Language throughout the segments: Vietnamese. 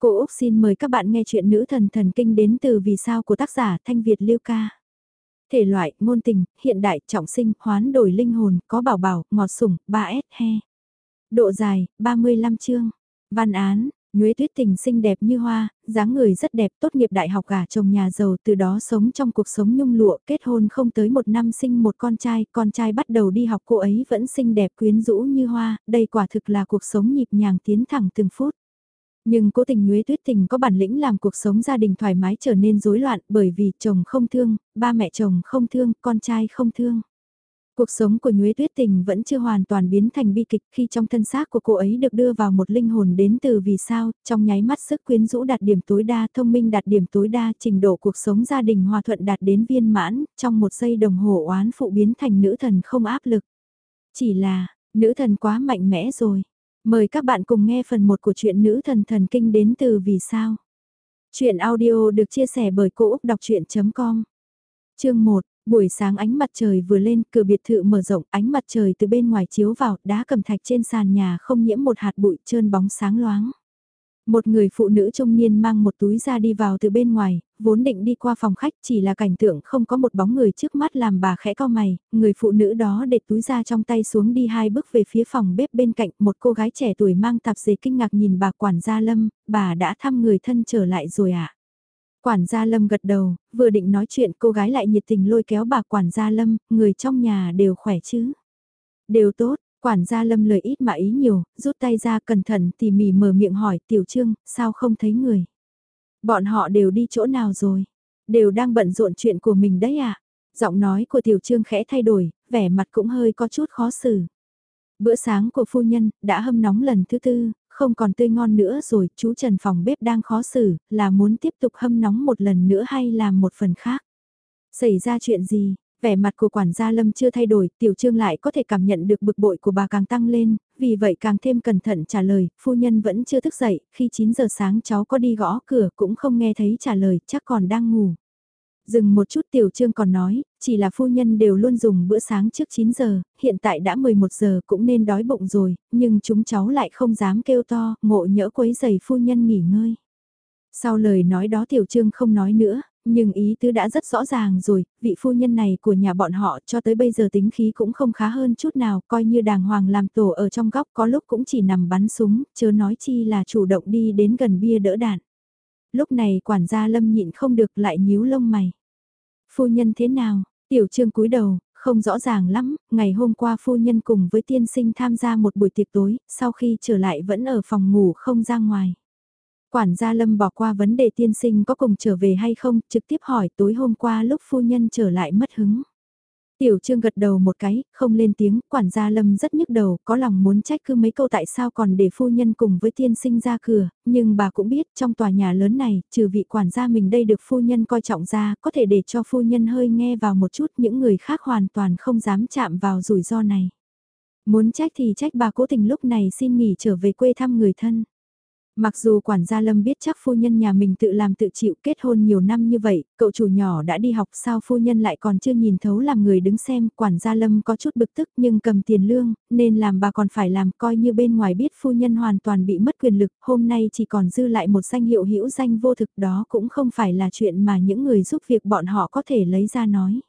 Cô Úc xin mời các bạn nghe chuyện nữ thần thần kinh đến từ vì sao của tác giả Thanh Việt Lưu Ca. Thể loại, ngôn tình, hiện đại, trọng sinh, hoán đổi linh hồn, có bảo bảo, ngọt sủng, 3S, he. Độ dài, 35 chương. Văn án, Nhuế Tuyết Tình xinh đẹp như hoa, dáng người rất đẹp, tốt nghiệp đại học gả chồng nhà giàu từ đó sống trong cuộc sống nhung lụa, kết hôn không tới một năm sinh một con trai, con trai bắt đầu đi học cô ấy vẫn xinh đẹp quyến rũ như hoa, đây quả thực là cuộc sống nhịp nhàng tiến thẳng từng phút. Nhưng cố tình Nhuế Tuyết Tình có bản lĩnh làm cuộc sống gia đình thoải mái trở nên rối loạn bởi vì chồng không thương, ba mẹ chồng không thương, con trai không thương. Cuộc sống của Nhuế Tuyết Tình vẫn chưa hoàn toàn biến thành bi kịch khi trong thân xác của cô ấy được đưa vào một linh hồn đến từ vì sao, trong nháy mắt sức quyến rũ đạt điểm tối đa, thông minh đạt điểm tối đa, trình độ cuộc sống gia đình hòa thuận đạt đến viên mãn, trong một giây đồng hồ oán phụ biến thành nữ thần không áp lực. Chỉ là, nữ thần quá mạnh mẽ rồi. Mời các bạn cùng nghe phần 1 của truyện nữ thần thần kinh đến từ vì sao. Chuyện audio được chia sẻ bởi Cô Úc Đọc Chuyện.com Chương 1, buổi sáng ánh mặt trời vừa lên, cửa biệt thự mở rộng, ánh mặt trời từ bên ngoài chiếu vào, đá cầm thạch trên sàn nhà không nhiễm một hạt bụi trơn bóng sáng loáng. Một người phụ nữ trung niên mang một túi ra đi vào từ bên ngoài, vốn định đi qua phòng khách chỉ là cảnh tượng không có một bóng người trước mắt làm bà khẽ cau mày, người phụ nữ đó để túi ra trong tay xuống đi hai bước về phía phòng bếp bên cạnh một cô gái trẻ tuổi mang tạp dề kinh ngạc nhìn bà quản gia Lâm, bà đã thăm người thân trở lại rồi ạ. À? Quản gia Lâm gật đầu, vừa định nói chuyện cô gái lại nhiệt tình lôi kéo bà quản gia Lâm, người trong nhà đều khỏe chứ. Đều tốt, Quản gia lâm lời ít mà ý nhiều, rút tay ra cẩn thận tỉ mỉ mở miệng hỏi tiểu trương, sao không thấy người. Bọn họ đều đi chỗ nào rồi, đều đang bận rộn chuyện của mình đấy à. Giọng nói của tiểu trương khẽ thay đổi, vẻ mặt cũng hơi có chút khó xử. Bữa sáng của phu nhân, đã hâm nóng lần thứ tư, không còn tươi ngon nữa rồi, chú Trần phòng bếp đang khó xử, là muốn tiếp tục hâm nóng một lần nữa hay làm một phần khác. Xảy ra chuyện gì, Vẻ mặt của quản gia Lâm chưa thay đổi, tiểu trương lại có thể cảm nhận được bực bội của bà càng tăng lên, vì vậy càng thêm cẩn thận trả lời, phu nhân vẫn chưa thức dậy, khi 9 giờ sáng cháu có đi gõ cửa cũng không nghe thấy trả lời, chắc còn đang ngủ. Dừng một chút tiểu trương còn nói, chỉ là phu nhân đều luôn dùng bữa sáng trước 9 giờ, hiện tại đã 11 giờ cũng nên đói bụng rồi, nhưng chúng cháu lại không dám kêu to, ngộ nhỡ quấy giày phu nhân nghỉ ngơi. Sau lời nói đó tiểu trương không nói nữa, nhưng ý tứ đã rất rõ ràng rồi, vị phu nhân này của nhà bọn họ cho tới bây giờ tính khí cũng không khá hơn chút nào, coi như đàng hoàng làm tổ ở trong góc có lúc cũng chỉ nằm bắn súng, chớ nói chi là chủ động đi đến gần bia đỡ đạn. Lúc này quản gia lâm nhịn không được lại nhíu lông mày. Phu nhân thế nào? Tiểu trương cúi đầu, không rõ ràng lắm, ngày hôm qua phu nhân cùng với tiên sinh tham gia một buổi tiệc tối, sau khi trở lại vẫn ở phòng ngủ không ra ngoài. Quản gia Lâm bỏ qua vấn đề tiên sinh có cùng trở về hay không, trực tiếp hỏi tối hôm qua lúc phu nhân trở lại mất hứng. Tiểu Trương gật đầu một cái, không lên tiếng, quản gia Lâm rất nhức đầu, có lòng muốn trách cứ mấy câu tại sao còn để phu nhân cùng với tiên sinh ra cửa, nhưng bà cũng biết trong tòa nhà lớn này, trừ vị quản gia mình đây được phu nhân coi trọng ra, có thể để cho phu nhân hơi nghe vào một chút những người khác hoàn toàn không dám chạm vào rủi ro này. Muốn trách thì trách bà cố tình lúc này xin nghỉ trở về quê thăm người thân. Mặc dù quản gia Lâm biết chắc phu nhân nhà mình tự làm tự chịu kết hôn nhiều năm như vậy, cậu chủ nhỏ đã đi học sao phu nhân lại còn chưa nhìn thấu làm người đứng xem, quản gia Lâm có chút bực tức nhưng cầm tiền lương, nên làm bà còn phải làm coi như bên ngoài biết phu nhân hoàn toàn bị mất quyền lực, hôm nay chỉ còn dư lại một danh hiệu hữu danh vô thực đó cũng không phải là chuyện mà những người giúp việc bọn họ có thể lấy ra nói.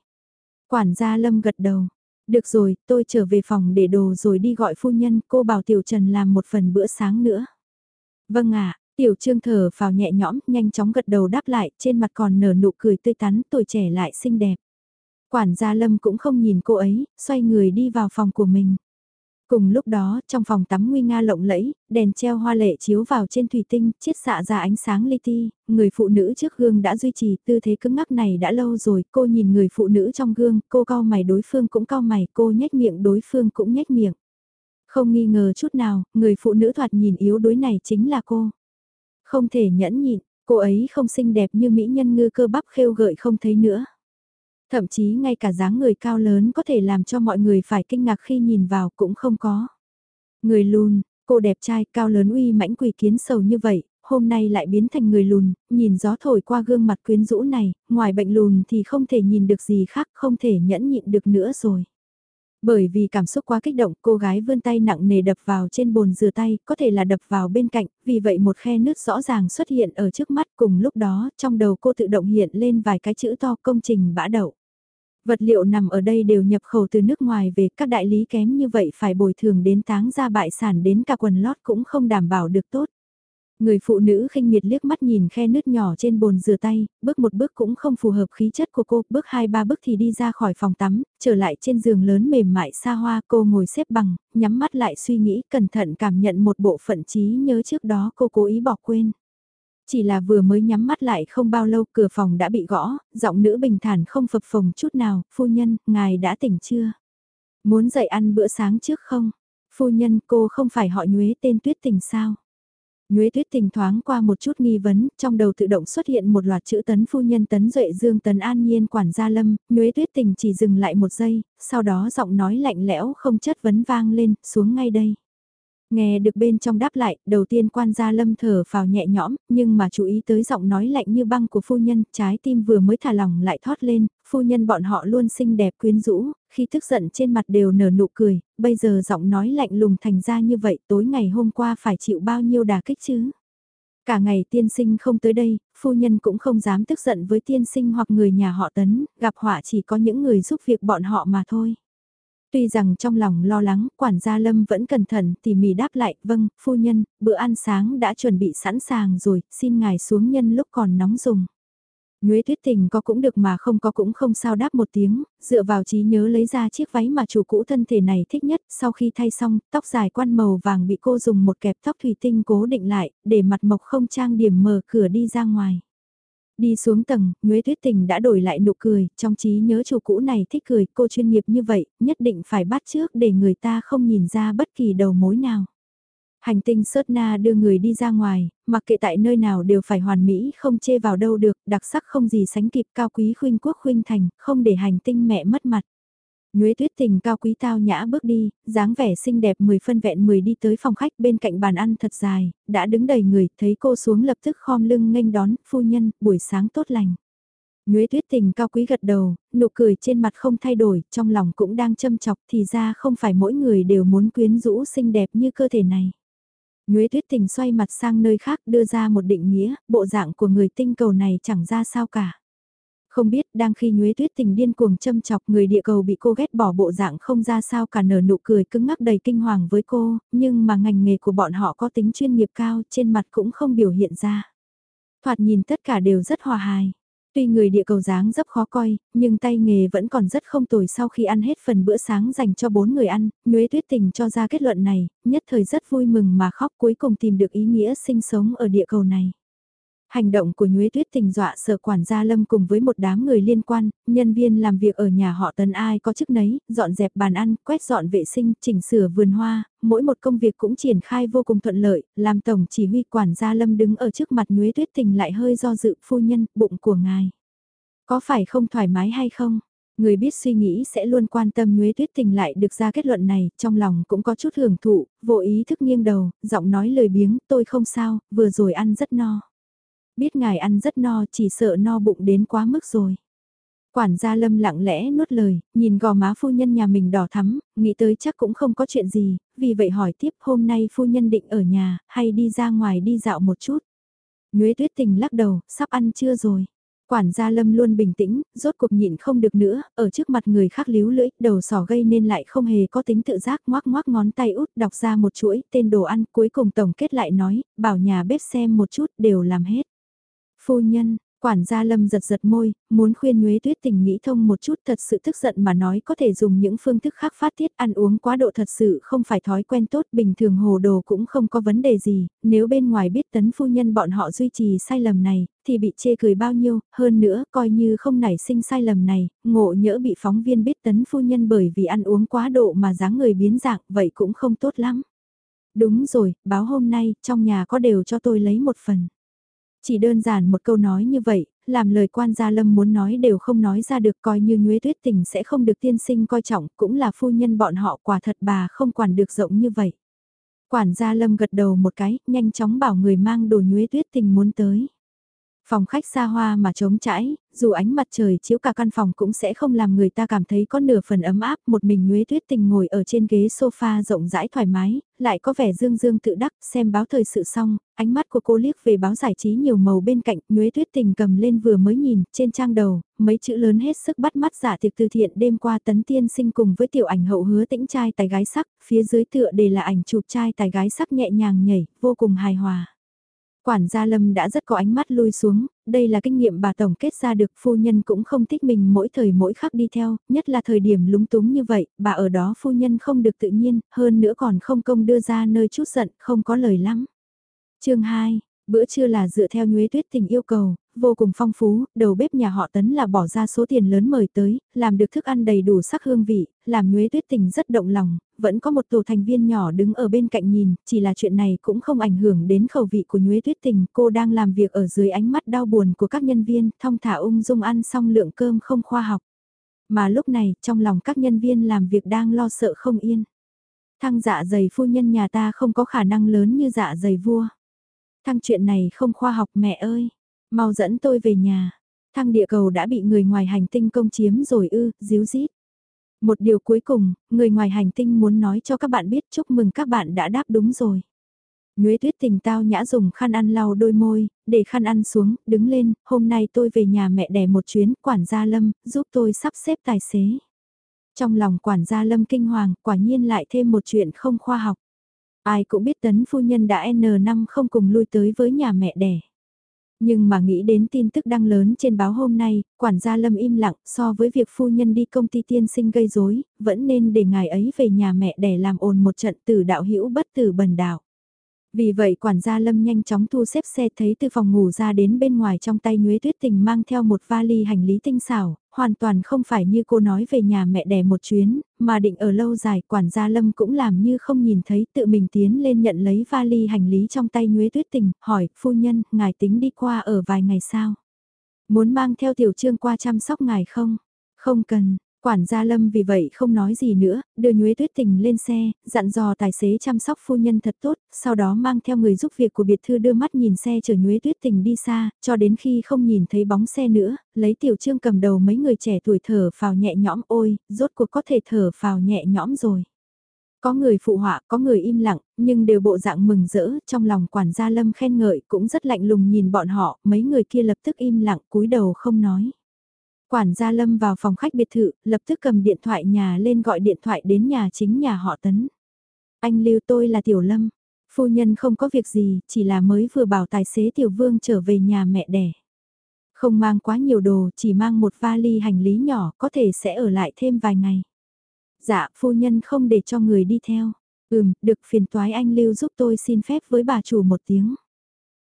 Quản gia Lâm gật đầu. Được rồi, tôi trở về phòng để đồ rồi đi gọi phu nhân, cô bảo Tiểu Trần làm một phần bữa sáng nữa. Vâng ạ, tiểu trương thở vào nhẹ nhõm, nhanh chóng gật đầu đáp lại, trên mặt còn nở nụ cười tươi tắn, tuổi trẻ lại xinh đẹp. Quản gia Lâm cũng không nhìn cô ấy, xoay người đi vào phòng của mình. Cùng lúc đó, trong phòng tắm nguy nga lộng lẫy, đèn treo hoa lệ chiếu vào trên thủy tinh, chiết xạ ra ánh sáng li ti, người phụ nữ trước gương đã duy trì tư thế cứng ngắc này đã lâu rồi, cô nhìn người phụ nữ trong gương, cô cau mày đối phương cũng cau mày, cô nhếch miệng đối phương cũng nhếch miệng. Không nghi ngờ chút nào, người phụ nữ thoạt nhìn yếu đuối này chính là cô. Không thể nhẫn nhịn, cô ấy không xinh đẹp như mỹ nhân ngư cơ bắp khêu gợi không thấy nữa. Thậm chí ngay cả dáng người cao lớn có thể làm cho mọi người phải kinh ngạc khi nhìn vào cũng không có. Người lùn, cô đẹp trai cao lớn uy mãnh quỷ kiến sầu như vậy, hôm nay lại biến thành người lùn, nhìn gió thổi qua gương mặt quyến rũ này, ngoài bệnh lùn thì không thể nhìn được gì khác, không thể nhẫn nhịn được nữa rồi. Bởi vì cảm xúc quá kích động, cô gái vươn tay nặng nề đập vào trên bồn rửa tay, có thể là đập vào bên cạnh, vì vậy một khe nước rõ ràng xuất hiện ở trước mắt cùng lúc đó, trong đầu cô tự động hiện lên vài cái chữ to công trình bã đậu. Vật liệu nằm ở đây đều nhập khẩu từ nước ngoài về các đại lý kém như vậy phải bồi thường đến táng ra bại sản đến cả quần lót cũng không đảm bảo được tốt. Người phụ nữ khinh miệt liếc mắt nhìn khe nứt nhỏ trên bồn rửa tay, bước một bước cũng không phù hợp khí chất của cô, bước hai ba bước thì đi ra khỏi phòng tắm, trở lại trên giường lớn mềm mại xa hoa cô ngồi xếp bằng, nhắm mắt lại suy nghĩ cẩn thận cảm nhận một bộ phận trí nhớ trước đó cô cố ý bỏ quên. Chỉ là vừa mới nhắm mắt lại không bao lâu cửa phòng đã bị gõ, giọng nữ bình thản không phập phồng chút nào, phu nhân, ngài đã tỉnh chưa? Muốn dậy ăn bữa sáng trước không? Phu nhân cô không phải họ nhuế tên tuyết tình sao? Nhuế tuyết tình thoáng qua một chút nghi vấn, trong đầu tự động xuất hiện một loạt chữ tấn phu nhân tấn duệ dương tấn an nhiên quản gia lâm, nhuế tuyết tình chỉ dừng lại một giây, sau đó giọng nói lạnh lẽo không chất vấn vang lên, xuống ngay đây. Nghe được bên trong đáp lại, đầu tiên quan gia lâm thở vào nhẹ nhõm, nhưng mà chú ý tới giọng nói lạnh như băng của phu nhân, trái tim vừa mới thả lòng lại thoát lên, phu nhân bọn họ luôn xinh đẹp quyến rũ, khi tức giận trên mặt đều nở nụ cười, bây giờ giọng nói lạnh lùng thành ra như vậy tối ngày hôm qua phải chịu bao nhiêu đà kích chứ. Cả ngày tiên sinh không tới đây, phu nhân cũng không dám tức giận với tiên sinh hoặc người nhà họ tấn, gặp họa chỉ có những người giúp việc bọn họ mà thôi. Tuy rằng trong lòng lo lắng, quản gia Lâm vẫn cẩn thận tỉ mỉ đáp lại, vâng, phu nhân, bữa ăn sáng đã chuẩn bị sẵn sàng rồi, xin ngài xuống nhân lúc còn nóng dùng. Nhuế tuyết tình có cũng được mà không có cũng không sao đáp một tiếng, dựa vào trí nhớ lấy ra chiếc váy mà chủ cũ thân thể này thích nhất, sau khi thay xong, tóc dài quan màu vàng bị cô dùng một kẹp tóc thủy tinh cố định lại, để mặt mộc không trang điểm mở cửa đi ra ngoài. Đi xuống tầng, Nhuế Tuyết Tình đã đổi lại nụ cười, trong trí nhớ chủ cũ này thích cười, cô chuyên nghiệp như vậy, nhất định phải bắt trước để người ta không nhìn ra bất kỳ đầu mối nào. Hành tinh Sớt Na đưa người đi ra ngoài, mặc kệ tại nơi nào đều phải hoàn mỹ không chê vào đâu được, đặc sắc không gì sánh kịp cao quý khuynh quốc khuynh thành, không để hành tinh mẹ mất mặt. Nhuế tuyết tình cao quý tao nhã bước đi, dáng vẻ xinh đẹp 10 phân vẹn 10 đi tới phòng khách bên cạnh bàn ăn thật dài, đã đứng đầy người, thấy cô xuống lập tức khom lưng nghênh đón, phu nhân, buổi sáng tốt lành. Nhuế tuyết tình cao quý gật đầu, nụ cười trên mặt không thay đổi, trong lòng cũng đang châm chọc thì ra không phải mỗi người đều muốn quyến rũ xinh đẹp như cơ thể này. Nhuế tuyết tình xoay mặt sang nơi khác đưa ra một định nghĩa, bộ dạng của người tinh cầu này chẳng ra sao cả. Không biết đang khi nhuế tuyết tình điên cuồng châm chọc người địa cầu bị cô ghét bỏ bộ dạng không ra sao cả nở nụ cười cứng ngắc đầy kinh hoàng với cô, nhưng mà ngành nghề của bọn họ có tính chuyên nghiệp cao trên mặt cũng không biểu hiện ra. Thoạt nhìn tất cả đều rất hòa hài. Tuy người địa cầu dáng rất khó coi, nhưng tay nghề vẫn còn rất không tồi sau khi ăn hết phần bữa sáng dành cho bốn người ăn, Nhuế Tuyết Tình cho ra kết luận này, nhất thời rất vui mừng mà khóc cuối cùng tìm được ý nghĩa sinh sống ở địa cầu này. Hành động của Nhuế Tuyết Tình dọa Sở quản gia Lâm cùng với một đám người liên quan, nhân viên làm việc ở nhà họ tấn ai có chức nấy, dọn dẹp bàn ăn, quét dọn vệ sinh, chỉnh sửa vườn hoa, mỗi một công việc cũng triển khai vô cùng thuận lợi, làm tổng chỉ huy quản gia Lâm đứng ở trước mặt Nhuế Tuyết Tình lại hơi do dự phu nhân, bụng của ngài. Có phải không thoải mái hay không? Người biết suy nghĩ sẽ luôn quan tâm Nhuế Tuyết Tình lại được ra kết luận này, trong lòng cũng có chút hưởng thụ, vô ý thức nghiêng đầu, giọng nói lời biếng, tôi không sao, vừa rồi ăn rất no biết ngài ăn rất no chỉ sợ no bụng đến quá mức rồi. Quản gia lâm lặng lẽ nuốt lời, nhìn gò má phu nhân nhà mình đỏ thắm, nghĩ tới chắc cũng không có chuyện gì, vì vậy hỏi tiếp hôm nay phu nhân định ở nhà, hay đi ra ngoài đi dạo một chút. Nhuế tuyết tình lắc đầu, sắp ăn chưa rồi. Quản gia lâm luôn bình tĩnh, rốt cuộc nhịn không được nữa, ở trước mặt người khác líu lưỡi, đầu sỏ gây nên lại không hề có tính tự giác ngoác ngoác ngón tay út đọc ra một chuỗi tên đồ ăn cuối cùng tổng kết lại nói, bảo nhà bếp xem một chút đều làm hết. Phu nhân, quản gia lâm giật giật môi, muốn khuyên Nhuế Tuyết tình nghĩ thông một chút thật sự tức giận mà nói có thể dùng những phương thức khác phát tiết ăn uống quá độ thật sự không phải thói quen tốt bình thường hồ đồ cũng không có vấn đề gì, nếu bên ngoài biết tấn phu nhân bọn họ duy trì sai lầm này, thì bị chê cười bao nhiêu, hơn nữa coi như không nảy sinh sai lầm này, ngộ nhỡ bị phóng viên biết tấn phu nhân bởi vì ăn uống quá độ mà dáng người biến dạng vậy cũng không tốt lắm. Đúng rồi, báo hôm nay trong nhà có đều cho tôi lấy một phần. Chỉ đơn giản một câu nói như vậy, làm lời quan gia lâm muốn nói đều không nói ra được coi như nhuế tuyết tình sẽ không được tiên sinh coi trọng, cũng là phu nhân bọn họ quả thật bà không quản được rộng như vậy. Quản gia lâm gật đầu một cái, nhanh chóng bảo người mang đồ nhuế tuyết tình muốn tới. Phòng khách xa hoa mà trống trải, dù ánh mặt trời chiếu cả căn phòng cũng sẽ không làm người ta cảm thấy có nửa phần ấm áp. Một mình Nguyễn Tuyết Tình ngồi ở trên ghế sofa rộng rãi thoải mái, lại có vẻ dương dương tự đắc xem báo thời sự xong. Ánh mắt của cô liếc về báo giải trí nhiều màu bên cạnh, Nguyễn Tuyết Tình cầm lên vừa mới nhìn, trên trang đầu, mấy chữ lớn hết sức bắt mắt giả tiệc từ thiện đêm qua tấn tiên sinh cùng với tiểu ảnh hậu hứa tĩnh trai tài gái sắc, phía dưới tựa đề là ảnh chụp trai tài gái sắc nhẹ nhàng nhảy, vô cùng hài hòa. Quản gia Lâm đã rất có ánh mắt lui xuống, đây là kinh nghiệm bà tổng kết ra được phu nhân cũng không thích mình mỗi thời mỗi khắc đi theo, nhất là thời điểm lúng túng như vậy, bà ở đó phu nhân không được tự nhiên, hơn nữa còn không công đưa ra nơi chút giận, không có lời lắm. chương 2 Bữa trưa là dựa theo nhuế tuyết tình yêu cầu, vô cùng phong phú, đầu bếp nhà họ tấn là bỏ ra số tiền lớn mời tới, làm được thức ăn đầy đủ sắc hương vị, làm nhuế tuyết tình rất động lòng, vẫn có một tổ thành viên nhỏ đứng ở bên cạnh nhìn, chỉ là chuyện này cũng không ảnh hưởng đến khẩu vị của nhuế tuyết tình, cô đang làm việc ở dưới ánh mắt đau buồn của các nhân viên, thong thả ung dung ăn xong lượng cơm không khoa học. Mà lúc này, trong lòng các nhân viên làm việc đang lo sợ không yên. Thăng dạ dày phu nhân nhà ta không có khả năng lớn như dạ dày vua. Thăng chuyện này không khoa học mẹ ơi. Mau dẫn tôi về nhà. Thăng địa cầu đã bị người ngoài hành tinh công chiếm rồi ư, díu dít. Một điều cuối cùng, người ngoài hành tinh muốn nói cho các bạn biết chúc mừng các bạn đã đáp đúng rồi. Nhuế tuyết tình tao nhã dùng khăn ăn lau đôi môi, để khăn ăn xuống, đứng lên, hôm nay tôi về nhà mẹ đẻ một chuyến, quản gia Lâm, giúp tôi sắp xếp tài xế. Trong lòng quản gia Lâm kinh hoàng, quả nhiên lại thêm một chuyện không khoa học. Ai cũng biết tấn phu nhân đã N năm không cùng lui tới với nhà mẹ đẻ. Nhưng mà nghĩ đến tin tức đăng lớn trên báo hôm nay, quản gia Lâm im lặng so với việc phu nhân đi công ty tiên sinh gây rối, vẫn nên để ngài ấy về nhà mẹ để làm ồn một trận tử đạo hữu bất tử bần đạo. Vì vậy quản gia Lâm nhanh chóng thu xếp xe thấy từ phòng ngủ ra đến bên ngoài trong tay Nhuế Tuyết Tình mang theo một vali hành lý tinh xảo, hoàn toàn không phải như cô nói về nhà mẹ đẻ một chuyến, mà định ở lâu dài quản gia Lâm cũng làm như không nhìn thấy tự mình tiến lên nhận lấy vali hành lý trong tay Nhuế Tuyết Tình, hỏi, phu nhân, ngài tính đi qua ở vài ngày sao? Muốn mang theo tiểu trương qua chăm sóc ngài không? Không cần, Quản gia Lâm vì vậy không nói gì nữa, đưa Nhuế Tuyết Tình lên xe, dặn dò tài xế chăm sóc phu nhân thật tốt, sau đó mang theo người giúp việc của biệt thư đưa mắt nhìn xe chở Nhuế Tuyết Tình đi xa, cho đến khi không nhìn thấy bóng xe nữa, lấy tiểu trương cầm đầu mấy người trẻ tuổi thở phào nhẹ nhõm ôi, rốt cuộc có thể thở phào nhẹ nhõm rồi. Có người phụ họa, có người im lặng, nhưng đều bộ dạng mừng rỡ, trong lòng quản gia Lâm khen ngợi cũng rất lạnh lùng nhìn bọn họ, mấy người kia lập tức im lặng cúi đầu không nói. Quản gia Lâm vào phòng khách biệt thự, lập tức cầm điện thoại nhà lên gọi điện thoại đến nhà chính nhà họ Tấn. Anh lưu tôi là Tiểu Lâm. Phu nhân không có việc gì, chỉ là mới vừa bảo tài xế Tiểu Vương trở về nhà mẹ đẻ. Không mang quá nhiều đồ, chỉ mang một vali hành lý nhỏ, có thể sẽ ở lại thêm vài ngày. Dạ, phu nhân không để cho người đi theo. Ừm, được phiền toái anh lưu giúp tôi xin phép với bà chủ một tiếng.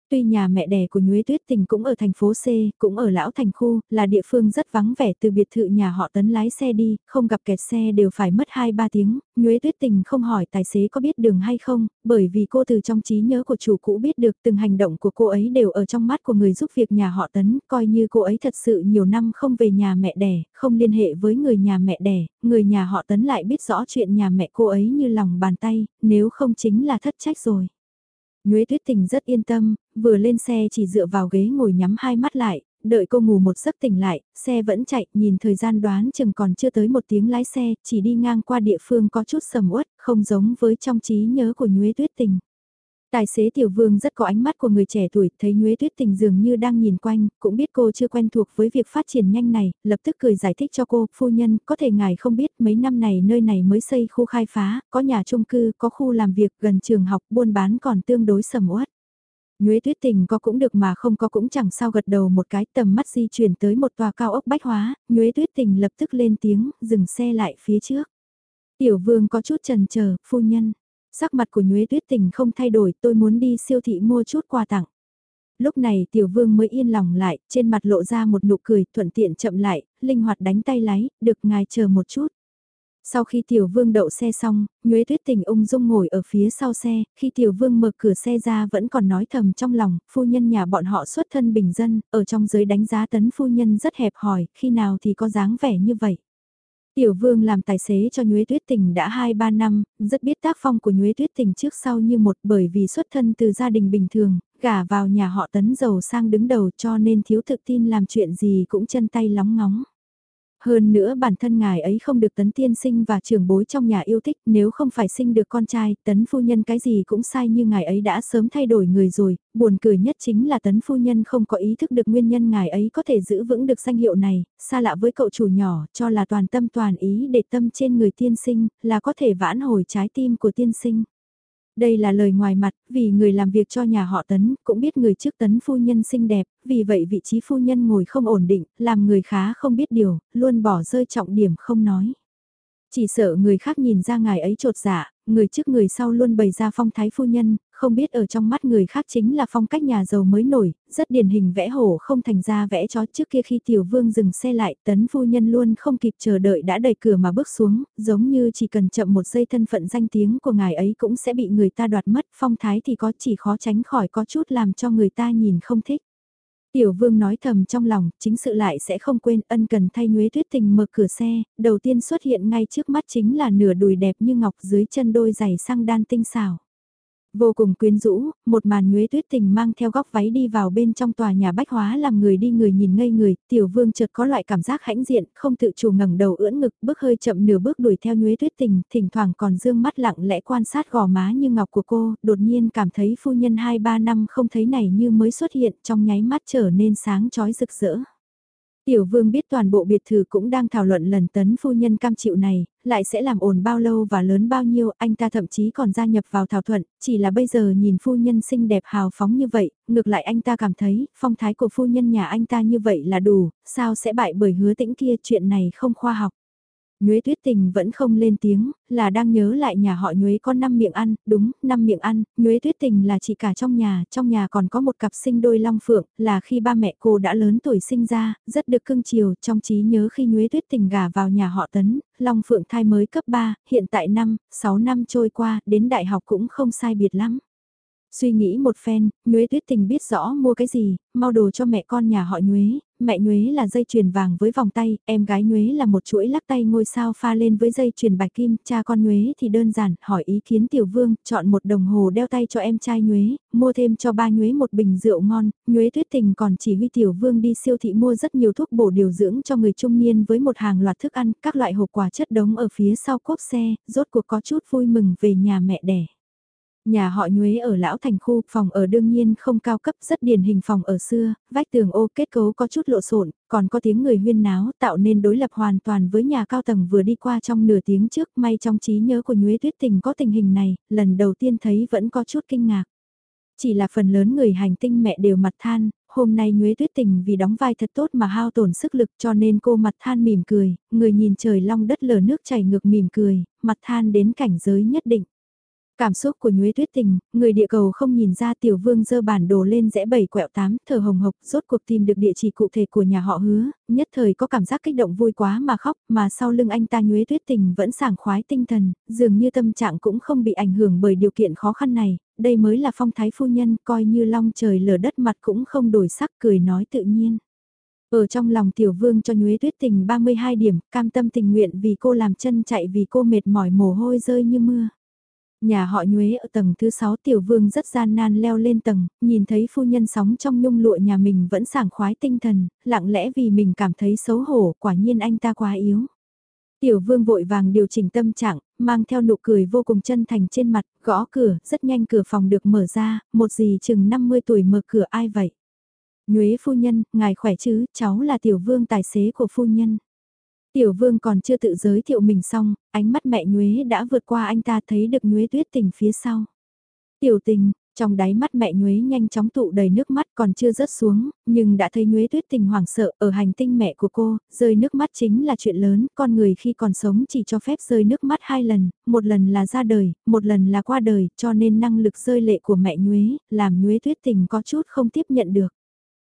Tuy nhà mẹ đẻ của Nhuế Tuyết Tình cũng ở thành phố C, cũng ở Lão Thành Khu, là địa phương rất vắng vẻ từ biệt thự nhà họ tấn lái xe đi, không gặp kẹt xe đều phải mất 2-3 tiếng, Nhuế Tuyết Tình không hỏi tài xế có biết đường hay không, bởi vì cô từ trong trí nhớ của chủ cũ biết được từng hành động của cô ấy đều ở trong mắt của người giúp việc nhà họ tấn, coi như cô ấy thật sự nhiều năm không về nhà mẹ đẻ, không liên hệ với người nhà mẹ đẻ, người nhà họ tấn lại biết rõ chuyện nhà mẹ cô ấy như lòng bàn tay, nếu không chính là thất trách rồi. Nhuế Tuyết Tình rất yên tâm, vừa lên xe chỉ dựa vào ghế ngồi nhắm hai mắt lại, đợi cô ngủ một giấc tỉnh lại, xe vẫn chạy, nhìn thời gian đoán chừng còn chưa tới một tiếng lái xe, chỉ đi ngang qua địa phương có chút sầm uất, không giống với trong trí nhớ của Nhuế Tuyết Tình. Tài xế Tiểu Vương rất có ánh mắt của người trẻ tuổi, thấy Nhuế Tuyết Tình dường như đang nhìn quanh, cũng biết cô chưa quen thuộc với việc phát triển nhanh này, lập tức cười giải thích cho cô, phu nhân, có thể ngài không biết mấy năm này nơi này mới xây khu khai phá, có nhà chung cư, có khu làm việc gần trường học, buôn bán còn tương đối sầm uất. Nhuế Tuyết Tình có cũng được mà không có cũng chẳng sao gật đầu một cái tầm mắt di chuyển tới một tòa cao ốc bách hóa, Nhuế Tuyết Tình lập tức lên tiếng, dừng xe lại phía trước. Tiểu Vương có chút trần chờ phu nhân. Sắc mặt của Nhuế Tuyết Tình không thay đổi, tôi muốn đi siêu thị mua chút quà tặng. Lúc này Tiểu Vương mới yên lòng lại, trên mặt lộ ra một nụ cười, thuận tiện chậm lại, linh hoạt đánh tay lái, được ngài chờ một chút. Sau khi Tiểu Vương đậu xe xong, Nhuế Tuyết Tình ung dung ngồi ở phía sau xe, khi Tiểu Vương mở cửa xe ra vẫn còn nói thầm trong lòng, phu nhân nhà bọn họ xuất thân bình dân, ở trong giới đánh giá tấn phu nhân rất hẹp hòi, khi nào thì có dáng vẻ như vậy. Tiểu Vương làm tài xế cho Nhuế Tuyết Tình đã 2-3 năm, rất biết tác phong của Nhuế Tuyết Tình trước sau như một bởi vì xuất thân từ gia đình bình thường, gả vào nhà họ tấn giàu sang đứng đầu cho nên thiếu thực tin làm chuyện gì cũng chân tay lóng ngóng. Hơn nữa bản thân ngài ấy không được tấn tiên sinh và trưởng bối trong nhà yêu thích nếu không phải sinh được con trai, tấn phu nhân cái gì cũng sai như ngài ấy đã sớm thay đổi người rồi, buồn cười nhất chính là tấn phu nhân không có ý thức được nguyên nhân ngài ấy có thể giữ vững được danh hiệu này, xa lạ với cậu chủ nhỏ cho là toàn tâm toàn ý để tâm trên người tiên sinh, là có thể vãn hồi trái tim của tiên sinh. Đây là lời ngoài mặt, vì người làm việc cho nhà họ Tấn, cũng biết người trước Tấn phu nhân xinh đẹp, vì vậy vị trí phu nhân ngồi không ổn định, làm người khá không biết điều, luôn bỏ rơi trọng điểm không nói. Chỉ sợ người khác nhìn ra ngài ấy trột dạ, người trước người sau luôn bày ra phong thái phu nhân, không biết ở trong mắt người khác chính là phong cách nhà giàu mới nổi, rất điển hình vẽ hổ không thành ra vẽ chó trước kia khi tiểu vương dừng xe lại, tấn phu nhân luôn không kịp chờ đợi đã đẩy cửa mà bước xuống, giống như chỉ cần chậm một giây thân phận danh tiếng của ngài ấy cũng sẽ bị người ta đoạt mất, phong thái thì có chỉ khó tránh khỏi có chút làm cho người ta nhìn không thích. Tiểu vương nói thầm trong lòng, chính sự lại sẽ không quên ân cần thay nhuế tuyết tình mở cửa xe, đầu tiên xuất hiện ngay trước mắt chính là nửa đùi đẹp như ngọc dưới chân đôi giày sang đan tinh xảo. Vô cùng quyến rũ, một màn nhuế tuyết tình mang theo góc váy đi vào bên trong tòa nhà bách hóa làm người đi người nhìn ngây người, tiểu vương chợt có loại cảm giác hãnh diện, không tự chủ ngẩng đầu ưỡn ngực, bước hơi chậm nửa bước đuổi theo nhuế tuyết tình, thỉnh thoảng còn dương mắt lặng lẽ quan sát gò má như ngọc của cô, đột nhiên cảm thấy phu nhân 2-3 năm không thấy này như mới xuất hiện trong nháy mắt trở nên sáng chói rực rỡ. Tiểu vương biết toàn bộ biệt thự cũng đang thảo luận lần tấn phu nhân cam chịu này, lại sẽ làm ổn bao lâu và lớn bao nhiêu, anh ta thậm chí còn gia nhập vào thảo thuận, chỉ là bây giờ nhìn phu nhân xinh đẹp hào phóng như vậy, ngược lại anh ta cảm thấy, phong thái của phu nhân nhà anh ta như vậy là đủ, sao sẽ bại bởi hứa tĩnh kia chuyện này không khoa học. Nhuế tuyết tình vẫn không lên tiếng, là đang nhớ lại nhà họ Nhuế có 5 miệng ăn, đúng, 5 miệng ăn, Nhuế tuyết tình là chị cả trong nhà, trong nhà còn có một cặp sinh đôi long phượng, là khi ba mẹ cô đã lớn tuổi sinh ra, rất được cưng chiều, trong trí nhớ khi Nhuế tuyết tình gả vào nhà họ Tấn, long phượng thai mới cấp 3, hiện tại năm, 6 năm trôi qua, đến đại học cũng không sai biệt lắm. Suy nghĩ một phen, Nhuế Tuyết Tình biết rõ mua cái gì, mau đồ cho mẹ con nhà họ Nhuế, mẹ Nhuế là dây chuyền vàng với vòng tay, em gái Nhuế là một chuỗi lắc tay ngôi sao pha lên với dây chuyền bạch kim, cha con Nhuế thì đơn giản, hỏi ý kiến Tiểu Vương, chọn một đồng hồ đeo tay cho em trai Nhuế, mua thêm cho ba Nhuế một bình rượu ngon, Nhuế Tuyết Tình còn chỉ huy Tiểu Vương đi siêu thị mua rất nhiều thuốc bổ điều dưỡng cho người trung niên với một hàng loạt thức ăn, các loại hộp quà chất đống ở phía sau cốp xe, rốt cuộc có chút vui mừng về nhà mẹ đẻ. Nhà họ Nhuế ở Lão Thành khu, phòng ở đương nhiên không cao cấp, rất điển hình phòng ở xưa, vách tường ô kết cấu có chút lộ xộn, còn có tiếng người huyên náo tạo nên đối lập hoàn toàn với nhà cao tầng vừa đi qua trong nửa tiếng trước, may trong trí nhớ của Nhuế Tuyết Tình có tình hình này, lần đầu tiên thấy vẫn có chút kinh ngạc. Chỉ là phần lớn người hành tinh mẹ đều mặt than, hôm nay Nhuế Tuyết Tình vì đóng vai thật tốt mà hao tổn sức lực cho nên cô mặt than mỉm cười, người nhìn trời long đất lở nước chảy ngược mỉm cười, mặt than đến cảnh giới nhất định. Cảm xúc của nhuế tuyết tình, người địa cầu không nhìn ra tiểu vương dơ bản đồ lên rẽ bảy quẹo tám, thở hồng hộc, rốt cuộc tìm được địa chỉ cụ thể của nhà họ hứa, nhất thời có cảm giác kích động vui quá mà khóc, mà sau lưng anh ta nhuế tuyết tình vẫn sảng khoái tinh thần, dường như tâm trạng cũng không bị ảnh hưởng bởi điều kiện khó khăn này, đây mới là phong thái phu nhân, coi như long trời lở đất mặt cũng không đổi sắc cười nói tự nhiên. Ở trong lòng tiểu vương cho nhuế tuyết tình 32 điểm, cam tâm tình nguyện vì cô làm chân chạy vì cô mệt mỏi mồ hôi rơi như mưa. Nhà họ Nhuế ở tầng thứ 6 tiểu vương rất gian nan leo lên tầng, nhìn thấy phu nhân sóng trong nhung lụa nhà mình vẫn sảng khoái tinh thần, lặng lẽ vì mình cảm thấy xấu hổ, quả nhiên anh ta quá yếu. Tiểu vương vội vàng điều chỉnh tâm trạng, mang theo nụ cười vô cùng chân thành trên mặt, gõ cửa, rất nhanh cửa phòng được mở ra, một gì chừng 50 tuổi mở cửa ai vậy? Nhuế phu nhân, ngài khỏe chứ, cháu là tiểu vương tài xế của phu nhân. Tiểu vương còn chưa tự giới thiệu mình xong, ánh mắt mẹ Nhuế đã vượt qua anh ta thấy được Nhuế tuyết tình phía sau. Tiểu tình, trong đáy mắt mẹ Nhuế nhanh chóng tụ đầy nước mắt còn chưa rớt xuống, nhưng đã thấy Nhuế tuyết tình hoảng sợ ở hành tinh mẹ của cô, rơi nước mắt chính là chuyện lớn, con người khi còn sống chỉ cho phép rơi nước mắt hai lần, một lần là ra đời, một lần là qua đời, cho nên năng lực rơi lệ của mẹ Nhuế, làm Nhuế tuyết tình có chút không tiếp nhận được.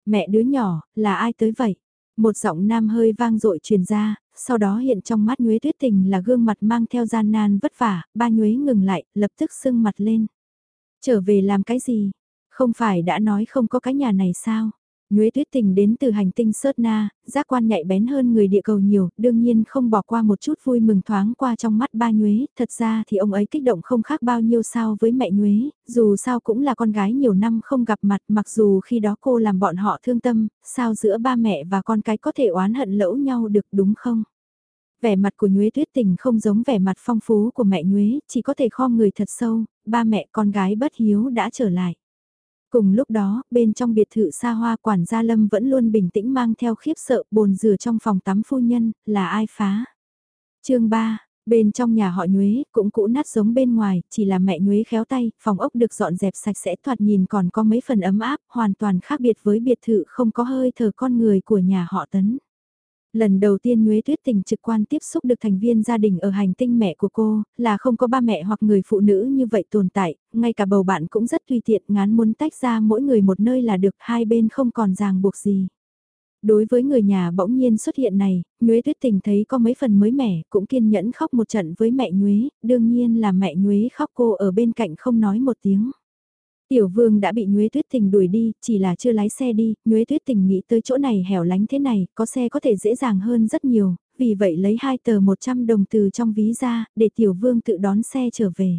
Mẹ đứa nhỏ, là ai tới vậy? Một giọng nam hơi vang dội truyền ra, sau đó hiện trong mắt Nhuế Tuyết Tình là gương mặt mang theo gian nan vất vả, ba Nhuế ngừng lại, lập tức sưng mặt lên. Trở về làm cái gì? Không phải đã nói không có cái nhà này sao? Nhuế tuyết tình đến từ hành tinh Sớt Na, giác quan nhạy bén hơn người địa cầu nhiều, đương nhiên không bỏ qua một chút vui mừng thoáng qua trong mắt ba Nhuế, thật ra thì ông ấy kích động không khác bao nhiêu sao với mẹ Nhuế, dù sao cũng là con gái nhiều năm không gặp mặt mặc dù khi đó cô làm bọn họ thương tâm, sao giữa ba mẹ và con cái có thể oán hận lẫu nhau được đúng không? Vẻ mặt của Nhuế tuyết tình không giống vẻ mặt phong phú của mẹ Nhuế, chỉ có thể kho người thật sâu, ba mẹ con gái bất hiếu đã trở lại. Cùng lúc đó, bên trong biệt thự xa hoa quản gia Lâm vẫn luôn bình tĩnh mang theo khiếp sợ bồn rửa trong phòng tắm phu nhân, là ai phá. chương 3, bên trong nhà họ Nhuế cũng cũ nát giống bên ngoài, chỉ là mẹ Nhuế khéo tay, phòng ốc được dọn dẹp sạch sẽ thoạt nhìn còn có mấy phần ấm áp, hoàn toàn khác biệt với biệt thự không có hơi thở con người của nhà họ Tấn. Lần đầu tiên Nhuế Tuyết Tình trực quan tiếp xúc được thành viên gia đình ở hành tinh mẹ của cô, là không có ba mẹ hoặc người phụ nữ như vậy tồn tại, ngay cả bầu bạn cũng rất tùy tiện ngán muốn tách ra mỗi người một nơi là được hai bên không còn ràng buộc gì. Đối với người nhà bỗng nhiên xuất hiện này, Nhuế Tuyết Tình thấy có mấy phần mới mẻ, cũng kiên nhẫn khóc một trận với mẹ Nhuế, đương nhiên là mẹ Nhuế khóc cô ở bên cạnh không nói một tiếng. Tiểu vương đã bị Nhuế Tuyết Tình đuổi đi, chỉ là chưa lái xe đi, Nhuế Tuyết Tình nghĩ tới chỗ này hẻo lánh thế này, có xe có thể dễ dàng hơn rất nhiều, vì vậy lấy hai tờ 100 đồng từ trong ví ra, để tiểu vương tự đón xe trở về.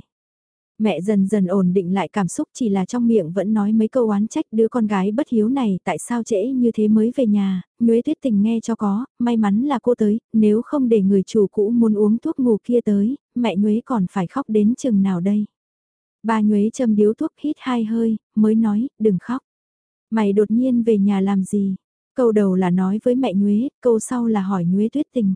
Mẹ dần dần ổn định lại cảm xúc chỉ là trong miệng vẫn nói mấy câu oán trách đứa con gái bất hiếu này tại sao trễ như thế mới về nhà, Nhuế Tuyết Tình nghe cho có, may mắn là cô tới, nếu không để người chủ cũ muốn uống thuốc ngủ kia tới, mẹ Nhuế còn phải khóc đến chừng nào đây bà nhuế châm điếu thuốc hít hai hơi, mới nói, đừng khóc. Mày đột nhiên về nhà làm gì? Câu đầu là nói với mẹ nhuế, câu sau là hỏi nhuế tuyết tình.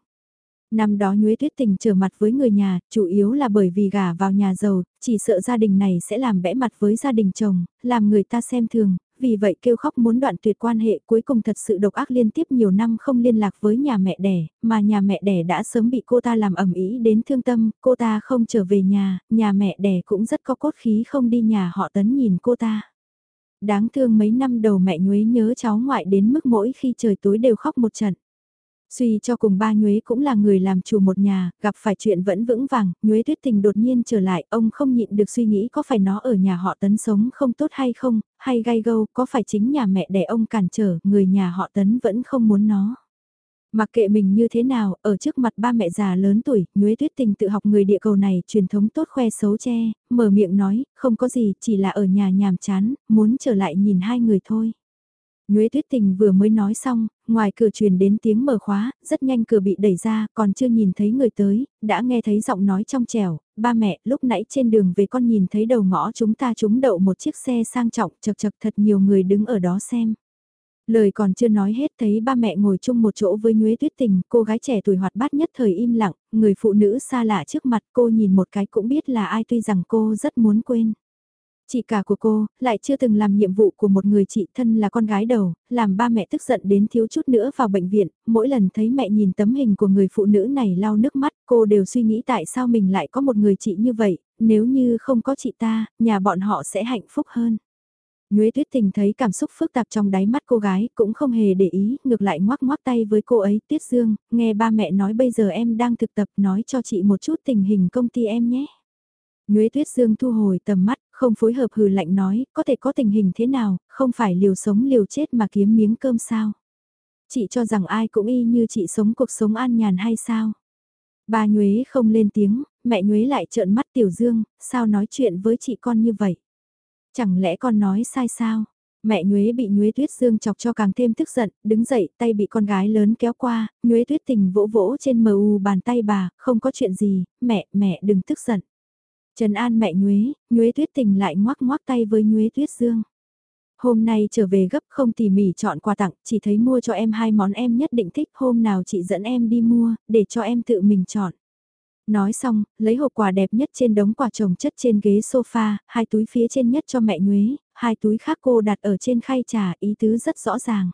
Năm đó Nhuế Tuyết Tình trở mặt với người nhà, chủ yếu là bởi vì gả vào nhà giàu, chỉ sợ gia đình này sẽ làm bẽ mặt với gia đình chồng, làm người ta xem thường, vì vậy kêu khóc muốn đoạn tuyệt quan hệ cuối cùng thật sự độc ác liên tiếp nhiều năm không liên lạc với nhà mẹ đẻ, mà nhà mẹ đẻ đã sớm bị cô ta làm ẩm ý đến thương tâm, cô ta không trở về nhà, nhà mẹ đẻ cũng rất có cốt khí không đi nhà họ tấn nhìn cô ta. Đáng thương mấy năm đầu mẹ nhuế nhớ cháu ngoại đến mức mỗi khi trời tối đều khóc một trận. Suy cho cùng ba Nhuế cũng là người làm chủ một nhà, gặp phải chuyện vẫn vững vàng, Nhuế tuyết tình đột nhiên trở lại, ông không nhịn được suy nghĩ có phải nó ở nhà họ tấn sống không tốt hay không, hay gai gâu, có phải chính nhà mẹ đẻ ông cản trở, người nhà họ tấn vẫn không muốn nó. Mặc kệ mình như thế nào, ở trước mặt ba mẹ già lớn tuổi, Nhuế Tuyết Tình tự học người địa cầu này truyền thống tốt khoe xấu che, mở miệng nói, không có gì, chỉ là ở nhà nhàm chán, muốn trở lại nhìn hai người thôi. Nhuế Tuyết Tình vừa mới nói xong, ngoài cửa truyền đến tiếng mở khóa, rất nhanh cửa bị đẩy ra, còn chưa nhìn thấy người tới, đã nghe thấy giọng nói trong trẻo, ba mẹ, lúc nãy trên đường về con nhìn thấy đầu ngõ chúng ta trúng đậu một chiếc xe sang trọng, chật chật thật nhiều người đứng ở đó xem. Lời còn chưa nói hết thấy ba mẹ ngồi chung một chỗ với Nhuế Tuyết Tình, cô gái trẻ tuổi hoạt bát nhất thời im lặng, người phụ nữ xa lạ trước mặt cô nhìn một cái cũng biết là ai tuy rằng cô rất muốn quên. Chị cả của cô, lại chưa từng làm nhiệm vụ của một người chị thân là con gái đầu, làm ba mẹ tức giận đến thiếu chút nữa vào bệnh viện, mỗi lần thấy mẹ nhìn tấm hình của người phụ nữ này lau nước mắt, cô đều suy nghĩ tại sao mình lại có một người chị như vậy, nếu như không có chị ta, nhà bọn họ sẽ hạnh phúc hơn. Nhuế tuyết tình thấy cảm xúc phức tạp trong đáy mắt cô gái, cũng không hề để ý, ngược lại ngoác ngoác tay với cô ấy, Tuyết Dương, nghe ba mẹ nói bây giờ em đang thực tập nói cho chị một chút tình hình công ty em nhé. Nhuế Tuyết Dương thu hồi tầm mắt, không phối hợp hừ lạnh nói, có thể có tình hình thế nào, không phải liều sống liều chết mà kiếm miếng cơm sao. Chị cho rằng ai cũng y như chị sống cuộc sống an nhàn hay sao. Bà Nhuế không lên tiếng, mẹ Nhuế lại trợn mắt Tiểu Dương, sao nói chuyện với chị con như vậy. Chẳng lẽ con nói sai sao? Mẹ Nhuế bị Nhuế Tuyết Dương chọc cho càng thêm tức giận, đứng dậy, tay bị con gái lớn kéo qua, Nhuế Tuyết tình vỗ vỗ trên mờ u bàn tay bà, không có chuyện gì, mẹ, mẹ đừng tức giận. Trần An mẹ Nhuế, Nhuế Tuyết Tình lại ngoắc ngoắc tay với Nhuế Tuyết Dương. Hôm nay trở về gấp không tỉ mỉ chọn quà tặng, chỉ thấy mua cho em hai món em nhất định thích, hôm nào chị dẫn em đi mua, để cho em tự mình chọn. Nói xong, lấy hộp quà đẹp nhất trên đống quà trồng chất trên ghế sofa, hai túi phía trên nhất cho mẹ Nhuế, hai túi khác cô đặt ở trên khay trà, ý tứ rất rõ ràng.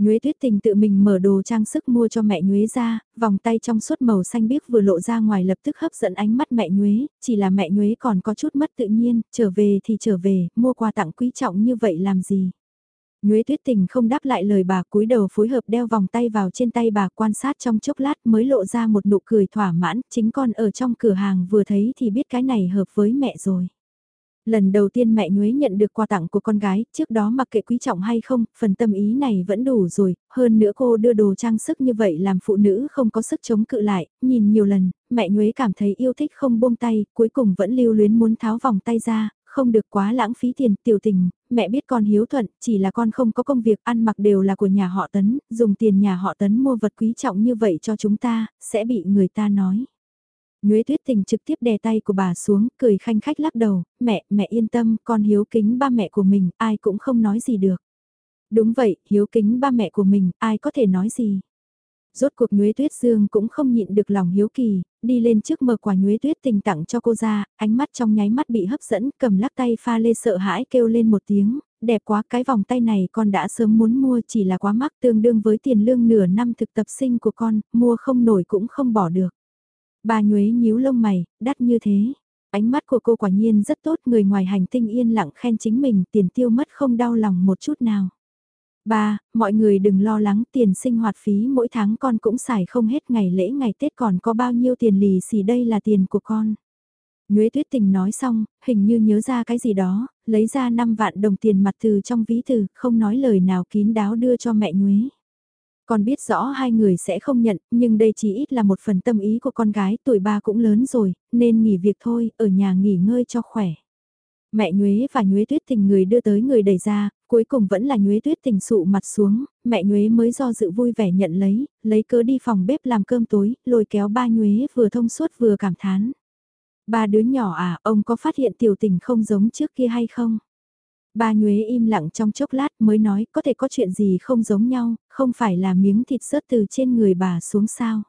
Nhuế tuyết tình tự mình mở đồ trang sức mua cho mẹ Nhuế ra, vòng tay trong suốt màu xanh biếc vừa lộ ra ngoài lập tức hấp dẫn ánh mắt mẹ Nhuế, chỉ là mẹ Nhuế còn có chút mất tự nhiên, trở về thì trở về, mua quà tặng quý trọng như vậy làm gì. Nhuế tuyết tình không đáp lại lời bà cúi đầu phối hợp đeo vòng tay vào trên tay bà quan sát trong chốc lát mới lộ ra một nụ cười thỏa mãn, chính con ở trong cửa hàng vừa thấy thì biết cái này hợp với mẹ rồi. Lần đầu tiên mẹ Nhuế nhận được quà tặng của con gái, trước đó mặc kệ quý trọng hay không, phần tâm ý này vẫn đủ rồi, hơn nữa cô đưa đồ trang sức như vậy làm phụ nữ không có sức chống cự lại, nhìn nhiều lần, mẹ Nhuế cảm thấy yêu thích không buông tay, cuối cùng vẫn lưu luyến muốn tháo vòng tay ra, không được quá lãng phí tiền, tiểu tình, mẹ biết con hiếu thuận, chỉ là con không có công việc ăn mặc đều là của nhà họ Tấn, dùng tiền nhà họ Tấn mua vật quý trọng như vậy cho chúng ta, sẽ bị người ta nói. Nhuế tuyết tình trực tiếp đè tay của bà xuống, cười khanh khách lắc đầu, mẹ, mẹ yên tâm, con hiếu kính ba mẹ của mình, ai cũng không nói gì được. Đúng vậy, hiếu kính ba mẹ của mình, ai có thể nói gì. Rốt cuộc Nhuế Tuyết Dương cũng không nhịn được lòng hiếu kỳ, đi lên trước mở quả Nhuế Tuyết tình tặng cho cô ra, ánh mắt trong nháy mắt bị hấp dẫn, cầm lắc tay pha lê sợ hãi kêu lên một tiếng, đẹp quá cái vòng tay này con đã sớm muốn mua chỉ là quá mắc tương đương với tiền lương nửa năm thực tập sinh của con, mua không nổi cũng không bỏ được. Bà nhuế nhíu lông mày, đắt như thế. Ánh mắt của cô quả nhiên rất tốt, người ngoài hành tinh yên lặng khen chính mình, tiền tiêu mất không đau lòng một chút nào. Ba, mọi người đừng lo lắng, tiền sinh hoạt phí mỗi tháng con cũng xài không hết ngày lễ ngày Tết còn có bao nhiêu tiền lì xì đây là tiền của con. Nhuế tuyết tình nói xong, hình như nhớ ra cái gì đó, lấy ra 5 vạn đồng tiền mặt từ trong ví từ, không nói lời nào kín đáo đưa cho mẹ Nhuế. Con biết rõ hai người sẽ không nhận, nhưng đây chỉ ít là một phần tâm ý của con gái, tuổi ba cũng lớn rồi, nên nghỉ việc thôi, ở nhà nghỉ ngơi cho khỏe. Mẹ Nhuế và Nhuế Tuyết Tình người đưa tới người đẩy ra, cuối cùng vẫn là Nhuế Tuyết Tình sụ mặt xuống, mẹ Nhuế mới do dự vui vẻ nhận lấy, lấy cớ đi phòng bếp làm cơm tối, lôi kéo ba Nhuế vừa thông suốt vừa cảm thán. Ba đứa nhỏ à, ông có phát hiện tiểu tình không giống trước kia hay không? Ba Nhuế im lặng trong chốc lát mới nói có thể có chuyện gì không giống nhau, không phải là miếng thịt rớt từ trên người bà xuống sao.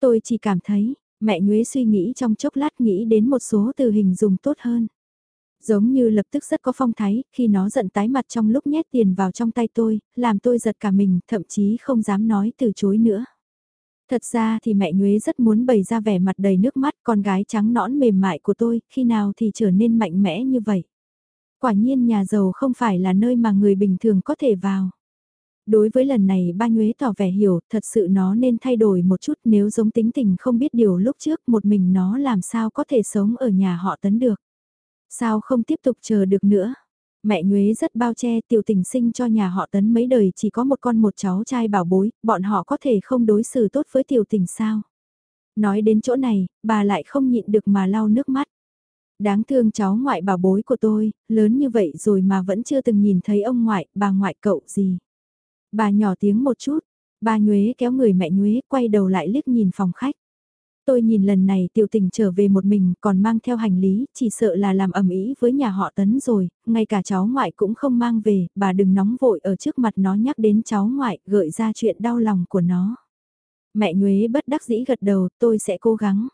Tôi chỉ cảm thấy, mẹ Nhuế suy nghĩ trong chốc lát nghĩ đến một số từ hình dùng tốt hơn. Giống như lập tức rất có phong thái, khi nó giận tái mặt trong lúc nhét tiền vào trong tay tôi, làm tôi giật cả mình, thậm chí không dám nói từ chối nữa. Thật ra thì mẹ Nhuế rất muốn bày ra vẻ mặt đầy nước mắt con gái trắng nõn mềm mại của tôi, khi nào thì trở nên mạnh mẽ như vậy. Quả nhiên nhà giàu không phải là nơi mà người bình thường có thể vào. Đối với lần này ba nhuế tỏ vẻ hiểu, thật sự nó nên thay đổi một chút nếu giống tính tình không biết điều lúc trước một mình nó làm sao có thể sống ở nhà họ tấn được. Sao không tiếp tục chờ được nữa. Mẹ nhuế rất bao che tiểu tình sinh cho nhà họ tấn mấy đời chỉ có một con một cháu trai bảo bối, bọn họ có thể không đối xử tốt với tiểu tình sao. Nói đến chỗ này, bà lại không nhịn được mà lau nước mắt. Đáng thương cháu ngoại bảo bối của tôi, lớn như vậy rồi mà vẫn chưa từng nhìn thấy ông ngoại, bà ngoại cậu gì. Bà nhỏ tiếng một chút, bà nhuế kéo người mẹ nhuế quay đầu lại liếc nhìn phòng khách. Tôi nhìn lần này tiểu tình trở về một mình còn mang theo hành lý, chỉ sợ là làm ẩm ý với nhà họ tấn rồi, ngay cả cháu ngoại cũng không mang về, bà đừng nóng vội ở trước mặt nó nhắc đến cháu ngoại, gợi ra chuyện đau lòng của nó. Mẹ Nhuế bất đắc dĩ gật đầu, tôi sẽ cố gắng.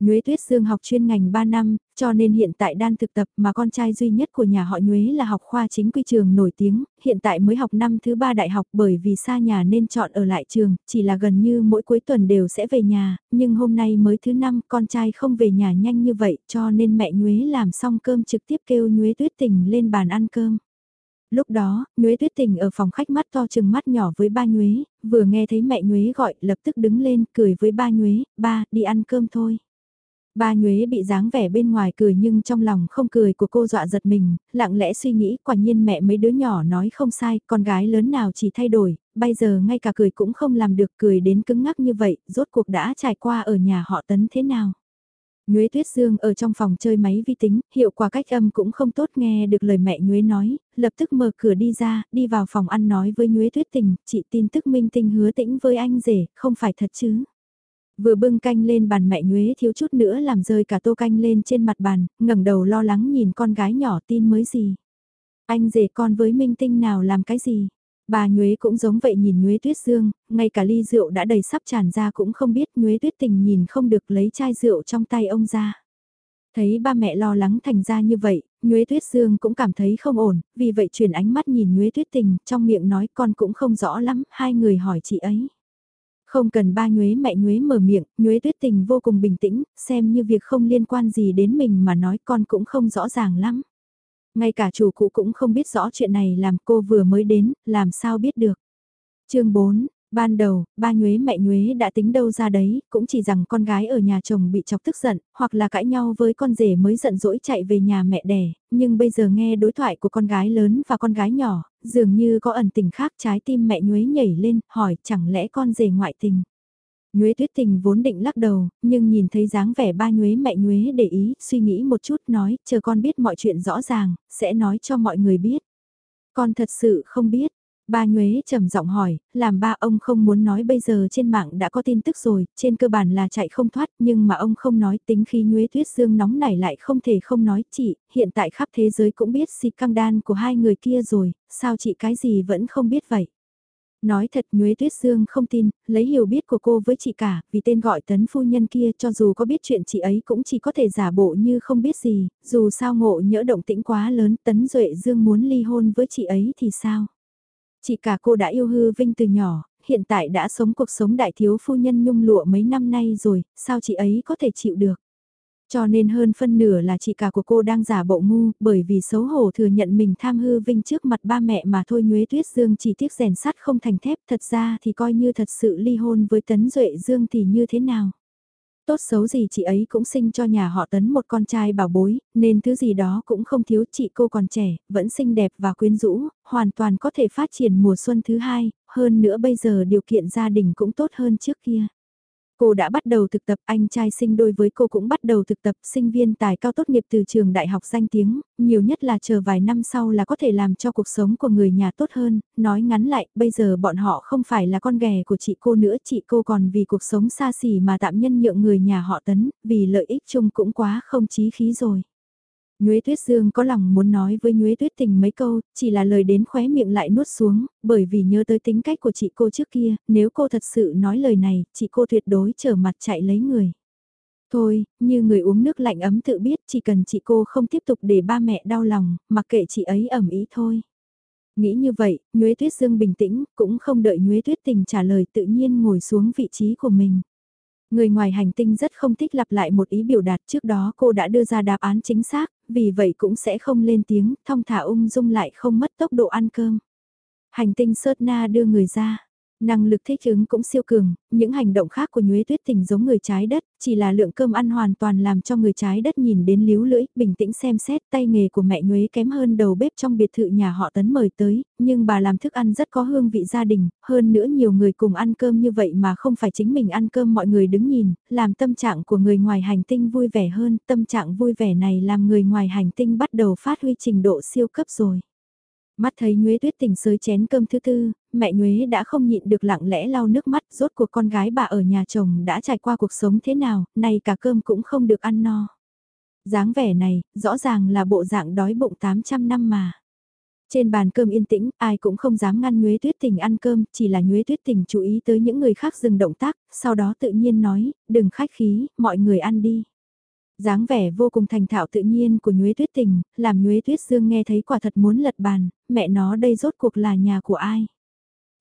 Nhuế Tuyết Dương học chuyên ngành 3 năm, cho nên hiện tại đang thực tập mà con trai duy nhất của nhà họ Nhuế là học khoa chính quy trường nổi tiếng, hiện tại mới học năm thứ 3 đại học bởi vì xa nhà nên chọn ở lại trường, chỉ là gần như mỗi cuối tuần đều sẽ về nhà, nhưng hôm nay mới thứ năm con trai không về nhà nhanh như vậy cho nên mẹ Nhuế làm xong cơm trực tiếp kêu Nhuế Tuyết Tình lên bàn ăn cơm. Lúc đó, Nhuế Tuyết Tình ở phòng khách mắt to chừng mắt nhỏ với ba Nhuế, vừa nghe thấy mẹ Nhuế gọi lập tức đứng lên cười với ba Nhuế, ba, đi ăn cơm thôi. Ba nhuế bị dáng vẻ bên ngoài cười nhưng trong lòng không cười của cô dọa giật mình, lặng lẽ suy nghĩ quả nhiên mẹ mấy đứa nhỏ nói không sai, con gái lớn nào chỉ thay đổi, bây giờ ngay cả cười cũng không làm được cười đến cứng ngắc như vậy, rốt cuộc đã trải qua ở nhà họ tấn thế nào. Nhuế Tuyết Dương ở trong phòng chơi máy vi tính, hiệu quả cách âm cũng không tốt nghe được lời mẹ Nhuế nói, lập tức mở cửa đi ra, đi vào phòng ăn nói với Nhuế Tuyết Tình, chị tin tức minh tinh hứa tĩnh với anh rể, không phải thật chứ. Vừa bưng canh lên bàn mẹ nhuế thiếu chút nữa làm rơi cả tô canh lên trên mặt bàn, ngẩng đầu lo lắng nhìn con gái nhỏ tin mới gì. Anh rể con với minh tinh nào làm cái gì? Bà Nhuế cũng giống vậy nhìn Nhuế Tuyết Dương, ngay cả ly rượu đã đầy sắp tràn ra cũng không biết Nhuế Tuyết Tình nhìn không được lấy chai rượu trong tay ông ra. Thấy ba mẹ lo lắng thành ra như vậy, Nhuế Tuyết Dương cũng cảm thấy không ổn, vì vậy chuyển ánh mắt nhìn Nhuế Tuyết Tình, trong miệng nói con cũng không rõ lắm, hai người hỏi chị ấy. Không cần ba nhuế mẹ nhuế mở miệng, nhuế tuyết tình vô cùng bình tĩnh, xem như việc không liên quan gì đến mình mà nói con cũng không rõ ràng lắm. Ngay cả chủ cũ cũng không biết rõ chuyện này làm cô vừa mới đến, làm sao biết được. chương 4, Ban đầu, ba Nhuế mẹ Nhuế đã tính đâu ra đấy, cũng chỉ rằng con gái ở nhà chồng bị chọc tức giận, hoặc là cãi nhau với con rể mới giận dỗi chạy về nhà mẹ đẻ, nhưng bây giờ nghe đối thoại của con gái lớn và con gái nhỏ, dường như có ẩn tình khác trái tim mẹ Nhuế nhảy lên, hỏi chẳng lẽ con rể ngoại tình. Nhuế tuyết tình vốn định lắc đầu, nhưng nhìn thấy dáng vẻ ba Nhuế mẹ Nhuế để ý, suy nghĩ một chút nói, chờ con biết mọi chuyện rõ ràng, sẽ nói cho mọi người biết. Con thật sự không biết, Ba Nhuế trầm giọng hỏi, làm ba ông không muốn nói bây giờ trên mạng đã có tin tức rồi, trên cơ bản là chạy không thoát nhưng mà ông không nói tính khi Nhuế Tuyết Dương nóng nảy lại không thể không nói chị, hiện tại khắp thế giới cũng biết si căng đan của hai người kia rồi, sao chị cái gì vẫn không biết vậy. Nói thật Nhuế Tuyết Dương không tin, lấy hiểu biết của cô với chị cả, vì tên gọi tấn phu nhân kia cho dù có biết chuyện chị ấy cũng chỉ có thể giả bộ như không biết gì, dù sao ngộ nhỡ động tĩnh quá lớn tấn Duệ Dương muốn ly hôn với chị ấy thì sao. Chị cả cô đã yêu hư vinh từ nhỏ, hiện tại đã sống cuộc sống đại thiếu phu nhân nhung lụa mấy năm nay rồi, sao chị ấy có thể chịu được. Cho nên hơn phân nửa là chị cả của cô đang giả bộ ngu, bởi vì xấu hổ thừa nhận mình tham hư vinh trước mặt ba mẹ mà thôi Nhuế Tuyết Dương chỉ tiếc rèn sắt không thành thép, thật ra thì coi như thật sự ly hôn với Tấn Duệ Dương thì như thế nào. Tốt xấu gì chị ấy cũng sinh cho nhà họ Tấn một con trai bảo bối, nên thứ gì đó cũng không thiếu chị cô còn trẻ, vẫn xinh đẹp và quyến rũ, hoàn toàn có thể phát triển mùa xuân thứ hai, hơn nữa bây giờ điều kiện gia đình cũng tốt hơn trước kia. Cô đã bắt đầu thực tập, anh trai sinh đôi với cô cũng bắt đầu thực tập, sinh viên tài cao tốt nghiệp từ trường đại học danh tiếng, nhiều nhất là chờ vài năm sau là có thể làm cho cuộc sống của người nhà tốt hơn, nói ngắn lại, bây giờ bọn họ không phải là con ghẻ của chị cô nữa, chị cô còn vì cuộc sống xa xỉ mà tạm nhân nhượng người nhà họ tấn, vì lợi ích chung cũng quá không chí khí rồi. Nhuế Tuyết Dương có lòng muốn nói với Nhuế Tuyết Tình mấy câu, chỉ là lời đến khóe miệng lại nuốt xuống, bởi vì nhớ tới tính cách của chị cô trước kia, nếu cô thật sự nói lời này, chị cô tuyệt đối trở mặt chạy lấy người. Thôi, như người uống nước lạnh ấm tự biết chỉ cần chị cô không tiếp tục để ba mẹ đau lòng, mặc kệ chị ấy ẩm ý thôi. Nghĩ như vậy, Nhuế Tuyết Dương bình tĩnh, cũng không đợi Nhuế Tuyết Tình trả lời tự nhiên ngồi xuống vị trí của mình. Người ngoài hành tinh rất không thích lặp lại một ý biểu đạt trước đó cô đã đưa ra đáp án chính xác, vì vậy cũng sẽ không lên tiếng, thong thả ung dung lại không mất tốc độ ăn cơm. Hành tinh Sớt Na đưa người ra. Năng lực thích ứng cũng siêu cường, những hành động khác của Nhuế Tuyết Tình giống người trái đất, chỉ là lượng cơm ăn hoàn toàn làm cho người trái đất nhìn đến líu lưỡi, bình tĩnh xem xét tay nghề của mẹ Nhuế kém hơn đầu bếp trong biệt thự nhà họ tấn mời tới, nhưng bà làm thức ăn rất có hương vị gia đình, hơn nữa nhiều người cùng ăn cơm như vậy mà không phải chính mình ăn cơm mọi người đứng nhìn, làm tâm trạng của người ngoài hành tinh vui vẻ hơn, tâm trạng vui vẻ này làm người ngoài hành tinh bắt đầu phát huy trình độ siêu cấp rồi. Mắt thấy Nhuế Tuyết Tình sới chén cơm thứ tư, mẹ Nhuế đã không nhịn được lặng lẽ lau nước mắt, rốt cuộc con gái bà ở nhà chồng đã trải qua cuộc sống thế nào, nay cả cơm cũng không được ăn no. dáng vẻ này, rõ ràng là bộ dạng đói bụng 800 năm mà. Trên bàn cơm yên tĩnh, ai cũng không dám ngăn Nhuế Tuyết Tình ăn cơm, chỉ là Nhuế Tuyết Tình chú ý tới những người khác dừng động tác, sau đó tự nhiên nói, đừng khách khí, mọi người ăn đi dáng vẻ vô cùng thành thạo tự nhiên của Nhuế Tuyết Tình, làm Nhuế Tuyết Dương nghe thấy quả thật muốn lật bàn, mẹ nó đây rốt cuộc là nhà của ai.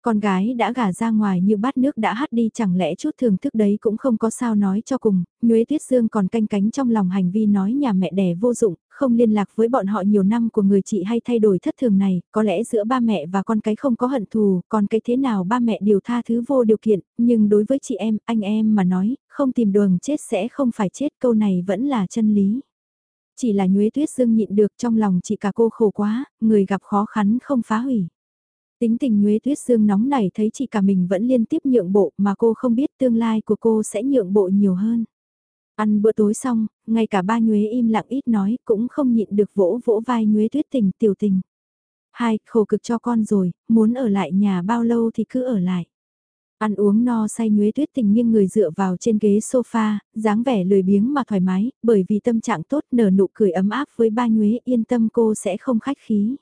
Con gái đã gả ra ngoài như bát nước đã hắt đi chẳng lẽ chút thưởng thức đấy cũng không có sao nói cho cùng, Nhuế Tuyết Dương còn canh cánh trong lòng hành vi nói nhà mẹ đẻ vô dụng, không liên lạc với bọn họ nhiều năm của người chị hay thay đổi thất thường này, có lẽ giữa ba mẹ và con cái không có hận thù, còn cái thế nào ba mẹ đều tha thứ vô điều kiện, nhưng đối với chị em, anh em mà nói, không tìm đường chết sẽ không phải chết câu này vẫn là chân lý. Chỉ là Nhuế Tuyết Dương nhịn được trong lòng chị cả cô khổ quá, người gặp khó khăn không phá hủy. Tính tình Nhuế Tuyết Dương nóng này thấy chị cả mình vẫn liên tiếp nhượng bộ mà cô không biết tương lai của cô sẽ nhượng bộ nhiều hơn. Ăn bữa tối xong, ngay cả ba Nhuế im lặng ít nói cũng không nhịn được vỗ vỗ vai Nhuế Tuyết tình tiểu tình. Hai, khổ cực cho con rồi, muốn ở lại nhà bao lâu thì cứ ở lại. Ăn uống no say nhuế tuyết tình nghiêng người dựa vào trên ghế sofa, dáng vẻ lười biếng mà thoải mái, bởi vì tâm trạng tốt nở nụ cười ấm áp với ba nhuế yên tâm cô sẽ không khách khí.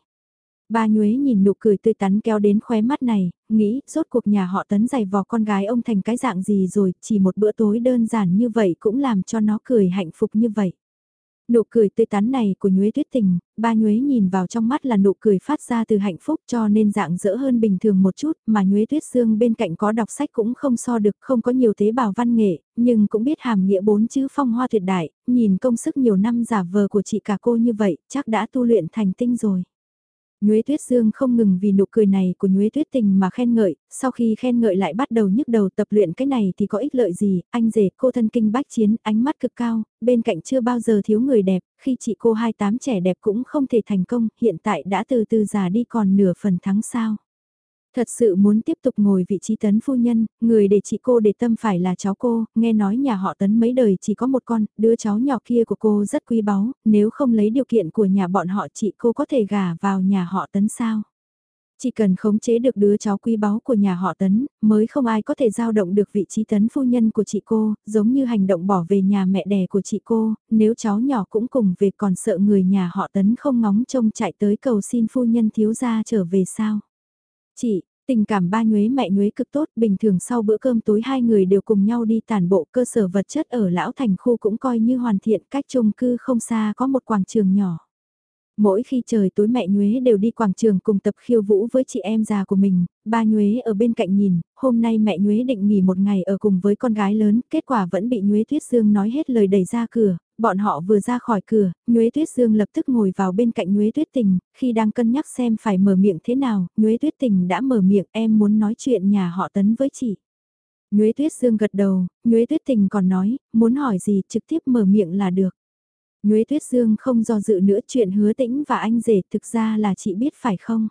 Ba Nhuế nhìn nụ cười tươi tắn kéo đến khóe mắt này, nghĩ rốt cuộc nhà họ tấn giày vò con gái ông thành cái dạng gì rồi, chỉ một bữa tối đơn giản như vậy cũng làm cho nó cười hạnh phúc như vậy. Nụ cười tươi tắn này của Nhuế Tuyết Tình, ba Nhuế nhìn vào trong mắt là nụ cười phát ra từ hạnh phúc cho nên dạng dỡ hơn bình thường một chút mà Nhuế Tuyết Dương bên cạnh có đọc sách cũng không so được không có nhiều tế bào văn nghệ, nhưng cũng biết hàm nghĩa bốn chữ phong hoa tuyệt đại, nhìn công sức nhiều năm giả vờ của chị cả cô như vậy chắc đã tu luyện thành tinh rồi. Nhuế Tuyết Dương không ngừng vì nụ cười này của Nhuế Tuyết Tình mà khen ngợi, sau khi khen ngợi lại bắt đầu nhức đầu tập luyện cái này thì có ích lợi gì, anh rể cô thân kinh bách chiến, ánh mắt cực cao, bên cạnh chưa bao giờ thiếu người đẹp, khi chị cô 28 trẻ đẹp cũng không thể thành công, hiện tại đã từ từ già đi còn nửa phần thắng sao. Thật sự muốn tiếp tục ngồi vị trí tấn phu nhân, người để chị cô để tâm phải là cháu cô, nghe nói nhà họ tấn mấy đời chỉ có một con, đứa cháu nhỏ kia của cô rất quý báu, nếu không lấy điều kiện của nhà bọn họ chị cô có thể gả vào nhà họ tấn sao. Chỉ cần khống chế được đứa cháu quý báu của nhà họ Tấn, mới không ai có thể giao động được vị trí Tấn phu nhân của chị cô, giống như hành động bỏ về nhà mẹ đẻ của chị cô, nếu cháu nhỏ cũng cùng về còn sợ người nhà họ Tấn không ngóng trông chạy tới cầu xin phu nhân thiếu gia trở về sao. Chị, tình cảm ba nhuế mẹ nhuế cực tốt, bình thường sau bữa cơm tối hai người đều cùng nhau đi tàn bộ cơ sở vật chất ở lão thành khu cũng coi như hoàn thiện cách chung cư không xa có một quảng trường nhỏ. Mỗi khi trời tối mẹ Nhuế đều đi quảng trường cùng tập khiêu vũ với chị em già của mình, ba Nhuế ở bên cạnh nhìn, hôm nay mẹ Nhuế định nghỉ một ngày ở cùng với con gái lớn, kết quả vẫn bị Nhuế Tuyết Dương nói hết lời đẩy ra cửa, bọn họ vừa ra khỏi cửa, Nhuế Tuyết Dương lập tức ngồi vào bên cạnh Nhuế Tuyết Tình, khi đang cân nhắc xem phải mở miệng thế nào, Nhuế Tuyết Tình đã mở miệng em muốn nói chuyện nhà họ tấn với chị. Nhuế Tuyết Dương gật đầu, Nhuế Tuyết Tình còn nói, muốn hỏi gì trực tiếp mở miệng là được. Nhuế Tuyết Dương không do dự nữa chuyện hứa tĩnh và anh rể thực ra là chị biết phải không?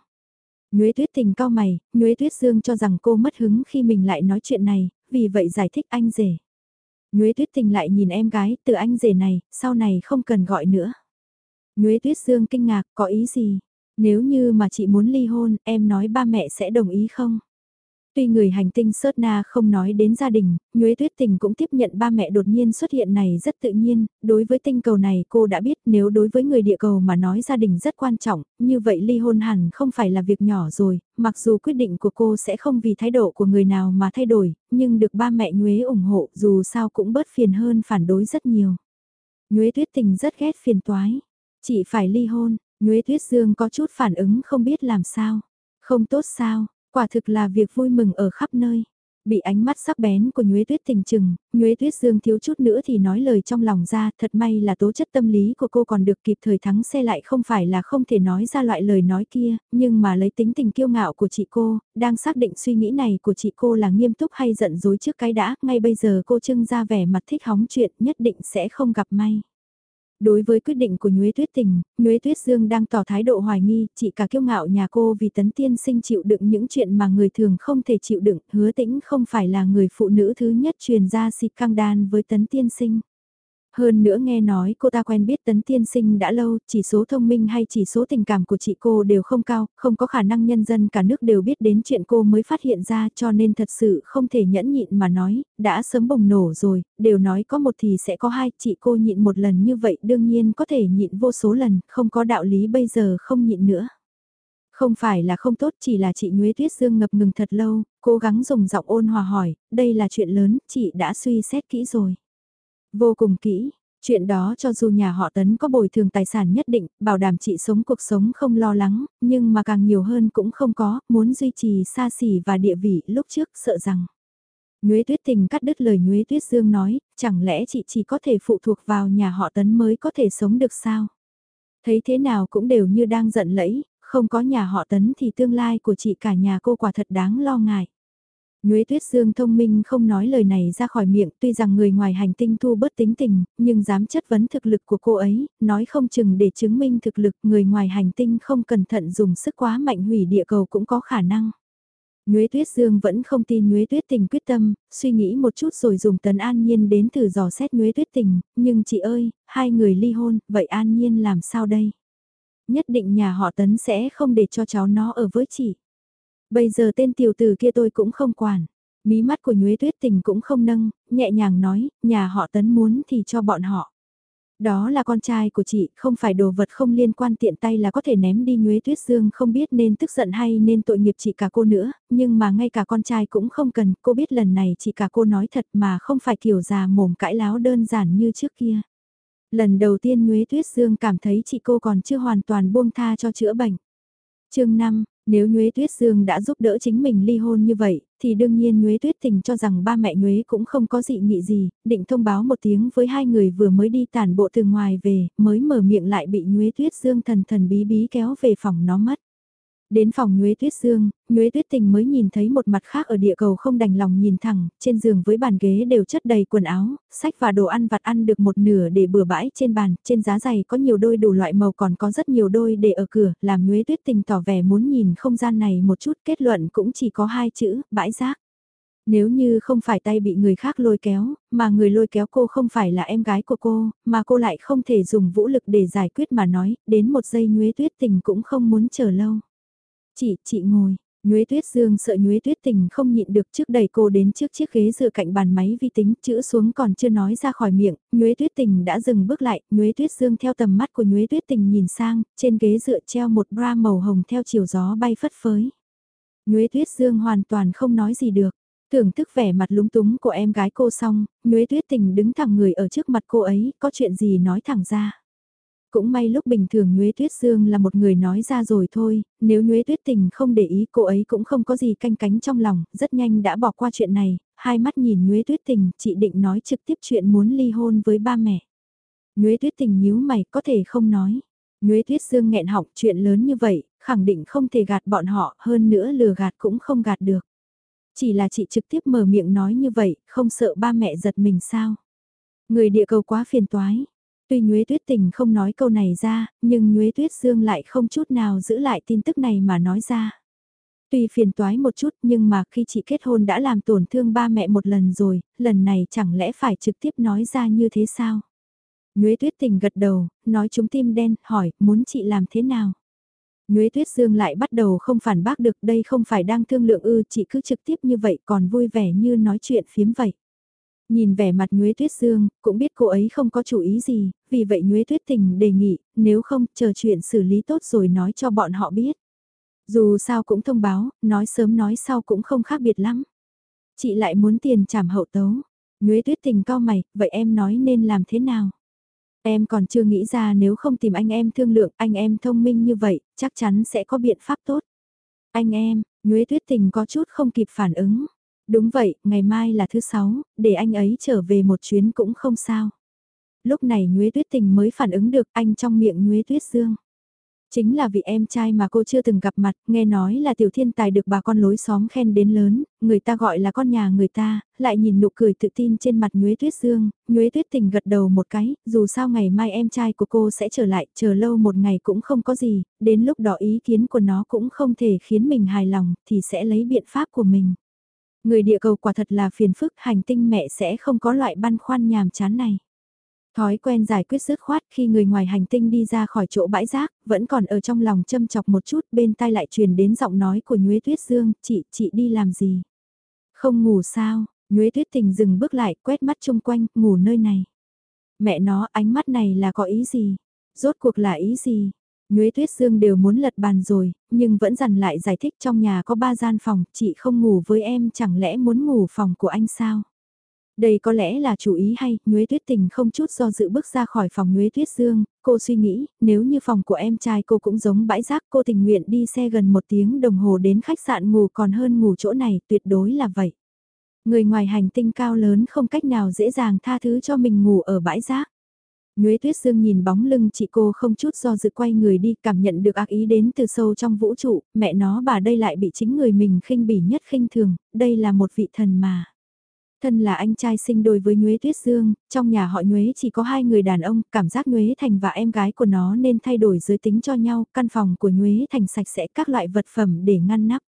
Nhuế Tuyết Tình cao mày, Nhuế Tuyết Dương cho rằng cô mất hứng khi mình lại nói chuyện này, vì vậy giải thích anh rể. Nhuế Tuyết Tình lại nhìn em gái, từ anh rể này, sau này không cần gọi nữa. Nhuế Tuyết Dương kinh ngạc, có ý gì? Nếu như mà chị muốn ly hôn, em nói ba mẹ sẽ đồng ý không? Tuy người hành tinh Sớt Na không nói đến gia đình, Nhuế Tuyết Tình cũng tiếp nhận ba mẹ đột nhiên xuất hiện này rất tự nhiên, đối với tinh cầu này cô đã biết nếu đối với người địa cầu mà nói gia đình rất quan trọng, như vậy ly hôn hẳn không phải là việc nhỏ rồi, mặc dù quyết định của cô sẽ không vì thái độ của người nào mà thay đổi, nhưng được ba mẹ Nhuế ủng hộ dù sao cũng bớt phiền hơn phản đối rất nhiều. Nhuế Tuyết Tình rất ghét phiền toái, chị phải ly hôn, Nhuế Tuyết Dương có chút phản ứng không biết làm sao, không tốt sao? Quả thực là việc vui mừng ở khắp nơi. Bị ánh mắt sắc bén của Nhuế Tuyết tình chừng, Nhuế Tuyết Dương thiếu chút nữa thì nói lời trong lòng ra, thật may là tố chất tâm lý của cô còn được kịp thời thắng xe lại không phải là không thể nói ra loại lời nói kia, nhưng mà lấy tính tình kiêu ngạo của chị cô, đang xác định suy nghĩ này của chị cô là nghiêm túc hay giận dối trước cái đã, ngay bây giờ cô trưng ra vẻ mặt thích hóng chuyện nhất định sẽ không gặp may. Đối với quyết định của Nhuế Tuyết Tình, Nhuế Tuyết Dương đang tỏ thái độ hoài nghi, chỉ cả kiêu ngạo nhà cô vì tấn tiên sinh chịu đựng những chuyện mà người thường không thể chịu đựng, hứa tĩnh không phải là người phụ nữ thứ nhất truyền ra xịt căng đan với tấn tiên sinh. Hơn nữa nghe nói cô ta quen biết tấn tiên sinh đã lâu, chỉ số thông minh hay chỉ số tình cảm của chị cô đều không cao, không có khả năng nhân dân cả nước đều biết đến chuyện cô mới phát hiện ra cho nên thật sự không thể nhẫn nhịn mà nói, đã sớm bùng nổ rồi, đều nói có một thì sẽ có hai, chị cô nhịn một lần như vậy đương nhiên có thể nhịn vô số lần, không có đạo lý bây giờ không nhịn nữa. Không phải là không tốt chỉ là chị nguyễn Tuyết Dương ngập ngừng thật lâu, cố gắng dùng giọng ôn hòa hỏi, đây là chuyện lớn, chị đã suy xét kỹ rồi. Vô cùng kỹ, chuyện đó cho dù nhà họ Tấn có bồi thường tài sản nhất định, bảo đảm chị sống cuộc sống không lo lắng, nhưng mà càng nhiều hơn cũng không có, muốn duy trì xa xỉ và địa vị lúc trước sợ rằng. Nhuế Tuyết Tình cắt đứt lời Nhuế Tuyết Dương nói, chẳng lẽ chị chỉ có thể phụ thuộc vào nhà họ Tấn mới có thể sống được sao? Thấy thế nào cũng đều như đang giận lẫy, không có nhà họ Tấn thì tương lai của chị cả nhà cô quả thật đáng lo ngại. Nhuế Tuyết Dương thông minh không nói lời này ra khỏi miệng tuy rằng người ngoài hành tinh thu bớt tính tình, nhưng dám chất vấn thực lực của cô ấy, nói không chừng để chứng minh thực lực người ngoài hành tinh không cẩn thận dùng sức quá mạnh hủy địa cầu cũng có khả năng. Nhuế Tuyết Dương vẫn không tin Nhuế Tuyết Tình quyết tâm, suy nghĩ một chút rồi dùng Tấn An Nhiên đến thử dò xét Nhuế Tuyết Tình, nhưng chị ơi, hai người ly hôn, vậy An Nhiên làm sao đây? Nhất định nhà họ Tấn sẽ không để cho cháu nó ở với chị. Bây giờ tên tiểu tử kia tôi cũng không quản. Mí mắt của Nhuế Tuyết Tình cũng không nâng, nhẹ nhàng nói, nhà họ tấn muốn thì cho bọn họ. Đó là con trai của chị, không phải đồ vật không liên quan tiện tay là có thể ném đi Nhuế Tuyết Dương không biết nên tức giận hay nên tội nghiệp chị cả cô nữa, nhưng mà ngay cả con trai cũng không cần, cô biết lần này chị cả cô nói thật mà không phải kiểu già mồm cãi láo đơn giản như trước kia. Lần đầu tiên Nhuế Tuyết Dương cảm thấy chị cô còn chưa hoàn toàn buông tha cho chữa bệnh. chương 5, nếu Nhuế Tuyết Dương đã giúp đỡ chính mình ly hôn như vậy, thì đương nhiên Nhuế Tuyết Tình cho rằng ba mẹ Nhuế cũng không có dị nghị gì, định thông báo một tiếng với hai người vừa mới đi tản bộ từ ngoài về, mới mở miệng lại bị Nhuế Tuyết Dương thần thần bí bí kéo về phòng nó mất. Đến phòng Nhuế Tuyết Dương, Nhuế Tuyết Tình mới nhìn thấy một mặt khác ở địa cầu không đành lòng nhìn thẳng, trên giường với bàn ghế đều chất đầy quần áo, sách và đồ ăn vặt ăn được một nửa để bừa bãi trên bàn, trên giá giày có nhiều đôi đủ loại màu còn có rất nhiều đôi để ở cửa, làm Nhuế Tuyết Tình tỏ vẻ muốn nhìn không gian này một chút, kết luận cũng chỉ có hai chữ, bãi rác. Nếu như không phải tay bị người khác lôi kéo, mà người lôi kéo cô không phải là em gái của cô, mà cô lại không thể dùng vũ lực để giải quyết mà nói, đến một giây nhuế tuyết tình cũng không muốn chờ lâu. Chị, chị ngồi. Nhuế Tuyết Dương sợ Nhuế Tuyết Tình không nhịn được trước đẩy cô đến trước chiếc ghế dựa cạnh bàn máy vi tính, chữ xuống còn chưa nói ra khỏi miệng, Nhuế Tuyết Tình đã dừng bước lại, Nhuế Tuyết Dương theo tầm mắt của Nhuế Tuyết Tình nhìn sang, trên ghế dựa treo một bra màu hồng theo chiều gió bay phất phới. Nhuế Tuyết Dương hoàn toàn không nói gì được. Thưởng thức vẻ mặt lúng túng của em gái cô xong, Nhuế Tuyết Tình đứng thẳng người ở trước mặt cô ấy, có chuyện gì nói thẳng ra. Cũng may lúc bình thường Nhuế Tuyết Dương là một người nói ra rồi thôi, nếu Nhuế Tuyết Tình không để ý cô ấy cũng không có gì canh cánh trong lòng, rất nhanh đã bỏ qua chuyện này, hai mắt nhìn Nhuế Tuyết Tình, chị định nói trực tiếp chuyện muốn ly hôn với ba mẹ. Nhuế Tuyết Tình nhíu mày, có thể không nói. Nhuế Tuyết Dương nghẹn họng chuyện lớn như vậy, khẳng định không thể gạt bọn họ, hơn nữa lừa gạt cũng không gạt được. Chỉ là chị trực tiếp mở miệng nói như vậy, không sợ ba mẹ giật mình sao. Người địa cầu quá phiền toái. Tuy Nhuế Tuyết Tình không nói câu này ra, nhưng Nhuế Tuyết Dương lại không chút nào giữ lại tin tức này mà nói ra. Tuy phiền toái một chút nhưng mà khi chị kết hôn đã làm tổn thương ba mẹ một lần rồi, lần này chẳng lẽ phải trực tiếp nói ra như thế sao? Nhuế Tuyết Tình gật đầu, nói chúng tim đen, hỏi, muốn chị làm thế nào? Nhuế Tuyết Dương lại bắt đầu không phản bác được đây không phải đang thương lượng ư chị cứ trực tiếp như vậy còn vui vẻ như nói chuyện phiếm vậy. Nhìn vẻ mặt Nhuế Tuyết Dương, cũng biết cô ấy không có chủ ý gì, vì vậy Nhuế Tuyết Tình đề nghị, nếu không chờ chuyện xử lý tốt rồi nói cho bọn họ biết. Dù sao cũng thông báo, nói sớm nói sau cũng không khác biệt lắm. Chị lại muốn tiền trảm hậu tấu. Nhuế Tuyết Tình cao mày, vậy em nói nên làm thế nào? Em còn chưa nghĩ ra nếu không tìm anh em thương lượng, anh em thông minh như vậy, chắc chắn sẽ có biện pháp tốt. Anh em, Nhuế Tuyết Tình có chút không kịp phản ứng. Đúng vậy, ngày mai là thứ sáu, để anh ấy trở về một chuyến cũng không sao. Lúc này Nhuế Tuyết Tình mới phản ứng được anh trong miệng Nhuế Tuyết Dương. Chính là vị em trai mà cô chưa từng gặp mặt, nghe nói là tiểu thiên tài được bà con lối xóm khen đến lớn, người ta gọi là con nhà người ta, lại nhìn nụ cười tự tin trên mặt Nhuế Tuyết Dương, Nhuế Tuyết Tình gật đầu một cái, dù sao ngày mai em trai của cô sẽ trở lại, chờ lâu một ngày cũng không có gì, đến lúc đó ý kiến của nó cũng không thể khiến mình hài lòng, thì sẽ lấy biện pháp của mình. Người địa cầu quả thật là phiền phức, hành tinh mẹ sẽ không có loại băn khoăn nhàm chán này. Thói quen giải quyết dứt khoát khi người ngoài hành tinh đi ra khỏi chỗ bãi rác, vẫn còn ở trong lòng châm chọc một chút bên tai lại truyền đến giọng nói của Nhuế Tuyết Dương, chị, chị đi làm gì? Không ngủ sao? Nhuế Tuyết Tình dừng bước lại, quét mắt chung quanh, ngủ nơi này. Mẹ nó, ánh mắt này là có ý gì? Rốt cuộc là ý gì? Nhuế Tuyết Dương đều muốn lật bàn rồi, nhưng vẫn dằn lại giải thích trong nhà có ba gian phòng, chị không ngủ với em chẳng lẽ muốn ngủ phòng của anh sao? Đây có lẽ là chủ ý hay, Nhuế Tuyết Tình không chút do dự bước ra khỏi phòng Nhuế Tuyết Dương, cô suy nghĩ, nếu như phòng của em trai cô cũng giống bãi rác cô tình nguyện đi xe gần một tiếng đồng hồ đến khách sạn ngủ còn hơn ngủ chỗ này, tuyệt đối là vậy. Người ngoài hành tinh cao lớn không cách nào dễ dàng tha thứ cho mình ngủ ở bãi rác. Nhuế Tuyết Dương nhìn bóng lưng chị cô không chút do dự quay người đi cảm nhận được ác ý đến từ sâu trong vũ trụ, mẹ nó bà đây lại bị chính người mình khinh bỉ nhất khinh thường, đây là một vị thần mà. Thân là anh trai sinh đôi với Nhuế Tuyết Dương, trong nhà họ Nhuế chỉ có hai người đàn ông, cảm giác Nhuế Thành và em gái của nó nên thay đổi giới tính cho nhau, căn phòng của Nhuế Thành sạch sẽ các loại vật phẩm để ngăn nắp.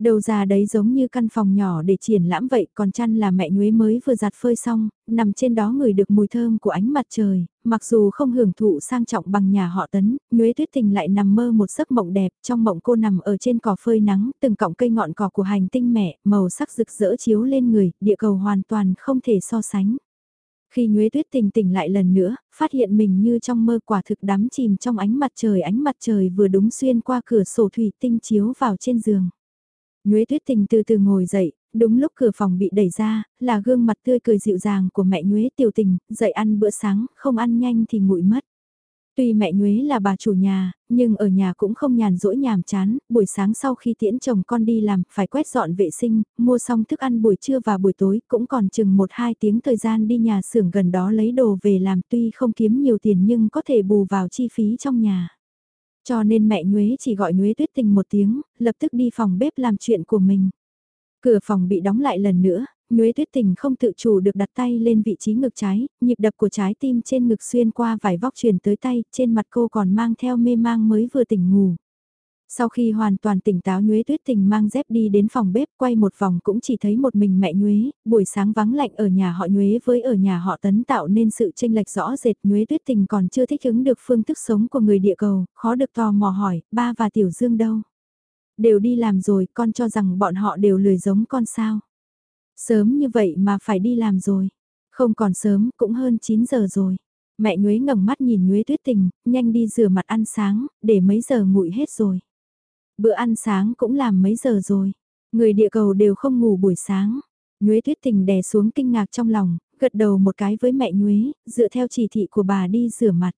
Đầu già đấy giống như căn phòng nhỏ để triển lãm vậy, còn chăn là mẹ nhuế mới vừa giặt phơi xong, nằm trên đó ngửi được mùi thơm của ánh mặt trời, mặc dù không hưởng thụ sang trọng bằng nhà họ tấn, nhuế tuyết tình lại nằm mơ một giấc mộng đẹp, trong mộng cô nằm ở trên cỏ phơi nắng, từng cọng cây ngọn cỏ của hành tinh mẹ, màu sắc rực rỡ chiếu lên người, địa cầu hoàn toàn không thể so sánh. Khi Nhuế Tuyết Tình tỉnh lại lần nữa, phát hiện mình như trong mơ quả thực đắm chìm trong ánh mặt trời ánh mặt trời vừa đúng xuyên qua cửa sổ thủy tinh chiếu vào trên giường. Nhuế Tuyết Tình từ từ ngồi dậy, đúng lúc cửa phòng bị đẩy ra, là gương mặt tươi cười dịu dàng của mẹ Nhuế Tiểu Tình, dậy ăn bữa sáng, không ăn nhanh thì nguội mất. Tuy mẹ Nhuế là bà chủ nhà, nhưng ở nhà cũng không nhàn rỗi nhàm chán, buổi sáng sau khi tiễn chồng con đi làm, phải quét dọn vệ sinh, mua xong thức ăn buổi trưa và buổi tối, cũng còn chừng 1-2 tiếng thời gian đi nhà xưởng gần đó lấy đồ về làm tuy không kiếm nhiều tiền nhưng có thể bù vào chi phí trong nhà. Cho nên mẹ Nhuế chỉ gọi Nhuế Tuyết Tình một tiếng, lập tức đi phòng bếp làm chuyện của mình. Cửa phòng bị đóng lại lần nữa, Nhuế Tuyết Tình không tự chủ được đặt tay lên vị trí ngực trái, nhịp đập của trái tim trên ngực xuyên qua vải vóc truyền tới tay, trên mặt cô còn mang theo mê mang mới vừa tỉnh ngủ. Sau khi hoàn toàn tỉnh táo Nhuế Tuyết Tình mang dép đi đến phòng bếp quay một vòng cũng chỉ thấy một mình mẹ Nhuế, buổi sáng vắng lạnh ở nhà họ Nhuế với ở nhà họ Tấn tạo nên sự tranh lệch rõ rệt Nhuế Tuyết Tình còn chưa thích ứng được phương thức sống của người địa cầu, khó được tò mò hỏi, ba và Tiểu Dương đâu? Đều đi làm rồi, con cho rằng bọn họ đều lười giống con sao? Sớm như vậy mà phải đi làm rồi. Không còn sớm, cũng hơn 9 giờ rồi. Mẹ Nhuế ngẩng mắt nhìn Nhuế Tuyết Tình, nhanh đi rửa mặt ăn sáng, để mấy giờ nguội hết rồi. Bữa ăn sáng cũng làm mấy giờ rồi. Người địa cầu đều không ngủ buổi sáng. Nhuế tuyết tình đè xuống kinh ngạc trong lòng, gật đầu một cái với mẹ Nhuế, dựa theo chỉ thị của bà đi rửa mặt.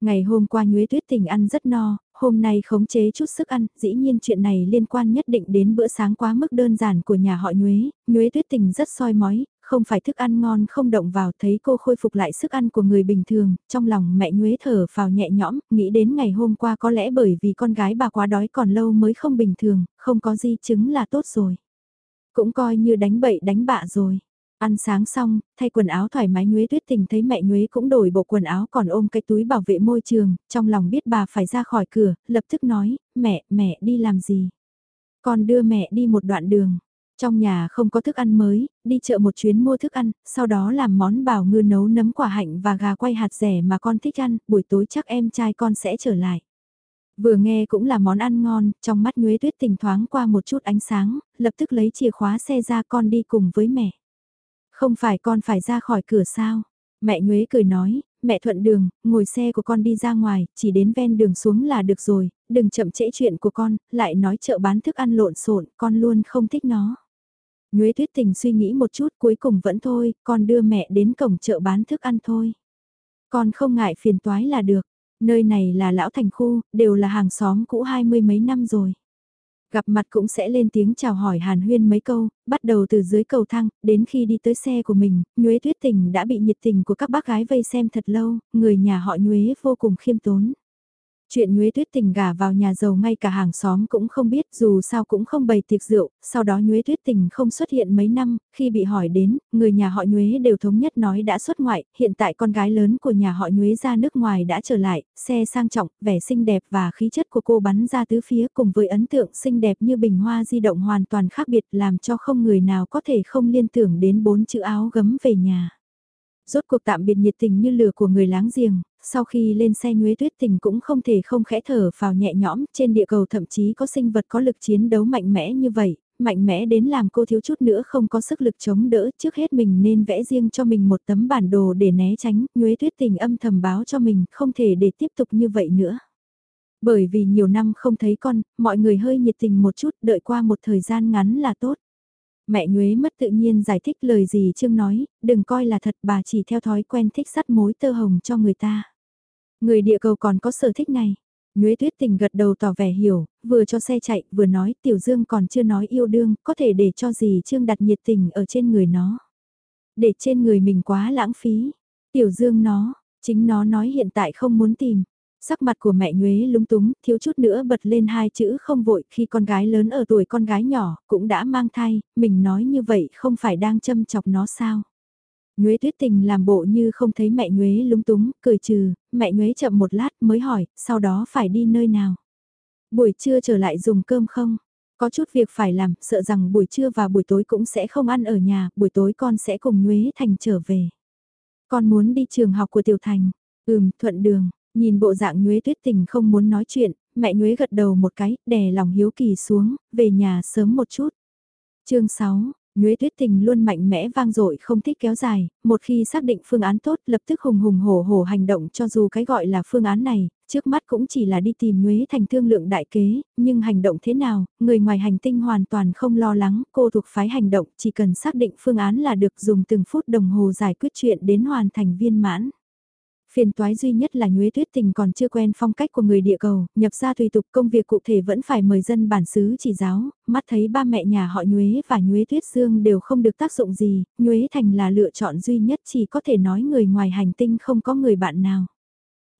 Ngày hôm qua Nhuế tuyết tình ăn rất no, hôm nay khống chế chút sức ăn, dĩ nhiên chuyện này liên quan nhất định đến bữa sáng quá mức đơn giản của nhà họ Nhuế, Nhuế tuyết tình rất soi mói, không phải thức ăn ngon không động vào thấy cô khôi phục lại sức ăn của người bình thường, trong lòng mẹ nhuế thở vào nhẹ nhõm, nghĩ đến ngày hôm qua có lẽ bởi vì con gái bà quá đói còn lâu mới không bình thường, không có di chứng là tốt rồi. Cũng coi như đánh bậy đánh bạ rồi. Ăn sáng xong, thay quần áo thoải mái Nhuế Tuyết Tình thấy mẹ Nhuế cũng đổi bộ quần áo còn ôm cái túi bảo vệ môi trường, trong lòng biết bà phải ra khỏi cửa, lập tức nói, mẹ, mẹ đi làm gì? Con đưa mẹ đi một đoạn đường. Trong nhà không có thức ăn mới, đi chợ một chuyến mua thức ăn, sau đó làm món bảo ngư nấu nấm quả hạnh và gà quay hạt rẻ mà con thích ăn, buổi tối chắc em trai con sẽ trở lại. Vừa nghe cũng là món ăn ngon, trong mắt Nhuế Tuyết tình thoáng qua một chút ánh sáng, lập tức lấy chìa khóa xe ra con đi cùng với mẹ. Không phải con phải ra khỏi cửa sao? Mẹ Nhuế cười nói, mẹ thuận đường, ngồi xe của con đi ra ngoài, chỉ đến ven đường xuống là được rồi, đừng chậm trễ chuyện của con, lại nói chợ bán thức ăn lộn xộn, con luôn không thích nó. Nhuế tuyết tình suy nghĩ một chút cuối cùng vẫn thôi, con đưa mẹ đến cổng chợ bán thức ăn thôi. Con không ngại phiền toái là được, nơi này là lão thành khu, đều là hàng xóm cũ hai mươi mấy năm rồi. Gặp mặt cũng sẽ lên tiếng chào hỏi hàn huyên mấy câu, bắt đầu từ dưới cầu thang, đến khi đi tới xe của mình, Nhuế tuyết tình đã bị nhiệt tình của các bác gái vây xem thật lâu, người nhà họ Nhuế vô cùng khiêm tốn. Chuyện Nhuế Tuyết Tình gả vào nhà giàu ngay cả hàng xóm cũng không biết dù sao cũng không bày tiệc rượu, sau đó Nhuế Tuyết Tình không xuất hiện mấy năm, khi bị hỏi đến, người nhà họ Nhuế đều thống nhất nói đã xuất ngoại, hiện tại con gái lớn của nhà họ Nhuế ra nước ngoài đã trở lại, xe sang trọng, vẻ xinh đẹp và khí chất của cô bắn ra tứ phía cùng với ấn tượng xinh đẹp như bình hoa di động hoàn toàn khác biệt làm cho không người nào có thể không liên tưởng đến bốn chữ áo gấm về nhà. Rốt cuộc tạm biệt nhiệt tình như lửa của người láng giềng, sau khi lên xe nhuế tuyết tình cũng không thể không khẽ thở vào nhẹ nhõm, trên địa cầu thậm chí có sinh vật có lực chiến đấu mạnh mẽ như vậy, mạnh mẽ đến làm cô thiếu chút nữa không có sức lực chống đỡ, trước hết mình nên vẽ riêng cho mình một tấm bản đồ để né tránh, nhuế tuyết tình âm thầm báo cho mình, không thể để tiếp tục như vậy nữa. Bởi vì nhiều năm không thấy con, mọi người hơi nhiệt tình một chút, đợi qua một thời gian ngắn là tốt. Mẹ Nhuế mất tự nhiên giải thích lời gì Trương nói, đừng coi là thật bà chỉ theo thói quen thích sắt mối tơ hồng cho người ta. Người địa cầu còn có sở thích này. Nhuế tuyết tình gật đầu tỏ vẻ hiểu, vừa cho xe chạy vừa nói Tiểu Dương còn chưa nói yêu đương, có thể để cho gì Trương đặt nhiệt tình ở trên người nó. Để trên người mình quá lãng phí. Tiểu Dương nó, chính nó nói hiện tại không muốn tìm. Sắc mặt của mẹ Nhuế lúng túng, thiếu chút nữa bật lên hai chữ không vội khi con gái lớn ở tuổi con gái nhỏ, cũng đã mang thai, mình nói như vậy không phải đang châm chọc nó sao. Nhuế tuyết tình làm bộ như không thấy mẹ Nhuế lúng túng, cười trừ, mẹ Nhuế chậm một lát mới hỏi, sau đó phải đi nơi nào. Buổi trưa trở lại dùng cơm không? Có chút việc phải làm, sợ rằng buổi trưa và buổi tối cũng sẽ không ăn ở nhà, buổi tối con sẽ cùng Nhuế Thành trở về. Con muốn đi trường học của Tiểu Thành. Ừm, thuận đường, nhìn bộ dạng Nhuế tuyết tình không muốn nói chuyện, mẹ Nhuế gật đầu một cái, đè lòng hiếu kỳ xuống, về nhà sớm một chút. chương 6, Nhuế tuyết tình luôn mạnh mẽ vang dội không thích kéo dài, một khi xác định phương án tốt lập tức hùng hùng hổ hổ hành động cho dù cái gọi là phương án này, trước mắt cũng chỉ là đi tìm Nhuế thành thương lượng đại kế, nhưng hành động thế nào, người ngoài hành tinh hoàn toàn không lo lắng, cô thuộc phái hành động chỉ cần xác định phương án là được dùng từng phút đồng hồ giải quyết chuyện đến hoàn thành viên mãn. Phiền toái duy nhất là Nhuế Tuyết Tình còn chưa quen phong cách của người địa cầu, nhập ra tùy tục công việc cụ thể vẫn phải mời dân bản xứ chỉ giáo, mắt thấy ba mẹ nhà họ Nhuế và Nhuế Tuyết Dương đều không được tác dụng gì, Nhuế Thành là lựa chọn duy nhất chỉ có thể nói người ngoài hành tinh không có người bạn nào.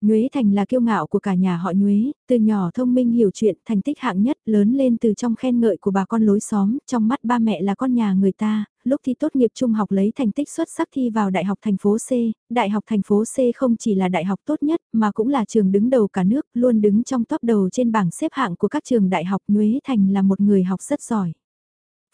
Nhuế Thành là kiêu ngạo của cả nhà họ Nhuế, từ nhỏ thông minh hiểu chuyện, thành tích hạng nhất, lớn lên từ trong khen ngợi của bà con lối xóm, trong mắt ba mẹ là con nhà người ta, lúc thi tốt nghiệp trung học lấy thành tích xuất sắc thi vào Đại học thành phố C, Đại học thành phố C không chỉ là đại học tốt nhất mà cũng là trường đứng đầu cả nước, luôn đứng trong top đầu trên bảng xếp hạng của các trường đại học Nhuế Thành là một người học rất giỏi.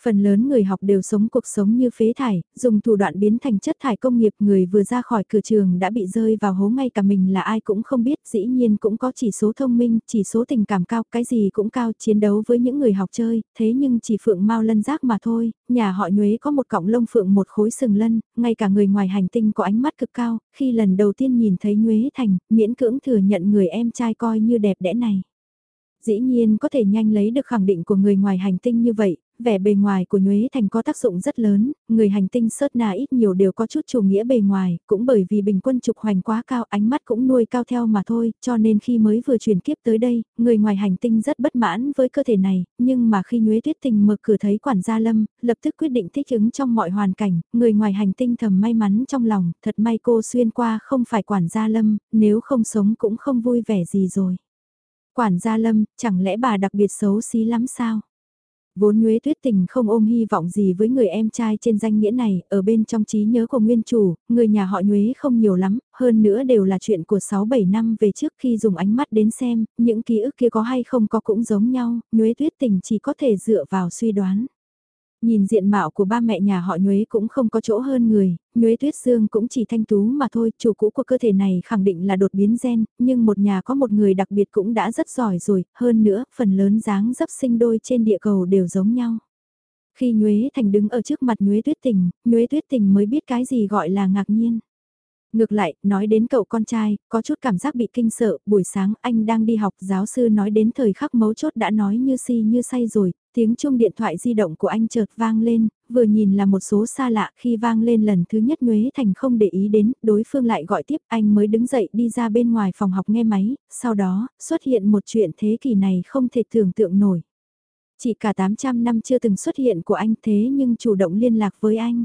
Phần lớn người học đều sống cuộc sống như phế thải, dùng thủ đoạn biến thành chất thải công nghiệp người vừa ra khỏi cửa trường đã bị rơi vào hố ngay cả mình là ai cũng không biết, dĩ nhiên cũng có chỉ số thông minh, chỉ số tình cảm cao, cái gì cũng cao, chiến đấu với những người học chơi, thế nhưng chỉ phượng mau lân giác mà thôi, nhà họ nhuế có một cọng lông phượng một khối sừng lân, ngay cả người ngoài hành tinh có ánh mắt cực cao, khi lần đầu tiên nhìn thấy nhuế thành, miễn cưỡng thừa nhận người em trai coi như đẹp đẽ này. Dĩ nhiên có thể nhanh lấy được khẳng định của người ngoài hành tinh như vậy, vẻ bề ngoài của Nhuế Thành có tác dụng rất lớn, người hành tinh sớt nà ít nhiều đều có chút chủ nghĩa bề ngoài, cũng bởi vì bình quân trục hoành quá cao ánh mắt cũng nuôi cao theo mà thôi, cho nên khi mới vừa chuyển kiếp tới đây, người ngoài hành tinh rất bất mãn với cơ thể này, nhưng mà khi Nhuế Tuyết Tình mở cửa thấy quản gia Lâm, lập tức quyết định thích ứng trong mọi hoàn cảnh, người ngoài hành tinh thầm may mắn trong lòng, thật may cô xuyên qua không phải quản gia Lâm, nếu không sống cũng không vui vẻ gì rồi. Quản gia Lâm, chẳng lẽ bà đặc biệt xấu xí lắm sao? Vốn Nguyễn Tuyết Tình không ôm hy vọng gì với người em trai trên danh nghĩa này, ở bên trong trí nhớ của nguyên chủ, người nhà họ Nguyễn không nhiều lắm, hơn nữa đều là chuyện của 6-7 năm về trước khi dùng ánh mắt đến xem, những ký ức kia có hay không có cũng giống nhau, Nguyễn Tuyết Tình chỉ có thể dựa vào suy đoán. Nhìn diện mạo của ba mẹ nhà họ Nhuế cũng không có chỗ hơn người, Nhuế Tuyết Dương cũng chỉ thanh tú mà thôi, chủ cũ của cơ thể này khẳng định là đột biến gen, nhưng một nhà có một người đặc biệt cũng đã rất giỏi rồi, hơn nữa, phần lớn dáng dấp sinh đôi trên địa cầu đều giống nhau. Khi Nhuế Thành đứng ở trước mặt Nhuế Tuyết Tình, Nhuế Tuyết Tình mới biết cái gì gọi là ngạc nhiên. Ngược lại, nói đến cậu con trai, có chút cảm giác bị kinh sợ, buổi sáng anh đang đi học, giáo sư nói đến thời khắc mấu chốt đã nói như si như say rồi, tiếng chuông điện thoại di động của anh chợt vang lên, vừa nhìn là một số xa lạ khi vang lên lần thứ nhất Nhuế Thành không để ý đến, đối phương lại gọi tiếp anh mới đứng dậy đi ra bên ngoài phòng học nghe máy, sau đó, xuất hiện một chuyện thế kỷ này không thể tưởng tượng nổi. Chỉ cả 800 năm chưa từng xuất hiện của anh thế nhưng chủ động liên lạc với anh.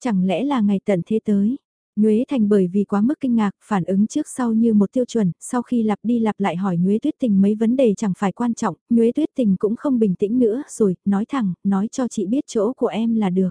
Chẳng lẽ là ngày tận thế tới? Nhuế Thành bởi vì quá mức kinh ngạc, phản ứng trước sau như một tiêu chuẩn, sau khi lặp đi lặp lại hỏi Nhuế Tuyết Tình mấy vấn đề chẳng phải quan trọng, Nhuế Tuyết Tình cũng không bình tĩnh nữa rồi, nói thẳng, nói cho chị biết chỗ của em là được.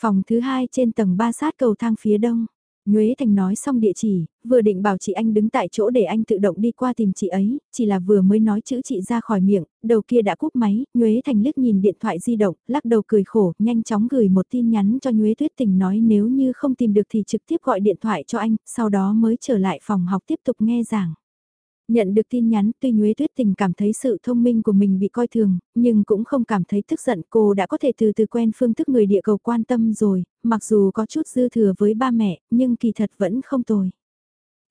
Phòng thứ hai trên tầng 3 sát cầu thang phía đông. Nhuế Thành nói xong địa chỉ, vừa định bảo chị anh đứng tại chỗ để anh tự động đi qua tìm chị ấy, chỉ là vừa mới nói chữ chị ra khỏi miệng, đầu kia đã cúp máy, Nhuế Thành liếc nhìn điện thoại di động, lắc đầu cười khổ, nhanh chóng gửi một tin nhắn cho Nhuế Tuyết Tình nói nếu như không tìm được thì trực tiếp gọi điện thoại cho anh, sau đó mới trở lại phòng học tiếp tục nghe giảng. Nhận được tin nhắn tuy Nhuế Tuyết Tình cảm thấy sự thông minh của mình bị coi thường, nhưng cũng không cảm thấy tức giận cô đã có thể từ từ quen phương thức người địa cầu quan tâm rồi, mặc dù có chút dư thừa với ba mẹ, nhưng kỳ thật vẫn không tồi.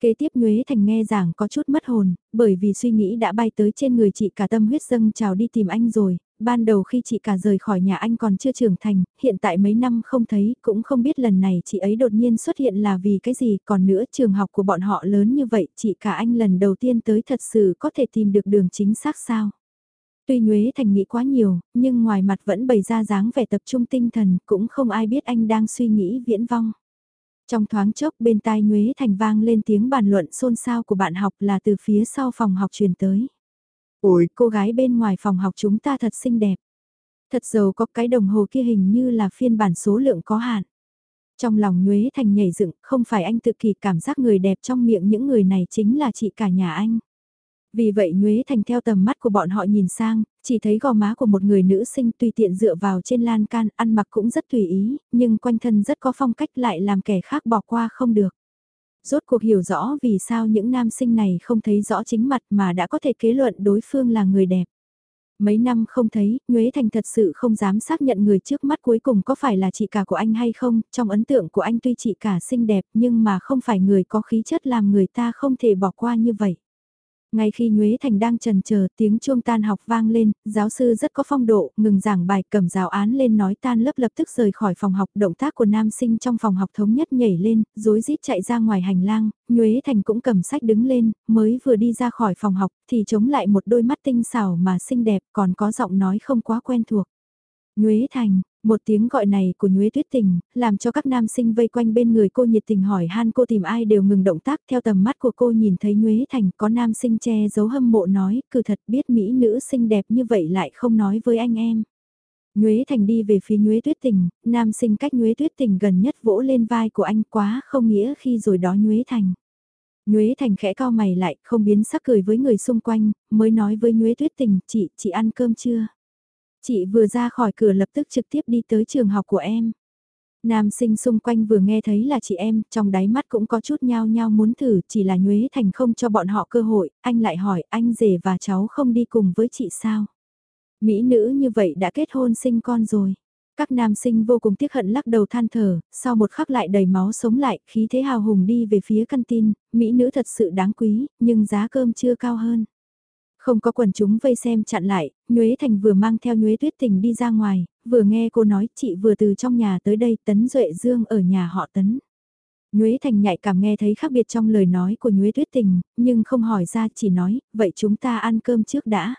Kế tiếp Nhuế Thành nghe giảng có chút mất hồn, bởi vì suy nghĩ đã bay tới trên người chị cả tâm huyết dâng chào đi tìm anh rồi, ban đầu khi chị cả rời khỏi nhà anh còn chưa trưởng thành, hiện tại mấy năm không thấy, cũng không biết lần này chị ấy đột nhiên xuất hiện là vì cái gì, còn nữa trường học của bọn họ lớn như vậy, chị cả anh lần đầu tiên tới thật sự có thể tìm được đường chính xác sao. Tuy Nhuế Thành nghĩ quá nhiều, nhưng ngoài mặt vẫn bày ra dáng vẻ tập trung tinh thần, cũng không ai biết anh đang suy nghĩ viễn vong. Trong thoáng chốc bên tai Nhuế Thành vang lên tiếng bàn luận xôn xao của bạn học là từ phía sau phòng học truyền tới. Ôi, cô gái bên ngoài phòng học chúng ta thật xinh đẹp. Thật giàu có cái đồng hồ kia hình như là phiên bản số lượng có hạn. Trong lòng Nhuế Thành nhảy dựng, không phải anh tự kỳ cảm giác người đẹp trong miệng những người này chính là chị cả nhà anh. Vì vậy Nhuế Thành theo tầm mắt của bọn họ nhìn sang, chỉ thấy gò má của một người nữ sinh tùy tiện dựa vào trên lan can, ăn mặc cũng rất tùy ý, nhưng quanh thân rất có phong cách lại làm kẻ khác bỏ qua không được. Rốt cuộc hiểu rõ vì sao những nam sinh này không thấy rõ chính mặt mà đã có thể kế luận đối phương là người đẹp. Mấy năm không thấy, Nhuế Thành thật sự không dám xác nhận người trước mắt cuối cùng có phải là chị cả của anh hay không, trong ấn tượng của anh tuy chị cả xinh đẹp nhưng mà không phải người có khí chất làm người ta không thể bỏ qua như vậy. Ngay khi Nhuế Thành đang trần chờ tiếng chuông tan học vang lên, giáo sư rất có phong độ, ngừng giảng bài cầm giáo án lên nói tan lớp lập tức rời khỏi phòng học. Động tác của nam sinh trong phòng học thống nhất nhảy lên, rối rít chạy ra ngoài hành lang, Nhuế Thành cũng cầm sách đứng lên, mới vừa đi ra khỏi phòng học thì chống lại một đôi mắt tinh xảo mà xinh đẹp còn có giọng nói không quá quen thuộc. Nhuế Thành, một tiếng gọi này của Nhuế Tuyết Tình, làm cho các nam sinh vây quanh bên người cô nhiệt tình hỏi han cô tìm ai đều ngừng động tác theo tầm mắt của cô nhìn thấy Nhuế Thành có nam sinh che giấu hâm mộ nói, cử thật biết mỹ nữ xinh đẹp như vậy lại không nói với anh em. Nhuế Thành đi về phía Nhuế Tuyết Tình, nam sinh cách Nhuế Tuyết Tình gần nhất vỗ lên vai của anh quá không nghĩa khi rồi đó Nhuế Thành. Nhuế Thành khẽ cao mày lại, không biến sắc cười với người xung quanh, mới nói với Nhuế Tuyết Tình, chị, chị ăn cơm chưa? Chị vừa ra khỏi cửa lập tức trực tiếp đi tới trường học của em. Nam sinh xung quanh vừa nghe thấy là chị em, trong đáy mắt cũng có chút nhao nhao muốn thử, chỉ là Nhuế Thành không cho bọn họ cơ hội, anh lại hỏi anh rể và cháu không đi cùng với chị sao? Mỹ nữ như vậy đã kết hôn sinh con rồi. Các nam sinh vô cùng tiếc hận lắc đầu than thở, sau một khắc lại đầy máu sống lại, khí thế hào hùng đi về phía căn tin, Mỹ nữ thật sự đáng quý, nhưng giá cơm chưa cao hơn. Không có quần chúng vây xem chặn lại, Nhuế Thành vừa mang theo Nhuế Tuyết Tình đi ra ngoài, vừa nghe cô nói chị vừa từ trong nhà tới đây Tấn Duệ Dương ở nhà họ Tấn. Nhuế Thành nhạy cảm nghe thấy khác biệt trong lời nói của Nhuế Tuyết Tình, nhưng không hỏi ra chỉ nói, vậy chúng ta ăn cơm trước đã.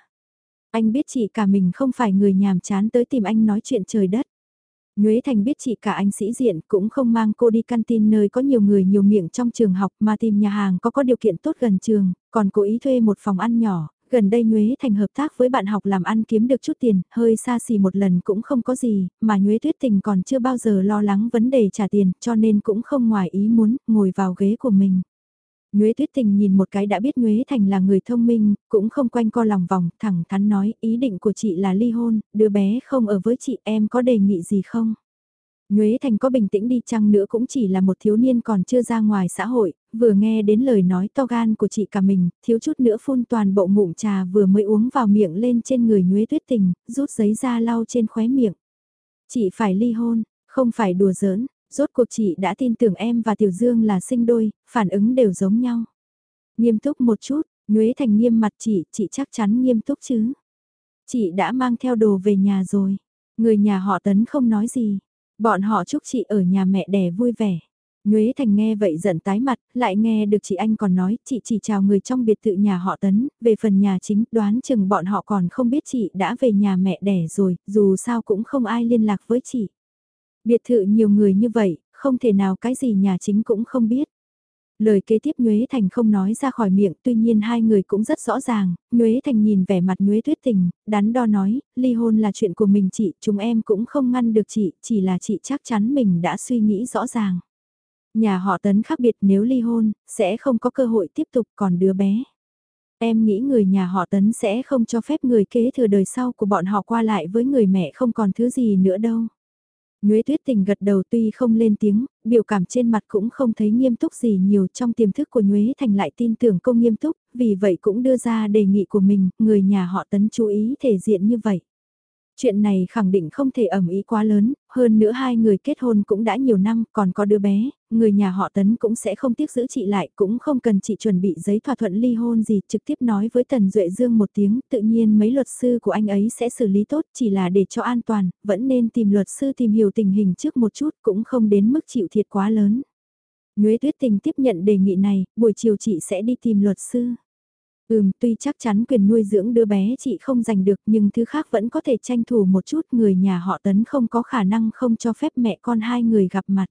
Anh biết chị cả mình không phải người nhàm chán tới tìm anh nói chuyện trời đất. Nhuế Thành biết chị cả anh sĩ diện cũng không mang cô đi canteen nơi có nhiều người nhiều miệng trong trường học mà tìm nhà hàng có có điều kiện tốt gần trường, còn cố ý thuê một phòng ăn nhỏ, gần đây Nhuế Thành hợp tác với bạn học làm ăn kiếm được chút tiền, hơi xa xỉ một lần cũng không có gì, mà Nhuế Tuyết Tình còn chưa bao giờ lo lắng vấn đề trả tiền, cho nên cũng không ngoài ý muốn ngồi vào ghế của mình. Nhuế Tuyết Tình nhìn một cái đã biết Nhuế Thành là người thông minh, cũng không quanh co lòng vòng, thẳng thắn nói ý định của chị là ly hôn, đứa bé không ở với chị em có đề nghị gì không? Nhuế Thành có bình tĩnh đi chăng nữa cũng chỉ là một thiếu niên còn chưa ra ngoài xã hội, vừa nghe đến lời nói to gan của chị cả mình, thiếu chút nữa phun toàn bộ ngụm trà vừa mới uống vào miệng lên trên người Nhuế Tuyết Tình, rút giấy ra lau trên khóe miệng. Chị phải ly hôn, không phải đùa giỡn, rốt cuộc chị đã tin tưởng em và Tiểu Dương là sinh đôi, phản ứng đều giống nhau. Nghiêm túc một chút, Nhuế Thành nghiêm mặt chị, chị chắc chắn nghiêm túc chứ. Chị đã mang theo đồ về nhà rồi, người nhà họ Tấn không nói gì Bọn họ chúc chị ở nhà mẹ đẻ vui vẻ. Nhuế Thành nghe vậy giận tái mặt, lại nghe được chị anh còn nói, chị chỉ chào người trong biệt thự nhà họ Tấn, về phần nhà chính, đoán chừng bọn họ còn không biết chị đã về nhà mẹ đẻ rồi, dù sao cũng không ai liên lạc với chị. Biệt thự nhiều người như vậy, không thể nào cái gì nhà chính cũng không biết. Lời kế tiếp Nhuế Thành không nói ra khỏi miệng, tuy nhiên hai người cũng rất rõ ràng, Nhuế Thành nhìn vẻ mặt Nhuế Tuyết Tình, đắn đo nói, ly hôn là chuyện của mình chị, chúng em cũng không ngăn được chị, chỉ là chị chắc chắn mình đã suy nghĩ rõ ràng. Nhà họ Tấn khác biệt nếu ly hôn, sẽ không có cơ hội tiếp tục còn đứa bé. Em nghĩ người nhà họ Tấn sẽ không cho phép người kế thừa đời sau của bọn họ qua lại với người mẹ không còn thứ gì nữa đâu. Nhuế tuyết tình gật đầu tuy không lên tiếng, biểu cảm trên mặt cũng không thấy nghiêm túc gì nhiều trong tiềm thức của Nhuế Thành lại tin tưởng công nghiêm túc, vì vậy cũng đưa ra đề nghị của mình, người nhà họ tấn chú ý thể diện như vậy. Chuyện này khẳng định không thể ẩm ý quá lớn, hơn nữa hai người kết hôn cũng đã nhiều năm, còn có đứa bé, người nhà họ Tấn cũng sẽ không tiếc giữ chị lại, cũng không cần chị chuẩn bị giấy thỏa thuận ly hôn gì, trực tiếp nói với Tần Duệ Dương một tiếng, tự nhiên mấy luật sư của anh ấy sẽ xử lý tốt, chỉ là để cho an toàn, vẫn nên tìm luật sư tìm hiểu tình hình trước một chút, cũng không đến mức chịu thiệt quá lớn. Nhuế Tuyết Tình tiếp nhận đề nghị này, buổi chiều chị sẽ đi tìm luật sư. Ừm, tuy chắc chắn quyền nuôi dưỡng đứa bé chị không giành được nhưng thứ khác vẫn có thể tranh thủ một chút người nhà họ tấn không có khả năng không cho phép mẹ con hai người gặp mặt.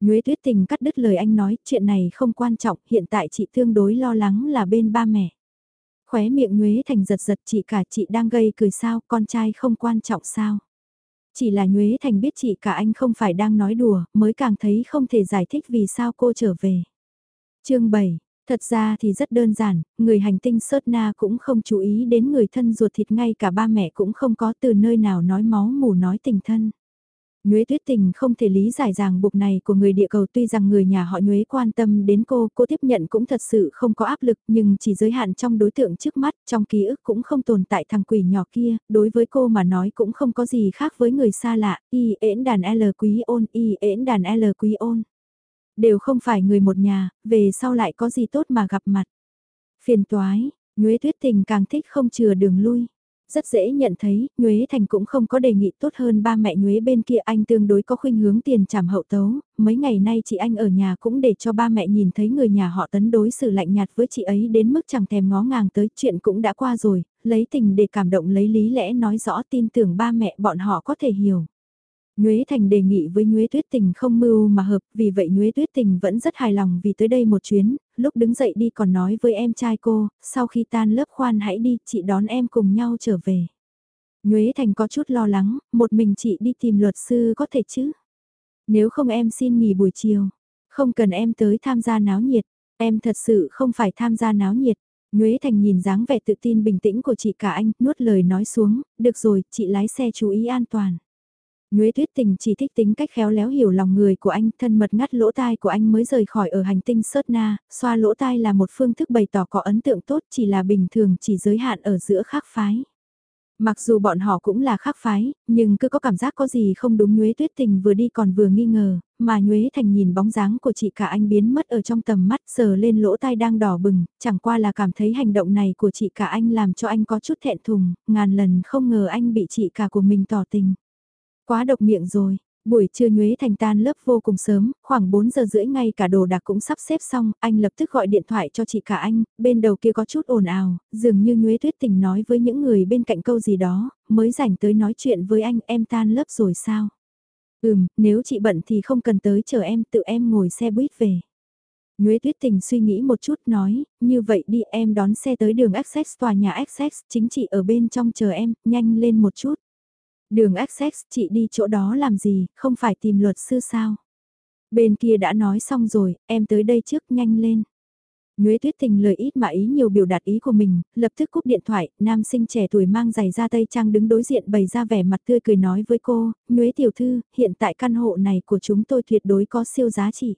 Nhuế tuyết tình cắt đứt lời anh nói, chuyện này không quan trọng, hiện tại chị tương đối lo lắng là bên ba mẹ. Khóe miệng Nhuế thành giật giật chị cả chị đang gây cười sao, con trai không quan trọng sao. Chỉ là Nhuế thành biết chị cả anh không phải đang nói đùa, mới càng thấy không thể giải thích vì sao cô trở về. chương 7 Thật ra thì rất đơn giản, người hành tinh Sớt Na cũng không chú ý đến người thân ruột thịt ngay cả ba mẹ cũng không có từ nơi nào nói máu mù nói tình thân. Nhuế tuyết tình không thể lý giải ràng buộc này của người địa cầu tuy rằng người nhà họ Nhuế quan tâm đến cô, cô tiếp nhận cũng thật sự không có áp lực nhưng chỉ giới hạn trong đối tượng trước mắt, trong ký ức cũng không tồn tại thằng quỷ nhỏ kia, đối với cô mà nói cũng không có gì khác với người xa lạ, y ễn đàn L quý ôn, y ễn đàn L quý ôn. Đều không phải người một nhà, về sau lại có gì tốt mà gặp mặt. Phiền toái, Nhuế Tuyết Tình càng thích không chừa đường lui. Rất dễ nhận thấy, Nhuế Thành cũng không có đề nghị tốt hơn ba mẹ Nhuế bên kia anh tương đối có khuynh hướng tiền trảm hậu tấu, mấy ngày nay chị anh ở nhà cũng để cho ba mẹ nhìn thấy người nhà họ tấn đối xử lạnh nhạt với chị ấy đến mức chẳng thèm ngó ngàng tới chuyện cũng đã qua rồi, lấy tình để cảm động lấy lý lẽ nói rõ tin tưởng ba mẹ bọn họ có thể hiểu. Nhuế Thành đề nghị với Nhuế Tuyết Tình không mưu mà hợp, vì vậy Nhuế Tuyết Tình vẫn rất hài lòng vì tới đây một chuyến, lúc đứng dậy đi còn nói với em trai cô, sau khi tan lớp khoan hãy đi, chị đón em cùng nhau trở về. Nhuế Thành có chút lo lắng, một mình chị đi tìm luật sư có thể chứ? Nếu không em xin nghỉ buổi chiều, không cần em tới tham gia náo nhiệt, em thật sự không phải tham gia náo nhiệt. Nhuế Thành nhìn dáng vẻ tự tin bình tĩnh của chị cả anh, nuốt lời nói xuống, được rồi, chị lái xe chú ý an toàn. Nhuế Tuyết Tình chỉ thích tính cách khéo léo hiểu lòng người của anh, thân mật ngắt lỗ tai của anh mới rời khỏi ở hành tinh Sớt Na, xoa lỗ tai là một phương thức bày tỏ có ấn tượng tốt chỉ là bình thường chỉ giới hạn ở giữa khác phái. Mặc dù bọn họ cũng là khác phái, nhưng cứ có cảm giác có gì không đúng Nhuế Tuyết Tình vừa đi còn vừa nghi ngờ, mà Nhuế Thành nhìn bóng dáng của chị cả anh biến mất ở trong tầm mắt sờ lên lỗ tai đang đỏ bừng, chẳng qua là cảm thấy hành động này của chị cả anh làm cho anh có chút thẹn thùng, ngàn lần không ngờ anh bị chị cả của mình tỏ tình. Quá độc miệng rồi, Buổi trưa nhuế thành tan lớp vô cùng sớm, khoảng 4 giờ rưỡi ngay cả đồ đạc cũng sắp xếp xong, anh lập tức gọi điện thoại cho chị cả anh, bên đầu kia có chút ồn ào, dường như nhuế tuyết tình nói với những người bên cạnh câu gì đó, mới rảnh tới nói chuyện với anh em tan lớp rồi sao? Ừm, nếu chị bận thì không cần tới chờ em, tự em ngồi xe buýt về. Nhuế tuyết tình suy nghĩ một chút nói, như vậy đi em đón xe tới đường Access tòa nhà Access, chính chị ở bên trong chờ em, nhanh lên một chút. Đường Access, chị đi chỗ đó làm gì, không phải tìm luật sư sao? Bên kia đã nói xong rồi, em tới đây trước nhanh lên. Nhuế tuyết tình lời ít mà ý nhiều biểu đạt ý của mình, lập tức cúp điện thoại, nam sinh trẻ tuổi mang giày da tây trang đứng đối diện bày ra vẻ mặt tươi cười nói với cô, Nhuế tiểu thư, hiện tại căn hộ này của chúng tôi tuyệt đối có siêu giá trị.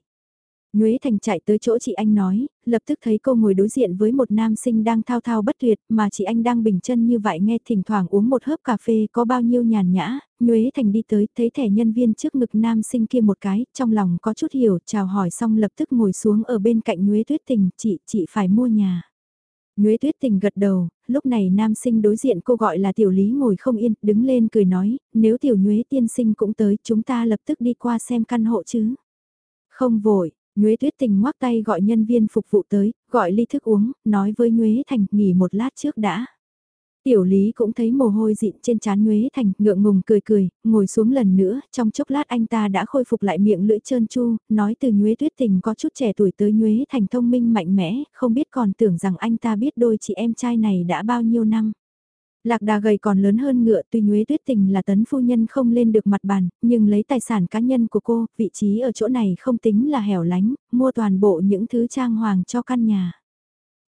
Nhuế Thành chạy tới chỗ chị anh nói, lập tức thấy cô ngồi đối diện với một nam sinh đang thao thao bất tuyệt, mà chị anh đang bình chân như vậy nghe thỉnh thoảng uống một hớp cà phê có bao nhiêu nhàn nhã, Nhuế Thành đi tới, thấy thẻ nhân viên trước ngực nam sinh kia một cái, trong lòng có chút hiểu, chào hỏi xong lập tức ngồi xuống ở bên cạnh Nhuế Tuyết Tình, chị, chị phải mua nhà. Nhuế Tuyết Tình gật đầu, lúc này nam sinh đối diện cô gọi là tiểu lý ngồi không yên, đứng lên cười nói, nếu tiểu Nhuế tiên sinh cũng tới, chúng ta lập tức đi qua xem căn hộ chứ. Không vội, Nhuế tuyết tình ngoắc tay gọi nhân viên phục vụ tới, gọi ly thức uống, nói với Nhuế Thành nghỉ một lát trước đã. Tiểu Lý cũng thấy mồ hôi dịn trên trán Nhuế Thành, ngượng ngùng cười cười, ngồi xuống lần nữa, trong chốc lát anh ta đã khôi phục lại miệng lưỡi trơn chu, nói từ Nhuế Tuyết Tình có chút trẻ tuổi tới Nhuế Thành thông minh mạnh mẽ, không biết còn tưởng rằng anh ta biết đôi chị em trai này đã bao nhiêu năm. Lạc đà gầy còn lớn hơn ngựa tuy nhuế tuyết tình là tấn phu nhân không lên được mặt bàn, nhưng lấy tài sản cá nhân của cô, vị trí ở chỗ này không tính là hẻo lánh, mua toàn bộ những thứ trang hoàng cho căn nhà.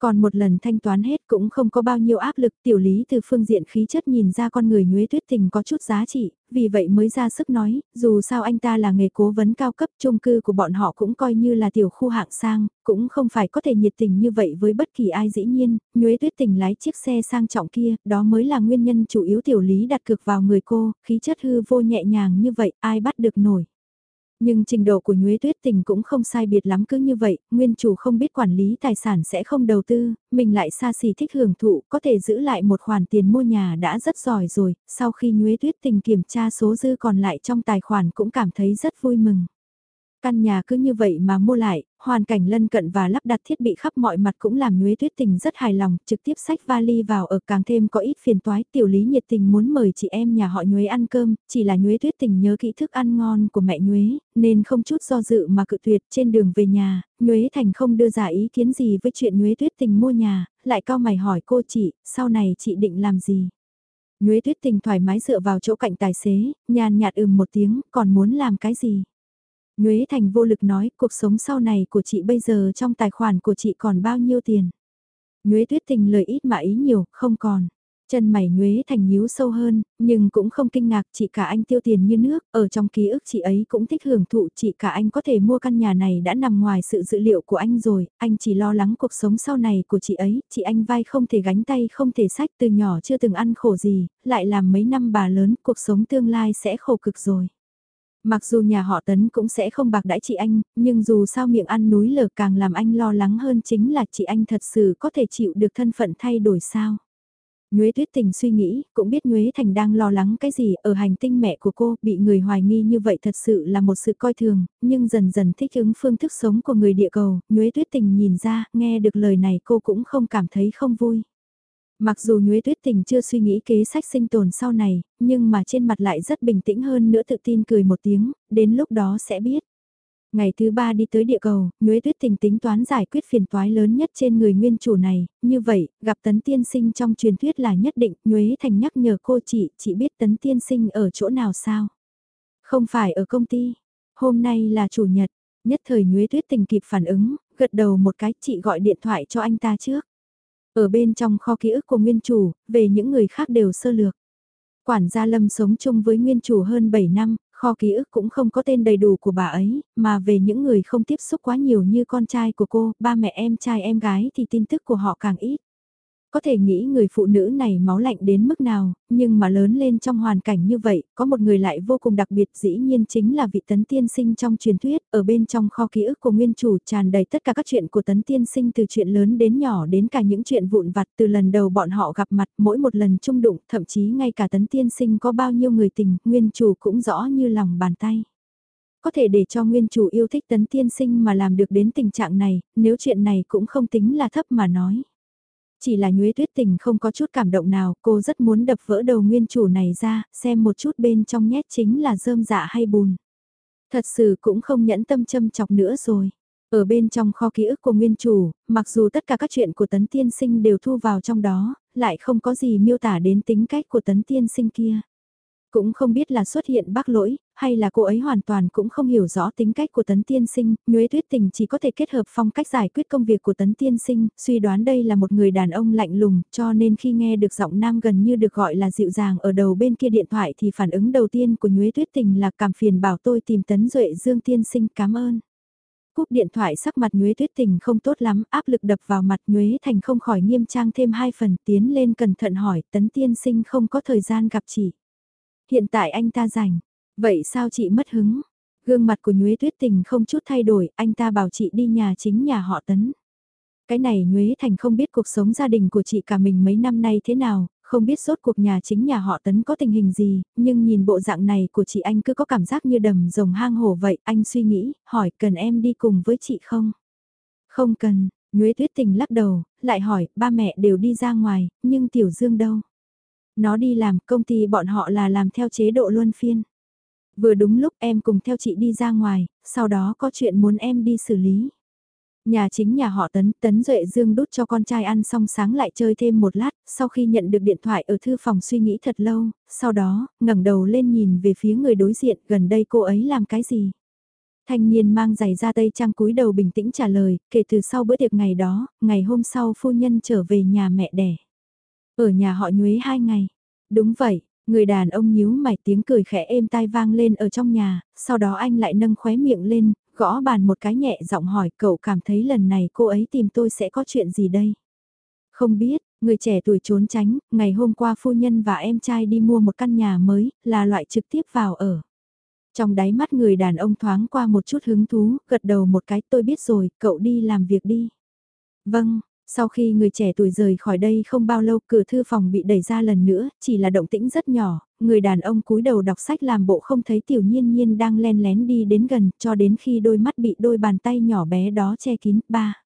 Còn một lần thanh toán hết cũng không có bao nhiêu áp lực tiểu lý từ phương diện khí chất nhìn ra con người nhuế tuyết tình có chút giá trị, vì vậy mới ra sức nói, dù sao anh ta là nghề cố vấn cao cấp chung cư của bọn họ cũng coi như là tiểu khu hạng sang, cũng không phải có thể nhiệt tình như vậy với bất kỳ ai dĩ nhiên, nhuế tuyết tình lái chiếc xe sang trọng kia, đó mới là nguyên nhân chủ yếu tiểu lý đặt cược vào người cô, khí chất hư vô nhẹ nhàng như vậy, ai bắt được nổi. Nhưng trình độ của Nhuế Tuyết Tình cũng không sai biệt lắm cứ như vậy, nguyên chủ không biết quản lý tài sản sẽ không đầu tư, mình lại xa xỉ thích hưởng thụ, có thể giữ lại một khoản tiền mua nhà đã rất giỏi rồi, sau khi Nhuế Tuyết Tình kiểm tra số dư còn lại trong tài khoản cũng cảm thấy rất vui mừng. Căn nhà cứ như vậy mà mua lại, hoàn cảnh lân cận và lắp đặt thiết bị khắp mọi mặt cũng làm Nhuế Tuyết Tình rất hài lòng, trực tiếp sách vali vào ở càng thêm có ít phiền toái. Tiểu Lý nhiệt tình muốn mời chị em nhà họ Nhuế ăn cơm, chỉ là Nhuế Tuyết Tình nhớ kỹ thức ăn ngon của mẹ Nhuế, nên không chút do dự mà cự tuyệt trên đường về nhà, Nhuế Thành không đưa ra ý kiến gì với chuyện Nhuế Tuyết Tình mua nhà, lại cao mày hỏi cô chị, sau này chị định làm gì? Nhuế Tuyết Tình thoải mái dựa vào chỗ cạnh tài xế, nhàn nhạt ừm một tiếng, còn muốn làm cái gì? Nhuế Thành vô lực nói, cuộc sống sau này của chị bây giờ trong tài khoản của chị còn bao nhiêu tiền? Nhuế Tuyết Tình lời ít mà ý nhiều, không còn. Chân mày Nhuế Thành nhíu sâu hơn, nhưng cũng không kinh ngạc chị cả anh tiêu tiền như nước, ở trong ký ức chị ấy cũng thích hưởng thụ chị cả anh có thể mua căn nhà này đã nằm ngoài sự dự liệu của anh rồi, anh chỉ lo lắng cuộc sống sau này của chị ấy, chị anh vai không thể gánh tay không thể sách từ nhỏ chưa từng ăn khổ gì, lại làm mấy năm bà lớn, cuộc sống tương lai sẽ khổ cực rồi. Mặc dù nhà họ Tấn cũng sẽ không bạc đãi chị anh, nhưng dù sao miệng ăn núi lở càng làm anh lo lắng hơn chính là chị anh thật sự có thể chịu được thân phận thay đổi sao. Nhuế Tuyết Tình suy nghĩ, cũng biết Nhuế Thành đang lo lắng cái gì ở hành tinh mẹ của cô, bị người hoài nghi như vậy thật sự là một sự coi thường, nhưng dần dần thích ứng phương thức sống của người địa cầu, Nhuế Tuyết Tình nhìn ra, nghe được lời này cô cũng không cảm thấy không vui. Mặc dù Nhuế Tuyết Tình chưa suy nghĩ kế sách sinh tồn sau này, nhưng mà trên mặt lại rất bình tĩnh hơn nữa tự tin cười một tiếng, đến lúc đó sẽ biết. Ngày thứ ba đi tới địa cầu, Nhuế Tuyết Tình tính toán giải quyết phiền toái lớn nhất trên người nguyên chủ này, như vậy, gặp tấn tiên sinh trong truyền thuyết là nhất định, Nhuế Thành nhắc nhở cô chị, chị biết tấn tiên sinh ở chỗ nào sao? Không phải ở công ty, hôm nay là chủ nhật, nhất thời Nhuế Tuyết Tình kịp phản ứng, gật đầu một cái chị gọi điện thoại cho anh ta trước. Ở bên trong kho ký ức của nguyên chủ, về những người khác đều sơ lược. Quản gia Lâm sống chung với nguyên chủ hơn 7 năm, kho ký ức cũng không có tên đầy đủ của bà ấy, mà về những người không tiếp xúc quá nhiều như con trai của cô, ba mẹ em trai em gái thì tin tức của họ càng ít. Có thể nghĩ người phụ nữ này máu lạnh đến mức nào, nhưng mà lớn lên trong hoàn cảnh như vậy, có một người lại vô cùng đặc biệt dĩ nhiên chính là vị tấn tiên sinh trong truyền thuyết, ở bên trong kho ký ức của nguyên chủ tràn đầy tất cả các chuyện của tấn tiên sinh từ chuyện lớn đến nhỏ đến cả những chuyện vụn vặt từ lần đầu bọn họ gặp mặt mỗi một lần chung đụng, thậm chí ngay cả tấn tiên sinh có bao nhiêu người tình, nguyên chủ cũng rõ như lòng bàn tay có thể để cho nguyên chủ yêu thích tấn tiên sinh mà làm được đến tình trạng này, nếu chuyện này cũng không tính là thấp mà nói. Chỉ là nhuế tuyết tình không có chút cảm động nào, cô rất muốn đập vỡ đầu nguyên chủ này ra, xem một chút bên trong nhét chính là rơm dạ hay bùn. Thật sự cũng không nhẫn tâm châm chọc nữa rồi. Ở bên trong kho ký ức của nguyên chủ, mặc dù tất cả các chuyện của tấn tiên sinh đều thu vào trong đó, lại không có gì miêu tả đến tính cách của tấn tiên sinh kia. Cũng không biết là xuất hiện bác lỗi, hay là cô ấy hoàn toàn cũng không hiểu rõ tính cách của Tấn Tiên Sinh, Nhuế Tuyết Tình chỉ có thể kết hợp phong cách giải quyết công việc của Tấn Tiên Sinh, suy đoán đây là một người đàn ông lạnh lùng, cho nên khi nghe được giọng nam gần như được gọi là dịu dàng ở đầu bên kia điện thoại thì phản ứng đầu tiên của Nhuế Tuyết Tình là cảm phiền bảo tôi tìm Tấn Duệ Dương Tiên Sinh cảm ơn. Cúp điện thoại sắc mặt Nhuế Tuyết Tình không tốt lắm, áp lực đập vào mặt Nhuế Thành không khỏi nghiêm trang thêm hai phần tiến lên cẩn thận hỏi Tấn Tiên Sinh không có thời gian gặp chị. Hiện tại anh ta rảnh, vậy sao chị mất hứng? Gương mặt của Nhuế Tuyết Tình không chút thay đổi, anh ta bảo chị đi nhà chính nhà họ Tấn. Cái này Nhuế Thành không biết cuộc sống gia đình của chị cả mình mấy năm nay thế nào, không biết sốt cuộc nhà chính nhà họ Tấn có tình hình gì, nhưng nhìn bộ dạng này của chị anh cứ có cảm giác như đầm rồng hang hổ vậy, anh suy nghĩ, hỏi cần em đi cùng với chị không? Không cần, Nhuế Tuyết Tình lắc đầu, lại hỏi, ba mẹ đều đi ra ngoài, nhưng Tiểu Dương đâu? Nó đi làm, công ty bọn họ là làm theo chế độ luân phiên. Vừa đúng lúc em cùng theo chị đi ra ngoài, sau đó có chuyện muốn em đi xử lý. Nhà chính nhà họ Tấn, Tấn Duệ Dương đút cho con trai ăn xong sáng lại chơi thêm một lát, sau khi nhận được điện thoại ở thư phòng suy nghĩ thật lâu, sau đó, ngẩng đầu lên nhìn về phía người đối diện, gần đây cô ấy làm cái gì? Thanh niên mang giày ra tây trang cúi đầu bình tĩnh trả lời, kể từ sau bữa tiệc ngày đó, ngày hôm sau phu nhân trở về nhà mẹ đẻ. Ở nhà họ nhuế hai ngày. Đúng vậy, người đàn ông nhíu mày tiếng cười khẽ êm tai vang lên ở trong nhà, sau đó anh lại nâng khóe miệng lên, gõ bàn một cái nhẹ giọng hỏi cậu cảm thấy lần này cô ấy tìm tôi sẽ có chuyện gì đây? Không biết, người trẻ tuổi trốn tránh, ngày hôm qua phu nhân và em trai đi mua một căn nhà mới, là loại trực tiếp vào ở. Trong đáy mắt người đàn ông thoáng qua một chút hứng thú, gật đầu một cái tôi biết rồi, cậu đi làm việc đi. Vâng, sau khi người trẻ tuổi rời khỏi đây không bao lâu cửa thư phòng bị đẩy ra lần nữa, chỉ là động tĩnh rất nhỏ, người đàn ông cúi đầu đọc sách làm bộ không thấy tiểu nhiên nhiên đang len lén đi đến gần cho đến khi đôi mắt bị đôi bàn tay nhỏ bé đó che kín. ba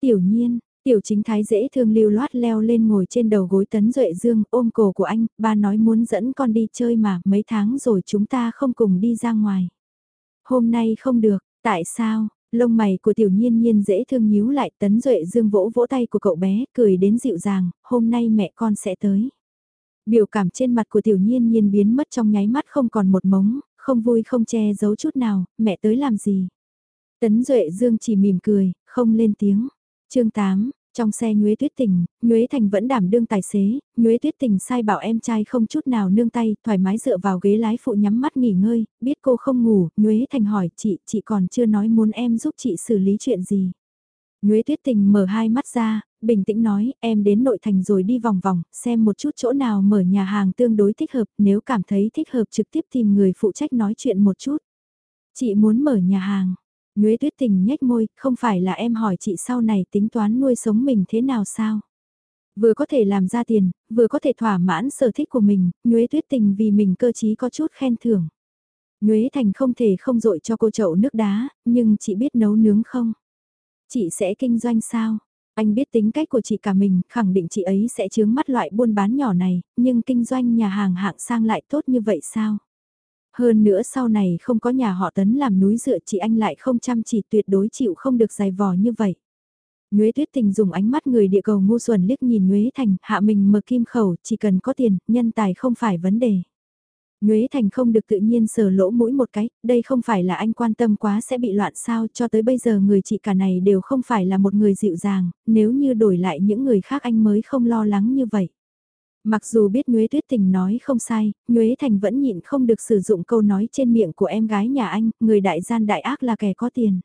Tiểu nhiên, tiểu chính thái dễ thương lưu loát leo lên ngồi trên đầu gối tấn duệ dương ôm cổ của anh, ba nói muốn dẫn con đi chơi mà mấy tháng rồi chúng ta không cùng đi ra ngoài. Hôm nay không được, tại sao, Lông mày của tiểu nhiên nhiên dễ thương nhíu lại tấn duệ dương vỗ vỗ tay của cậu bé, cười đến dịu dàng, hôm nay mẹ con sẽ tới. Biểu cảm trên mặt của tiểu nhiên nhiên biến mất trong nháy mắt không còn một mống, không vui không che giấu chút nào, mẹ tới làm gì. Tấn duệ dương chỉ mỉm cười, không lên tiếng. chương 8, trong xe Nhuế Tuyết Tình, Nhuế Thành vẫn đảm đương tài xế, Nhuế Tuyết Tình sai bảo em trai không chút nào nương tay, thoải mái dựa vào ghế lái phụ nhắm mắt nghỉ ngơi, biết cô không ngủ, Nhuế Thành hỏi chị, chị còn chưa nói muốn em giúp chị xử lý chuyện gì. Nhuế Tuyết Tình mở hai mắt ra, bình tĩnh nói, em đến nội thành rồi đi vòng vòng, xem một chút chỗ nào mở nhà hàng tương đối thích hợp, nếu cảm thấy thích hợp trực tiếp tìm người phụ trách nói chuyện một chút. Chị muốn mở nhà hàng, Nhuế tuyết tình nhếch môi, không phải là em hỏi chị sau này tính toán nuôi sống mình thế nào sao? Vừa có thể làm ra tiền, vừa có thể thỏa mãn sở thích của mình, Nhuế tuyết tình vì mình cơ chí có chút khen thưởng. Nhuế thành không thể không dội cho cô chậu nước đá, nhưng chị biết nấu nướng không? Chị sẽ kinh doanh sao? Anh biết tính cách của chị cả mình, khẳng định chị ấy sẽ chướng mắt loại buôn bán nhỏ này, nhưng kinh doanh nhà hàng hạng sang lại tốt như vậy sao? Hơn nữa sau này không có nhà họ tấn làm núi dựa chị anh lại không chăm chỉ tuyệt đối chịu không được dài vò như vậy. Nhuế tuyết tình dùng ánh mắt người địa cầu ngu xuẩn liếc nhìn Nhuế Thành, hạ mình mở kim khẩu, chỉ cần có tiền, nhân tài không phải vấn đề. Nhuế Thành không được tự nhiên sờ lỗ mũi một cái, đây không phải là anh quan tâm quá sẽ bị loạn sao, cho tới bây giờ người chị cả này đều không phải là một người dịu dàng, nếu như đổi lại những người khác anh mới không lo lắng như vậy. Mặc dù biết Nhuế Tuyết Tình nói không sai, Nhuế Thành vẫn nhịn không được sử dụng câu nói trên miệng của em gái nhà anh, người đại gian đại ác là kẻ có tiền.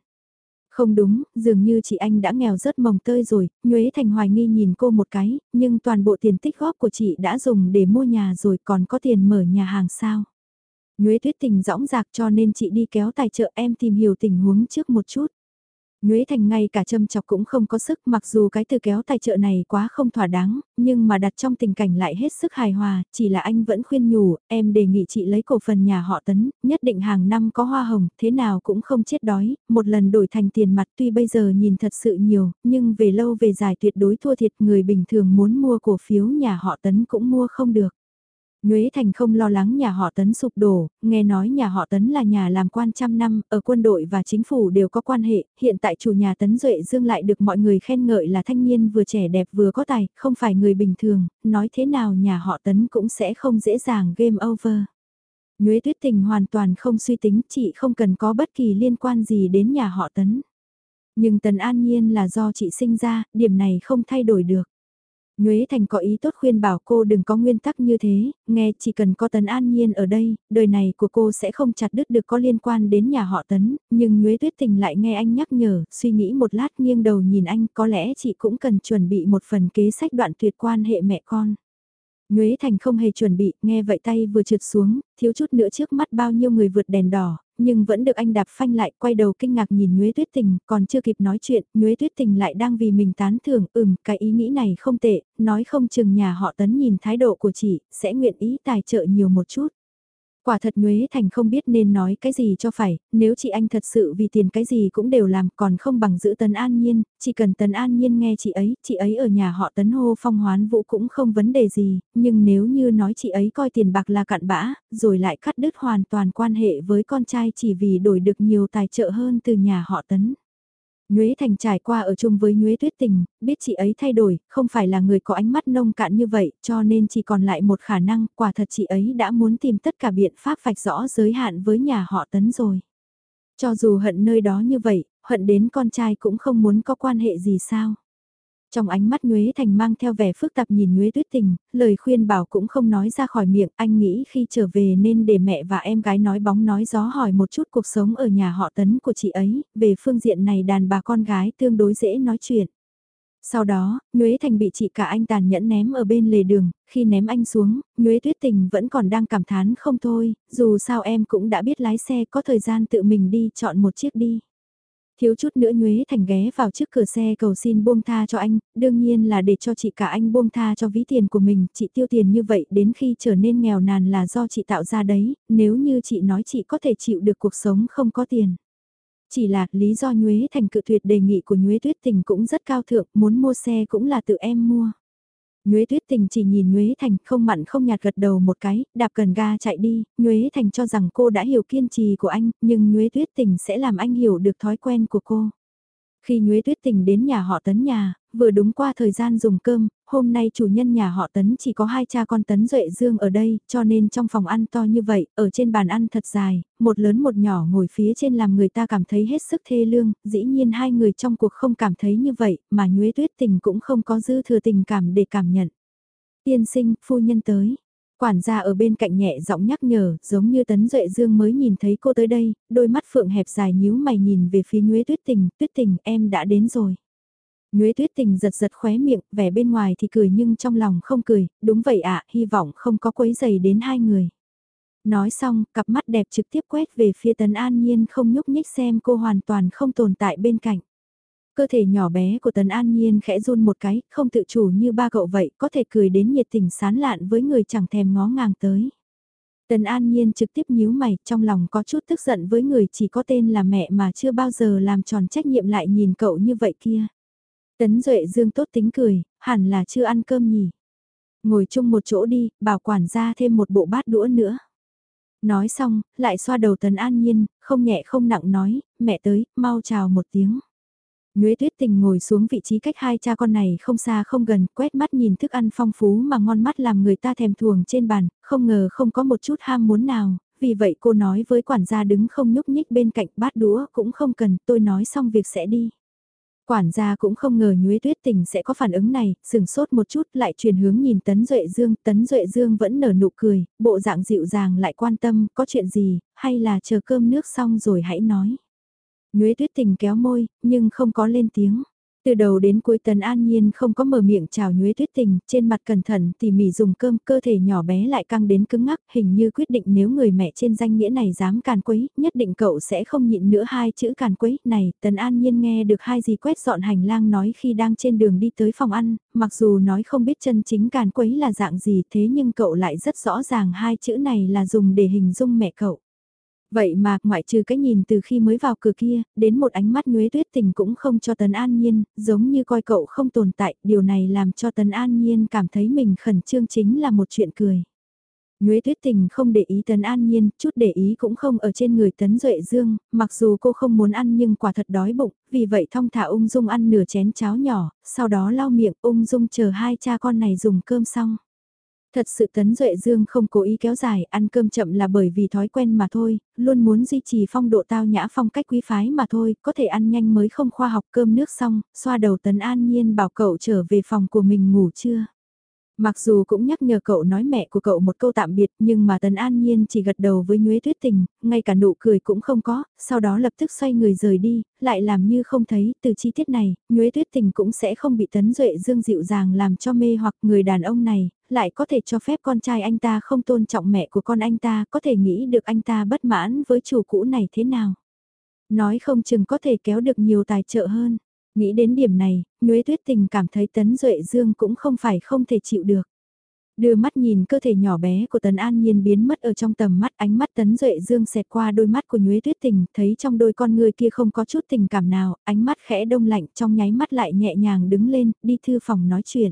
Không đúng, dường như chị anh đã nghèo rất mồng tơi rồi, Nhuế Thành hoài nghi nhìn cô một cái, nhưng toàn bộ tiền tích góp của chị đã dùng để mua nhà rồi còn có tiền mở nhà hàng sao. Nhuế Tuyết Tình rõng rạc cho nên chị đi kéo tài trợ em tìm hiểu tình huống trước một chút. Nhuế Thành ngay cả châm chọc cũng không có sức mặc dù cái từ kéo tài trợ này quá không thỏa đáng, nhưng mà đặt trong tình cảnh lại hết sức hài hòa, chỉ là anh vẫn khuyên nhủ, em đề nghị chị lấy cổ phần nhà họ tấn, nhất định hàng năm có hoa hồng, thế nào cũng không chết đói, một lần đổi thành tiền mặt tuy bây giờ nhìn thật sự nhiều, nhưng về lâu về dài tuyệt đối thua thiệt người bình thường muốn mua cổ phiếu nhà họ tấn cũng mua không được. Nhuế Thành không lo lắng nhà họ Tấn sụp đổ, nghe nói nhà họ Tấn là nhà làm quan trăm năm, ở quân đội và chính phủ đều có quan hệ, hiện tại chủ nhà Tấn Duệ Dương lại được mọi người khen ngợi là thanh niên vừa trẻ đẹp vừa có tài, không phải người bình thường, nói thế nào nhà họ Tấn cũng sẽ không dễ dàng game over. Nhuế Tuyết Tình hoàn toàn không suy tính, chị không cần có bất kỳ liên quan gì đến nhà họ Tấn. Nhưng tần An Nhiên là do chị sinh ra, điểm này không thay đổi được. Nhuế Thành có ý tốt khuyên bảo cô đừng có nguyên tắc như thế, nghe chỉ cần có Tấn An Nhiên ở đây, đời này của cô sẽ không chặt đứt được có liên quan đến nhà họ Tấn, nhưng Nhuế Tuyết Tình lại nghe anh nhắc nhở, suy nghĩ một lát nghiêng đầu nhìn anh có lẽ chị cũng cần chuẩn bị một phần kế sách đoạn tuyệt quan hệ mẹ con. Nhuế Thành không hề chuẩn bị, nghe vậy tay vừa trượt xuống, thiếu chút nữa trước mắt bao nhiêu người vượt đèn đỏ, nhưng vẫn được anh đạp phanh lại, quay đầu kinh ngạc nhìn Nhuế Tuyết Tình, còn chưa kịp nói chuyện, Nhuế Tuyết Tình lại đang vì mình tán thưởng, ừm, cái ý nghĩ này không tệ, nói không chừng nhà họ tấn nhìn thái độ của chị, sẽ nguyện ý tài trợ nhiều một chút. Quả thật Nhuế Thành không biết nên nói cái gì cho phải, nếu chị anh thật sự vì tiền cái gì cũng đều làm còn không bằng giữ Tấn An Nhiên, chỉ cần Tấn An Nhiên nghe chị ấy, chị ấy ở nhà họ Tấn hô phong hoán vũ cũng không vấn đề gì, nhưng nếu như nói chị ấy coi tiền bạc là cặn bã, rồi lại cắt đứt hoàn toàn quan hệ với con trai chỉ vì đổi được nhiều tài trợ hơn từ nhà họ Tấn. Nhuế Thành trải qua ở chung với Nhuế Tuyết Tình, biết chị ấy thay đổi, không phải là người có ánh mắt nông cạn như vậy, cho nên chỉ còn lại một khả năng, quả thật chị ấy đã muốn tìm tất cả biện pháp vạch rõ giới hạn với nhà họ Tấn rồi. Cho dù hận nơi đó như vậy, hận đến con trai cũng không muốn có quan hệ gì sao. Trong ánh mắt Nhuế Thành mang theo vẻ phức tạp nhìn Nhuế Tuyết Tình, lời khuyên bảo cũng không nói ra khỏi miệng, anh nghĩ khi trở về nên để mẹ và em gái nói bóng nói gió hỏi một chút cuộc sống ở nhà họ Tấn của chị ấy, về phương diện này đàn bà con gái tương đối dễ nói chuyện. Sau đó, Nhuế Thành bị chị cả anh tàn nhẫn ném ở bên lề đường, khi ném anh xuống, Nhuế Tuyết Tình vẫn còn đang cảm thán không thôi, dù sao em cũng đã biết lái xe có thời gian tự mình đi chọn một chiếc đi. Thiếu chút nữa Nhuế Thành ghé vào trước cửa xe cầu xin buông tha cho anh, đương nhiên là để cho chị cả anh buông tha cho ví tiền của mình, chị tiêu tiền như vậy đến khi trở nên nghèo nàn là do chị tạo ra đấy, nếu như chị nói chị có thể chịu được cuộc sống không có tiền. Chỉ là lý do Nhuế Thành cự tuyệt đề nghị của Nhuế Tuyết Tình cũng rất cao thượng, muốn mua xe cũng là tự em mua. Nhuế Tuyết Tình chỉ nhìn Nhuế Thành không mặn không nhạt gật đầu một cái, đạp cần ga chạy đi, Nhuế Thành cho rằng cô đã hiểu kiên trì của anh, nhưng Nhuế Tuyết Tình sẽ làm anh hiểu được thói quen của cô. Khi Nhuế Tuyết Tình đến nhà họ Tấn nhà, vừa đúng qua thời gian dùng cơm, hôm nay chủ nhân nhà họ Tấn chỉ có hai cha con Tấn Duệ Dương ở đây, cho nên trong phòng ăn to như vậy, ở trên bàn ăn thật dài, một lớn một nhỏ ngồi phía trên làm người ta cảm thấy hết sức thê lương, dĩ nhiên hai người trong cuộc không cảm thấy như vậy, mà Nhuế Tuyết Tình cũng không có dư thừa tình cảm để cảm nhận. Tiên sinh, phu nhân tới. Quản gia ở bên cạnh nhẹ giọng nhắc nhở, giống như Tấn Duệ Dương mới nhìn thấy cô tới đây, đôi mắt phượng hẹp dài nhíu mày nhìn về phía Nhuế Tuyết Tình, Tuyết Tình em đã đến rồi. Nhuế tuyết tình giật giật khóe miệng, vẻ bên ngoài thì cười nhưng trong lòng không cười, đúng vậy ạ, hy vọng không có quấy giày đến hai người. Nói xong, cặp mắt đẹp trực tiếp quét về phía tấn an nhiên không nhúc nhích xem cô hoàn toàn không tồn tại bên cạnh. Cơ thể nhỏ bé của tần an nhiên khẽ run một cái, không tự chủ như ba cậu vậy, có thể cười đến nhiệt tình sán lạn với người chẳng thèm ngó ngàng tới. Tần An Nhiên trực tiếp nhíu mày, trong lòng có chút tức giận với người chỉ có tên là mẹ mà chưa bao giờ làm tròn trách nhiệm lại nhìn cậu như vậy kia. Tấn Duệ Dương tốt tính cười, hẳn là chưa ăn cơm nhỉ. Ngồi chung một chỗ đi, bảo quản ra thêm một bộ bát đũa nữa. Nói xong, lại xoa đầu tần An Nhiên, không nhẹ không nặng nói, mẹ tới, mau chào một tiếng. Nhuế tuyết tình ngồi xuống vị trí cách hai cha con này không xa không gần, quét mắt nhìn thức ăn phong phú mà ngon mắt làm người ta thèm thuồng trên bàn, không ngờ không có một chút ham muốn nào, vì vậy cô nói với quản gia đứng không nhúc nhích bên cạnh bát đũa cũng không cần, tôi nói xong việc sẽ đi. Quản gia cũng không ngờ Nhuế Tuyết Tình sẽ có phản ứng này, sừng sốt một chút lại chuyển hướng nhìn Tấn Duệ Dương, Tấn Duệ Dương vẫn nở nụ cười, bộ dạng dịu dàng lại quan tâm, có chuyện gì, hay là chờ cơm nước xong rồi hãy nói. Nhuế Tuyết Tình kéo môi, nhưng không có lên tiếng. Từ đầu đến cuối Tần An Nhiên không có mở miệng chào nhuế tuyết tình, trên mặt cẩn thận tỉ mỉ dùng cơm, cơ thể nhỏ bé lại căng đến cứng ngắc, hình như quyết định nếu người mẹ trên danh nghĩa này dám càn quấy, nhất định cậu sẽ không nhịn nữa hai chữ càn quấy. Này, Tần An Nhiên nghe được hai gì quét dọn hành lang nói khi đang trên đường đi tới phòng ăn, mặc dù nói không biết chân chính càn quấy là dạng gì thế nhưng cậu lại rất rõ ràng hai chữ này là dùng để hình dung mẹ cậu. Vậy mà, ngoại trừ cái nhìn từ khi mới vào cửa kia, đến một ánh mắt nhuế tuyết tình cũng không cho Tấn An Nhiên, giống như coi cậu không tồn tại, điều này làm cho Tấn An Nhiên cảm thấy mình khẩn trương chính là một chuyện cười. Nhuế tuyết tình không để ý Tấn An Nhiên, chút để ý cũng không ở trên người Tấn Duệ Dương, mặc dù cô không muốn ăn nhưng quả thật đói bụng, vì vậy thong thả ung dung ăn nửa chén cháo nhỏ, sau đó lau miệng ung dung chờ hai cha con này dùng cơm xong. Thật sự Tấn Duệ Dương không cố ý kéo dài, ăn cơm chậm là bởi vì thói quen mà thôi, luôn muốn duy trì phong độ tao nhã phong cách quý phái mà thôi, có thể ăn nhanh mới không khoa học cơm nước xong, xoa đầu Tấn An Nhiên bảo cậu trở về phòng của mình ngủ chưa. Mặc dù cũng nhắc nhở cậu nói mẹ của cậu một câu tạm biệt nhưng mà tần An Nhiên chỉ gật đầu với Nhuế Tuyết Tình, ngay cả nụ cười cũng không có, sau đó lập tức xoay người rời đi, lại làm như không thấy, từ chi tiết này, Nhuế Tuyết Tình cũng sẽ không bị Tấn Duệ Dương dịu dàng làm cho mê hoặc người đàn ông này, lại có thể cho phép con trai anh ta không tôn trọng mẹ của con anh ta, có thể nghĩ được anh ta bất mãn với chủ cũ này thế nào. Nói không chừng có thể kéo được nhiều tài trợ hơn. Nghĩ đến điểm này, Nhuế Tuyết Tình cảm thấy Tấn Duệ Dương cũng không phải không thể chịu được. Đưa mắt nhìn cơ thể nhỏ bé của Tấn An Nhiên biến mất ở trong tầm mắt ánh mắt Tấn Duệ Dương xẹt qua đôi mắt của Nhuế Tuyết Tình, thấy trong đôi con người kia không có chút tình cảm nào, ánh mắt khẽ đông lạnh trong nháy mắt lại nhẹ nhàng đứng lên, đi thư phòng nói chuyện.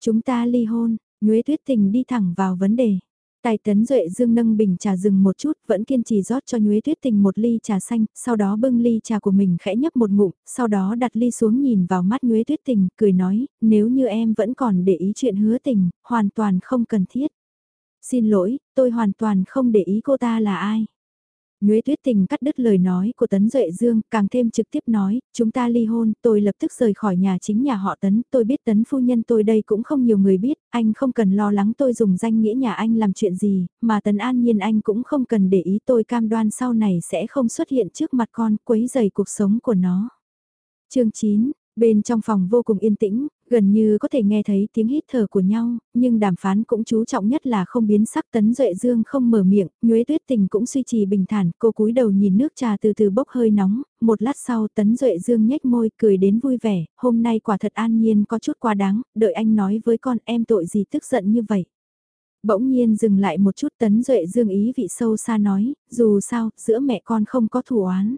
Chúng ta ly hôn, Nhuế Tuyết Tình đi thẳng vào vấn đề. Tài tấn Duệ Dương nâng bình trà dừng một chút, vẫn kiên trì rót cho Nhuế Tuyết Tình một ly trà xanh, sau đó bưng ly trà của mình khẽ nhấp một ngụm, sau đó đặt ly xuống nhìn vào mắt Nhuế Tuyết Tình, cười nói, nếu như em vẫn còn để ý chuyện hứa tình, hoàn toàn không cần thiết. Xin lỗi, tôi hoàn toàn không để ý cô ta là ai. Nhuế Tuyết Tình cắt đứt lời nói của Tấn Duệ Dương, càng thêm trực tiếp nói, chúng ta ly hôn, tôi lập tức rời khỏi nhà chính nhà họ Tấn, tôi biết Tấn phu nhân tôi đây cũng không nhiều người biết, anh không cần lo lắng tôi dùng danh nghĩa nhà anh làm chuyện gì, mà Tấn An Nhiên anh cũng không cần để ý tôi cam đoan sau này sẽ không xuất hiện trước mặt con quấy dày cuộc sống của nó. chương 9 Bên trong phòng vô cùng yên tĩnh, gần như có thể nghe thấy tiếng hít thở của nhau, nhưng đàm phán cũng chú trọng nhất là không biến sắc tấn duệ dương không mở miệng, nhuế tuyết tình cũng suy trì bình thản, cô cúi đầu nhìn nước trà từ từ bốc hơi nóng, một lát sau tấn duệ dương nhếch môi cười đến vui vẻ, hôm nay quả thật an nhiên có chút quá đáng, đợi anh nói với con em tội gì tức giận như vậy. Bỗng nhiên dừng lại một chút tấn duệ dương ý vị sâu xa nói, dù sao, giữa mẹ con không có thủ oán.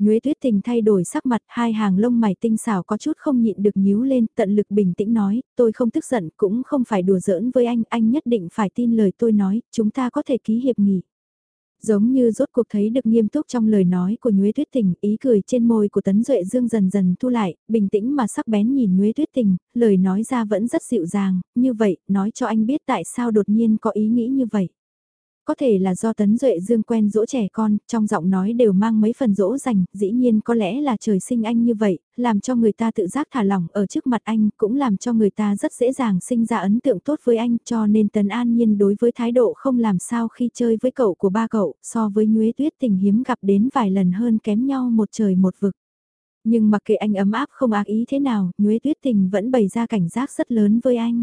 Nhuế tuyết tình thay đổi sắc mặt, hai hàng lông mày tinh xảo có chút không nhịn được nhíu lên, tận lực bình tĩnh nói, tôi không tức giận, cũng không phải đùa giỡn với anh, anh nhất định phải tin lời tôi nói, chúng ta có thể ký hiệp nghị. Giống như rốt cuộc thấy được nghiêm túc trong lời nói của Nhuế Tuyết Tình, ý cười trên môi của Tấn Duệ Dương dần dần thu lại, bình tĩnh mà sắc bén nhìn Nhuế Tuyết Tình, lời nói ra vẫn rất dịu dàng, như vậy, nói cho anh biết tại sao đột nhiên có ý nghĩ như vậy. Có thể là do Tấn Duệ Dương quen dỗ trẻ con, trong giọng nói đều mang mấy phần dỗ dành, dĩ nhiên có lẽ là trời sinh anh như vậy, làm cho người ta tự giác thả lỏng ở trước mặt anh, cũng làm cho người ta rất dễ dàng sinh ra ấn tượng tốt với anh, cho nên Tấn An Nhiên đối với thái độ không làm sao khi chơi với cậu của ba cậu, so với Nhuế Tuyết tình hiếm gặp đến vài lần hơn kém nhau một trời một vực. Nhưng mặc kệ anh ấm áp không ác ý thế nào, Nhuế Tuyết tình vẫn bày ra cảnh giác rất lớn với anh.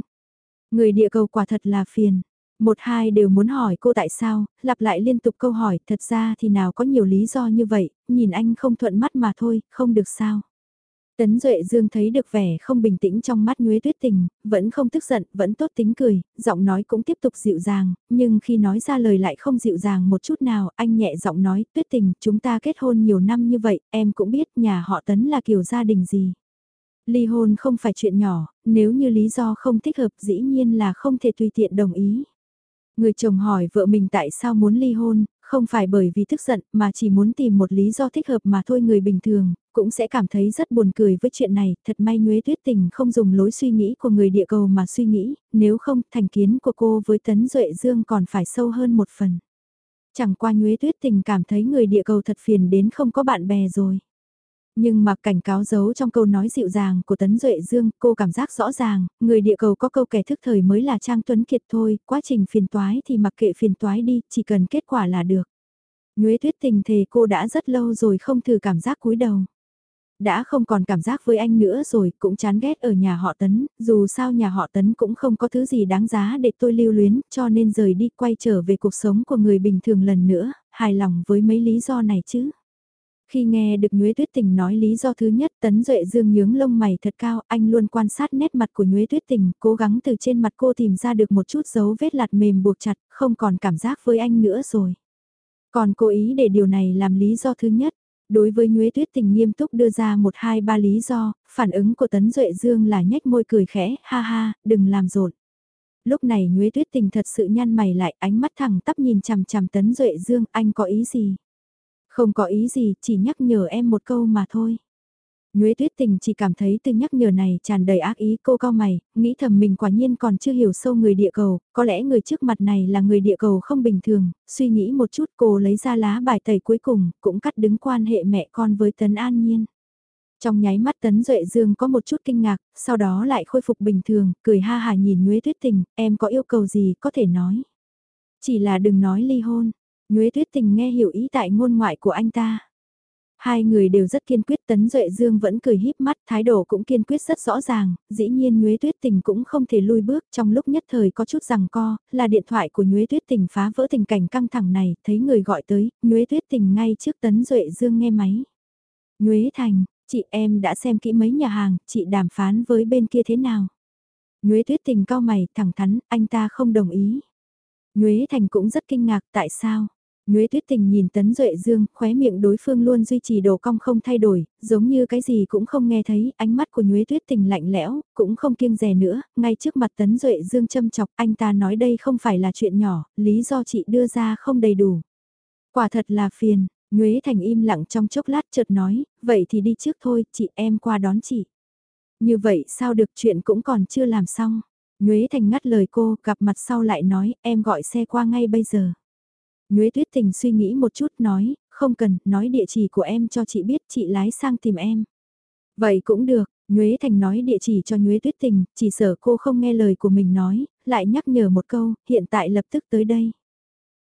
Người địa cầu quả thật là phiền. Một hai đều muốn hỏi cô tại sao, lặp lại liên tục câu hỏi, thật ra thì nào có nhiều lý do như vậy, nhìn anh không thuận mắt mà thôi, không được sao. Tấn Duệ Dương thấy được vẻ không bình tĩnh trong mắt Nhuế Tuyết Tình, vẫn không tức giận, vẫn tốt tính cười, giọng nói cũng tiếp tục dịu dàng, nhưng khi nói ra lời lại không dịu dàng một chút nào, anh nhẹ giọng nói, Tuyết Tình, chúng ta kết hôn nhiều năm như vậy, em cũng biết nhà họ Tấn là kiểu gia đình gì. Ly hôn không phải chuyện nhỏ, nếu như lý do không thích hợp dĩ nhiên là không thể tùy tiện đồng ý. Người chồng hỏi vợ mình tại sao muốn ly hôn, không phải bởi vì tức giận mà chỉ muốn tìm một lý do thích hợp mà thôi người bình thường, cũng sẽ cảm thấy rất buồn cười với chuyện này, thật may Nhuế Tuyết Tình không dùng lối suy nghĩ của người địa cầu mà suy nghĩ, nếu không thành kiến của cô với Tấn Duệ Dương còn phải sâu hơn một phần. Chẳng qua Nhuế Tuyết Tình cảm thấy người địa cầu thật phiền đến không có bạn bè rồi. Nhưng mà cảnh cáo giấu trong câu nói dịu dàng của Tấn Duệ Dương, cô cảm giác rõ ràng, người địa cầu có câu kẻ thức thời mới là Trang Tuấn Kiệt thôi, quá trình phiền toái thì mặc kệ phiền toái đi, chỉ cần kết quả là được. Nhuế tuyết tình thề cô đã rất lâu rồi không thử cảm giác cúi đầu. Đã không còn cảm giác với anh nữa rồi, cũng chán ghét ở nhà họ Tấn, dù sao nhà họ Tấn cũng không có thứ gì đáng giá để tôi lưu luyến, cho nên rời đi quay trở về cuộc sống của người bình thường lần nữa, hài lòng với mấy lý do này chứ. Khi nghe được Nhuế Tuyết Tình nói lý do thứ nhất Tấn Duệ Dương nhướng lông mày thật cao, anh luôn quan sát nét mặt của Nhuế Tuyết Tình, cố gắng từ trên mặt cô tìm ra được một chút dấu vết lạt mềm buộc chặt, không còn cảm giác với anh nữa rồi. Còn cố ý để điều này làm lý do thứ nhất. Đối với Nhuế Tuyết Tình nghiêm túc đưa ra một hai ba lý do, phản ứng của Tấn Duệ Dương là nhếch môi cười khẽ, ha ha, đừng làm rộn. Lúc này Nhuế Tuyết Tình thật sự nhăn mày lại, ánh mắt thẳng tắp nhìn chằm chằm Tấn Duệ Dương, anh có ý gì? Không có ý gì, chỉ nhắc nhở em một câu mà thôi. Nhuế tuyết tình chỉ cảm thấy từ nhắc nhở này tràn đầy ác ý cô cao mày, nghĩ thầm mình quả nhiên còn chưa hiểu sâu người địa cầu, có lẽ người trước mặt này là người địa cầu không bình thường, suy nghĩ một chút cô lấy ra lá bài tẩy cuối cùng, cũng cắt đứng quan hệ mẹ con với Tấn An Nhiên. Trong nháy mắt Tấn Duệ Dương có một chút kinh ngạc, sau đó lại khôi phục bình thường, cười ha hà nhìn Nhuế tuyết tình, em có yêu cầu gì có thể nói. Chỉ là đừng nói ly hôn, Nhuế tuyết tình nghe hiểu ý tại ngôn ngoại của anh ta. Hai người đều rất kiên quyết Tấn Duệ Dương vẫn cười híp mắt, thái độ cũng kiên quyết rất rõ ràng, dĩ nhiên Nhuế Tuyết Tình cũng không thể lui bước trong lúc nhất thời có chút rằng co, là điện thoại của Nhuế Tuyết Tình phá vỡ tình cảnh căng thẳng này, thấy người gọi tới, Nhuế Tuyết Tình ngay trước Tấn Duệ Dương nghe máy. Nhuế Thành, chị em đã xem kỹ mấy nhà hàng, chị đàm phán với bên kia thế nào? Nhuế Tuyết Tình cao mày, thẳng thắn, anh ta không đồng ý. Nhuế Thành cũng rất kinh ngạc, tại sao? Nhuế tuyết tình nhìn Tấn Duệ Dương, khóe miệng đối phương luôn duy trì đồ cong không thay đổi, giống như cái gì cũng không nghe thấy, ánh mắt của Nhuế tuyết tình lạnh lẽo, cũng không kiêng rè nữa, ngay trước mặt Tấn Duệ Dương châm chọc, anh ta nói đây không phải là chuyện nhỏ, lý do chị đưa ra không đầy đủ. Quả thật là phiền, Nhuế Thành im lặng trong chốc lát chợt nói, vậy thì đi trước thôi, chị em qua đón chị. Như vậy sao được chuyện cũng còn chưa làm xong. Nhuế Thành ngắt lời cô, gặp mặt sau lại nói, em gọi xe qua ngay bây giờ. Nhuế tuyết tình suy nghĩ một chút nói, không cần, nói địa chỉ của em cho chị biết chị lái sang tìm em. Vậy cũng được, Nhuế Thành nói địa chỉ cho Nhuế Tuyết Tình, chỉ sợ cô không nghe lời của mình nói, lại nhắc nhở một câu, hiện tại lập tức tới đây.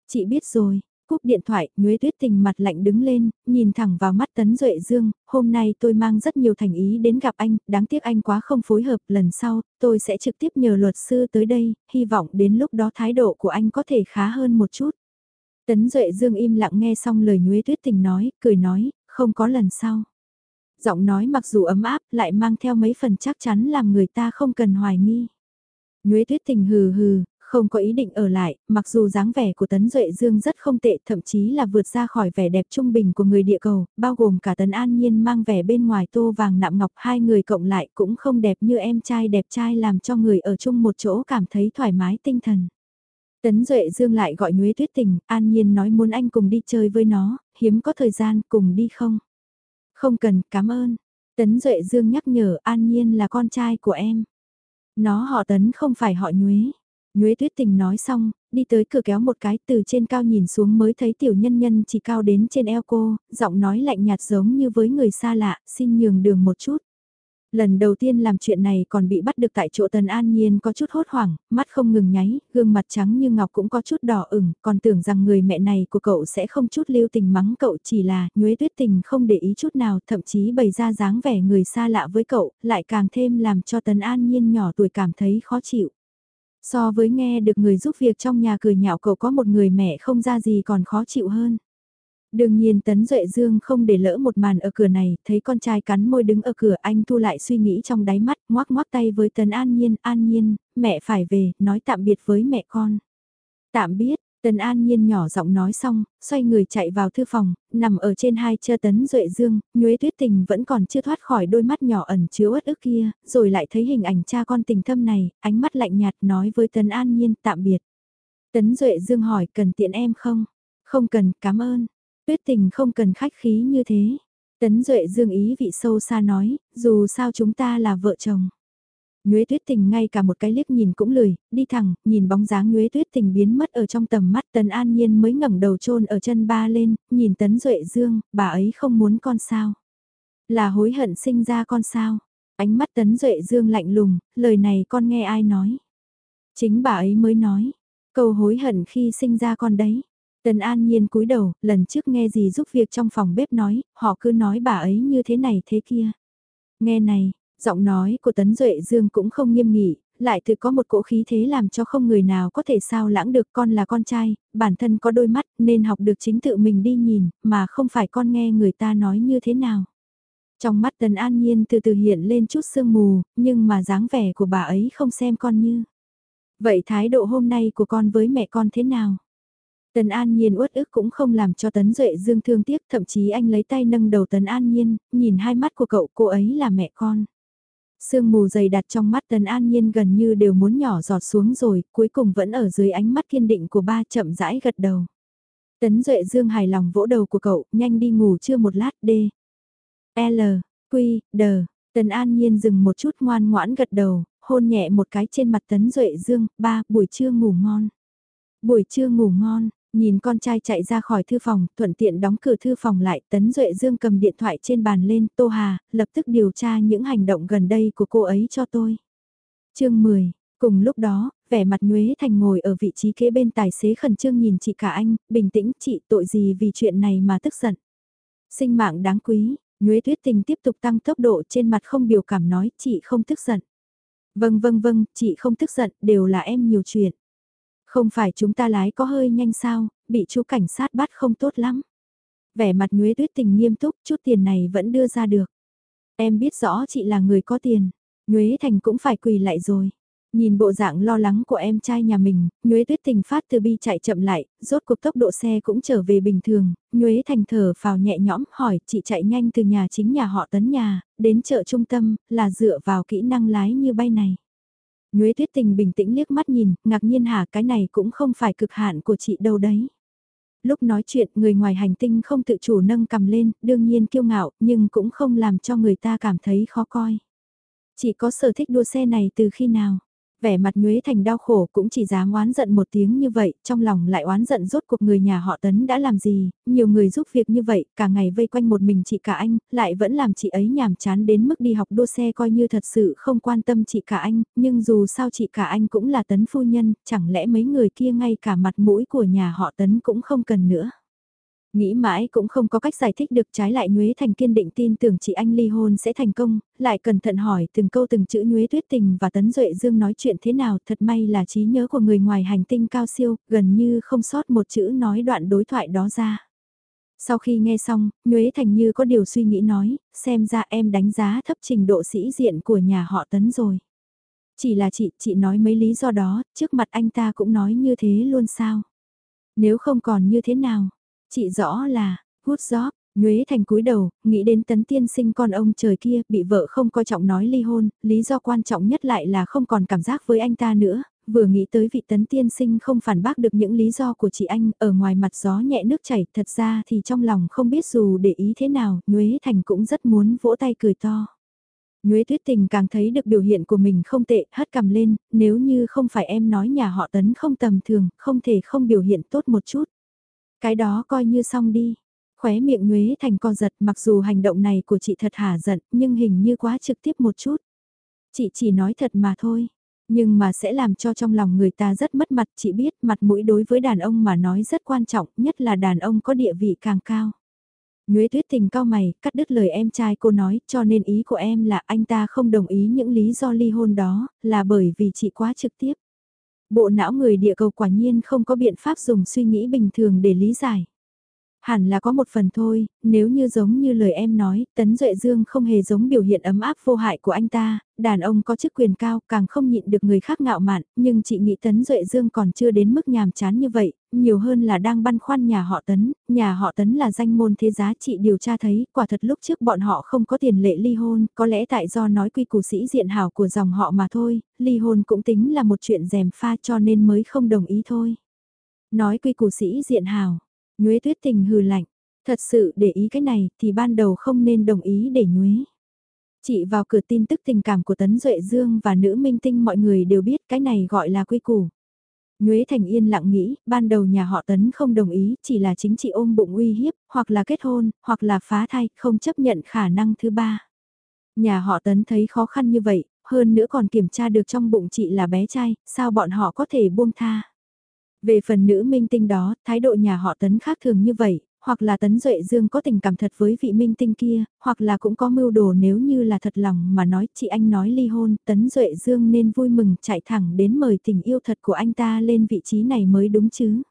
Chị biết rồi, cúp điện thoại, Nhuế Tuyết Tình mặt lạnh đứng lên, nhìn thẳng vào mắt Tấn Duệ Dương, hôm nay tôi mang rất nhiều thành ý đến gặp anh, đáng tiếc anh quá không phối hợp, lần sau, tôi sẽ trực tiếp nhờ luật sư tới đây, hy vọng đến lúc đó thái độ của anh có thể khá hơn một chút. Tấn Duệ Dương im lặng nghe xong lời Nhuế Tuyết Tình nói, cười nói, không có lần sau. Giọng nói mặc dù ấm áp lại mang theo mấy phần chắc chắn làm người ta không cần hoài nghi. Nhuế Tuyết Tình hừ hừ, không có ý định ở lại, mặc dù dáng vẻ của Tấn Duệ Dương rất không tệ, thậm chí là vượt ra khỏi vẻ đẹp trung bình của người địa cầu, bao gồm cả Tấn An Nhiên mang vẻ bên ngoài tô vàng nạm ngọc hai người cộng lại cũng không đẹp như em trai đẹp trai làm cho người ở chung một chỗ cảm thấy thoải mái tinh thần. Tấn Duệ Dương lại gọi Nhuế Tuyết Tình, an nhiên nói muốn anh cùng đi chơi với nó, hiếm có thời gian cùng đi không? Không cần, cảm ơn. Tấn Duệ Dương nhắc nhở an nhiên là con trai của em. Nó họ Tấn không phải họ Nhuế. Nhuế Tuyết Tình nói xong, đi tới cửa kéo một cái từ trên cao nhìn xuống mới thấy tiểu nhân nhân chỉ cao đến trên eo cô, giọng nói lạnh nhạt giống như với người xa lạ, xin nhường đường một chút. Lần đầu tiên làm chuyện này còn bị bắt được tại chỗ Tần An Nhiên có chút hốt hoảng, mắt không ngừng nháy, gương mặt trắng như ngọc cũng có chút đỏ ửng, còn tưởng rằng người mẹ này của cậu sẽ không chút lưu tình mắng cậu chỉ là nhuế tuyết tình không để ý chút nào, thậm chí bày ra dáng vẻ người xa lạ với cậu, lại càng thêm làm cho Tần An Nhiên nhỏ tuổi cảm thấy khó chịu. So với nghe được người giúp việc trong nhà cười nhạo cậu có một người mẹ không ra gì còn khó chịu hơn. Đương nhiên Tấn Duệ Dương không để lỡ một màn ở cửa này, thấy con trai cắn môi đứng ở cửa anh thu lại suy nghĩ trong đáy mắt, ngoác ngoác tay với Tấn An Nhiên, An Nhiên, mẹ phải về, nói tạm biệt với mẹ con. Tạm biết, tấn An Nhiên nhỏ giọng nói xong, xoay người chạy vào thư phòng, nằm ở trên hai chơ tấn duệ dương, nhuế tuyết tình vẫn còn chưa thoát khỏi đôi mắt nhỏ ẩn chứa uất ức kia, rồi lại thấy hình ảnh cha con tình thâm này, ánh mắt lạnh nhạt nói với tấn An Nhiên tạm biệt. Tấn duệ dương hỏi cần tiện em không? Không cần, cảm ơn. Tuyết tình không cần khách khí như thế. Tấn duệ dương ý vị sâu xa nói, dù sao chúng ta là vợ chồng. Nhuế tuyết tình ngay cả một cái liếc nhìn cũng lười, đi thẳng, nhìn bóng dáng nhuế tuyết tình biến mất ở trong tầm mắt tần an nhiên mới ngẩng đầu trôn ở chân ba lên, nhìn tấn duệ dương, bà ấy không muốn con sao. Là hối hận sinh ra con sao. Ánh mắt tấn duệ dương lạnh lùng, lời này con nghe ai nói. Chính bà ấy mới nói, câu hối hận khi sinh ra con đấy. Tần An Nhiên cúi đầu, lần trước nghe gì giúp việc trong phòng bếp nói, họ cứ nói bà ấy như thế này thế kia. Nghe này, Giọng nói của Tấn Duệ Dương cũng không nghiêm nghị, lại tự có một cỗ khí thế làm cho không người nào có thể sao lãng được con là con trai, bản thân có đôi mắt nên học được chính tự mình đi nhìn, mà không phải con nghe người ta nói như thế nào. Trong mắt Tần An Nhiên từ từ hiện lên chút sương mù, nhưng mà dáng vẻ của bà ấy không xem con như. Vậy thái độ hôm nay của con với mẹ con thế nào? Tần An Nhiên uất ức cũng không làm cho Tấn Duệ Dương thương tiếc, thậm chí anh lấy tay nâng đầu Tần An Nhiên, nhìn hai mắt của cậu, cô ấy là mẹ con. Sương mù dày đặt trong mắt Tần An Nhiên gần như đều muốn nhỏ giọt xuống rồi, cuối cùng vẫn ở dưới ánh mắt kiên định của ba chậm rãi gật đầu. Tấn Duệ Dương hài lòng vỗ đầu của cậu, nhanh đi ngủ chưa một lát đê. L, Q, D. Tần An Nhiên dừng một chút ngoan ngoãn gật đầu, hôn nhẹ một cái trên mặt Tấn Duệ Dương, ba, buổi trưa ngủ ngon. Buổi trưa ngủ ngon, Nhìn con trai chạy ra khỏi thư phòng, thuận tiện đóng cửa thư phòng lại, Tấn Duệ Dương cầm điện thoại trên bàn lên, Tô Hà, lập tức điều tra những hành động gần đây của cô ấy cho tôi. chương 10, cùng lúc đó, vẻ mặt Nhuế Thành ngồi ở vị trí kế bên tài xế khẩn trương nhìn chị cả anh, bình tĩnh, chị tội gì vì chuyện này mà tức giận. Sinh mạng đáng quý, Nhuế Tuyết Tình tiếp tục tăng tốc độ trên mặt không biểu cảm nói, chị không tức giận. Vâng vâng vâng, chị không tức giận, đều là em nhiều chuyện. Không phải chúng ta lái có hơi nhanh sao, bị chú cảnh sát bắt không tốt lắm. Vẻ mặt nhuế tuyết tình nghiêm túc, chút tiền này vẫn đưa ra được. Em biết rõ chị là người có tiền, nhuế thành cũng phải quỳ lại rồi. Nhìn bộ dạng lo lắng của em trai nhà mình, Nhuế Tuyết Tình phát từ bi chạy chậm lại, rốt cuộc tốc độ xe cũng trở về bình thường, Nhuế Thành thở phào nhẹ nhõm hỏi chị chạy nhanh từ nhà chính nhà họ tấn nhà, đến chợ trung tâm, là dựa vào kỹ năng lái như bay này. Nhuế Tuyết Tình bình tĩnh liếc mắt nhìn, ngạc nhiên hả cái này cũng không phải cực hạn của chị đâu đấy. Lúc nói chuyện người ngoài hành tinh không tự chủ nâng cầm lên, đương nhiên kiêu ngạo, nhưng cũng không làm cho người ta cảm thấy khó coi. Chị có sở thích đua xe này từ khi nào? Vẻ mặt Nhuế Thành đau khổ cũng chỉ dám oán giận một tiếng như vậy, trong lòng lại oán giận rốt cuộc người nhà họ Tấn đã làm gì, nhiều người giúp việc như vậy, cả ngày vây quanh một mình chị cả anh, lại vẫn làm chị ấy nhàm chán đến mức đi học đua xe coi như thật sự không quan tâm chị cả anh, nhưng dù sao chị cả anh cũng là Tấn phu nhân, chẳng lẽ mấy người kia ngay cả mặt mũi của nhà họ Tấn cũng không cần nữa. Nghĩ mãi cũng không có cách giải thích được trái lại Nhuế Thành kiên định tin tưởng chị anh ly hôn sẽ thành công, lại cẩn thận hỏi từng câu từng chữ Nhuế Tuyết Tình và Tấn Duệ Dương nói chuyện thế nào thật may là trí nhớ của người ngoài hành tinh cao siêu, gần như không sót một chữ nói đoạn đối thoại đó ra. Sau khi nghe xong, Nhuế Thành như có điều suy nghĩ nói, xem ra em đánh giá thấp trình độ sĩ diện của nhà họ Tấn rồi. Chỉ là chị, chị nói mấy lý do đó, trước mặt anh ta cũng nói như thế luôn sao? Nếu không còn như thế nào? Chị rõ là, hút gió, Nhuế Thành cúi đầu, nghĩ đến tấn tiên sinh con ông trời kia, bị vợ không coi trọng nói ly hôn, lý do quan trọng nhất lại là không còn cảm giác với anh ta nữa, vừa nghĩ tới vị tấn tiên sinh không phản bác được những lý do của chị anh, ở ngoài mặt gió nhẹ nước chảy, thật ra thì trong lòng không biết dù để ý thế nào, Nhuế Thành cũng rất muốn vỗ tay cười to. Nhuế Tuyết Tình càng thấy được biểu hiện của mình không tệ, hất cầm lên, nếu như không phải em nói nhà họ tấn không tầm thường, không thể không biểu hiện tốt một chút. Cái đó coi như xong đi. Khóe miệng nhuế thành co giật mặc dù hành động này của chị thật hả giận nhưng hình như quá trực tiếp một chút. Chị chỉ nói thật mà thôi. Nhưng mà sẽ làm cho trong lòng người ta rất mất mặt chị biết mặt mũi đối với đàn ông mà nói rất quan trọng nhất là đàn ông có địa vị càng cao. Nhuế tuyết tình cao mày, cắt đứt lời em trai cô nói, cho nên ý của em là anh ta không đồng ý những lý do ly hôn đó, là bởi vì chị quá trực tiếp. Bộ não người địa cầu quả nhiên không có biện pháp dùng suy nghĩ bình thường để lý giải. Hẳn là có một phần thôi, nếu như giống như lời em nói, Tấn Duệ Dương không hề giống biểu hiện ấm áp vô hại của anh ta, đàn ông có chức quyền cao càng không nhịn được người khác ngạo mạn, nhưng chị nghĩ Tấn Duệ Dương còn chưa đến mức nhàm chán như vậy, nhiều hơn là đang băn khoăn nhà họ Tấn, nhà họ Tấn là danh môn thế giá chị điều tra thấy, quả thật lúc trước bọn họ không có tiền lệ ly hôn, có lẽ tại do nói quy củ sĩ diện hảo của dòng họ mà thôi, ly hôn cũng tính là một chuyện dèm pha cho nên mới không đồng ý thôi. Nói quy củ sĩ diện hảo Nhuế tuyết tình hừ lạnh, thật sự để ý cái này thì ban đầu không nên đồng ý để nhuế. Chị vào cửa tin tức tình cảm của Tấn Duệ Dương và nữ minh tinh mọi người đều biết cái này gọi là quy củ. Nhuế Thành Yên lặng nghĩ, ban đầu nhà họ Tấn không đồng ý, chỉ là chính chị ôm bụng uy hiếp, hoặc là kết hôn, hoặc là phá thai, không chấp nhận khả năng thứ ba. Nhà họ Tấn thấy khó khăn như vậy, hơn nữa còn kiểm tra được trong bụng chị là bé trai, sao bọn họ có thể buông tha. Về phần nữ minh tinh đó, thái độ nhà họ Tấn khác thường như vậy, hoặc là Tấn Duệ Dương có tình cảm thật với vị minh tinh kia, hoặc là cũng có mưu đồ nếu như là thật lòng mà nói chị anh nói ly hôn, Tấn Duệ Dương nên vui mừng chạy thẳng đến mời tình yêu thật của anh ta lên vị trí này mới đúng chứ.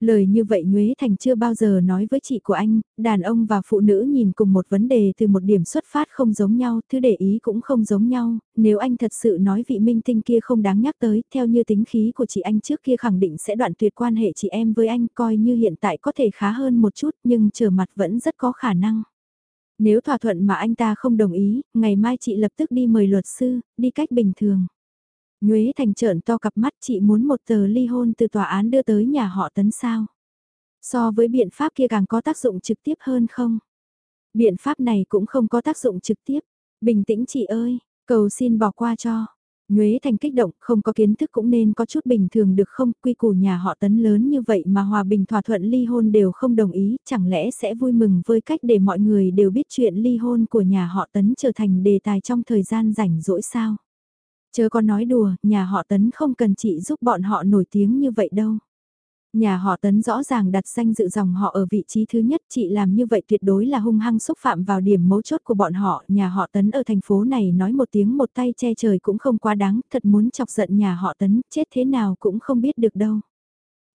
Lời như vậy Nhuế Thành chưa bao giờ nói với chị của anh, đàn ông và phụ nữ nhìn cùng một vấn đề từ một điểm xuất phát không giống nhau, thứ để ý cũng không giống nhau, nếu anh thật sự nói vị minh tinh kia không đáng nhắc tới, theo như tính khí của chị anh trước kia khẳng định sẽ đoạn tuyệt quan hệ chị em với anh coi như hiện tại có thể khá hơn một chút nhưng trở mặt vẫn rất có khả năng. Nếu thỏa thuận mà anh ta không đồng ý, ngày mai chị lập tức đi mời luật sư, đi cách bình thường. Nhuế Thành trợn to cặp mắt chị muốn một tờ ly hôn từ tòa án đưa tới nhà họ tấn sao. So với biện pháp kia càng có tác dụng trực tiếp hơn không? Biện pháp này cũng không có tác dụng trực tiếp. Bình tĩnh chị ơi, cầu xin bỏ qua cho. Nhuế Thành kích động, không có kiến thức cũng nên có chút bình thường được không? Quy củ nhà họ tấn lớn như vậy mà hòa bình thỏa thuận ly hôn đều không đồng ý, chẳng lẽ sẽ vui mừng với cách để mọi người đều biết chuyện ly hôn của nhà họ tấn trở thành đề tài trong thời gian rảnh rỗi sao? Chớ có nói đùa, nhà họ Tấn không cần chị giúp bọn họ nổi tiếng như vậy đâu. Nhà họ Tấn rõ ràng đặt danh dự dòng họ ở vị trí thứ nhất chị làm như vậy tuyệt đối là hung hăng xúc phạm vào điểm mấu chốt của bọn họ. Nhà họ Tấn ở thành phố này nói một tiếng một tay che trời cũng không quá đáng, thật muốn chọc giận nhà họ Tấn, chết thế nào cũng không biết được đâu.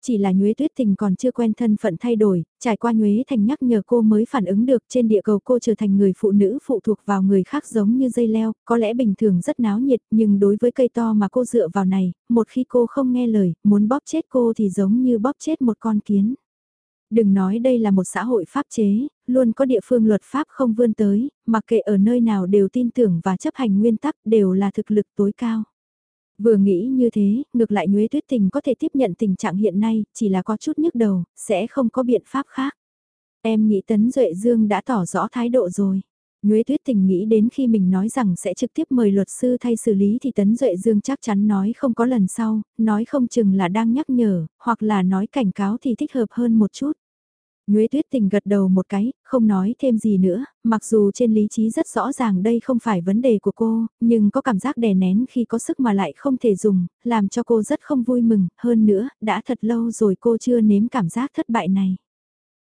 Chỉ là Nhuế Tuyết Tình còn chưa quen thân phận thay đổi, trải qua Nhuế Thành nhắc nhở cô mới phản ứng được trên địa cầu cô trở thành người phụ nữ phụ thuộc vào người khác giống như dây leo, có lẽ bình thường rất náo nhiệt nhưng đối với cây to mà cô dựa vào này, một khi cô không nghe lời, muốn bóp chết cô thì giống như bóp chết một con kiến. Đừng nói đây là một xã hội pháp chế, luôn có địa phương luật pháp không vươn tới, mặc kệ ở nơi nào đều tin tưởng và chấp hành nguyên tắc đều là thực lực tối cao. Vừa nghĩ như thế, ngược lại Nhuế Tuyết Tình có thể tiếp nhận tình trạng hiện nay, chỉ là có chút nhức đầu, sẽ không có biện pháp khác. Em nghĩ Tấn Duệ Dương đã tỏ rõ thái độ rồi. Nhuế Tuyết Tình nghĩ đến khi mình nói rằng sẽ trực tiếp mời luật sư thay xử lý thì Tấn Duệ Dương chắc chắn nói không có lần sau, nói không chừng là đang nhắc nhở, hoặc là nói cảnh cáo thì thích hợp hơn một chút. Nhuế tuyết tình gật đầu một cái, không nói thêm gì nữa, mặc dù trên lý trí rất rõ ràng đây không phải vấn đề của cô, nhưng có cảm giác đè nén khi có sức mà lại không thể dùng, làm cho cô rất không vui mừng, hơn nữa, đã thật lâu rồi cô chưa nếm cảm giác thất bại này.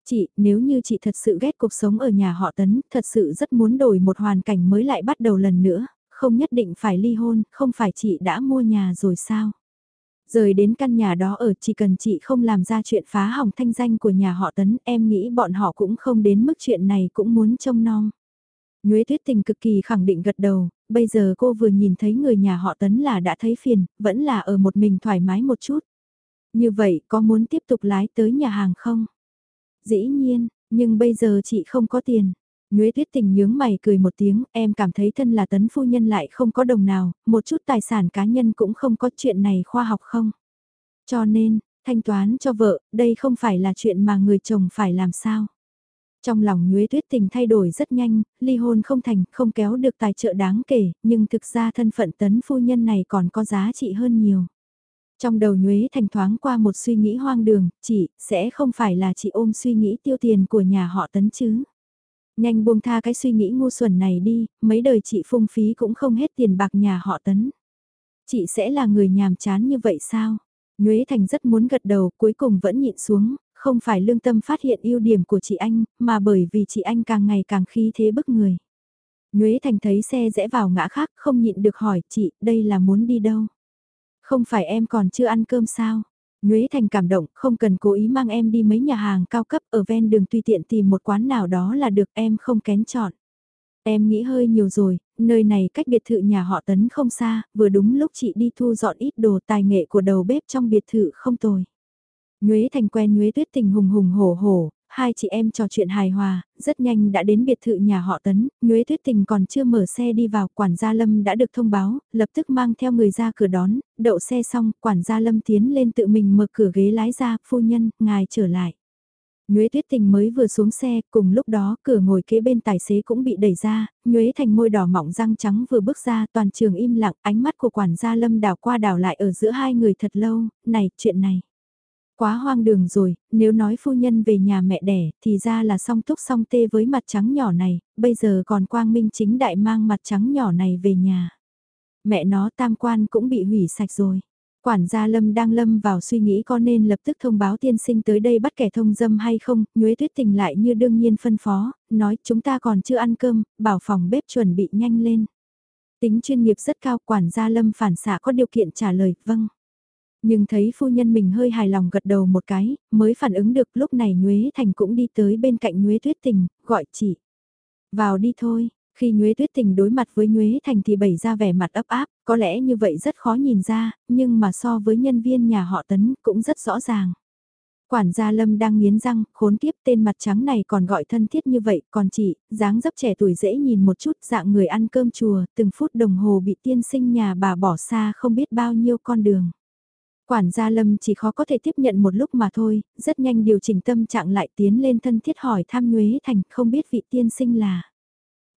Chị, nếu như chị thật sự ghét cuộc sống ở nhà họ Tấn, thật sự rất muốn đổi một hoàn cảnh mới lại bắt đầu lần nữa, không nhất định phải ly hôn, không phải chị đã mua nhà rồi sao? Rời đến căn nhà đó ở chỉ cần chị không làm ra chuyện phá hỏng thanh danh của nhà họ Tấn, em nghĩ bọn họ cũng không đến mức chuyện này cũng muốn trông nom. Nhuế Tuyết Tình cực kỳ khẳng định gật đầu, bây giờ cô vừa nhìn thấy người nhà họ Tấn là đã thấy phiền, vẫn là ở một mình thoải mái một chút. Như vậy có muốn tiếp tục lái tới nhà hàng không? Dĩ nhiên, nhưng bây giờ chị không có tiền. Nhuế tuyết tình nhướng mày cười một tiếng, em cảm thấy thân là tấn phu nhân lại không có đồng nào, một chút tài sản cá nhân cũng không có chuyện này khoa học không. Cho nên, thanh toán cho vợ, đây không phải là chuyện mà người chồng phải làm sao. Trong lòng Nhuế Tuyết Tình thay đổi rất nhanh, ly hôn không thành, không kéo được tài trợ đáng kể, nhưng thực ra thân phận tấn phu nhân này còn có giá trị hơn nhiều. Trong đầu Nhuế Thành thoáng qua một suy nghĩ hoang đường, chị, sẽ không phải là chị ôm suy nghĩ tiêu tiền của nhà họ tấn chứ. Nhanh buông tha cái suy nghĩ ngu xuẩn này đi, mấy đời chị phung phí cũng không hết tiền bạc nhà họ tấn. Chị sẽ là người nhàm chán như vậy sao? Nhuế Thành rất muốn gật đầu cuối cùng vẫn nhịn xuống, không phải lương tâm phát hiện ưu điểm của chị anh, mà bởi vì chị anh càng ngày càng khí thế bức người. Nhuế Thành thấy xe rẽ vào ngã khác không nhịn được hỏi chị đây là muốn đi đâu? Không phải em còn chưa ăn cơm sao? Nhuế Thành cảm động, không cần cố ý mang em đi mấy nhà hàng cao cấp ở ven đường tùy tiện tìm một quán nào đó là được em không kén chọn. Em nghĩ hơi nhiều rồi, nơi này cách biệt thự nhà họ Tấn không xa, vừa đúng lúc chị đi thu dọn ít đồ tài nghệ của đầu bếp trong biệt thự không tồi. Nhuế Thành quen Nhuế Tuyết Tình hùng hùng hổ hổ, hai chị em trò chuyện hài hòa, rất nhanh đã đến biệt thự nhà họ Tấn, Nhuế Tuyết Tình còn chưa mở xe đi vào, quản gia Lâm đã được thông báo, lập tức mang theo người ra cửa đón, đậu xe xong, quản gia Lâm tiến lên tự mình mở cửa ghế lái ra, phu nhân, ngài trở lại. Nhuế Tuyết Tình mới vừa xuống xe, cùng lúc đó cửa ngồi kế bên tài xế cũng bị đẩy ra, Nhuế Thành môi đỏ mỏng răng trắng vừa bước ra, toàn trường im lặng, ánh mắt của quản gia Lâm đảo qua đảo lại ở giữa hai người thật lâu, này, chuyện này. Quá hoang đường rồi, nếu nói phu nhân về nhà mẹ đẻ, thì ra là song túc song tê với mặt trắng nhỏ này, bây giờ còn quang minh chính đại mang mặt trắng nhỏ này về nhà. Mẹ nó tam quan cũng bị hủy sạch rồi. Quản gia Lâm đang lâm vào suy nghĩ có nên lập tức thông báo tiên sinh tới đây bắt kẻ thông dâm hay không, nhuế tuyết tình lại như đương nhiên phân phó, nói chúng ta còn chưa ăn cơm, bảo phòng bếp chuẩn bị nhanh lên. Tính chuyên nghiệp rất cao quản gia Lâm phản xạ có điều kiện trả lời, vâng. Nhưng thấy phu nhân mình hơi hài lòng gật đầu một cái, mới phản ứng được lúc này Nhuế Thành cũng đi tới bên cạnh Nhuế Tuyết Tình, gọi chị. Vào đi thôi, khi Nhuế Tuyết Tình đối mặt với Nhuế Thành thì bày ra vẻ mặt ấp áp, có lẽ như vậy rất khó nhìn ra, nhưng mà so với nhân viên nhà họ Tấn cũng rất rõ ràng. Quản gia Lâm đang nghiến răng, khốn kiếp tên mặt trắng này còn gọi thân thiết như vậy, còn chị, dáng dấp trẻ tuổi dễ nhìn một chút dạng người ăn cơm chùa, từng phút đồng hồ bị tiên sinh nhà bà bỏ xa không biết bao nhiêu con đường. Quản gia Lâm chỉ khó có thể tiếp nhận một lúc mà thôi, rất nhanh điều chỉnh tâm trạng lại tiến lên thân thiết hỏi thăm Nhuế Thành không biết vị tiên sinh là.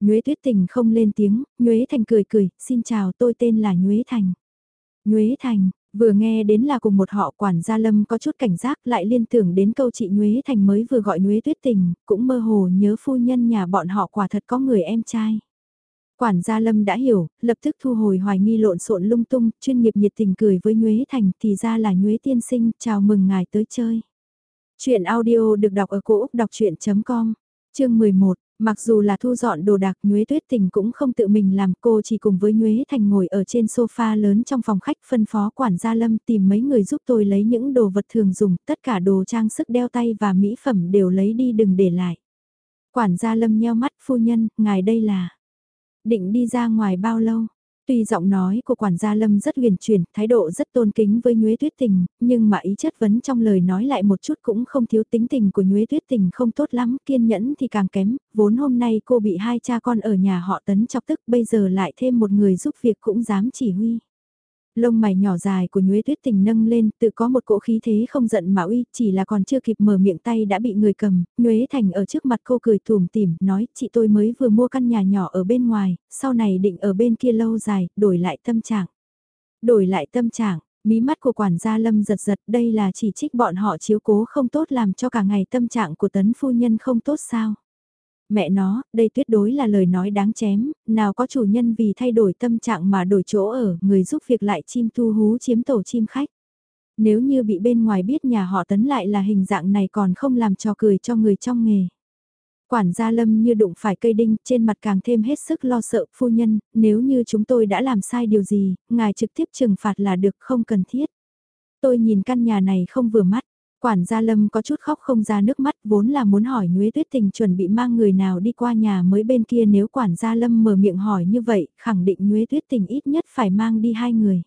Nhuế Tuyết Tình không lên tiếng, Nhuế Thành cười cười, xin chào tôi tên là Nhuế Thành. Nhuế Thành, vừa nghe đến là cùng một họ quản gia Lâm có chút cảnh giác lại liên tưởng đến câu chị Nhuế Thành mới vừa gọi Nhuế Tuyết Tình, cũng mơ hồ nhớ phu nhân nhà bọn họ quả thật có người em trai. Quản gia Lâm đã hiểu, lập tức thu hồi hoài nghi lộn xộn lung tung, chuyên nghiệp nhiệt tình cười với Nhuế Thành thì ra là Nhuế Tiên Sinh, chào mừng ngài tới chơi. Chuyện audio được đọc ở cổ Úc đọc chuyện.com, chương 11, mặc dù là thu dọn đồ đạc Nhuế Tuyết Tình cũng không tự mình làm cô chỉ cùng với Nhuế Thành ngồi ở trên sofa lớn trong phòng khách phân phó quản gia Lâm tìm mấy người giúp tôi lấy những đồ vật thường dùng, tất cả đồ trang sức đeo tay và mỹ phẩm đều lấy đi đừng để lại. Quản gia Lâm nheo mắt phu nhân, ngài đây là... Định đi ra ngoài bao lâu? Tuy giọng nói của quản gia Lâm rất huyền chuyển, thái độ rất tôn kính với Nhuế Tuyết Tình, nhưng mà ý chất vấn trong lời nói lại một chút cũng không thiếu tính tình của Nhuế Tuyết Tình không tốt lắm, kiên nhẫn thì càng kém, vốn hôm nay cô bị hai cha con ở nhà họ tấn chọc tức bây giờ lại thêm một người giúp việc cũng dám chỉ huy. Lông mày nhỏ dài của nhuế tuyết tình nâng lên, tự có một cỗ khí thế không giận mà uy, chỉ là còn chưa kịp mở miệng tay đã bị người cầm, nhuế thành ở trước mặt cô cười tùm tìm, nói chị tôi mới vừa mua căn nhà nhỏ ở bên ngoài, sau này định ở bên kia lâu dài, đổi lại tâm trạng. Đổi lại tâm trạng, mí mắt của quản gia lâm giật giật, đây là chỉ trích bọn họ chiếu cố không tốt làm cho cả ngày tâm trạng của tấn phu nhân không tốt sao mẹ nó, đây tuyệt đối là lời nói đáng chém, nào có chủ nhân vì thay đổi tâm trạng mà đổi chỗ ở, người giúp việc lại chim thu hú chiếm tổ chim khách. Nếu như bị bên ngoài biết nhà họ tấn lại là hình dạng này còn không làm cho cười cho người trong nghề. Quản gia lâm như đụng phải cây đinh, trên mặt càng thêm hết sức lo sợ, phu nhân, nếu như chúng tôi đã làm sai điều gì, ngài trực tiếp trừng phạt là được không cần thiết. Tôi nhìn căn nhà này không vừa mắt, Quản gia Lâm có chút khóc không ra nước mắt vốn là muốn hỏi Nhuế Tuyết Tình chuẩn bị mang người nào đi qua nhà mới bên kia nếu quản gia Lâm mở miệng hỏi như vậy, khẳng định Nhuế Tuyết Tình ít nhất phải mang đi hai người.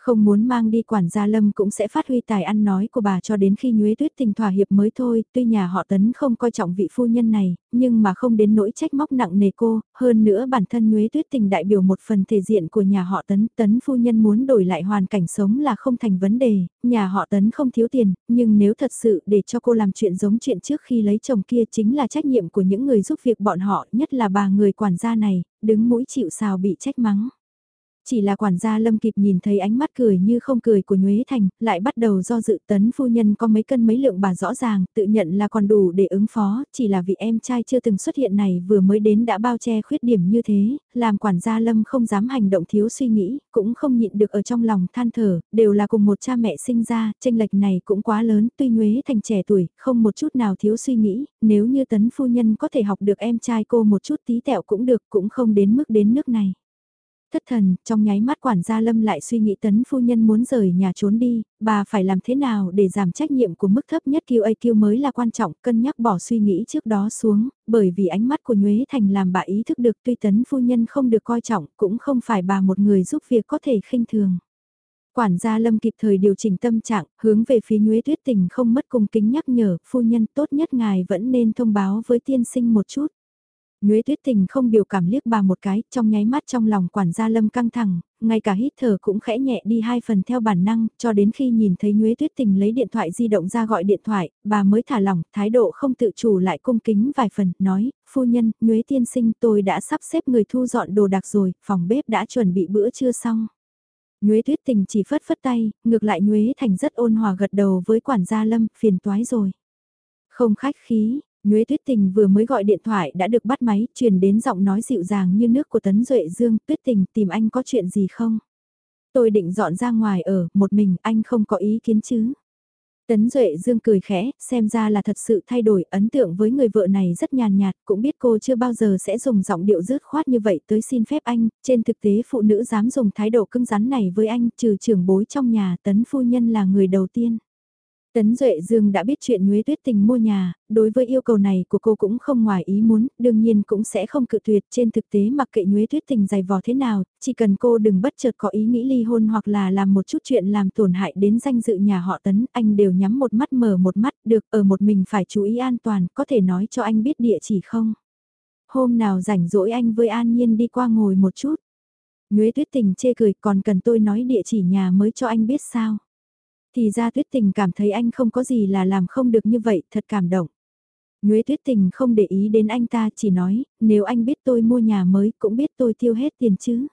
Không muốn mang đi quản gia Lâm cũng sẽ phát huy tài ăn nói của bà cho đến khi nhuế tuyết tình thỏa hiệp mới thôi, tuy nhà họ Tấn không coi trọng vị phu nhân này, nhưng mà không đến nỗi trách móc nặng nề cô, hơn nữa bản thân nhuế tuyết tình đại biểu một phần thể diện của nhà họ Tấn, Tấn phu nhân muốn đổi lại hoàn cảnh sống là không thành vấn đề, nhà họ Tấn không thiếu tiền, nhưng nếu thật sự để cho cô làm chuyện giống chuyện trước khi lấy chồng kia chính là trách nhiệm của những người giúp việc bọn họ, nhất là bà người quản gia này, đứng mũi chịu sào bị trách mắng. Chỉ là quản gia Lâm kịp nhìn thấy ánh mắt cười như không cười của Nhuế Thành, lại bắt đầu do dự tấn phu nhân có mấy cân mấy lượng bà rõ ràng, tự nhận là còn đủ để ứng phó, chỉ là vì em trai chưa từng xuất hiện này vừa mới đến đã bao che khuyết điểm như thế, làm quản gia Lâm không dám hành động thiếu suy nghĩ, cũng không nhịn được ở trong lòng than thở, đều là cùng một cha mẹ sinh ra, tranh lệch này cũng quá lớn, tuy Nhuế Thành trẻ tuổi, không một chút nào thiếu suy nghĩ, nếu như tấn phu nhân có thể học được em trai cô một chút tí tẹo cũng được, cũng không đến mức đến nước này. Thất thần, trong nháy mắt quản gia Lâm lại suy nghĩ tấn phu nhân muốn rời nhà trốn đi, bà phải làm thế nào để giảm trách nhiệm của mức thấp nhất QAQ mới là quan trọng, cân nhắc bỏ suy nghĩ trước đó xuống, bởi vì ánh mắt của Nhuế Thành làm bà ý thức được tuy tấn phu nhân không được coi trọng, cũng không phải bà một người giúp việc có thể khinh thường. Quản gia Lâm kịp thời điều chỉnh tâm trạng, hướng về phía Nhuế Tuyết Tình không mất cung kính nhắc nhở, phu nhân tốt nhất ngài vẫn nên thông báo với tiên sinh một chút. Nhuế tuyết tình không biểu cảm liếc bà một cái, trong nháy mắt trong lòng quản gia lâm căng thẳng, ngay cả hít thở cũng khẽ nhẹ đi hai phần theo bản năng, cho đến khi nhìn thấy Nhuế tuyết tình lấy điện thoại di động ra gọi điện thoại, bà mới thả lỏng, thái độ không tự chủ lại cung kính vài phần, nói, phu nhân, Nhuế tiên sinh tôi đã sắp xếp người thu dọn đồ đạc rồi, phòng bếp đã chuẩn bị bữa trưa xong. Nhuế tuyết tình chỉ phất phất tay, ngược lại Nhuế thành rất ôn hòa gật đầu với quản gia lâm, phiền toái rồi. Không khách khí, Nhuế Tuyết Tình vừa mới gọi điện thoại đã được bắt máy, truyền đến giọng nói dịu dàng như nước của Tấn Duệ Dương, Tuyết Tình tìm anh có chuyện gì không? Tôi định dọn ra ngoài ở, một mình, anh không có ý kiến chứ? Tấn Duệ Dương cười khẽ, xem ra là thật sự thay đổi, ấn tượng với người vợ này rất nhàn nhạt, cũng biết cô chưa bao giờ sẽ dùng giọng điệu rứt khoát như vậy tới xin phép anh, trên thực tế phụ nữ dám dùng thái độ cứng rắn này với anh, trừ trưởng bối trong nhà, Tấn Phu Nhân là người đầu tiên. Tấn Duệ Dương đã biết chuyện Nhuế Tuyết Tình mua nhà, đối với yêu cầu này của cô cũng không ngoài ý muốn, đương nhiên cũng sẽ không cự tuyệt trên thực tế mặc kệ Nhuế Tuyết Tình dày vò thế nào, chỉ cần cô đừng bất chợt có ý nghĩ ly hôn hoặc là làm một chút chuyện làm tổn hại đến danh dự nhà họ Tấn, anh đều nhắm một mắt mở một mắt, được ở một mình phải chú ý an toàn, có thể nói cho anh biết địa chỉ không? Hôm nào rảnh rỗi anh với An Nhiên đi qua ngồi một chút. Nhuế Tuyết Tình chê cười còn cần tôi nói địa chỉ nhà mới cho anh biết sao? Thì ra tuyết tình cảm thấy anh không có gì là làm không được như vậy, thật cảm động. Nhuế tuyết tình không để ý đến anh ta chỉ nói, nếu anh biết tôi mua nhà mới cũng biết tôi tiêu hết tiền chứ.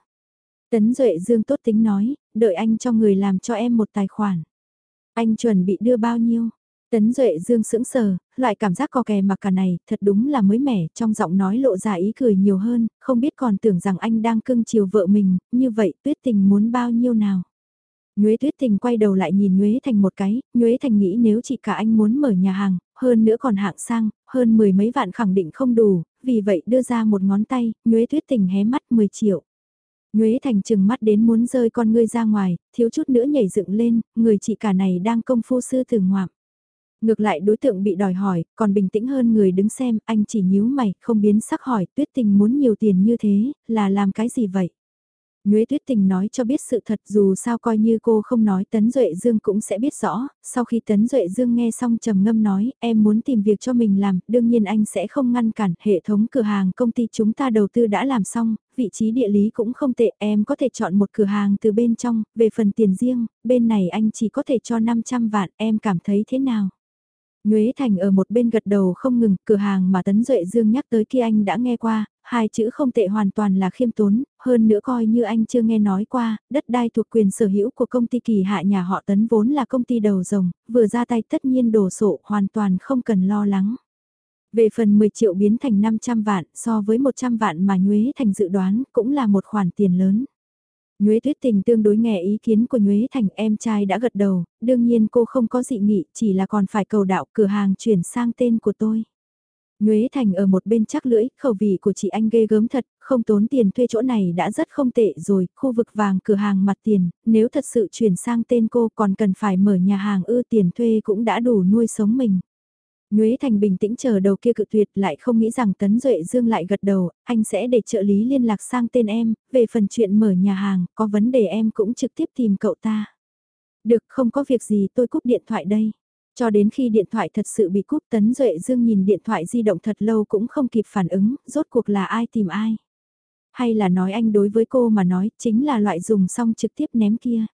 Tấn Duệ Dương tốt tính nói, đợi anh cho người làm cho em một tài khoản. Anh chuẩn bị đưa bao nhiêu? Tấn Duệ Dương sững sờ, loại cảm giác co kè mặc cả này, thật đúng là mới mẻ, trong giọng nói lộ ra ý cười nhiều hơn, không biết còn tưởng rằng anh đang cưng chiều vợ mình, như vậy tuyết tình muốn bao nhiêu nào? Nhuế Tuyết Tình quay đầu lại nhìn Nhuế Thành một cái, Nhuế Thành nghĩ nếu chị cả anh muốn mở nhà hàng, hơn nữa còn hạng sang, hơn mười mấy vạn khẳng định không đủ, vì vậy đưa ra một ngón tay, Nhuế Tuyết Tình hé mắt 10 triệu. Nhuế Thành chừng mắt đến muốn rơi con ngươi ra ngoài, thiếu chút nữa nhảy dựng lên, người chị cả này đang công phu sư từ ngoạm. Ngược lại đối tượng bị đòi hỏi, còn bình tĩnh hơn người đứng xem, anh chỉ nhíu mày, không biến sắc hỏi, tuyết tình muốn nhiều tiền như thế, là làm cái gì vậy? Nhuế Tuyết Tình nói cho biết sự thật dù sao coi như cô không nói Tấn Duệ Dương cũng sẽ biết rõ, sau khi Tấn Duệ Dương nghe xong trầm ngâm nói, em muốn tìm việc cho mình làm, đương nhiên anh sẽ không ngăn cản, hệ thống cửa hàng công ty chúng ta đầu tư đã làm xong, vị trí địa lý cũng không tệ, em có thể chọn một cửa hàng từ bên trong, về phần tiền riêng, bên này anh chỉ có thể cho 500 vạn, em cảm thấy thế nào? Nhuế Thành ở một bên gật đầu không ngừng, cửa hàng mà Tấn Duệ Dương nhắc tới kia anh đã nghe qua, hai chữ không tệ hoàn toàn là khiêm tốn, hơn nữa coi như anh chưa nghe nói qua, đất đai thuộc quyền sở hữu của công ty kỳ hạ nhà họ Tấn vốn là công ty đầu rồng, vừa ra tay tất nhiên đổ sộ hoàn toàn không cần lo lắng. Về phần 10 triệu biến thành 500 vạn so với 100 vạn mà Nhuế Thành dự đoán cũng là một khoản tiền lớn. Nhuế Tuyết Tình tương đối nghe ý kiến của Nhuế Thành em trai đã gật đầu, đương nhiên cô không có dị nghị, chỉ là còn phải cầu đạo cửa hàng chuyển sang tên của tôi. Nhuế Thành ở một bên chắc lưỡi, khẩu vị của chị anh ghê gớm thật, không tốn tiền thuê chỗ này đã rất không tệ rồi, khu vực vàng cửa hàng mặt tiền, nếu thật sự chuyển sang tên cô còn cần phải mở nhà hàng ư tiền thuê cũng đã đủ nuôi sống mình. Nhuế Thành bình tĩnh chờ đầu kia cự tuyệt lại không nghĩ rằng Tấn Duệ Dương lại gật đầu, anh sẽ để trợ lý liên lạc sang tên em, về phần chuyện mở nhà hàng, có vấn đề em cũng trực tiếp tìm cậu ta. Được không có việc gì tôi cúp điện thoại đây. Cho đến khi điện thoại thật sự bị cúp Tấn Duệ Dương nhìn điện thoại di động thật lâu cũng không kịp phản ứng, rốt cuộc là ai tìm ai. Hay là nói anh đối với cô mà nói chính là loại dùng xong trực tiếp ném kia.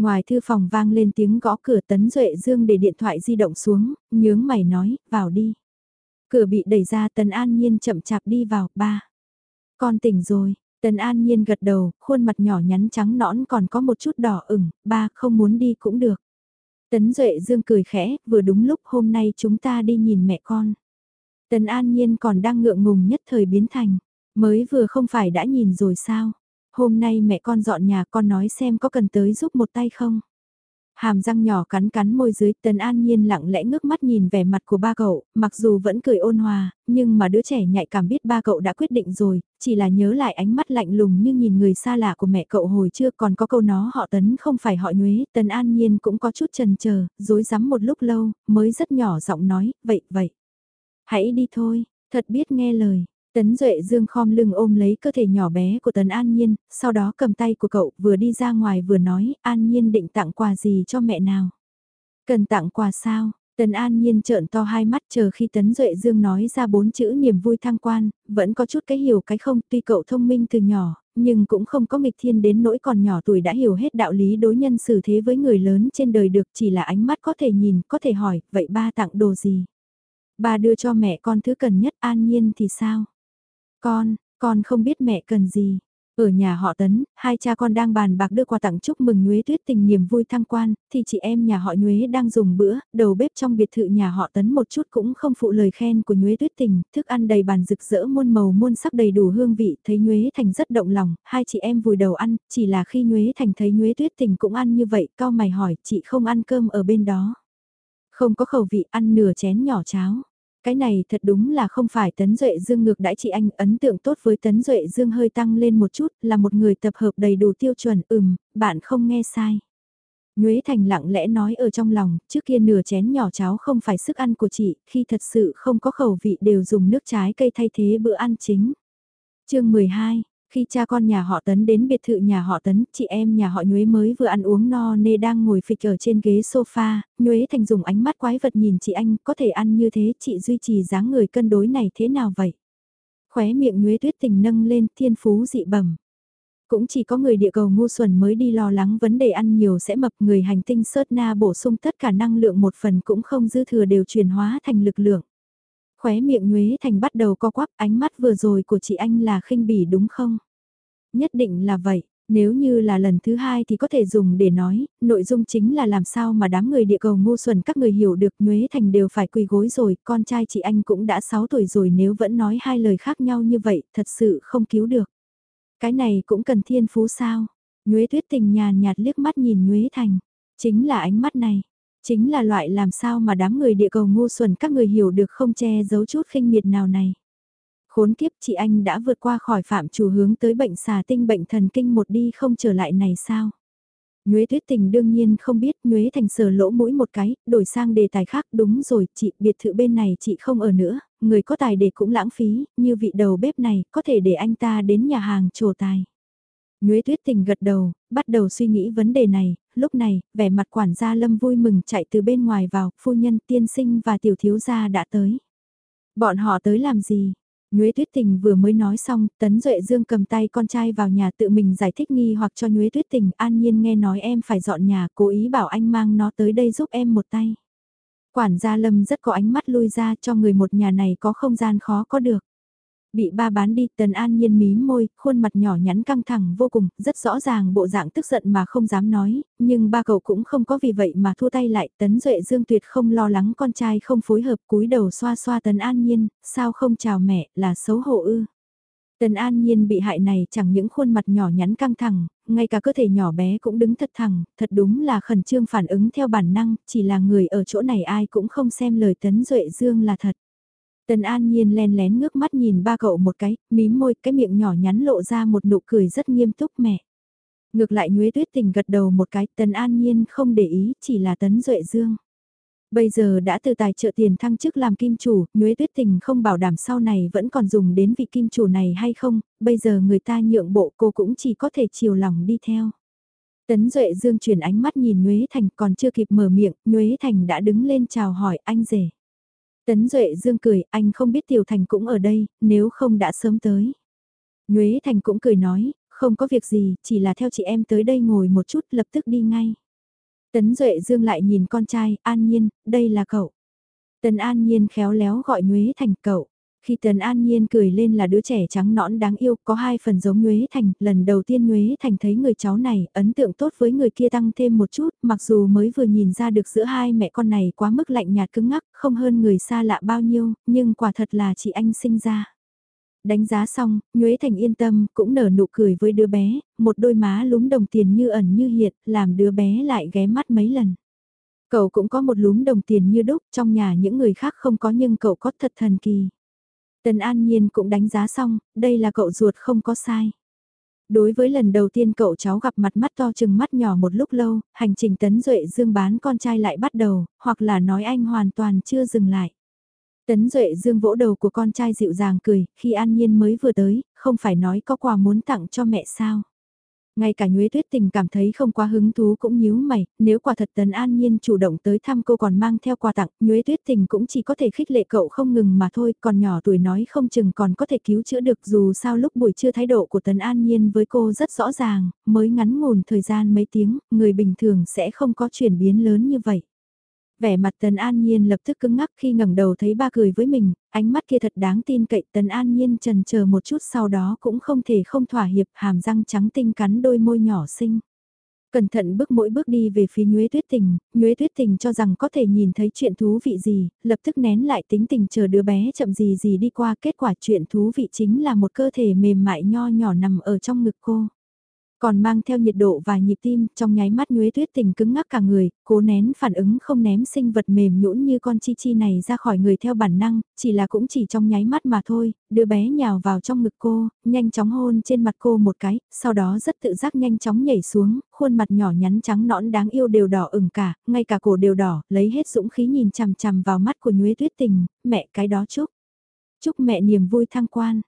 Ngoài thư phòng vang lên tiếng gõ cửa Tấn Duệ Dương để điện thoại di động xuống, nhướng mày nói, vào đi. Cửa bị đẩy ra Tấn An Nhiên chậm chạp đi vào, ba. Con tỉnh rồi, Tấn An Nhiên gật đầu, khuôn mặt nhỏ nhắn trắng nõn còn có một chút đỏ ửng, ba không muốn đi cũng được. Tấn Duệ Dương cười khẽ, vừa đúng lúc hôm nay chúng ta đi nhìn mẹ con. Tấn An Nhiên còn đang ngượng ngùng nhất thời biến thành, mới vừa không phải đã nhìn rồi sao? Hôm nay mẹ con dọn nhà con nói xem có cần tới giúp một tay không? Hàm răng nhỏ cắn cắn môi dưới, Tần An Nhiên lặng lẽ ngước mắt nhìn vẻ mặt của ba cậu, mặc dù vẫn cười ôn hòa, nhưng mà đứa trẻ nhạy cảm biết ba cậu đã quyết định rồi, chỉ là nhớ lại ánh mắt lạnh lùng như nhìn người xa lạ của mẹ cậu hồi chưa còn có câu nó họ Tấn không phải họ Nhuế, Tần An Nhiên cũng có chút chần chờ, dối rắm một lúc lâu, mới rất nhỏ giọng nói, vậy vậy. Hãy đi thôi, thật biết nghe lời. Tấn Duệ Dương khom lưng ôm lấy cơ thể nhỏ bé của Tấn An Nhiên, sau đó cầm tay của cậu vừa đi ra ngoài vừa nói An Nhiên định tặng quà gì cho mẹ nào. Cần tặng quà sao? Tấn An Nhiên trợn to hai mắt chờ khi Tấn Duệ Dương nói ra bốn chữ niềm vui thăng quan, vẫn có chút cái hiểu cái không tuy cậu thông minh từ nhỏ, nhưng cũng không có nghịch thiên đến nỗi còn nhỏ tuổi đã hiểu hết đạo lý đối nhân xử thế với người lớn trên đời được chỉ là ánh mắt có thể nhìn, có thể hỏi, vậy ba tặng đồ gì? Ba đưa cho mẹ con thứ cần nhất An Nhiên thì sao? Con, con không biết mẹ cần gì. Ở nhà họ Tấn, hai cha con đang bàn bạc đưa quà tặng chúc mừng Nhuế Tuyết tình niềm vui thăng quan, thì chị em nhà họ Nhuế đang dùng bữa, đầu bếp trong biệt thự nhà họ Tấn một chút cũng không phụ lời khen của Nhuế Tuyết tình, thức ăn đầy bàn rực rỡ muôn màu muôn sắc đầy đủ hương vị, thấy Nhuế Thành rất động lòng, hai chị em vùi đầu ăn, chỉ là khi Nhuế Thành thấy Nhuế Tuyết tình cũng ăn như vậy, cao mày hỏi, chị không ăn cơm ở bên đó. Không có khẩu vị ăn nửa chén nhỏ cháo. Cái này thật đúng là không phải Tấn Duệ Dương ngược đãi chị anh, ấn tượng tốt với Tấn Duệ Dương hơi tăng lên một chút, là một người tập hợp đầy đủ tiêu chuẩn, ừm, bạn không nghe sai. Nhuế Thành lặng lẽ nói ở trong lòng, trước kia nửa chén nhỏ cháo không phải sức ăn của chị, khi thật sự không có khẩu vị đều dùng nước trái cây thay thế bữa ăn chính. chương 12, khi cha con nhà họ Tấn đến biệt thự nhà họ Tấn, chị em nhà họ Nhuế mới vừa ăn uống no nê đang ngồi phịch ở trên ghế sofa, Nhuế Thành dùng ánh mắt quái vật nhìn chị anh, có thể ăn như thế, chị duy trì dáng người cân đối này thế nào vậy? Khóe miệng Nhuế Tuyết Tình nâng lên thiên phú dị bẩm. Cũng chỉ có người địa cầu ngu xuẩn mới đi lo lắng vấn đề ăn nhiều sẽ mập người hành tinh sớt na bổ sung tất cả năng lượng một phần cũng không dư thừa đều chuyển hóa thành lực lượng. Khóe miệng Nhuế Thành bắt đầu co quắp ánh mắt vừa rồi của chị anh là khinh bỉ đúng không? Nhất định là vậy. Nếu như là lần thứ hai thì có thể dùng để nói, nội dung chính là làm sao mà đám người địa cầu ngu xuẩn các người hiểu được Nhuế Thành đều phải quỳ gối rồi, con trai chị anh cũng đã 6 tuổi rồi nếu vẫn nói hai lời khác nhau như vậy, thật sự không cứu được. Cái này cũng cần thiên phú sao? Nhuế tuyết tình nhàn nhạt liếc mắt nhìn Nhuế Thành. Chính là ánh mắt này. Chính là loại làm sao mà đám người địa cầu ngu xuẩn các người hiểu được không che giấu chút khinh miệt nào này. Khốn kiếp chị anh đã vượt qua khỏi phạm chủ hướng tới bệnh xà tinh bệnh thần kinh một đi không trở lại này sao? Nhuế tuyết tình đương nhiên không biết Nhuế thành sờ lỗ mũi một cái, đổi sang đề tài khác đúng rồi chị biệt thự bên này chị không ở nữa, người có tài để cũng lãng phí, như vị đầu bếp này có thể để anh ta đến nhà hàng trổ tài. Nhuế tuyết tình gật đầu, bắt đầu suy nghĩ vấn đề này, lúc này, vẻ mặt quản gia lâm vui mừng chạy từ bên ngoài vào, phu nhân tiên sinh và tiểu thiếu gia đã tới. Bọn họ tới làm gì? Nhuế Tuyết Tình vừa mới nói xong, Tấn Duệ Dương cầm tay con trai vào nhà tự mình giải thích nghi hoặc cho Nhuế Tuyết Tình an nhiên nghe nói em phải dọn nhà, cố ý bảo anh mang nó tới đây giúp em một tay. Quản gia Lâm rất có ánh mắt lui ra cho người một nhà này có không gian khó có được. Bị ba bán đi tần an nhiên mí môi, khuôn mặt nhỏ nhắn căng thẳng vô cùng, rất rõ ràng bộ dạng tức giận mà không dám nói, nhưng ba cậu cũng không có vì vậy mà thua tay lại, tấn duệ dương tuyệt không lo lắng con trai không phối hợp cúi đầu xoa xoa tần an nhiên, sao không chào mẹ, là xấu hổ ư. Tần An Nhiên bị hại này chẳng những khuôn mặt nhỏ nhắn căng thẳng, ngay cả cơ thể nhỏ bé cũng đứng thật thẳng, thật đúng là khẩn trương phản ứng theo bản năng, chỉ là người ở chỗ này ai cũng không xem lời Tấn Duệ Dương là thật. Tần An Nhiên len lén ngước mắt nhìn ba cậu một cái, mím môi, cái miệng nhỏ nhắn lộ ra một nụ cười rất nghiêm túc mẹ. Ngược lại Nhuế Tuyết Tình gật đầu một cái, Tần An Nhiên không để ý, chỉ là Tấn Duệ Dương. Bây giờ đã từ tài trợ tiền thăng chức làm kim chủ, Nhuế Tuyết Tình không bảo đảm sau này vẫn còn dùng đến vị kim chủ này hay không, bây giờ người ta nhượng bộ cô cũng chỉ có thể chiều lòng đi theo. Tấn Duệ Dương chuyển ánh mắt nhìn Nhuế Thành còn chưa kịp mở miệng, Nhuế Thành đã đứng lên chào hỏi anh rể. Tấn Duệ Dương cười, anh không biết Tiểu Thành cũng ở đây, nếu không đã sớm tới. Nhuế Thành cũng cười nói, không có việc gì, chỉ là theo chị em tới đây ngồi một chút lập tức đi ngay. Tấn Duệ Dương lại nhìn con trai, An Nhiên, đây là cậu. Tấn An Nhiên khéo léo gọi Nhuế Thành cậu. Khi Tần An Nhiên cười lên là đứa trẻ trắng nõn đáng yêu, có hai phần giống Nhuế Thành, lần đầu tiên Nhuế Thành thấy người cháu này, ấn tượng tốt với người kia tăng thêm một chút, mặc dù mới vừa nhìn ra được giữa hai mẹ con này quá mức lạnh nhạt cứng ngắc, không hơn người xa lạ bao nhiêu, nhưng quả thật là chị anh sinh ra. Đánh giá xong, Nhuế Thành yên tâm, cũng nở nụ cười với đứa bé, một đôi má lúm đồng tiền như ẩn như hiện, làm đứa bé lại ghé mắt mấy lần. Cậu cũng có một lúm đồng tiền như đúc, trong nhà những người khác không có nhưng cậu có thật thần kỳ. Tần An Nhiên cũng đánh giá xong, đây là cậu ruột không có sai. Đối với lần đầu tiên cậu cháu gặp mặt mắt to chừng mắt nhỏ một lúc lâu, hành trình Tấn Duệ Dương bán con trai lại bắt đầu, hoặc là nói anh hoàn toàn chưa dừng lại. Tấn Duệ Dương vỗ đầu của con trai dịu dàng cười, khi An Nhiên mới vừa tới, không phải nói có quà muốn tặng cho mẹ sao. Ngay cả Nhuế Tuyết Tình cảm thấy không quá hứng thú cũng nhíu mày, nếu quả thật tần An Nhiên chủ động tới thăm cô còn mang theo quà tặng, Nhuế Tuyết Tình cũng chỉ có thể khích lệ cậu không ngừng mà thôi, còn nhỏ tuổi nói không chừng còn có thể cứu chữa được dù sao lúc buổi trưa thái độ của tần An Nhiên với cô rất rõ ràng, mới ngắn ngủn thời gian mấy tiếng, người bình thường sẽ không có chuyển biến lớn như vậy. Vẻ mặt Tần An Nhiên lập tức cứng ngắc khi ngẩng đầu thấy ba cười với mình, ánh mắt kia thật đáng tin cậy Tần An Nhiên trần chờ một chút sau đó cũng không thể không thỏa hiệp hàm răng trắng tinh cắn đôi môi nhỏ xinh. Cẩn thận bước mỗi bước đi về phía Nhuế Tuyết Tình, Nhuế Tuyết Tình cho rằng có thể nhìn thấy chuyện thú vị gì, lập tức nén lại tính tình chờ đứa bé chậm gì gì đi qua kết quả chuyện thú vị chính là một cơ thể mềm mại nho nhỏ nằm ở trong ngực cô. Còn mang theo nhiệt độ và nhịp tim, trong nháy mắt nhuế tuyết tình cứng ngắc cả người, cố nén phản ứng không ném sinh vật mềm nhũn như con chi chi này ra khỏi người theo bản năng, chỉ là cũng chỉ trong nháy mắt mà thôi, đứa bé nhào vào trong ngực cô, nhanh chóng hôn trên mặt cô một cái, sau đó rất tự giác nhanh chóng nhảy xuống, khuôn mặt nhỏ nhắn trắng nõn đáng yêu đều đỏ ửng cả, ngay cả cổ đều đỏ, lấy hết dũng khí nhìn chằm chằm vào mắt của nhuế tuyết tình, mẹ cái đó chúc. Chúc mẹ niềm vui thăng quan.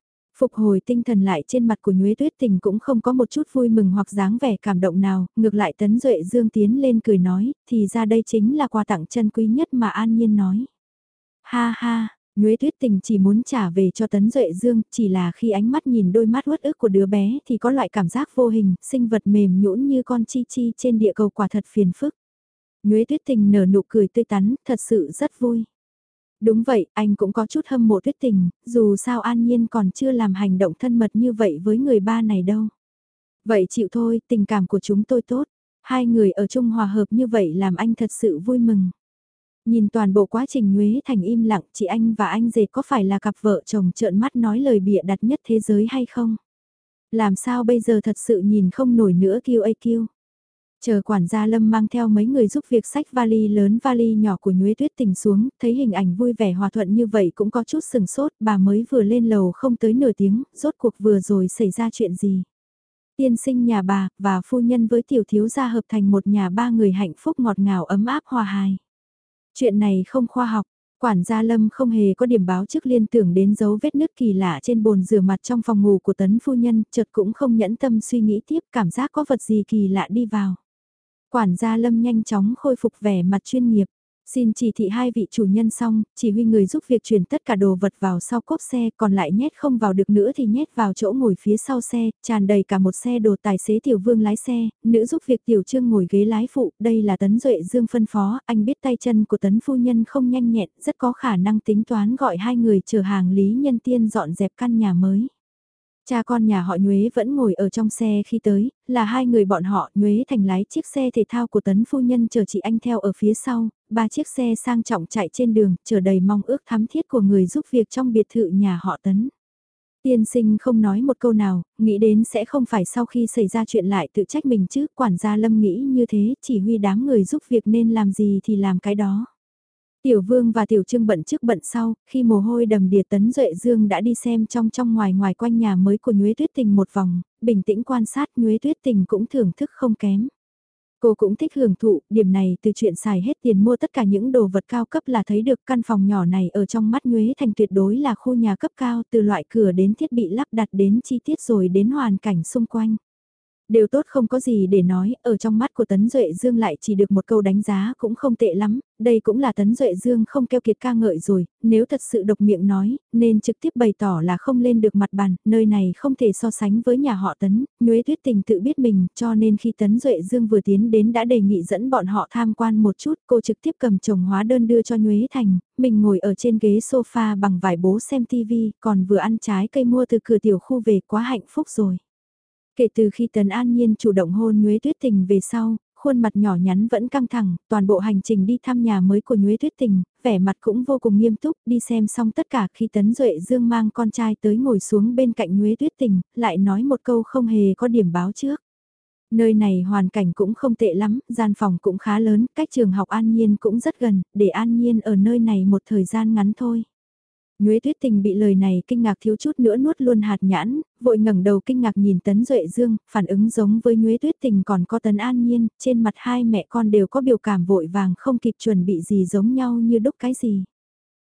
Phục hồi tinh thần lại trên mặt của Nhuế Tuyết Tình cũng không có một chút vui mừng hoặc dáng vẻ cảm động nào, ngược lại Tấn Duệ Dương tiến lên cười nói, thì ra đây chính là quà tặng chân quý nhất mà An Nhiên nói. Ha ha, Nhuế Tuyết Tình chỉ muốn trả về cho Tấn Duệ Dương, chỉ là khi ánh mắt nhìn đôi mắt uất ức của đứa bé thì có loại cảm giác vô hình, sinh vật mềm nhũn như con chi chi trên địa cầu quả thật phiền phức. Nhuế Tuyết Tình nở nụ cười tươi tắn, thật sự rất vui. Đúng vậy, anh cũng có chút hâm mộ tuyết tình, dù sao an nhiên còn chưa làm hành động thân mật như vậy với người ba này đâu. Vậy chịu thôi, tình cảm của chúng tôi tốt. Hai người ở chung hòa hợp như vậy làm anh thật sự vui mừng. Nhìn toàn bộ quá trình Nhuế Thành im lặng, chị anh và anh dệt có phải là cặp vợ chồng trợn mắt nói lời bịa đặt nhất thế giới hay không? Làm sao bây giờ thật sự nhìn không nổi nữa kêu ây kêu. Chờ quản gia Lâm mang theo mấy người giúp việc sách vali lớn vali nhỏ của Nhuế Tuyết Tình xuống, thấy hình ảnh vui vẻ hòa thuận như vậy cũng có chút sừng sốt, bà mới vừa lên lầu không tới nửa tiếng, rốt cuộc vừa rồi xảy ra chuyện gì. Tiên sinh nhà bà, và phu nhân với tiểu thiếu gia hợp thành một nhà ba người hạnh phúc ngọt ngào ấm áp hòa hài. Chuyện này không khoa học, Quản gia Lâm không hề có điểm báo trước liên tưởng đến dấu vết nứt kỳ lạ trên bồn rửa mặt trong phòng ngủ của tấn phu nhân, chợt cũng không nhẫn tâm suy nghĩ tiếp cảm giác có vật gì kỳ lạ đi vào. Quản gia Lâm nhanh chóng khôi phục vẻ mặt chuyên nghiệp. Xin chỉ thị hai vị chủ nhân xong, chỉ huy người giúp việc chuyển tất cả đồ vật vào sau cốp xe, còn lại nhét không vào được nữa thì nhét vào chỗ ngồi phía sau xe, tràn đầy cả một xe đồ tài xế tiểu vương lái xe, nữ giúp việc tiểu trương ngồi ghế lái phụ, đây là tấn duệ dương phân phó, anh biết tay chân của tấn phu nhân không nhanh nhẹn, rất có khả năng tính toán gọi hai người chở hàng lý nhân tiên dọn dẹp căn nhà mới. Cha con nhà họ Nhuế vẫn ngồi ở trong xe khi tới, là hai người bọn họ Nhuế thành lái chiếc xe thể thao của tấn phu nhân chờ chị anh theo ở phía sau, ba chiếc xe sang trọng chạy trên đường, chờ đầy mong ước thắm thiết của người giúp việc trong biệt thự nhà họ tấn. Tiên sinh không nói một câu nào, nghĩ đến sẽ không phải sau khi xảy ra chuyện lại tự trách mình chứ, quản gia lâm nghĩ như thế, chỉ huy đám người giúp việc nên làm gì thì làm cái đó. Tiểu Vương và Tiểu Trương bận trước bận sau, khi mồ hôi đầm đìa tấn Duệ Dương đã đi xem trong trong ngoài ngoài quanh nhà mới của Nhuế Tuyết Tình một vòng, bình tĩnh quan sát Nhuế Tuyết Tình cũng thưởng thức không kém. Cô cũng thích hưởng thụ, điểm này từ chuyện xài hết tiền mua tất cả những đồ vật cao cấp là thấy được căn phòng nhỏ này ở trong mắt Nhuế Thành tuyệt đối là khu nhà cấp cao từ loại cửa đến thiết bị lắp đặt đến chi tiết rồi đến hoàn cảnh xung quanh. Đều tốt không có gì để nói, ở trong mắt của Tấn Duệ Dương lại chỉ được một câu đánh giá cũng không tệ lắm, đây cũng là Tấn Duệ Dương không keo kiệt ca ngợi rồi, nếu thật sự độc miệng nói, nên trực tiếp bày tỏ là không lên được mặt bàn, nơi này không thể so sánh với nhà họ Tấn, Nhuế Tuyết Tình tự biết mình, cho nên khi Tấn Duệ Dương vừa tiến đến đã đề nghị dẫn bọn họ tham quan một chút, cô trực tiếp cầm chồng hóa đơn đưa cho Nhuế Thành, mình ngồi ở trên ghế sofa bằng vải bố xem TV, còn vừa ăn trái cây mua từ cửa tiểu khu về quá hạnh phúc rồi. Kể từ khi Tần An Nhiên chủ động hôn Nhuế Tuyết Tình về sau, khuôn mặt nhỏ nhắn vẫn căng thẳng, toàn bộ hành trình đi thăm nhà mới của Nhuế Tuyết Tình, vẻ mặt cũng vô cùng nghiêm túc, đi xem xong tất cả khi Tấn Duệ Dương mang con trai tới ngồi xuống bên cạnh Nhuế Tuyết Tình, lại nói một câu không hề có điểm báo trước. Nơi này hoàn cảnh cũng không tệ lắm, gian phòng cũng khá lớn, cách trường học An Nhiên cũng rất gần, để An Nhiên ở nơi này một thời gian ngắn thôi. Nhuế Tuyết Tình bị lời này kinh ngạc thiếu chút nữa nuốt luôn hạt nhãn, vội ngẩng đầu kinh ngạc nhìn Tấn Duệ Dương, phản ứng giống với Nhuế Tuyết Tình còn có Tấn An Nhiên, trên mặt hai mẹ con đều có biểu cảm vội vàng không kịp chuẩn bị gì giống nhau như đúc cái gì.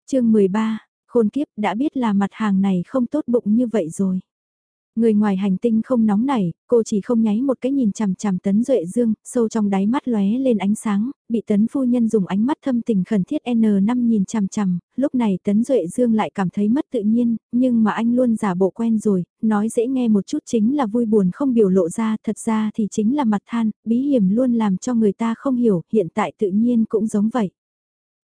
chương 13, khôn kiếp đã biết là mặt hàng này không tốt bụng như vậy rồi. Người ngoài hành tinh không nóng nảy, cô chỉ không nháy một cái nhìn chằm chằm Tấn Duệ Dương, sâu trong đáy mắt lóe lên ánh sáng, bị Tấn phu nhân dùng ánh mắt thâm tình khẩn thiết N5 nhìn chằm chằm, lúc này Tấn Duệ Dương lại cảm thấy mất tự nhiên, nhưng mà anh luôn giả bộ quen rồi, nói dễ nghe một chút chính là vui buồn không biểu lộ ra, thật ra thì chính là mặt than, bí hiểm luôn làm cho người ta không hiểu, hiện tại tự nhiên cũng giống vậy.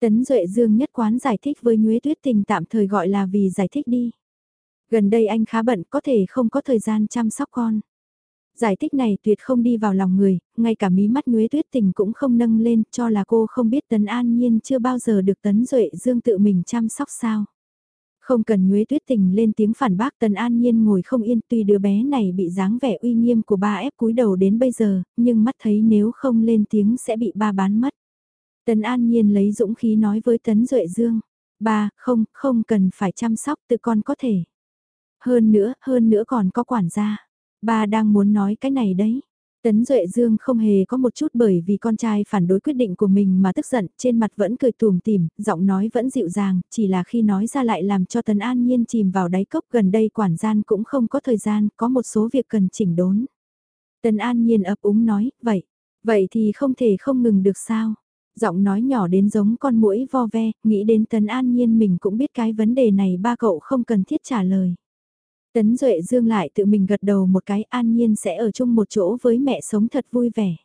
Tấn Duệ Dương nhất quán giải thích với Nhuế Tuyết Tình tạm thời gọi là vì giải thích đi. Gần đây anh khá bận có thể không có thời gian chăm sóc con. Giải thích này tuyệt không đi vào lòng người, ngay cả mí mắt nhuế tuyết tình cũng không nâng lên cho là cô không biết Tấn An Nhiên chưa bao giờ được Tấn Duệ Dương tự mình chăm sóc sao. Không cần nhuế tuyết tình lên tiếng phản bác Tấn An Nhiên ngồi không yên tuy đứa bé này bị dáng vẻ uy nghiêm của ba ép cúi đầu đến bây giờ, nhưng mắt thấy nếu không lên tiếng sẽ bị ba bán mất. Tấn An Nhiên lấy dũng khí nói với Tấn Duệ Dương, ba, không, không cần phải chăm sóc tự con có thể. Hơn nữa, hơn nữa còn có quản gia. Ba đang muốn nói cái này đấy. Tấn Duệ Dương không hề có một chút bởi vì con trai phản đối quyết định của mình mà tức giận, trên mặt vẫn cười tùm tìm, giọng nói vẫn dịu dàng, chỉ là khi nói ra lại làm cho Tấn An Nhiên chìm vào đáy cốc gần đây quản gian cũng không có thời gian, có một số việc cần chỉnh đốn. Tấn An Nhiên ấp úng nói, vậy, vậy thì không thể không ngừng được sao? Giọng nói nhỏ đến giống con mũi vo ve, nghĩ đến Tấn An Nhiên mình cũng biết cái vấn đề này ba cậu không cần thiết trả lời. Tấn Duệ Dương lại tự mình gật đầu một cái an nhiên sẽ ở chung một chỗ với mẹ sống thật vui vẻ.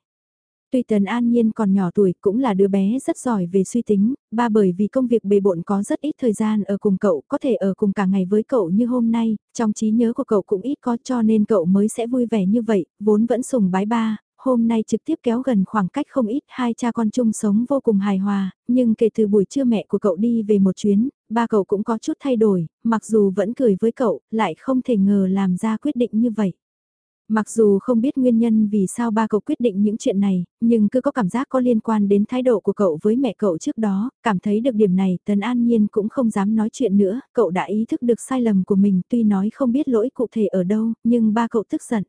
Tuy Tần An Nhiên còn nhỏ tuổi cũng là đứa bé rất giỏi về suy tính, ba bởi vì công việc bề bộn có rất ít thời gian ở cùng cậu, có thể ở cùng cả ngày với cậu như hôm nay, trong trí nhớ của cậu cũng ít có cho nên cậu mới sẽ vui vẻ như vậy, vốn vẫn sùng bái ba, hôm nay trực tiếp kéo gần khoảng cách không ít hai cha con chung sống vô cùng hài hòa, nhưng kể từ buổi trưa mẹ của cậu đi về một chuyến, ba cậu cũng có chút thay đổi, mặc dù vẫn cười với cậu, lại không thể ngờ làm ra quyết định như vậy. Mặc dù không biết nguyên nhân vì sao ba cậu quyết định những chuyện này, nhưng cứ có cảm giác có liên quan đến thái độ của cậu với mẹ cậu trước đó, cảm thấy được điểm này, Tần An Nhiên cũng không dám nói chuyện nữa, cậu đã ý thức được sai lầm của mình tuy nói không biết lỗi cụ thể ở đâu, nhưng ba cậu tức giận.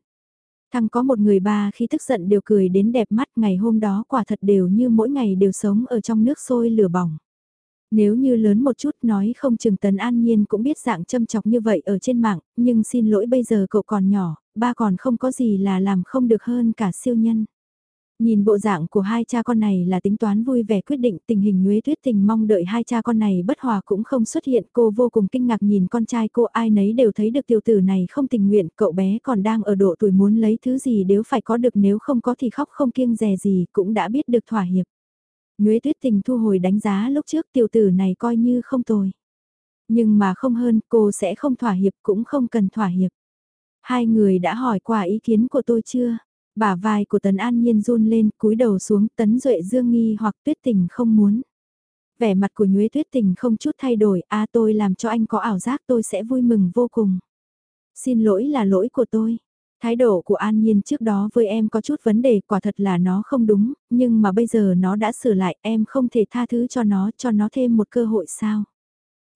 Thằng có một người ba khi tức giận đều cười đến đẹp mắt ngày hôm đó quả thật đều như mỗi ngày đều sống ở trong nước sôi lửa bỏng. Nếu như lớn một chút nói không chừng Tần An Nhiên cũng biết dạng châm chọc như vậy ở trên mạng, nhưng xin lỗi bây giờ cậu còn nhỏ, ba còn không có gì là làm không được hơn cả siêu nhân. Nhìn bộ dạng của hai cha con này là tính toán vui vẻ quyết định tình hình Nguyễn Tuyết Tình mong đợi hai cha con này bất hòa cũng không xuất hiện. Cô vô cùng kinh ngạc nhìn con trai cô ai nấy đều thấy được tiểu tử này không tình nguyện. Cậu bé còn đang ở độ tuổi muốn lấy thứ gì nếu phải có được nếu không có thì khóc không kiêng dè gì cũng đã biết được thỏa hiệp. Nhuế Tuyết Tình thu hồi đánh giá lúc trước tiểu tử này coi như không tồi. Nhưng mà không hơn cô sẽ không thỏa hiệp cũng không cần thỏa hiệp. Hai người đã hỏi qua ý kiến của tôi chưa? Bả vai của Tấn An Nhiên run lên, cúi đầu xuống, Tấn Duệ dương nghi hoặc tuyết tình không muốn. Vẻ mặt của Nhuế tuyết tình không chút thay đổi, a tôi làm cho anh có ảo giác tôi sẽ vui mừng vô cùng. Xin lỗi là lỗi của tôi. Thái độ của An Nhiên trước đó với em có chút vấn đề quả thật là nó không đúng, nhưng mà bây giờ nó đã sửa lại em không thể tha thứ cho nó, cho nó thêm một cơ hội sao.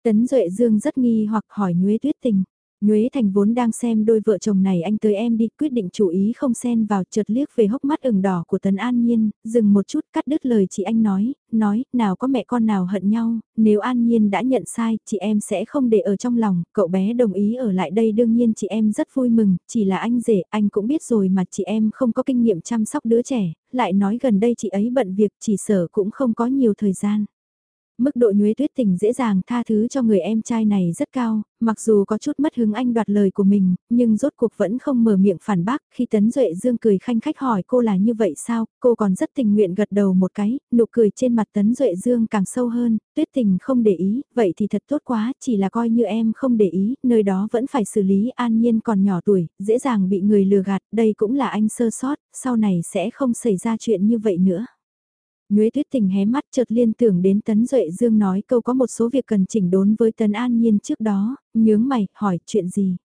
Tấn Duệ Dương rất nghi hoặc hỏi Nhuế Tuyết Tình. Nhuế Thành vốn đang xem đôi vợ chồng này anh tới em đi quyết định chủ ý không xen vào chợt liếc về hốc mắt ửng đỏ của Tần An Nhiên, dừng một chút cắt đứt lời chị anh nói, nói, nào có mẹ con nào hận nhau, nếu An Nhiên đã nhận sai, chị em sẽ không để ở trong lòng, cậu bé đồng ý ở lại đây đương nhiên chị em rất vui mừng, chỉ là anh rể, anh cũng biết rồi mà chị em không có kinh nghiệm chăm sóc đứa trẻ, lại nói gần đây chị ấy bận việc chỉ sở cũng không có nhiều thời gian. Mức độ nhuế tuyết tình dễ dàng tha thứ cho người em trai này rất cao, mặc dù có chút mất hứng anh đoạt lời của mình, nhưng rốt cuộc vẫn không mở miệng phản bác khi Tấn Duệ Dương cười khanh khách hỏi cô là như vậy sao, cô còn rất tình nguyện gật đầu một cái, nụ cười trên mặt Tấn Duệ Dương càng sâu hơn, tuyết tình không để ý, vậy thì thật tốt quá, chỉ là coi như em không để ý, nơi đó vẫn phải xử lý an nhiên còn nhỏ tuổi, dễ dàng bị người lừa gạt, đây cũng là anh sơ sót, sau này sẽ không xảy ra chuyện như vậy nữa. Nhuế tuyết tình hé mắt chợt liên tưởng đến Tấn Duệ Dương nói câu có một số việc cần chỉnh đốn với Tấn An Nhiên trước đó, nhướng mày, hỏi chuyện gì.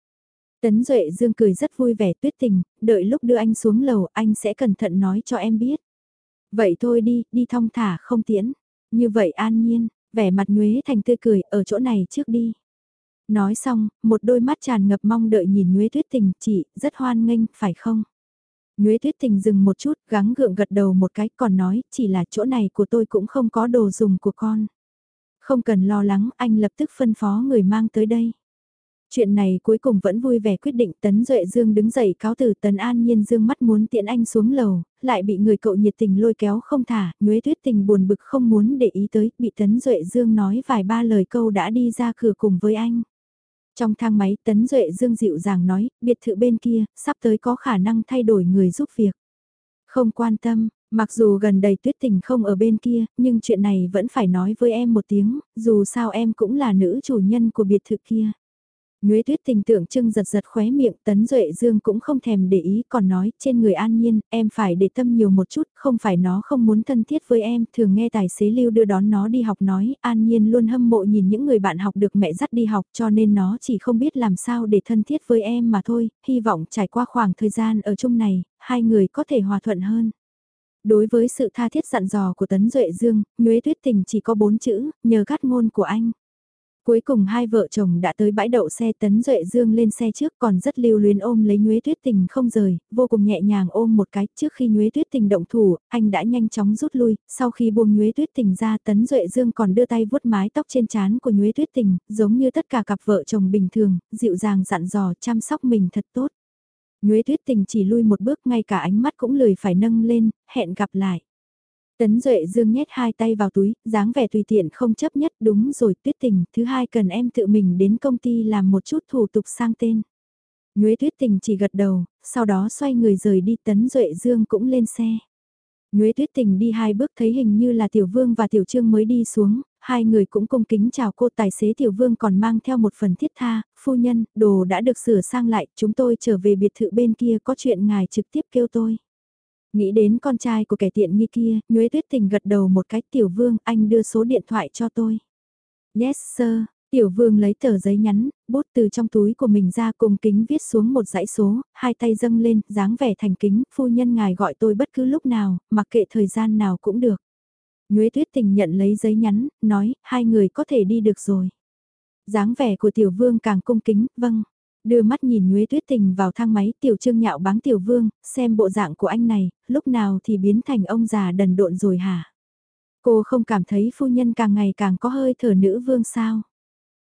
Tấn Duệ Dương cười rất vui vẻ tuyết tình, đợi lúc đưa anh xuống lầu anh sẽ cẩn thận nói cho em biết. Vậy thôi đi, đi thong thả không tiễn. Như vậy An Nhiên, vẻ mặt Nhuế Thành tươi cười ở chỗ này trước đi. Nói xong, một đôi mắt tràn ngập mong đợi nhìn Nhuế Tuyết Tình, chị, rất hoan nghênh, phải không? Nhuế Tuyết Tình dừng một chút, gắng gượng gật đầu một cái, còn nói, chỉ là chỗ này của tôi cũng không có đồ dùng của con. Không cần lo lắng, anh lập tức phân phó người mang tới đây. Chuyện này cuối cùng vẫn vui vẻ quyết định Tấn Duệ Dương đứng dậy cáo từ Tấn An Nhiên Dương mắt muốn tiện anh xuống lầu, lại bị người cậu nhiệt tình lôi kéo không thả, Nhuế Tuyết Tình buồn bực không muốn để ý tới, bị Tấn Duệ Dương nói vài ba lời câu đã đi ra cửa cùng với anh. Trong thang máy Tấn Duệ Dương dịu dàng nói, biệt thự bên kia, sắp tới có khả năng thay đổi người giúp việc. Không quan tâm, mặc dù gần đây tuyết tình không ở bên kia, nhưng chuyện này vẫn phải nói với em một tiếng, dù sao em cũng là nữ chủ nhân của biệt thự kia. Nhuế tuyết tình tượng trưng giật giật khóe miệng tấn duệ dương cũng không thèm để ý còn nói trên người an nhiên em phải để tâm nhiều một chút không phải nó không muốn thân thiết với em thường nghe tài xế lưu đưa đón nó đi học nói an nhiên luôn hâm mộ nhìn những người bạn học được mẹ dắt đi học cho nên nó chỉ không biết làm sao để thân thiết với em mà thôi hy vọng trải qua khoảng thời gian ở chung này hai người có thể hòa thuận hơn. Đối với sự tha thiết dặn dò của Tấn Duệ Dương, Nhuế Tuyết Tình chỉ có bốn chữ, nhờ cát ngôn của anh. Cuối cùng hai vợ chồng đã tới bãi đậu xe Tấn Duệ Dương lên xe trước còn rất lưu luyến ôm lấy Nhuế Tuyết Tình không rời, vô cùng nhẹ nhàng ôm một cái trước khi Nhuế Tuyết Tình động thủ, anh đã nhanh chóng rút lui, sau khi buông Nhuế Tuyết Tình ra Tấn Duệ Dương còn đưa tay vuốt mái tóc trên trán của Nhuế Tuyết Tình, giống như tất cả cặp vợ chồng bình thường, dịu dàng dặn dò chăm sóc mình thật tốt. Nhuế Tuyết Tình chỉ lui một bước ngay cả ánh mắt cũng lười phải nâng lên, hẹn gặp lại. Tấn Duệ Dương nhét hai tay vào túi, dáng vẻ tùy tiện không chấp nhất đúng rồi tuyết tình, thứ hai cần em tự mình đến công ty làm một chút thủ tục sang tên. Nhuế tuyết tình chỉ gật đầu, sau đó xoay người rời đi Tấn Duệ Dương cũng lên xe. Nhuế tuyết tình đi hai bước thấy hình như là Tiểu Vương và Tiểu Trương mới đi xuống, hai người cũng cung kính chào cô tài xế Tiểu Vương còn mang theo một phần thiết tha, phu nhân, đồ đã được sửa sang lại, chúng tôi trở về biệt thự bên kia có chuyện ngài trực tiếp kêu tôi. Nghĩ đến con trai của kẻ tiện nghi kia, Nhuế Tuyết Tình gật đầu một cái tiểu vương, anh đưa số điện thoại cho tôi. Yes sir, tiểu vương lấy tờ giấy nhắn, bút từ trong túi của mình ra cùng kính viết xuống một dãy số, hai tay dâng lên, dáng vẻ thành kính, phu nhân ngài gọi tôi bất cứ lúc nào, mặc kệ thời gian nào cũng được. Nhuế Tuyết Tình nhận lấy giấy nhắn, nói, hai người có thể đi được rồi. dáng vẻ của tiểu vương càng cung kính, vâng. Đưa mắt nhìn Nhuế Tuyết Tình vào thang máy tiểu trương nhạo báng tiểu vương, xem bộ dạng của anh này, lúc nào thì biến thành ông già đần độn rồi hả? Cô không cảm thấy phu nhân càng ngày càng có hơi thở nữ vương sao?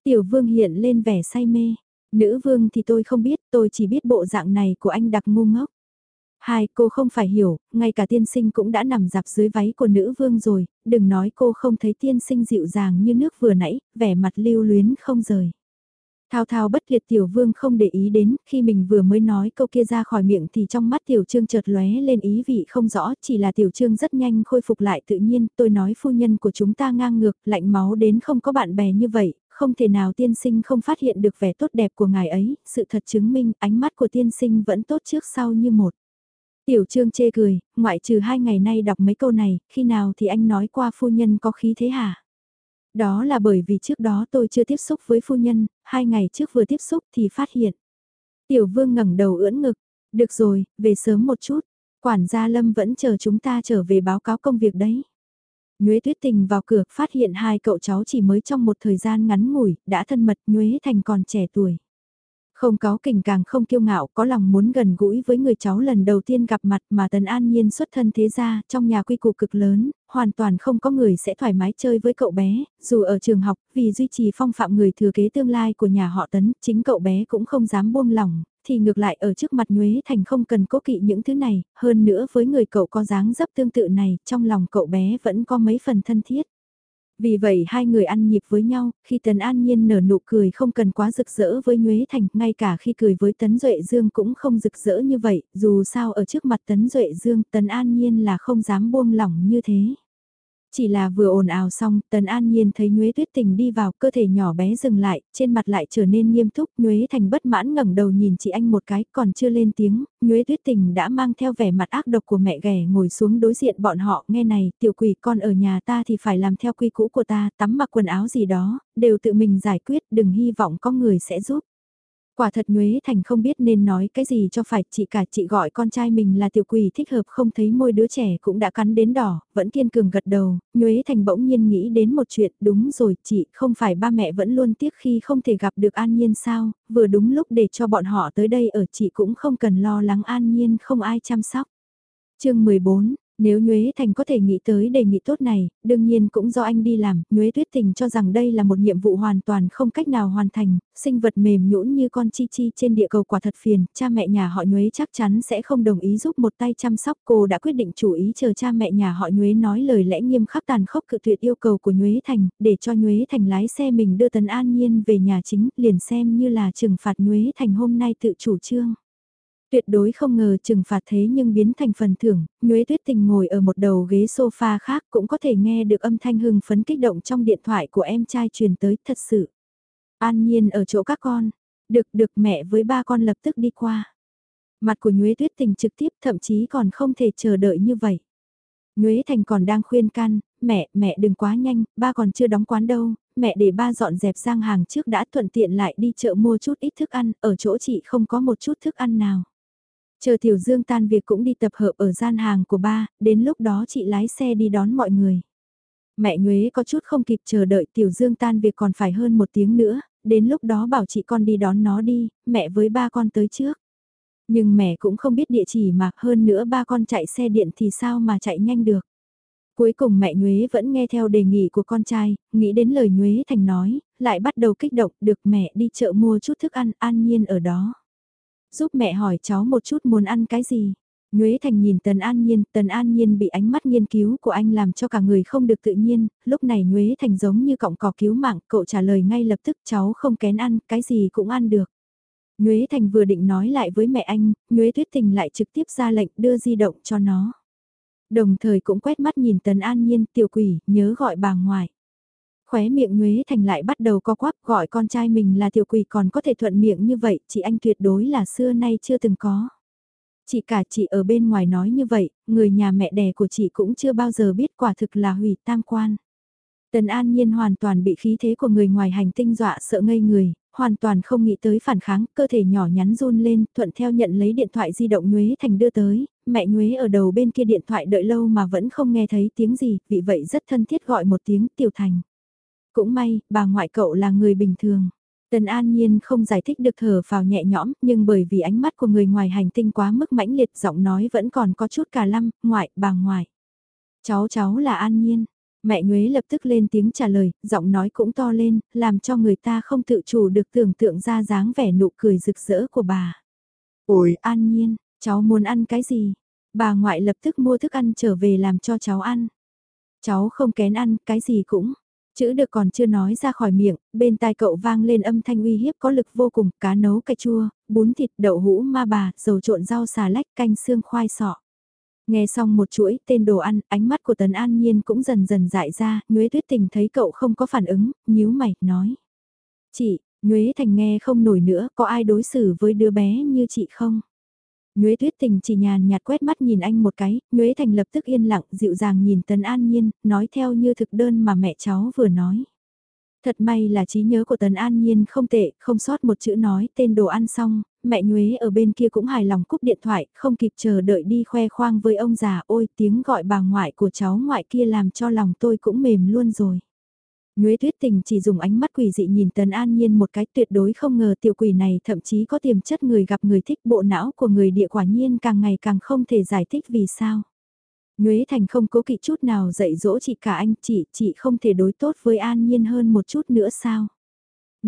Tiểu vương hiện lên vẻ say mê. Nữ vương thì tôi không biết, tôi chỉ biết bộ dạng này của anh đặc ngu ngốc. Hai, cô không phải hiểu, ngay cả tiên sinh cũng đã nằm dạp dưới váy của nữ vương rồi, đừng nói cô không thấy tiên sinh dịu dàng như nước vừa nãy, vẻ mặt lưu luyến không rời. Thao thao bất liệt tiểu vương không để ý đến, khi mình vừa mới nói câu kia ra khỏi miệng thì trong mắt tiểu trương chợt lóe lên ý vị không rõ, chỉ là tiểu trương rất nhanh khôi phục lại tự nhiên, tôi nói phu nhân của chúng ta ngang ngược, lạnh máu đến không có bạn bè như vậy, không thể nào tiên sinh không phát hiện được vẻ tốt đẹp của ngài ấy, sự thật chứng minh ánh mắt của tiên sinh vẫn tốt trước sau như một. Tiểu trương chê cười, ngoại trừ hai ngày nay đọc mấy câu này, khi nào thì anh nói qua phu nhân có khí thế hả? Đó là bởi vì trước đó tôi chưa tiếp xúc với phu nhân, hai ngày trước vừa tiếp xúc thì phát hiện. Tiểu vương ngẩng đầu ưỡn ngực, được rồi, về sớm một chút, quản gia Lâm vẫn chờ chúng ta trở về báo cáo công việc đấy. Nhuế tuyết tình vào cửa phát hiện hai cậu cháu chỉ mới trong một thời gian ngắn ngủi, đã thân mật Nhuế Thành còn trẻ tuổi. Không có kình càng không kiêu ngạo, có lòng muốn gần gũi với người cháu lần đầu tiên gặp mặt mà Tần An Nhiên xuất thân thế ra, trong nhà quy củ cực lớn, hoàn toàn không có người sẽ thoải mái chơi với cậu bé, dù ở trường học, vì duy trì phong phạm người thừa kế tương lai của nhà họ Tấn, chính cậu bé cũng không dám buông lòng thì ngược lại ở trước mặt Nhuế Thành không cần cố kỵ những thứ này, hơn nữa với người cậu có dáng dấp tương tự này, trong lòng cậu bé vẫn có mấy phần thân thiết. Vì vậy hai người ăn nhịp với nhau, khi Tấn An Nhiên nở nụ cười không cần quá rực rỡ với Nhuế Thành, ngay cả khi cười với Tấn Duệ Dương cũng không rực rỡ như vậy, dù sao ở trước mặt Tấn Duệ Dương, Tấn An Nhiên là không dám buông lỏng như thế. Chỉ là vừa ồn ào xong, Tần An Nhiên thấy Nhuế Tuyết Tình đi vào, cơ thể nhỏ bé dừng lại, trên mặt lại trở nên nghiêm túc, Nhuế Thành bất mãn ngẩng đầu nhìn chị anh một cái, còn chưa lên tiếng, Nhuế Tuyết Tình đã mang theo vẻ mặt ác độc của mẹ ghẻ ngồi xuống đối diện bọn họ, nghe này, tiểu quỷ con ở nhà ta thì phải làm theo quy cũ của ta, tắm mặc quần áo gì đó, đều tự mình giải quyết, đừng hy vọng có người sẽ giúp. Quả thật Nhuế Thành không biết nên nói cái gì cho phải, chị cả chị gọi con trai mình là tiểu quỷ thích hợp không thấy môi đứa trẻ cũng đã cắn đến đỏ, vẫn kiên cường gật đầu, Nhuế Thành bỗng nhiên nghĩ đến một chuyện, đúng rồi chị, không phải ba mẹ vẫn luôn tiếc khi không thể gặp được An Nhiên sao, vừa đúng lúc để cho bọn họ tới đây ở chị cũng không cần lo lắng An Nhiên không ai chăm sóc. chương 14 nếu Nhuế Thành có thể nghĩ tới đề nghị tốt này, đương nhiên cũng do anh đi làm, Nhuế Tuyết Tình cho rằng đây là một nhiệm vụ hoàn toàn không cách nào hoàn thành, sinh vật mềm nhũn như con chi chi trên địa cầu quả thật phiền, cha mẹ nhà họ Nhuế chắc chắn sẽ không đồng ý giúp một tay chăm sóc cô đã quyết định chủ ý chờ cha mẹ nhà họ Nhuế nói lời lẽ nghiêm khắc tàn khốc cự tuyệt yêu cầu của Nhuế Thành, để cho Nhuế Thành lái xe mình đưa tần An Nhiên về nhà chính, liền xem như là trừng phạt Nhuế Thành hôm nay tự chủ trương. Tuyệt đối không ngờ trừng phạt thế nhưng biến thành phần thưởng, Nhuế Tuyết Tình ngồi ở một đầu ghế sofa khác cũng có thể nghe được âm thanh hưng phấn kích động trong điện thoại của em trai truyền tới thật sự. An nhiên ở chỗ các con, được được mẹ với ba con lập tức đi qua. Mặt của Nhuế Tuyết Tình trực tiếp thậm chí còn không thể chờ đợi như vậy. Nhuế Thành còn đang khuyên can, mẹ, mẹ đừng quá nhanh, ba còn chưa đóng quán đâu, mẹ để ba dọn dẹp sang hàng trước đã thuận tiện lại đi chợ mua chút ít thức ăn, ở chỗ chị không có một chút thức ăn nào. Chờ Tiểu Dương tan việc cũng đi tập hợp ở gian hàng của ba, đến lúc đó chị lái xe đi đón mọi người. Mẹ Nhuế có chút không kịp chờ đợi Tiểu Dương tan việc còn phải hơn một tiếng nữa, đến lúc đó bảo chị con đi đón nó đi, mẹ với ba con tới trước. Nhưng mẹ cũng không biết địa chỉ mà hơn nữa ba con chạy xe điện thì sao mà chạy nhanh được. Cuối cùng mẹ Nhuế vẫn nghe theo đề nghị của con trai, nghĩ đến lời Nhuế Thành nói, lại bắt đầu kích động được mẹ đi chợ mua chút thức ăn an nhiên ở đó. Giúp mẹ hỏi cháu một chút muốn ăn cái gì. Nhuế Thành nhìn Tần An Nhiên, Tần An Nhiên bị ánh mắt nghiên cứu của anh làm cho cả người không được tự nhiên, lúc này Nhuế Thành giống như cọng cỏ cứu mạng, cậu trả lời ngay lập tức cháu không kén ăn, cái gì cũng ăn được. Nhuế Thành vừa định nói lại với mẹ anh, Nhuế Tuyết Tình lại trực tiếp ra lệnh đưa di động cho nó. Đồng thời cũng quét mắt nhìn Tần An Nhiên tiểu quỷ, nhớ gọi bà ngoại. Khóe miệng Nhuế Thành lại bắt đầu co quắp gọi con trai mình là tiểu quỷ còn có thể thuận miệng như vậy, chị anh tuyệt đối là xưa nay chưa từng có. Chị cả chị ở bên ngoài nói như vậy, người nhà mẹ đẻ của chị cũng chưa bao giờ biết quả thực là hủy tam quan. Tần An Nhiên hoàn toàn bị khí thế của người ngoài hành tinh dọa sợ ngây người, hoàn toàn không nghĩ tới phản kháng, cơ thể nhỏ nhắn run lên, thuận theo nhận lấy điện thoại di động Nhuế Thành đưa tới, mẹ Nhuế ở đầu bên kia điện thoại đợi lâu mà vẫn không nghe thấy tiếng gì, vì vậy rất thân thiết gọi một tiếng Tiểu Thành. Cũng may, bà ngoại cậu là người bình thường. Tần An Nhiên không giải thích được thở vào nhẹ nhõm, nhưng bởi vì ánh mắt của người ngoài hành tinh quá mức mãnh liệt giọng nói vẫn còn có chút cả lăm, ngoại, bà ngoại. Cháu cháu là An Nhiên. Mẹ Nhuế lập tức lên tiếng trả lời, giọng nói cũng to lên, làm cho người ta không tự chủ được tưởng tượng ra dáng vẻ nụ cười rực rỡ của bà. Ôi, An Nhiên, cháu muốn ăn cái gì? Bà ngoại lập tức mua thức ăn trở về làm cho cháu ăn. Cháu không kén ăn, cái gì cũng. Chữ được còn chưa nói ra khỏi miệng, bên tai cậu vang lên âm thanh uy hiếp có lực vô cùng, cá nấu cay chua, bún thịt, đậu hũ ma bà, dầu trộn rau xà lách, canh xương khoai sọ. Nghe xong một chuỗi tên đồ ăn, ánh mắt của Tần An Nhiên cũng dần dần dại ra, Nhuế Tuyết Tình thấy cậu không có phản ứng, nhíu mày, nói. Chị, Nhuế Thành nghe không nổi nữa, có ai đối xử với đứa bé như chị không? Nhuế Tuyết Tình chỉ nhàn nhạt quét mắt nhìn anh một cái, Nhuế Thành lập tức yên lặng, dịu dàng nhìn Tần An Nhiên, nói theo như thực đơn mà mẹ cháu vừa nói. Thật may là trí nhớ của Tần An Nhiên không tệ, không sót một chữ nói tên đồ ăn xong, mẹ Nhuế ở bên kia cũng hài lòng cúp điện thoại, không kịp chờ đợi đi khoe khoang với ông già, ôi tiếng gọi bà ngoại của cháu ngoại kia làm cho lòng tôi cũng mềm luôn rồi. Nhuế tuyết tình chỉ dùng ánh mắt quỷ dị nhìn Tần An Nhiên một cái tuyệt đối không ngờ tiểu quỷ này thậm chí có tiềm chất người gặp người thích bộ não của người địa quả nhiên càng ngày càng không thể giải thích vì sao. Nhuế Thành không cố kỵ chút nào dạy dỗ chị cả anh chị, chị không thể đối tốt với An Nhiên hơn một chút nữa sao.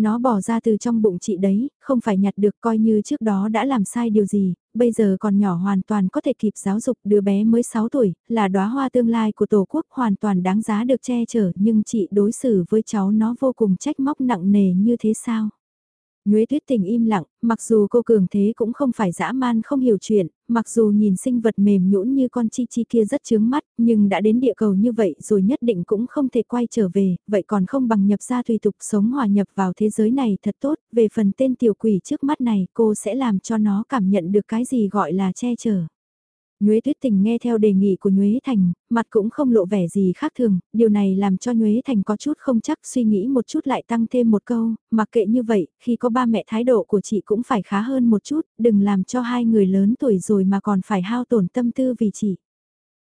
Nó bỏ ra từ trong bụng chị đấy, không phải nhặt được coi như trước đó đã làm sai điều gì, bây giờ còn nhỏ hoàn toàn có thể kịp giáo dục đứa bé mới 6 tuổi, là đóa hoa tương lai của Tổ quốc hoàn toàn đáng giá được che chở nhưng chị đối xử với cháu nó vô cùng trách móc nặng nề như thế sao? Nhuế tuyết tình im lặng, mặc dù cô cường thế cũng không phải dã man không hiểu chuyện, mặc dù nhìn sinh vật mềm nhũn như con chi chi kia rất chướng mắt, nhưng đã đến địa cầu như vậy rồi nhất định cũng không thể quay trở về, vậy còn không bằng nhập ra tùy tục sống hòa nhập vào thế giới này thật tốt, về phần tên tiểu quỷ trước mắt này cô sẽ làm cho nó cảm nhận được cái gì gọi là che chở. Nhuế Tuyết Tình nghe theo đề nghị của Nhuế Thành, mặt cũng không lộ vẻ gì khác thường, điều này làm cho Nhuế Thành có chút không chắc suy nghĩ một chút lại tăng thêm một câu, mặc kệ như vậy, khi có ba mẹ thái độ của chị cũng phải khá hơn một chút, đừng làm cho hai người lớn tuổi rồi mà còn phải hao tổn tâm tư vì chị.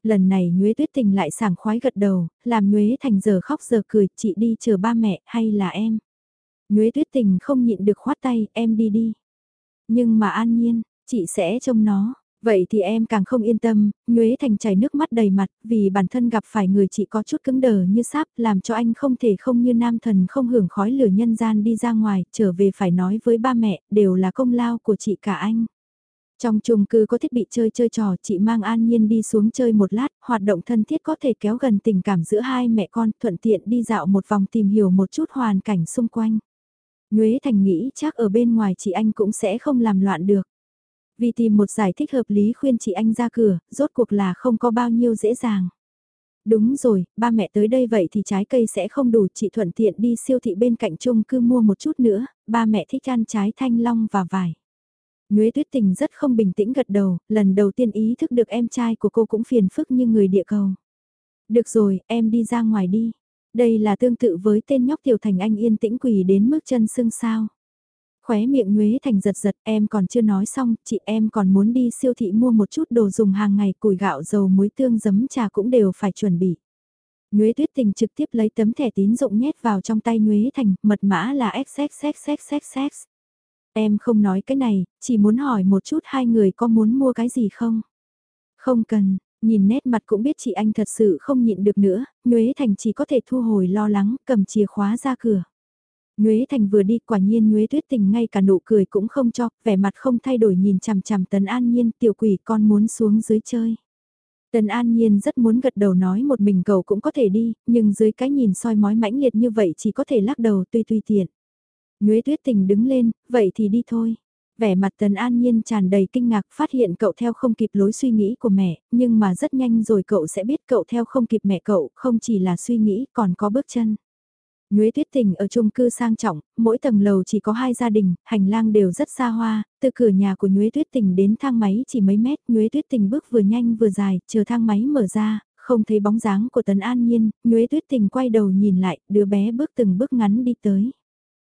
Lần này Nhuế Tuyết Tình lại sảng khoái gật đầu, làm Nhuế Thành giờ khóc giờ cười, chị đi chờ ba mẹ hay là em. Nhuế Tuyết Tình không nhịn được khoát tay, em đi đi. Nhưng mà an nhiên, chị sẽ trông nó. Vậy thì em càng không yên tâm, Nhuế Thành chảy nước mắt đầy mặt, vì bản thân gặp phải người chị có chút cứng đờ như sáp, làm cho anh không thể không như nam thần không hưởng khói lửa nhân gian đi ra ngoài, trở về phải nói với ba mẹ, đều là công lao của chị cả anh. Trong chung cư có thiết bị chơi chơi trò, chị mang An Nhiên đi xuống chơi một lát, hoạt động thân thiết có thể kéo gần tình cảm giữa hai mẹ con, thuận tiện đi dạo một vòng tìm hiểu một chút hoàn cảnh xung quanh. Nhuế Thành nghĩ chắc ở bên ngoài chị anh cũng sẽ không làm loạn được. Vì tìm một giải thích hợp lý khuyên chị anh ra cửa, rốt cuộc là không có bao nhiêu dễ dàng. Đúng rồi, ba mẹ tới đây vậy thì trái cây sẽ không đủ, chị thuận tiện đi siêu thị bên cạnh chung cư mua một chút nữa, ba mẹ thích ăn trái thanh long và vải. Nhuế tuyết tình rất không bình tĩnh gật đầu, lần đầu tiên ý thức được em trai của cô cũng phiền phức như người địa cầu. Được rồi, em đi ra ngoài đi. Đây là tương tự với tên nhóc tiểu thành anh yên tĩnh quỳ đến mức chân sưng sao. Khóe miệng Nhuế Thành giật giật, em còn chưa nói xong, chị em còn muốn đi siêu thị mua một chút đồ dùng hàng ngày, củi gạo dầu muối tương giấm trà cũng đều phải chuẩn bị. Nhuế Tuyết Tình trực tiếp lấy tấm thẻ tín dụng nhét vào trong tay Nhuế Thành, mật mã là XXXXXX. Em không nói cái này, chỉ muốn hỏi một chút hai người có muốn mua cái gì không? Không cần, nhìn nét mặt cũng biết chị anh thật sự không nhịn được nữa, Nhuế Thành chỉ có thể thu hồi lo lắng, cầm chìa khóa ra cửa. Nhuế Thành vừa đi quả nhiên Nhuế Tuyết Tình ngay cả nụ cười cũng không cho, vẻ mặt không thay đổi nhìn chằm chằm Tần An Nhiên tiểu quỷ con muốn xuống dưới chơi. Tần An Nhiên rất muốn gật đầu nói một mình cậu cũng có thể đi, nhưng dưới cái nhìn soi mói mãnh liệt như vậy chỉ có thể lắc đầu tùy tùy tiện. Nhuế Tuyết Tình đứng lên, vậy thì đi thôi. Vẻ mặt Tần An Nhiên tràn đầy kinh ngạc phát hiện cậu theo không kịp lối suy nghĩ của mẹ, nhưng mà rất nhanh rồi cậu sẽ biết cậu theo không kịp mẹ cậu, không chỉ là suy nghĩ còn có bước chân. Nhuế Tuyết Tình ở chung cư sang trọng, mỗi tầng lầu chỉ có hai gia đình, hành lang đều rất xa hoa, từ cửa nhà của Nhuế Tuyết Tình đến thang máy chỉ mấy mét, Nhuế Tuyết Tình bước vừa nhanh vừa dài, chờ thang máy mở ra, không thấy bóng dáng của Tần An Nhiên, Nhuế Tuyết Tình quay đầu nhìn lại, đứa bé bước từng bước ngắn đi tới.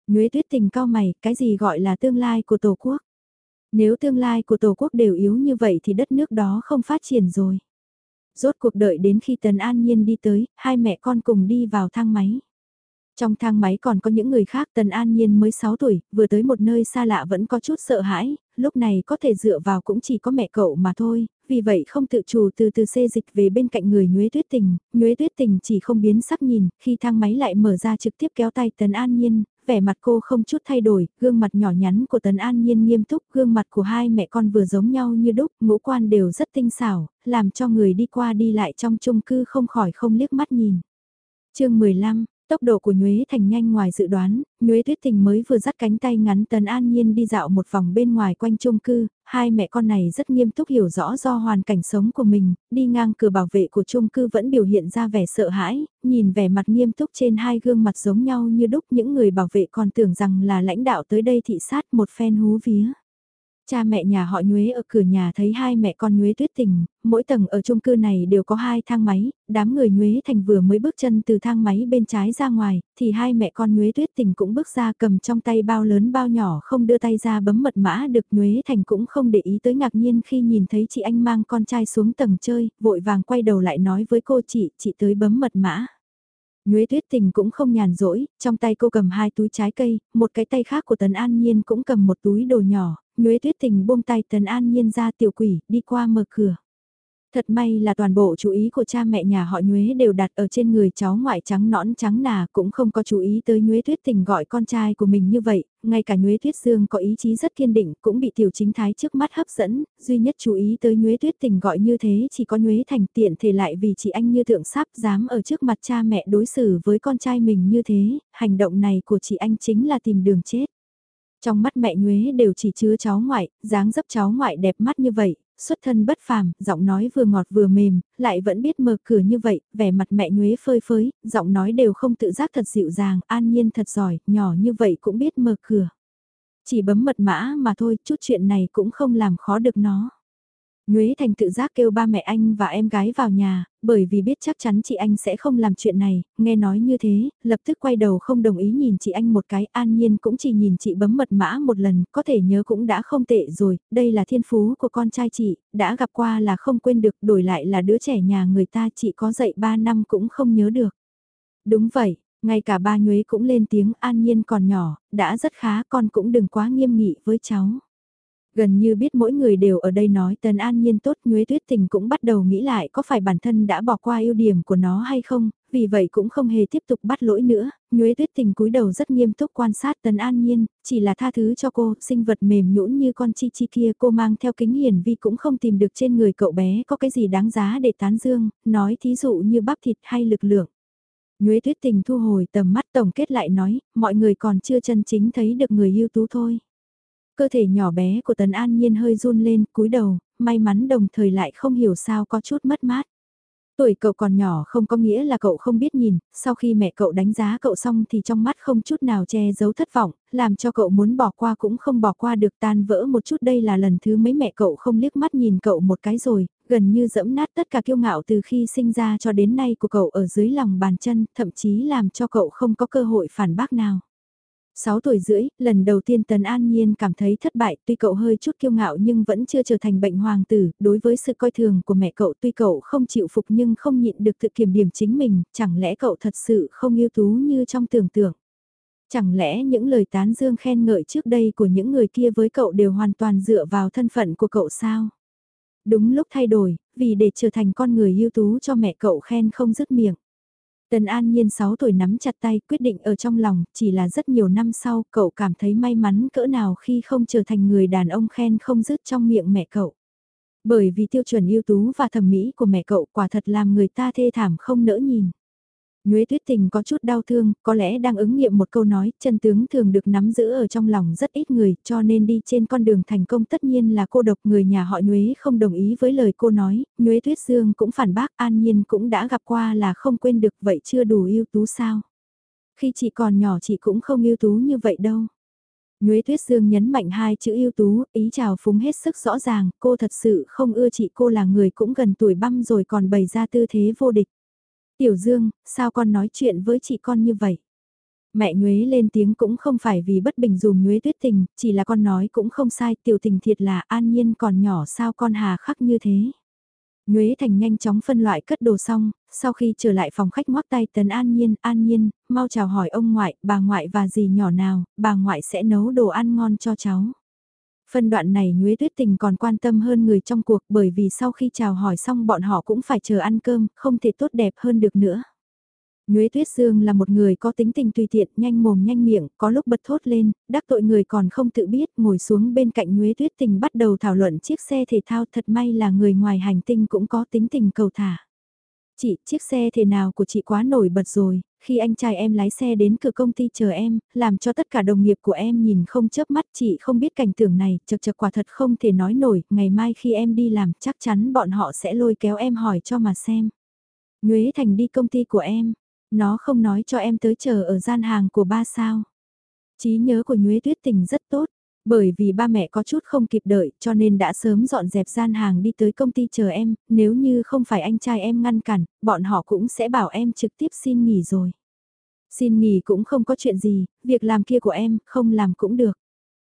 Nhuế Tuyết Tình cao mày, cái gì gọi là tương lai của Tổ quốc? Nếu tương lai của Tổ quốc đều yếu như vậy thì đất nước đó không phát triển rồi. Rốt cuộc đợi đến khi Tần An Nhiên đi tới, hai mẹ con cùng đi vào thang máy. Trong thang máy còn có những người khác Tần An Nhiên mới 6 tuổi, vừa tới một nơi xa lạ vẫn có chút sợ hãi, lúc này có thể dựa vào cũng chỉ có mẹ cậu mà thôi, vì vậy không tự chủ từ từ xê dịch về bên cạnh người Nhuế Tuyết Tình, Nhuế Tuyết Tình chỉ không biến sắc nhìn, khi thang máy lại mở ra trực tiếp kéo tay Tần An Nhiên, vẻ mặt cô không chút thay đổi, gương mặt nhỏ nhắn của Tần An Nhiên nghiêm túc, gương mặt của hai mẹ con vừa giống nhau như đúc, ngũ quan đều rất tinh xảo, làm cho người đi qua đi lại trong chung cư không khỏi không liếc mắt nhìn. chương 15 Tốc độ của Nhuế Thành nhanh ngoài dự đoán, Nhuế Tuyết Tình mới vừa dắt cánh tay ngắn Tần An Nhiên đi dạo một vòng bên ngoài quanh chung cư, hai mẹ con này rất nghiêm túc hiểu rõ do hoàn cảnh sống của mình, đi ngang cửa bảo vệ của chung cư vẫn biểu hiện ra vẻ sợ hãi, nhìn vẻ mặt nghiêm túc trên hai gương mặt giống nhau như đúc những người bảo vệ còn tưởng rằng là lãnh đạo tới đây thị sát một phen hú vía. Cha mẹ nhà họ Nhuế ở cửa nhà thấy hai mẹ con Nhuế tuyết tình, mỗi tầng ở chung cư này đều có hai thang máy, đám người Nhuế thành vừa mới bước chân từ thang máy bên trái ra ngoài, thì hai mẹ con Nhuế tuyết tình cũng bước ra cầm trong tay bao lớn bao nhỏ không đưa tay ra bấm mật mã được Nhuế thành cũng không để ý tới ngạc nhiên khi nhìn thấy chị anh mang con trai xuống tầng chơi, vội vàng quay đầu lại nói với cô chị, chị tới bấm mật mã. Nhuế tuyết tình cũng không nhàn rỗi, trong tay cô cầm hai túi trái cây, một cái tay khác của Tấn An Nhiên cũng cầm một túi đồ nhỏ, Nhuế tuyết tình buông tay Tấn An Nhiên ra tiểu quỷ, đi qua mở cửa. Thật may là toàn bộ chú ý của cha mẹ nhà họ Nhuế đều đặt ở trên người cháu ngoại trắng nõn trắng nà cũng không có chú ý tới Nhuế Tuyết Tình gọi con trai của mình như vậy, ngay cả Nhuế Tuyết Dương có ý chí rất kiên định cũng bị tiểu chính thái trước mắt hấp dẫn, duy nhất chú ý tới Nhuế Tuyết Tình gọi như thế chỉ có Nhuế Thành tiện thể lại vì chị anh như thượng sắp dám ở trước mặt cha mẹ đối xử với con trai mình như thế, hành động này của chị anh chính là tìm đường chết. Trong mắt mẹ Nhuế đều chỉ chứa cháu ngoại, dáng dấp cháu ngoại đẹp mắt như vậy, xuất thân bất phàm, giọng nói vừa ngọt vừa mềm, lại vẫn biết mở cửa như vậy, vẻ mặt mẹ nhuế phơi phới, giọng nói đều không tự giác thật dịu dàng, an nhiên thật giỏi, nhỏ như vậy cũng biết mở cửa. Chỉ bấm mật mã mà thôi, chút chuyện này cũng không làm khó được nó. Nhuế Thành tự giác kêu ba mẹ anh và em gái vào nhà, bởi vì biết chắc chắn chị anh sẽ không làm chuyện này, nghe nói như thế, lập tức quay đầu không đồng ý nhìn chị anh một cái, an nhiên cũng chỉ nhìn chị bấm mật mã một lần, có thể nhớ cũng đã không tệ rồi, đây là thiên phú của con trai chị, đã gặp qua là không quên được, đổi lại là đứa trẻ nhà người ta chị có dạy 3 năm cũng không nhớ được. Đúng vậy, ngay cả ba nhuế cũng lên tiếng an nhiên còn nhỏ, đã rất khá con cũng đừng quá nghiêm nghị với cháu. Gần như biết mỗi người đều ở đây nói Tần An Nhiên tốt Nhuế Tuyết Tình cũng bắt đầu nghĩ lại có phải bản thân đã bỏ qua ưu điểm của nó hay không, vì vậy cũng không hề tiếp tục bắt lỗi nữa, Nhuế Tuyết Tình cúi đầu rất nghiêm túc quan sát Tần An Nhiên, chỉ là tha thứ cho cô, sinh vật mềm nhũn như con chi chi kia cô mang theo kính hiển vi cũng không tìm được trên người cậu bé có cái gì đáng giá để tán dương, nói thí dụ như bắp thịt hay lực lượng. Nhuế Tuyết Tình thu hồi tầm mắt tổng kết lại nói, mọi người còn chưa chân chính thấy được người ưu tú thôi. Cơ thể nhỏ bé của Tần An Nhiên hơi run lên, cúi đầu, may mắn đồng thời lại không hiểu sao có chút mất mát. Tuổi cậu còn nhỏ không có nghĩa là cậu không biết nhìn, sau khi mẹ cậu đánh giá cậu xong thì trong mắt không chút nào che giấu thất vọng, làm cho cậu muốn bỏ qua cũng không bỏ qua được tan vỡ một chút đây là lần thứ mấy mẹ cậu không liếc mắt nhìn cậu một cái rồi, gần như dẫm nát tất cả kiêu ngạo từ khi sinh ra cho đến nay của cậu ở dưới lòng bàn chân, thậm chí làm cho cậu không có cơ hội phản bác nào. 6 tuổi rưỡi, lần đầu tiên Tần An Nhiên cảm thấy thất bại, tuy cậu hơi chút kiêu ngạo nhưng vẫn chưa trở thành bệnh hoàng tử, đối với sự coi thường của mẹ cậu tuy cậu không chịu phục nhưng không nhịn được tự kiểm điểm chính mình, chẳng lẽ cậu thật sự không ưu tú như trong tưởng tượng. Chẳng lẽ những lời tán dương khen ngợi trước đây của những người kia với cậu đều hoàn toàn dựa vào thân phận của cậu sao? Đúng lúc thay đổi, vì để trở thành con người ưu tú cho mẹ cậu khen không dứt miệng. Tần An Nhiên 6 tuổi nắm chặt tay quyết định ở trong lòng, chỉ là rất nhiều năm sau cậu cảm thấy may mắn cỡ nào khi không trở thành người đàn ông khen không dứt trong miệng mẹ cậu. Bởi vì tiêu chuẩn ưu tú và thẩm mỹ của mẹ cậu quả thật làm người ta thê thảm không nỡ nhìn. Nhuế tuyết tình có chút đau thương, có lẽ đang ứng nghiệm một câu nói, chân tướng thường được nắm giữ ở trong lòng rất ít người, cho nên đi trên con đường thành công tất nhiên là cô độc người nhà họ Nhuế không đồng ý với lời cô nói, Nhuế tuyết dương cũng phản bác an nhiên cũng đã gặp qua là không quên được vậy chưa đủ ưu tú sao. Khi chị còn nhỏ chị cũng không ưu tú như vậy đâu. Nhuế Tuyết Dương nhấn mạnh hai chữ ưu tú, ý chào phúng hết sức rõ ràng, cô thật sự không ưa chị cô là người cũng gần tuổi băm rồi còn bày ra tư thế vô địch. Tiểu Dương, sao con nói chuyện với chị con như vậy? Mẹ Nhuế lên tiếng cũng không phải vì bất bình dùm Nhuế tuyết tình, chỉ là con nói cũng không sai, tiểu tình thiệt là an nhiên còn nhỏ sao con hà khắc như thế. Nhuế Thành nhanh chóng phân loại cất đồ xong, sau khi trở lại phòng khách ngoắc tay tấn an nhiên, an nhiên, mau chào hỏi ông ngoại, bà ngoại và dì nhỏ nào, bà ngoại sẽ nấu đồ ăn ngon cho cháu. Phân đoạn này Nhuế Tuyết Tình còn quan tâm hơn người trong cuộc bởi vì sau khi chào hỏi xong bọn họ cũng phải chờ ăn cơm, không thể tốt đẹp hơn được nữa. Nhuế Tuyết Dương là một người có tính tình tùy tiện, nhanh mồm nhanh miệng, có lúc bật thốt lên, đắc tội người còn không tự biết, ngồi xuống bên cạnh Nhuế Tuyết Tình bắt đầu thảo luận chiếc xe thể thao thật may là người ngoài hành tinh cũng có tính tình cầu thả. Chị, chiếc xe thể nào của chị quá nổi bật rồi, khi anh trai em lái xe đến cửa công ty chờ em, làm cho tất cả đồng nghiệp của em nhìn không chớp mắt chị không biết cảnh tượng này, chật chật quả thật không thể nói nổi, ngày mai khi em đi làm chắc chắn bọn họ sẽ lôi kéo em hỏi cho mà xem. Nhuế Thành đi công ty của em, nó không nói cho em tới chờ ở gian hàng của ba sao. trí nhớ của Nhuế Tuyết Tình rất tốt, bởi vì ba mẹ có chút không kịp đợi cho nên đã sớm dọn dẹp gian hàng đi tới công ty chờ em, nếu như không phải anh trai em ngăn cản, bọn họ cũng sẽ bảo em trực tiếp xin nghỉ rồi. Xin nghỉ cũng không có chuyện gì, việc làm kia của em, không làm cũng được.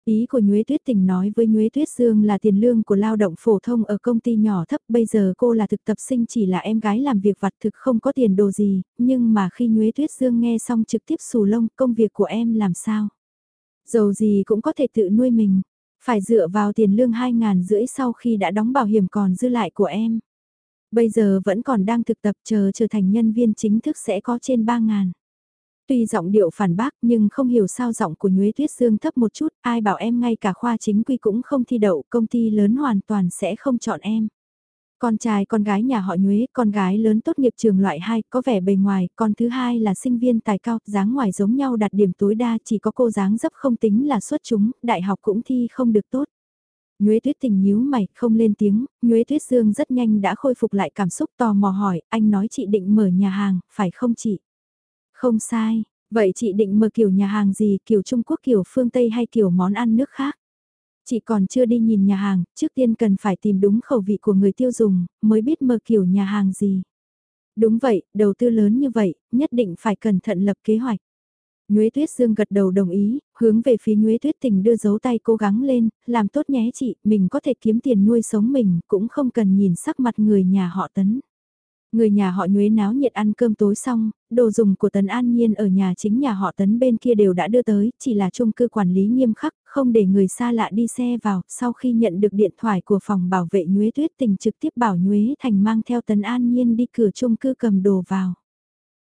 Ý của Nhuế Tuyết Tình nói với Nhuế Tuyết Dương là tiền lương của lao động phổ thông ở công ty nhỏ thấp bây giờ cô là thực tập sinh chỉ là em gái làm việc vặt thực không có tiền đồ gì, nhưng mà khi Nhuế Tuyết Dương nghe xong trực tiếp xù lông công việc của em làm sao? Dầu gì cũng có thể tự nuôi mình, phải dựa vào tiền lương hai ngàn rưỡi sau khi đã đóng bảo hiểm còn dư lại của em. Bây giờ vẫn còn đang thực tập chờ trở thành nhân viên chính thức sẽ có trên 3 ngàn. Tuy giọng điệu phản bác nhưng không hiểu sao giọng của Nhuế Tuyết Dương thấp một chút, ai bảo em ngay cả khoa chính quy cũng không thi đậu, công ty lớn hoàn toàn sẽ không chọn em. Con trai con gái nhà họ Nhuế, con gái lớn tốt nghiệp trường loại 2, có vẻ bề ngoài, con thứ hai là sinh viên tài cao, dáng ngoài giống nhau đạt điểm tối đa, chỉ có cô dáng dấp không tính là xuất chúng, đại học cũng thi không được tốt. Nhuế Tuyết tình nhíu mày, không lên tiếng, Nhuế Tuyết Dương rất nhanh đã khôi phục lại cảm xúc tò mò hỏi, anh nói chị định mở nhà hàng, phải không chị? Không sai, vậy chị định mở kiểu nhà hàng gì, kiểu Trung Quốc kiểu phương Tây hay kiểu món ăn nước khác? Chị còn chưa đi nhìn nhà hàng, trước tiên cần phải tìm đúng khẩu vị của người tiêu dùng, mới biết mở kiểu nhà hàng gì. Đúng vậy, đầu tư lớn như vậy, nhất định phải cẩn thận lập kế hoạch. Nhuế Tuyết Dương gật đầu đồng ý, hướng về phía Nhuế Tuyết Tình đưa dấu tay cố gắng lên, làm tốt nhé chị, mình có thể kiếm tiền nuôi sống mình, cũng không cần nhìn sắc mặt người nhà họ Tấn. Người nhà họ Nhuế náo nhiệt ăn cơm tối xong, đồ dùng của Tấn An Nhiên ở nhà chính nhà họ Tấn bên kia đều đã đưa tới, chỉ là chung cư quản lý nghiêm khắc, không để người xa lạ đi xe vào, sau khi nhận được điện thoại của phòng bảo vệ Nhuế Tuyết Tình trực tiếp bảo Nhuế Thành mang theo Tấn An Nhiên đi cửa chung cư cầm đồ vào.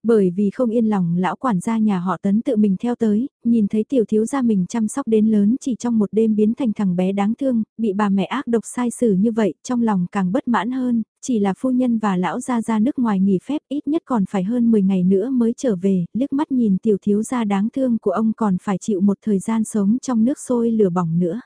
Bởi vì không yên lòng lão quản gia nhà họ tấn tự mình theo tới, nhìn thấy tiểu thiếu gia mình chăm sóc đến lớn chỉ trong một đêm biến thành thằng bé đáng thương, bị bà mẹ ác độc sai xử như vậy, trong lòng càng bất mãn hơn, chỉ là phu nhân và lão gia ra nước ngoài nghỉ phép ít nhất còn phải hơn 10 ngày nữa mới trở về, liếc mắt nhìn tiểu thiếu gia đáng thương của ông còn phải chịu một thời gian sống trong nước sôi lửa bỏng nữa.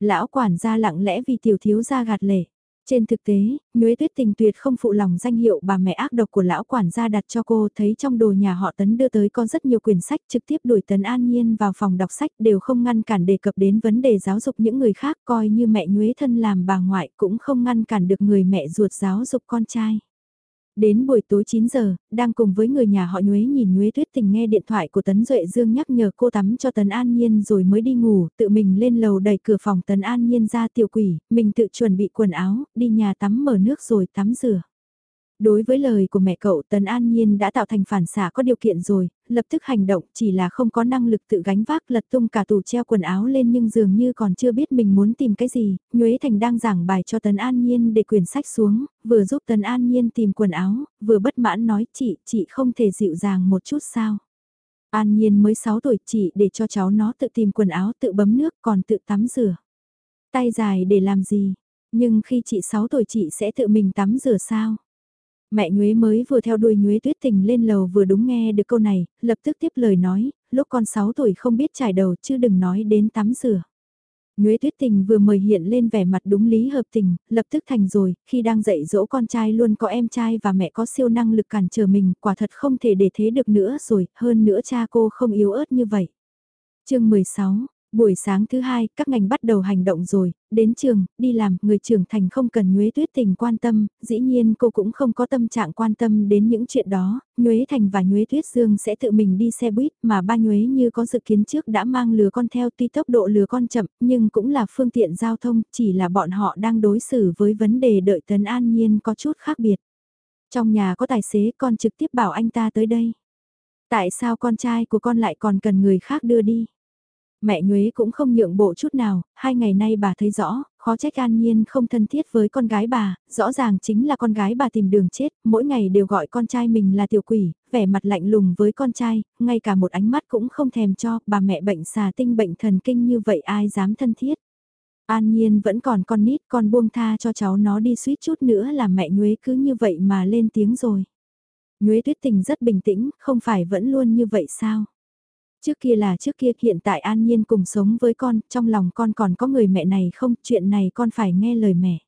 Lão quản gia lặng lẽ vì tiểu thiếu gia gạt lệ. Trên thực tế, Nhuế Tuyết Tình tuyệt không phụ lòng danh hiệu bà mẹ ác độc của lão quản gia đặt cho cô thấy trong đồ nhà họ Tấn đưa tới có rất nhiều quyển sách trực tiếp đuổi Tấn An Nhiên vào phòng đọc sách đều không ngăn cản đề cập đến vấn đề giáo dục những người khác coi như mẹ Nhuế thân làm bà ngoại cũng không ngăn cản được người mẹ ruột giáo dục con trai. Đến buổi tối 9 giờ, đang cùng với người nhà họ Nhuế nhìn Nhuế Tuyết Tình nghe điện thoại của Tấn Duệ Dương nhắc nhở cô tắm cho Tấn An Nhiên rồi mới đi ngủ, tự mình lên lầu đẩy cửa phòng Tấn An Nhiên ra tiểu quỷ, mình tự chuẩn bị quần áo, đi nhà tắm mở nước rồi tắm rửa. Đối với lời của mẹ cậu Tần An Nhiên đã tạo thành phản xạ có điều kiện rồi, lập tức hành động chỉ là không có năng lực tự gánh vác lật tung cả tủ treo quần áo lên nhưng dường như còn chưa biết mình muốn tìm cái gì, Nhuế Thành đang giảng bài cho Tần An Nhiên để quyển sách xuống, vừa giúp Tần An Nhiên tìm quần áo, vừa bất mãn nói chị, chị không thể dịu dàng một chút sao. An Nhiên mới 6 tuổi chị để cho cháu nó tự tìm quần áo tự bấm nước còn tự tắm rửa. Tay dài để làm gì? Nhưng khi chị 6 tuổi chị sẽ tự mình tắm rửa sao? Mẹ Nhuế mới vừa theo đuôi Nhuế tuyết tình lên lầu vừa đúng nghe được câu này, lập tức tiếp lời nói, lúc con 6 tuổi không biết trải đầu chứ đừng nói đến tắm rửa. Nhuế tuyết tình vừa mời hiện lên vẻ mặt đúng lý hợp tình, lập tức thành rồi, khi đang dạy dỗ con trai luôn có em trai và mẹ có siêu năng lực cản trở mình, quả thật không thể để thế được nữa rồi, hơn nữa cha cô không yếu ớt như vậy. chương 16 Buổi sáng thứ hai, các ngành bắt đầu hành động rồi, đến trường, đi làm, người trưởng thành không cần Nhuế Tuyết Tình quan tâm, dĩ nhiên cô cũng không có tâm trạng quan tâm đến những chuyện đó, Nhuế Thành và Nhuế Tuyết Dương sẽ tự mình đi xe buýt mà ba Nhuế như có dự kiến trước đã mang lừa con theo tuy tốc độ lừa con chậm nhưng cũng là phương tiện giao thông, chỉ là bọn họ đang đối xử với vấn đề đợi Tấn An Nhiên có chút khác biệt. Trong nhà có tài xế con trực tiếp bảo anh ta tới đây. Tại sao con trai của con lại còn cần người khác đưa đi? Mẹ Nhuế cũng không nhượng bộ chút nào, hai ngày nay bà thấy rõ, khó trách an nhiên không thân thiết với con gái bà, rõ ràng chính là con gái bà tìm đường chết, mỗi ngày đều gọi con trai mình là tiểu quỷ, vẻ mặt lạnh lùng với con trai, ngay cả một ánh mắt cũng không thèm cho, bà mẹ bệnh xà tinh bệnh thần kinh như vậy ai dám thân thiết. An nhiên vẫn còn con nít con buông tha cho cháu nó đi suýt chút nữa là mẹ Nhuế cứ như vậy mà lên tiếng rồi. Nhuế tuyết tình rất bình tĩnh, không phải vẫn luôn như vậy sao? Trước kia là trước kia hiện tại an nhiên cùng sống với con, trong lòng con còn có người mẹ này không, chuyện này con phải nghe lời mẹ.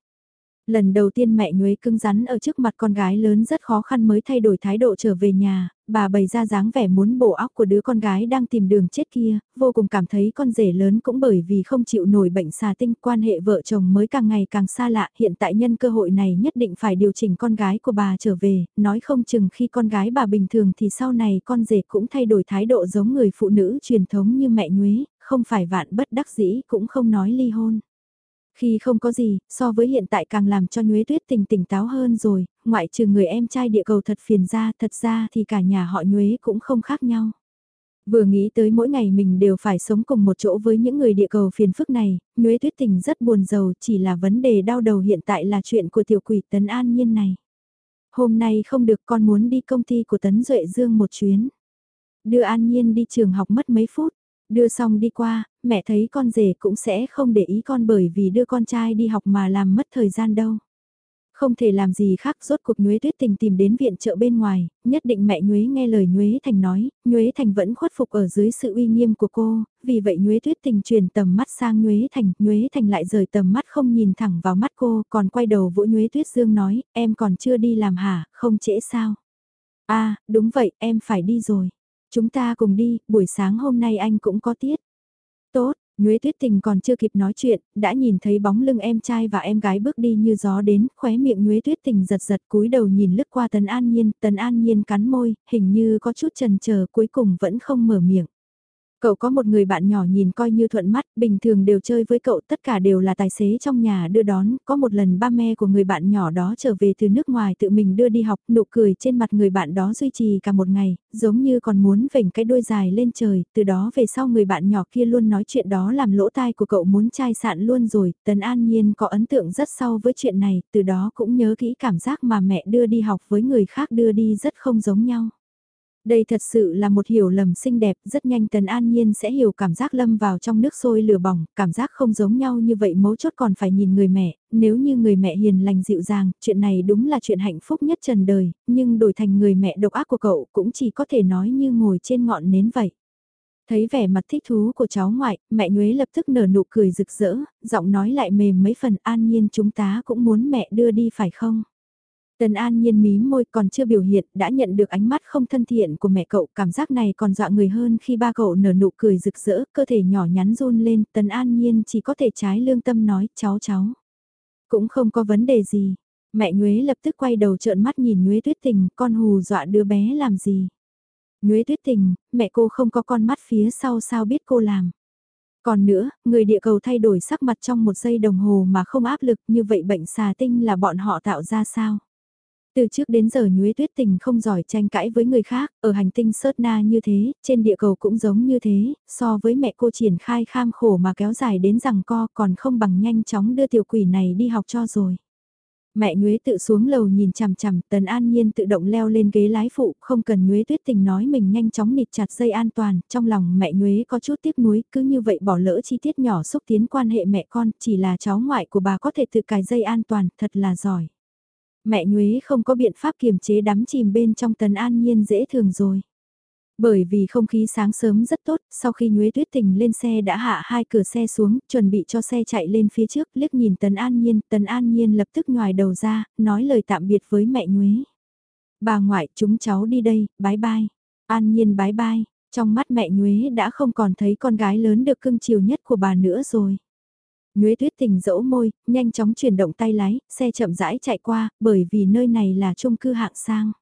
Lần đầu tiên mẹ Nhuế cưng rắn ở trước mặt con gái lớn rất khó khăn mới thay đổi thái độ trở về nhà, bà bày ra dáng vẻ muốn bổ óc của đứa con gái đang tìm đường chết kia, vô cùng cảm thấy con rể lớn cũng bởi vì không chịu nổi bệnh xà tinh quan hệ vợ chồng mới càng ngày càng xa lạ, hiện tại nhân cơ hội này nhất định phải điều chỉnh con gái của bà trở về, nói không chừng khi con gái bà bình thường thì sau này con rể cũng thay đổi thái độ giống người phụ nữ truyền thống như mẹ Nhuế, không phải vạn bất đắc dĩ cũng không nói ly hôn. Khi không có gì, so với hiện tại càng làm cho Nhuế Tuyết tình tỉnh táo hơn rồi, ngoại trừ người em trai địa cầu thật phiền ra, thật ra thì cả nhà họ Nhuế cũng không khác nhau. Vừa nghĩ tới mỗi ngày mình đều phải sống cùng một chỗ với những người địa cầu phiền phức này, Nhuế Tuyết tình rất buồn giàu chỉ là vấn đề đau đầu hiện tại là chuyện của tiểu quỷ Tấn An Nhiên này. Hôm nay không được con muốn đi công ty của Tấn Duệ Dương một chuyến. Đưa An Nhiên đi trường học mất mấy phút, đưa xong đi qua, mẹ thấy con rể cũng sẽ không để ý con bởi vì đưa con trai đi học mà làm mất thời gian đâu. Không thể làm gì khác rốt cuộc Nhuế Tuyết Tình tìm đến viện chợ bên ngoài, nhất định mẹ Nhuế nghe lời Nhuế Thành nói, Nhuế Thành vẫn khuất phục ở dưới sự uy nghiêm của cô, vì vậy Nhuế Tuyết Tình truyền tầm mắt sang Nhuế Thành, Nhuế Thành lại rời tầm mắt không nhìn thẳng vào mắt cô, còn quay đầu vỗ Nhuế Tuyết Dương nói, em còn chưa đi làm hả, không trễ sao? À, đúng vậy, em phải đi rồi. Chúng ta cùng đi, buổi sáng hôm nay anh cũng có tiết. Tốt, Nhuế Tuyết Tình còn chưa kịp nói chuyện, đã nhìn thấy bóng lưng em trai và em gái bước đi như gió đến, khóe miệng Nhuế Tuyết Tình giật giật cúi đầu nhìn lướt qua Tần An Nhiên, Tần An Nhiên cắn môi, hình như có chút chần chờ cuối cùng vẫn không mở miệng. Cậu có một người bạn nhỏ nhìn coi như thuận mắt, bình thường đều chơi với cậu, tất cả đều là tài xế trong nhà đưa đón, có một lần ba mẹ của người bạn nhỏ đó trở về từ nước ngoài tự mình đưa đi học, nụ cười trên mặt người bạn đó duy trì cả một ngày, giống như còn muốn vểnh cái đôi dài lên trời, từ đó về sau người bạn nhỏ kia luôn nói chuyện đó làm lỗ tai của cậu muốn chai sạn luôn rồi, Tần An Nhiên có ấn tượng rất sâu với chuyện này, từ đó cũng nhớ kỹ cảm giác mà mẹ đưa đi học với người khác đưa đi rất không giống nhau. Đây thật sự là một hiểu lầm xinh đẹp, rất nhanh Tần An Nhiên sẽ hiểu cảm giác lâm vào trong nước sôi lửa bỏng, cảm giác không giống nhau như vậy mấu chốt còn phải nhìn người mẹ, nếu như người mẹ hiền lành dịu dàng, chuyện này đúng là chuyện hạnh phúc nhất trần đời, nhưng đổi thành người mẹ độc ác của cậu cũng chỉ có thể nói như ngồi trên ngọn nến vậy. Thấy vẻ mặt thích thú của cháu ngoại, mẹ Nhuế lập tức nở nụ cười rực rỡ, giọng nói lại mềm mấy phần an nhiên chúng ta cũng muốn mẹ đưa đi phải không? Tần An Nhiên mí môi còn chưa biểu hiện đã nhận được ánh mắt không thân thiện của mẹ cậu, cảm giác này còn dọa người hơn khi ba cậu nở nụ cười rực rỡ, cơ thể nhỏ nhắn run lên, Tần An Nhiên chỉ có thể trái lương tâm nói, cháu cháu. Cũng không có vấn đề gì. Mẹ Nhuế lập tức quay đầu trợn mắt nhìn Nhuế Tuyết Tình, con hù dọa đứa bé làm gì. Nhuế Tuyết Tình, mẹ cô không có con mắt phía sau sao biết cô làm. Còn nữa, người địa cầu thay đổi sắc mặt trong một giây đồng hồ mà không áp lực như vậy bệnh xà tinh là bọn họ tạo ra sao? Từ trước đến giờ Nhuế Tuyết Tình không giỏi tranh cãi với người khác, ở hành tinh Sớt Na như thế, trên địa cầu cũng giống như thế, so với mẹ cô triển khai kham khổ mà kéo dài đến rằng co còn không bằng nhanh chóng đưa tiểu quỷ này đi học cho rồi. Mẹ Nhuế tự xuống lầu nhìn chằm chằm, Tần An Nhiên tự động leo lên ghế lái phụ, không cần Nhuế Tuyết Tình nói mình nhanh chóng nịt chặt dây an toàn, trong lòng mẹ Nhuế có chút tiếc nuối, cứ như vậy bỏ lỡ chi tiết nhỏ xúc tiến quan hệ mẹ con, chỉ là cháu ngoại của bà có thể tự cài dây an toàn, thật là giỏi mẹ Nhuế không có biện pháp kiềm chế đắm chìm bên trong tần an nhiên dễ thường rồi. Bởi vì không khí sáng sớm rất tốt, sau khi Nhuế Tuyết Tình lên xe đã hạ hai cửa xe xuống, chuẩn bị cho xe chạy lên phía trước, liếc nhìn Tần An Nhiên, Tần An Nhiên lập tức nhòi đầu ra, nói lời tạm biệt với mẹ Nhuế. Bà ngoại, chúng cháu đi đây, bái bai. An Nhiên bái bai, trong mắt mẹ Nhuế đã không còn thấy con gái lớn được cưng chiều nhất của bà nữa rồi. Nhuế tuyết tình dỗ môi, nhanh chóng chuyển động tay lái, xe chậm rãi chạy qua, bởi vì nơi này là chung cư hạng sang.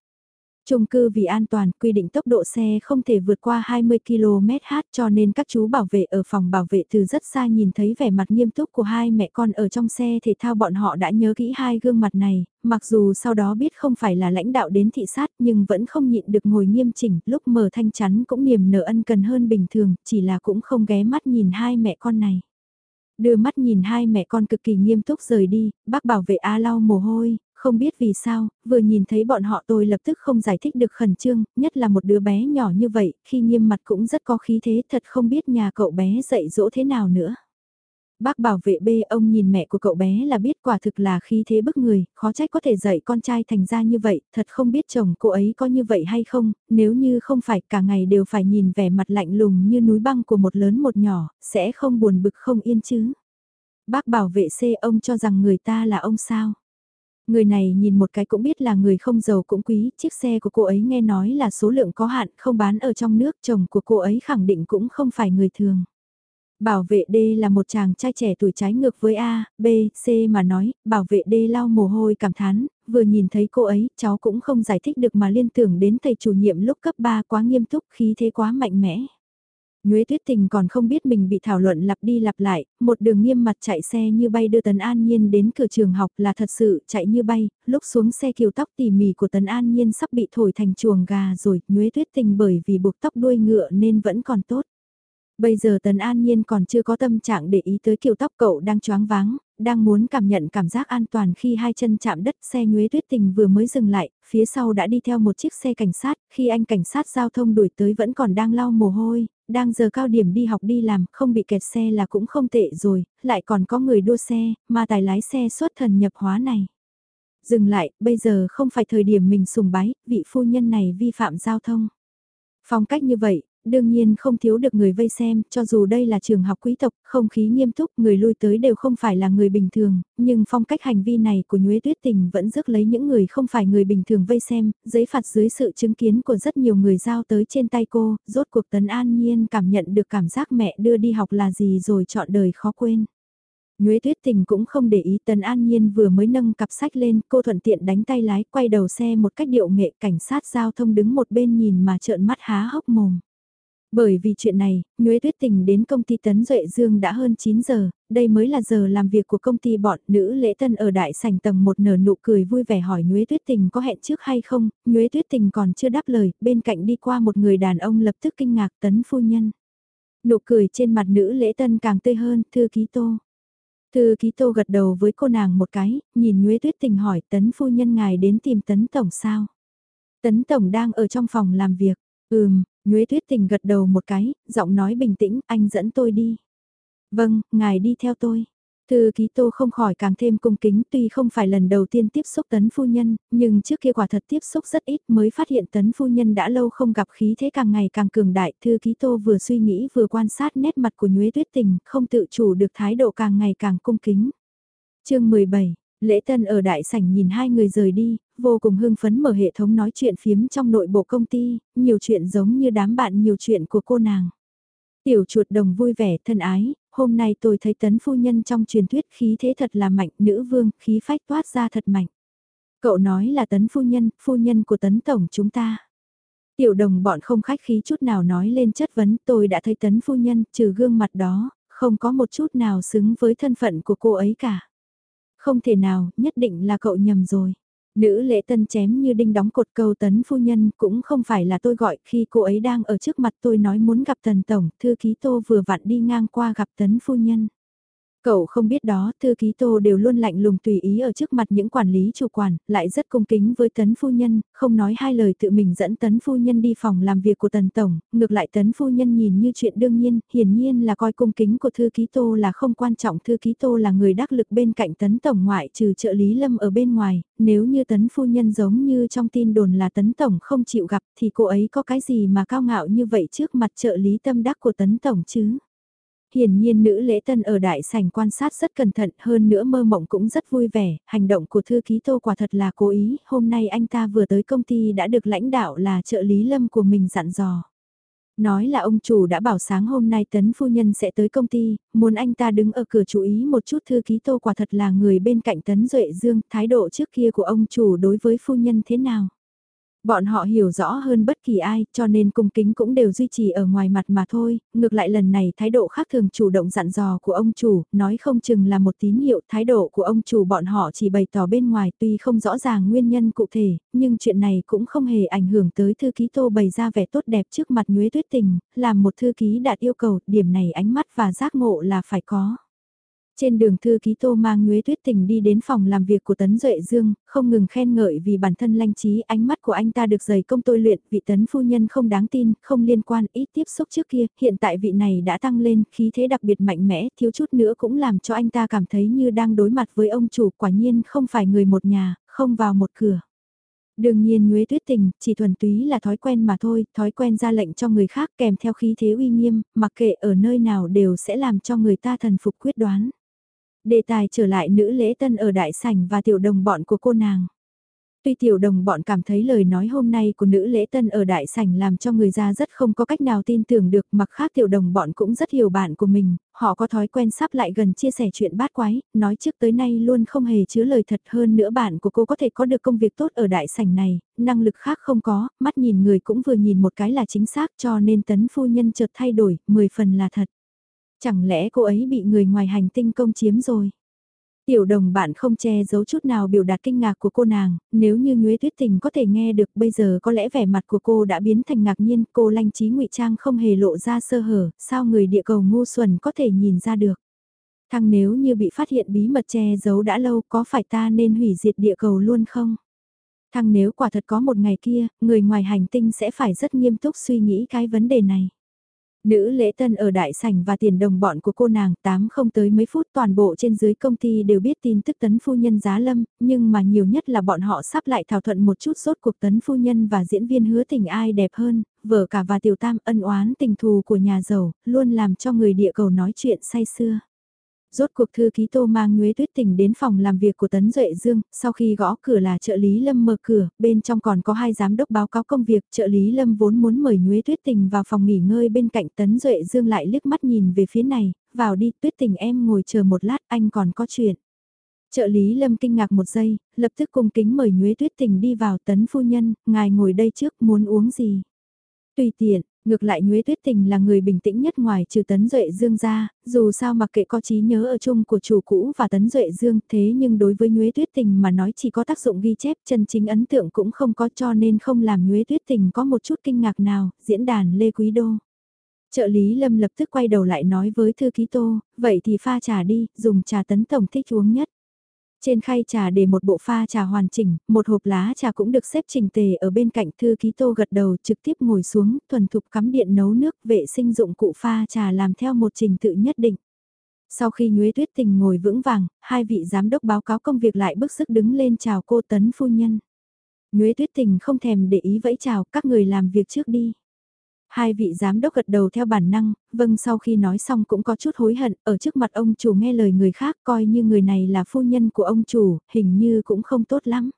Chung cư vì an toàn, quy định tốc độ xe không thể vượt qua 20 km/h cho nên các chú bảo vệ ở phòng bảo vệ từ rất xa nhìn thấy vẻ mặt nghiêm túc của hai mẹ con ở trong xe thể thao bọn họ đã nhớ kỹ hai gương mặt này, mặc dù sau đó biết không phải là lãnh đạo đến thị sát nhưng vẫn không nhịn được ngồi nghiêm chỉnh, lúc mở thanh chắn cũng niềm nở ân cần hơn bình thường, chỉ là cũng không ghé mắt nhìn hai mẹ con này. Đưa mắt nhìn hai mẹ con cực kỳ nghiêm túc rời đi, bác bảo vệ A lau mồ hôi, không biết vì sao, vừa nhìn thấy bọn họ tôi lập tức không giải thích được khẩn trương, nhất là một đứa bé nhỏ như vậy, khi nghiêm mặt cũng rất có khí thế thật không biết nhà cậu bé dạy dỗ thế nào nữa. Bác bảo vệ bê ông nhìn mẹ của cậu bé là biết quả thực là khí thế bức người, khó trách có thể dạy con trai thành ra như vậy, thật không biết chồng cô ấy có như vậy hay không, nếu như không phải cả ngày đều phải nhìn vẻ mặt lạnh lùng như núi băng của một lớn một nhỏ, sẽ không buồn bực không yên chứ. Bác bảo vệ C ông cho rằng người ta là ông sao. Người này nhìn một cái cũng biết là người không giàu cũng quý, chiếc xe của cô ấy nghe nói là số lượng có hạn, không bán ở trong nước, chồng của cô ấy khẳng định cũng không phải người thường. Bảo vệ D là một chàng trai trẻ tuổi trái ngược với A, B, C mà nói, bảo vệ D lau mồ hôi cảm thán, vừa nhìn thấy cô ấy, cháu cũng không giải thích được mà liên tưởng đến thầy chủ nhiệm lúc cấp 3 quá nghiêm túc khí thế quá mạnh mẽ. Nhuế tuyết tình còn không biết mình bị thảo luận lặp đi lặp lại, một đường nghiêm mặt chạy xe như bay đưa Tần An Nhiên đến cửa trường học là thật sự chạy như bay, lúc xuống xe kiều tóc tỉ mỉ của Tần An Nhiên sắp bị thổi thành chuồng gà rồi, Nhuế tuyết tình bởi vì buộc tóc đuôi ngựa nên vẫn còn tốt. Bây giờ Tần An Nhiên còn chưa có tâm trạng để ý tới kiểu tóc cậu đang choáng váng, đang muốn cảm nhận cảm giác an toàn khi hai chân chạm đất xe nhuế tuyết tình vừa mới dừng lại, phía sau đã đi theo một chiếc xe cảnh sát, khi anh cảnh sát giao thông đuổi tới vẫn còn đang lau mồ hôi, đang giờ cao điểm đi học đi làm, không bị kẹt xe là cũng không tệ rồi, lại còn có người đua xe, mà tài lái xe xuất thần nhập hóa này. Dừng lại, bây giờ không phải thời điểm mình sùng bái, vị phu nhân này vi phạm giao thông. Phong cách như vậy, đương nhiên không thiếu được người vây xem, cho dù đây là trường học quý tộc, không khí nghiêm túc, người lui tới đều không phải là người bình thường, nhưng phong cách hành vi này của Nhuế Tuyết Tình vẫn rước lấy những người không phải người bình thường vây xem, giấy phạt dưới sự chứng kiến của rất nhiều người giao tới trên tay cô, rốt cuộc Tấn An Nhiên cảm nhận được cảm giác mẹ đưa đi học là gì rồi chọn đời khó quên. Nhuế tuyết tình cũng không để ý Tần An Nhiên vừa mới nâng cặp sách lên, cô thuận tiện đánh tay lái, quay đầu xe một cách điệu nghệ, cảnh sát giao thông đứng một bên nhìn mà trợn mắt há hốc mồm. Bởi vì chuyện này, Nhuế Tuyết Tình đến công ty Tấn Duệ Dương đã hơn 9 giờ, đây mới là giờ làm việc của công ty bọn nữ lễ tân ở đại sảnh tầng một nở nụ cười vui vẻ hỏi Nhuế Tuyết Tình có hẹn trước hay không, Nhuế Tuyết Tình còn chưa đáp lời, bên cạnh đi qua một người đàn ông lập tức kinh ngạc Tấn Phu Nhân. Nụ cười trên mặt nữ lễ tân càng tươi hơn, thư ký tô. Thư ký tô gật đầu với cô nàng một cái, nhìn Nhuế Tuyết Tình hỏi Tấn Phu Nhân ngài đến tìm Tấn Tổng sao? Tấn Tổng đang ở trong phòng làm việc, ừm, Nhuế Tuyết Tình gật đầu một cái, giọng nói bình tĩnh, anh dẫn tôi đi. Vâng, ngài đi theo tôi. Thư ký tô không khỏi càng thêm cung kính tuy không phải lần đầu tiên tiếp xúc tấn phu nhân, nhưng trước kia quả thật tiếp xúc rất ít mới phát hiện tấn phu nhân đã lâu không gặp khí thế càng ngày càng cường đại. Thư ký tô vừa suy nghĩ vừa quan sát nét mặt của nhuế tuyết tình, không tự chủ được thái độ càng ngày càng cung kính. chương 17 Lễ Tân ở đại sảnh nhìn hai người rời đi, vô cùng hưng phấn mở hệ thống nói chuyện phiếm trong nội bộ công ty, nhiều chuyện giống như đám bạn nhiều chuyện của cô nàng. Tiểu chuột đồng vui vẻ thân ái, hôm nay tôi thấy tấn phu nhân trong truyền thuyết khí thế thật là mạnh, nữ vương, khí phách toát ra thật mạnh. Cậu nói là tấn phu nhân, phu nhân của tấn tổng chúng ta. Tiểu đồng bọn không khách khí chút nào nói lên chất vấn tôi đã thấy tấn phu nhân, trừ gương mặt đó, không có một chút nào xứng với thân phận của cô ấy cả. Không thể nào, nhất định là cậu nhầm rồi. Nữ lễ tân chém như đinh đóng cột câu tấn phu nhân cũng không phải là tôi gọi khi cô ấy đang ở trước mặt tôi nói muốn gặp tần tổng, thư ký tô vừa vặn đi ngang qua gặp tấn phu nhân. Cậu không biết đó, thư ký tô đều luôn lạnh lùng tùy ý ở trước mặt những quản lý chủ quản, lại rất cung kính với tấn phu nhân, không nói hai lời tự mình dẫn tấn phu nhân đi phòng làm việc của tần tổng, ngược lại tấn phu nhân nhìn như chuyện đương nhiên, hiển nhiên là coi cung kính của thư ký tô là không quan trọng, thư ký tô là người đắc lực bên cạnh tấn tổng ngoại trừ trợ lý lâm ở bên ngoài, nếu như tấn phu nhân giống như trong tin đồn là tấn tổng không chịu gặp thì cô ấy có cái gì mà cao ngạo như vậy trước mặt trợ lý tâm đắc của tấn tổng chứ. Hiển nhiên nữ lễ tân ở đại sảnh quan sát rất cẩn thận hơn nữa mơ mộng cũng rất vui vẻ, hành động của thư ký tô quả thật là cố ý, hôm nay anh ta vừa tới công ty đã được lãnh đạo là trợ lý lâm của mình dặn dò. Nói là ông chủ đã bảo sáng hôm nay tấn phu nhân sẽ tới công ty, muốn anh ta đứng ở cửa chú ý một chút thư ký tô quả thật là người bên cạnh tấn duệ dương, thái độ trước kia của ông chủ đối với phu nhân thế nào. Bọn họ hiểu rõ hơn bất kỳ ai, cho nên cung kính cũng đều duy trì ở ngoài mặt mà thôi, ngược lại lần này thái độ khác thường chủ động dặn dò của ông chủ, nói không chừng là một tín hiệu, thái độ của ông chủ bọn họ chỉ bày tỏ bên ngoài tuy không rõ ràng nguyên nhân cụ thể, nhưng chuyện này cũng không hề ảnh hưởng tới thư ký tô bày ra vẻ tốt đẹp trước mặt nhuế tuyết tình, làm một thư ký đạt yêu cầu, điểm này ánh mắt và giác ngộ là phải có. Trên đường thư ký tô mang nhuế tuyết tình đi đến phòng làm việc của Tấn Duệ Dương, không ngừng khen ngợi vì bản thân lanh trí ánh mắt của anh ta được dày công tôi luyện, vị Tấn phu nhân không đáng tin, không liên quan ít tiếp xúc trước kia, hiện tại vị này đã tăng lên, khí thế đặc biệt mạnh mẽ, thiếu chút nữa cũng làm cho anh ta cảm thấy như đang đối mặt với ông chủ, quả nhiên không phải người một nhà, không vào một cửa. Đương nhiên nhuế tuyết tình, chỉ thuần túy là thói quen mà thôi, thói quen ra lệnh cho người khác kèm theo khí thế uy nghiêm, mặc kệ ở nơi nào đều sẽ làm cho người ta thần phục quyết đoán. Đề tài trở lại nữ lễ tân ở đại sảnh và tiểu đồng bọn của cô nàng. Tuy tiểu đồng bọn cảm thấy lời nói hôm nay của nữ lễ tân ở đại sảnh làm cho người ra rất không có cách nào tin tưởng được mặc khác tiểu đồng bọn cũng rất hiểu bạn của mình, họ có thói quen sắp lại gần chia sẻ chuyện bát quái, nói trước tới nay luôn không hề chứa lời thật hơn nữa bạn của cô có thể có được công việc tốt ở đại sảnh này, năng lực khác không có, mắt nhìn người cũng vừa nhìn một cái là chính xác cho nên tấn phu nhân chợt thay đổi, 10 phần là thật. Chẳng lẽ cô ấy bị người ngoài hành tinh công chiếm rồi? Tiểu đồng bạn không che giấu chút nào biểu đạt kinh ngạc của cô nàng, nếu như Nhuế Tuyết Tình có thể nghe được bây giờ có lẽ vẻ mặt của cô đã biến thành ngạc nhiên, cô lanh trí ngụy trang không hề lộ ra sơ hở, sao người địa cầu ngu xuẩn có thể nhìn ra được. Thằng nếu như bị phát hiện bí mật che giấu đã lâu có phải ta nên hủy diệt địa cầu luôn không? Thằng nếu quả thật có một ngày kia, người ngoài hành tinh sẽ phải rất nghiêm túc suy nghĩ cái vấn đề này. Nữ lễ tân ở đại sảnh và tiền đồng bọn của cô nàng tám không tới mấy phút toàn bộ trên dưới công ty đều biết tin tức tấn phu nhân giá lâm, nhưng mà nhiều nhất là bọn họ sắp lại thảo thuận một chút rốt cuộc tấn phu nhân và diễn viên hứa tình ai đẹp hơn, vợ cả và tiểu tam ân oán tình thù của nhà giàu, luôn làm cho người địa cầu nói chuyện say xưa. Rốt cuộc thư ký tô mang Nhuế Tuyết Tình đến phòng làm việc của Tấn Duệ Dương, sau khi gõ cửa là trợ lý Lâm mở cửa, bên trong còn có hai giám đốc báo cáo công việc, trợ lý Lâm vốn muốn mời Nhuế Tuyết Tình vào phòng nghỉ ngơi bên cạnh Tấn Duệ Dương lại liếc mắt nhìn về phía này, vào đi Tuyết Tình em ngồi chờ một lát anh còn có chuyện. Trợ lý Lâm kinh ngạc một giây, lập tức cung kính mời Nhuế Tuyết Tình đi vào Tấn Phu Nhân, ngài ngồi đây trước muốn uống gì. Tùy tiện, Ngược lại Nhuế Tuyết Tình là người bình tĩnh nhất ngoài trừ Tấn Duệ Dương ra, dù sao mặc kệ có trí nhớ ở chung của chủ cũ và Tấn Duệ Dương thế nhưng đối với Nhuế Tuyết Tình mà nói chỉ có tác dụng ghi chép chân chính ấn tượng cũng không có cho nên không làm Nhuế Tuyết Tình có một chút kinh ngạc nào, diễn đàn Lê Quý Đô. Trợ lý Lâm lập tức quay đầu lại nói với thư ký Tô, vậy thì pha trà đi, dùng trà Tấn Tổng thích uống nhất. Trên khay trà để một bộ pha trà hoàn chỉnh, một hộp lá trà cũng được xếp trình tề ở bên cạnh thư ký tô gật đầu trực tiếp ngồi xuống, thuần thục cắm điện nấu nước vệ sinh dụng cụ pha trà làm theo một trình tự nhất định. Sau khi Nhuế Tuyết Tình ngồi vững vàng, hai vị giám đốc báo cáo công việc lại bức sức đứng lên chào cô Tấn Phu Nhân. Nhuế Tuyết Tình không thèm để ý vẫy chào các người làm việc trước đi. Hai vị giám đốc gật đầu theo bản năng, vâng sau khi nói xong cũng có chút hối hận, ở trước mặt ông chủ nghe lời người khác coi như người này là phu nhân của ông chủ, hình như cũng không tốt lắm.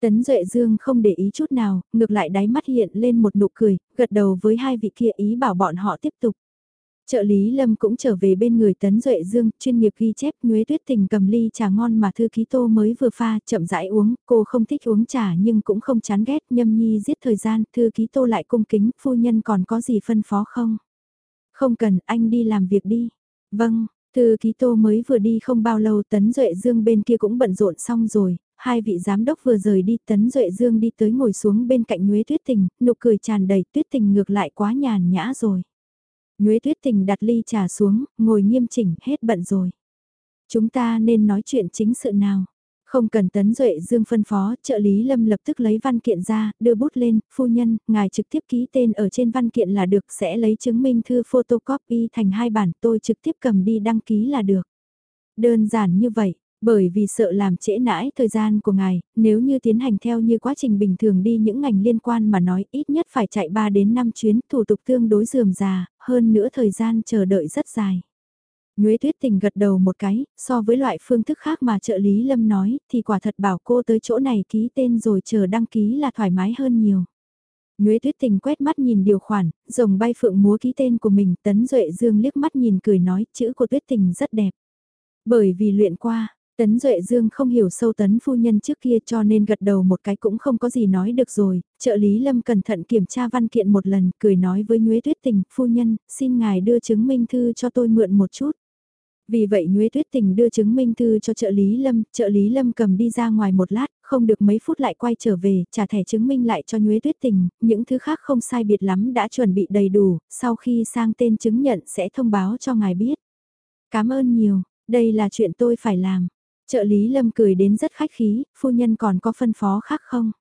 Tấn Duệ Dương không để ý chút nào, ngược lại đáy mắt hiện lên một nụ cười, gật đầu với hai vị kia ý bảo bọn họ tiếp tục. Trợ lý Lâm cũng trở về bên người Tấn Duệ Dương, chuyên nghiệp ghi chép Nhuế Tuyết Tình cầm ly trà ngon mà thư ký tô mới vừa pha, chậm rãi uống, cô không thích uống trà nhưng cũng không chán ghét, nhâm nhi giết thời gian, thư ký tô lại cung kính, phu nhân còn có gì phân phó không? Không cần, anh đi làm việc đi. Vâng, thư ký tô mới vừa đi không bao lâu Tấn Duệ Dương bên kia cũng bận rộn xong rồi, hai vị giám đốc vừa rời đi Tấn Duệ Dương đi tới ngồi xuống bên cạnh Nhuế Tuyết Tình, nụ cười tràn đầy Tuyết Tình ngược lại quá nhàn nhã rồi. Nhuế Tuyết Tình đặt ly trà xuống, ngồi nghiêm chỉnh, hết bận rồi. Chúng ta nên nói chuyện chính sự nào? Không cần tấn duệ dương phân phó, trợ lý Lâm lập tức lấy văn kiện ra, đưa bút lên, phu nhân, ngài trực tiếp ký tên ở trên văn kiện là được, sẽ lấy chứng minh thư photocopy thành hai bản, tôi trực tiếp cầm đi đăng ký là được. Đơn giản như vậy, bởi vì sợ làm trễ nãi thời gian của ngài, nếu như tiến hành theo như quá trình bình thường đi những ngành liên quan mà nói ít nhất phải chạy 3 đến 5 chuyến, thủ tục tương đối dườm già, hơn nữa thời gian chờ đợi rất dài. Nhuế Tuyết Tình gật đầu một cái, so với loại phương thức khác mà trợ lý Lâm nói, thì quả thật bảo cô tới chỗ này ký tên rồi chờ đăng ký là thoải mái hơn nhiều. Nhuế Tuyết Tình quét mắt nhìn điều khoản, rồng bay phượng múa ký tên của mình, Tấn Duệ Dương liếc mắt nhìn cười nói, chữ của Tuyết Tình rất đẹp. Bởi vì luyện qua, Tấn Duệ Dương không hiểu sâu tấn phu nhân trước kia cho nên gật đầu một cái cũng không có gì nói được rồi, trợ lý Lâm cẩn thận kiểm tra văn kiện một lần, cười nói với Nhuế Tuyết Tình, phu nhân, xin ngài đưa chứng minh thư cho tôi mượn một chút. Vì vậy Nhuế Tuyết Tình đưa chứng minh thư cho trợ lý Lâm, trợ lý Lâm cầm đi ra ngoài một lát, không được mấy phút lại quay trở về, trả thẻ chứng minh lại cho Nhuế Tuyết Tình, những thứ khác không sai biệt lắm đã chuẩn bị đầy đủ, sau khi sang tên chứng nhận sẽ thông báo cho ngài biết. Cảm ơn nhiều, đây là chuyện tôi phải làm. Trợ lý Lâm cười đến rất khách khí, phu nhân còn có phân phó khác không?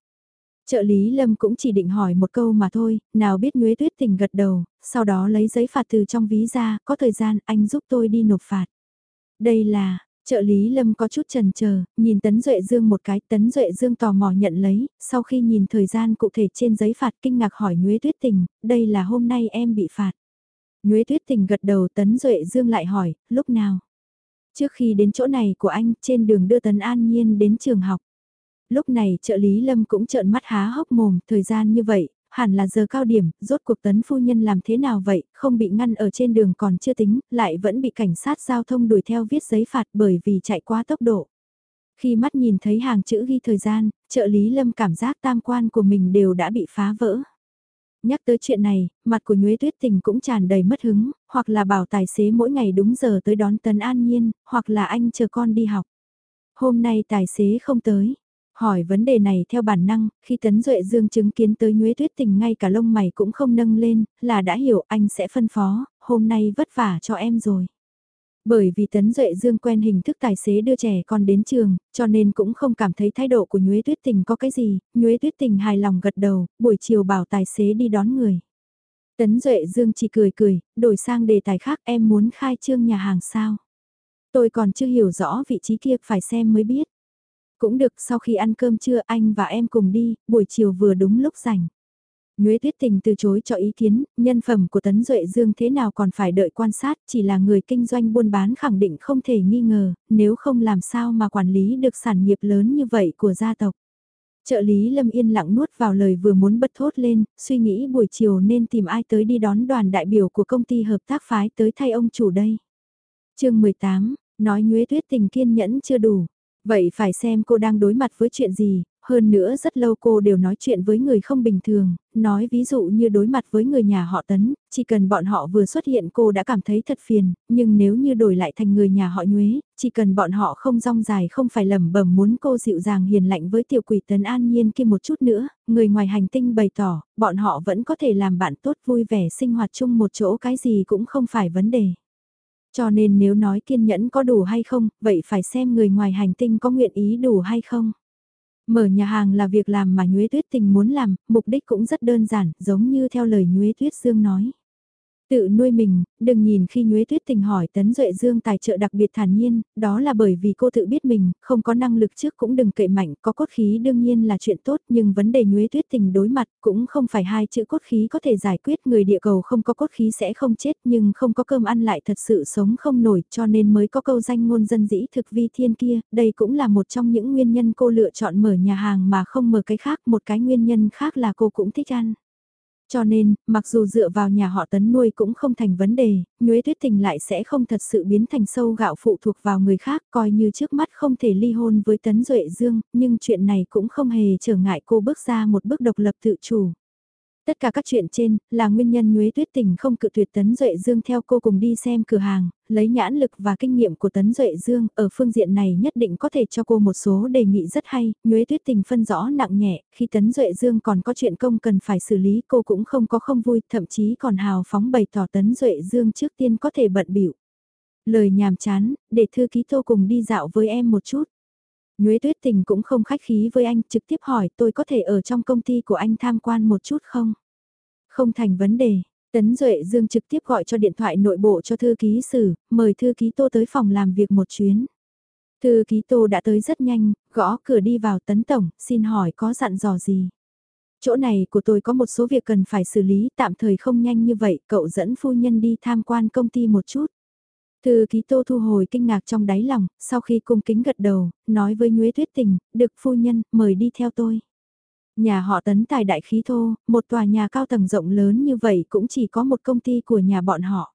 Trợ lý Lâm cũng chỉ định hỏi một câu mà thôi, nào biết Nhuế Tuyết Tình gật đầu, sau đó lấy giấy phạt từ trong ví ra, có thời gian anh giúp tôi đi nộp phạt. Đây là, trợ lý Lâm có chút trần chờ nhìn Tấn Duệ Dương một cái, Tấn Duệ Dương tò mò nhận lấy, sau khi nhìn thời gian cụ thể trên giấy phạt kinh ngạc hỏi Nhuế Tuyết Tình, đây là hôm nay em bị phạt. Nhuế Tuyết Tình gật đầu Tấn Duệ Dương lại hỏi, lúc nào? Trước khi đến chỗ này của anh, trên đường đưa Tấn An Nhiên đến trường học. Lúc này trợ lý Lâm cũng trợn mắt há hốc mồm, thời gian như vậy, hẳn là giờ cao điểm, rốt cuộc tấn phu nhân làm thế nào vậy, không bị ngăn ở trên đường còn chưa tính, lại vẫn bị cảnh sát giao thông đuổi theo viết giấy phạt bởi vì chạy quá tốc độ. Khi mắt nhìn thấy hàng chữ ghi thời gian, trợ lý Lâm cảm giác tam quan của mình đều đã bị phá vỡ. Nhắc tới chuyện này, mặt của Nhuế Tuyết Tình cũng tràn đầy mất hứng, hoặc là bảo tài xế mỗi ngày đúng giờ tới đón Tấn An Nhiên, hoặc là anh chờ con đi học. Hôm nay tài xế không tới. Hỏi vấn đề này theo bản năng, khi Tấn Duệ Dương chứng kiến tới Nhuế Tuyết Tình ngay cả lông mày cũng không nâng lên, là đã hiểu anh sẽ phân phó, hôm nay vất vả cho em rồi. Bởi vì Tấn Duệ Dương quen hình thức tài xế đưa trẻ con đến trường, cho nên cũng không cảm thấy thái độ của Nhuế Tuyết Tình có cái gì, Nhuế Tuyết Tình hài lòng gật đầu, buổi chiều bảo tài xế đi đón người. Tấn Duệ Dương chỉ cười cười, đổi sang đề tài khác em muốn khai trương nhà hàng sao. Tôi còn chưa hiểu rõ vị trí kia phải xem mới biết. Cũng được sau khi ăn cơm trưa anh và em cùng đi, buổi chiều vừa đúng lúc rảnh. Nhuế Tuyết Tình từ chối cho ý kiến, nhân phẩm của Tấn Duệ Dương thế nào còn phải đợi quan sát, chỉ là người kinh doanh buôn bán khẳng định không thể nghi ngờ, nếu không làm sao mà quản lý được sản nghiệp lớn như vậy của gia tộc. Trợ lý Lâm yên lặng nuốt vào lời vừa muốn bật thốt lên, suy nghĩ buổi chiều nên tìm ai tới đi đón đoàn đại biểu của công ty hợp tác phái tới thay ông chủ đây. chương 18, nói Nhuế Tuyết Tình kiên nhẫn chưa đủ. Vậy phải xem cô đang đối mặt với chuyện gì, hơn nữa rất lâu cô đều nói chuyện với người không bình thường, nói ví dụ như đối mặt với người nhà họ Tấn, chỉ cần bọn họ vừa xuất hiện cô đã cảm thấy thật phiền, nhưng nếu như đổi lại thành người nhà họ Nhuế, chỉ cần bọn họ không rong dài không phải lẩm bẩm muốn cô dịu dàng hiền lạnh với tiểu quỷ Tấn An Nhiên kia một chút nữa, người ngoài hành tinh bày tỏ, bọn họ vẫn có thể làm bạn tốt vui vẻ sinh hoạt chung một chỗ cái gì cũng không phải vấn đề. Cho nên nếu nói kiên nhẫn có đủ hay không, vậy phải xem người ngoài hành tinh có nguyện ý đủ hay không. Mở nhà hàng là việc làm mà Nhuế Tuyết Tình muốn làm, mục đích cũng rất đơn giản, giống như theo lời Nhuế Tuyết Dương nói. Tự nuôi mình, đừng nhìn khi Nhuế Tuyết Tình hỏi Tấn Duệ Dương tài trợ đặc biệt thản nhiên, đó là bởi vì cô tự biết mình, không có năng lực trước cũng đừng cậy mạnh, có cốt khí đương nhiên là chuyện tốt nhưng vấn đề Nhuế Tuyết Tình đối mặt cũng không phải hai chữ cốt khí có thể giải quyết người địa cầu không có cốt khí sẽ không chết nhưng không có cơm ăn lại thật sự sống không nổi cho nên mới có câu danh ngôn dân dĩ thực vi thiên kia, đây cũng là một trong những nguyên nhân cô lựa chọn mở nhà hàng mà không mở cái khác, một cái nguyên nhân khác là cô cũng thích ăn. Cho nên, mặc dù dựa vào nhà họ tấn nuôi cũng không thành vấn đề, Nhuế Tuyết Tình lại sẽ không thật sự biến thành sâu gạo phụ thuộc vào người khác, coi như trước mắt không thể ly hôn với Tấn Duệ Dương, nhưng chuyện này cũng không hề trở ngại cô bước ra một bước độc lập tự chủ. Tất cả các chuyện trên là nguyên nhân Nhuế Tuyết Tình không cự tuyệt Tấn Duệ Dương theo cô cùng đi xem cửa hàng, lấy nhãn lực và kinh nghiệm của Tấn Duệ Dương, ở phương diện này nhất định có thể cho cô một số đề nghị rất hay, Nhuế Tuyết Tình phân rõ nặng nhẹ, khi Tấn Duệ Dương còn có chuyện công cần phải xử lý cô cũng không có không vui, thậm chí còn hào phóng bày tỏ Tấn Duệ Dương trước tiên có thể bận biểu. Lời nhàm chán, để thư ký tô cùng đi dạo với em một chút. Nhuế Tuyết Tình cũng không khách khí với anh, trực tiếp hỏi tôi có thể ở trong công ty của anh tham quan một chút không? Không thành vấn đề. Tấn Duệ Dương trực tiếp gọi cho điện thoại nội bộ cho thư ký sử, mời thư ký Tô tới phòng làm việc một chuyến. Thư ký Tô đã tới rất nhanh, gõ cửa đi vào Tấn Tổng, xin hỏi có dặn dò gì? Chỗ này của tôi có một số việc cần phải xử lý tạm thời không nhanh như vậy, cậu dẫn phu nhân đi tham quan công ty một chút. Thư ký tô thu hồi kinh ngạc trong đáy lòng, sau khi cung kính gật đầu, nói với Nhuế Tuyết Tình, được phu nhân, mời đi theo tôi. Nhà họ tấn tài đại khí thô, một tòa nhà cao tầng rộng lớn như vậy cũng chỉ có một công ty của nhà bọn họ.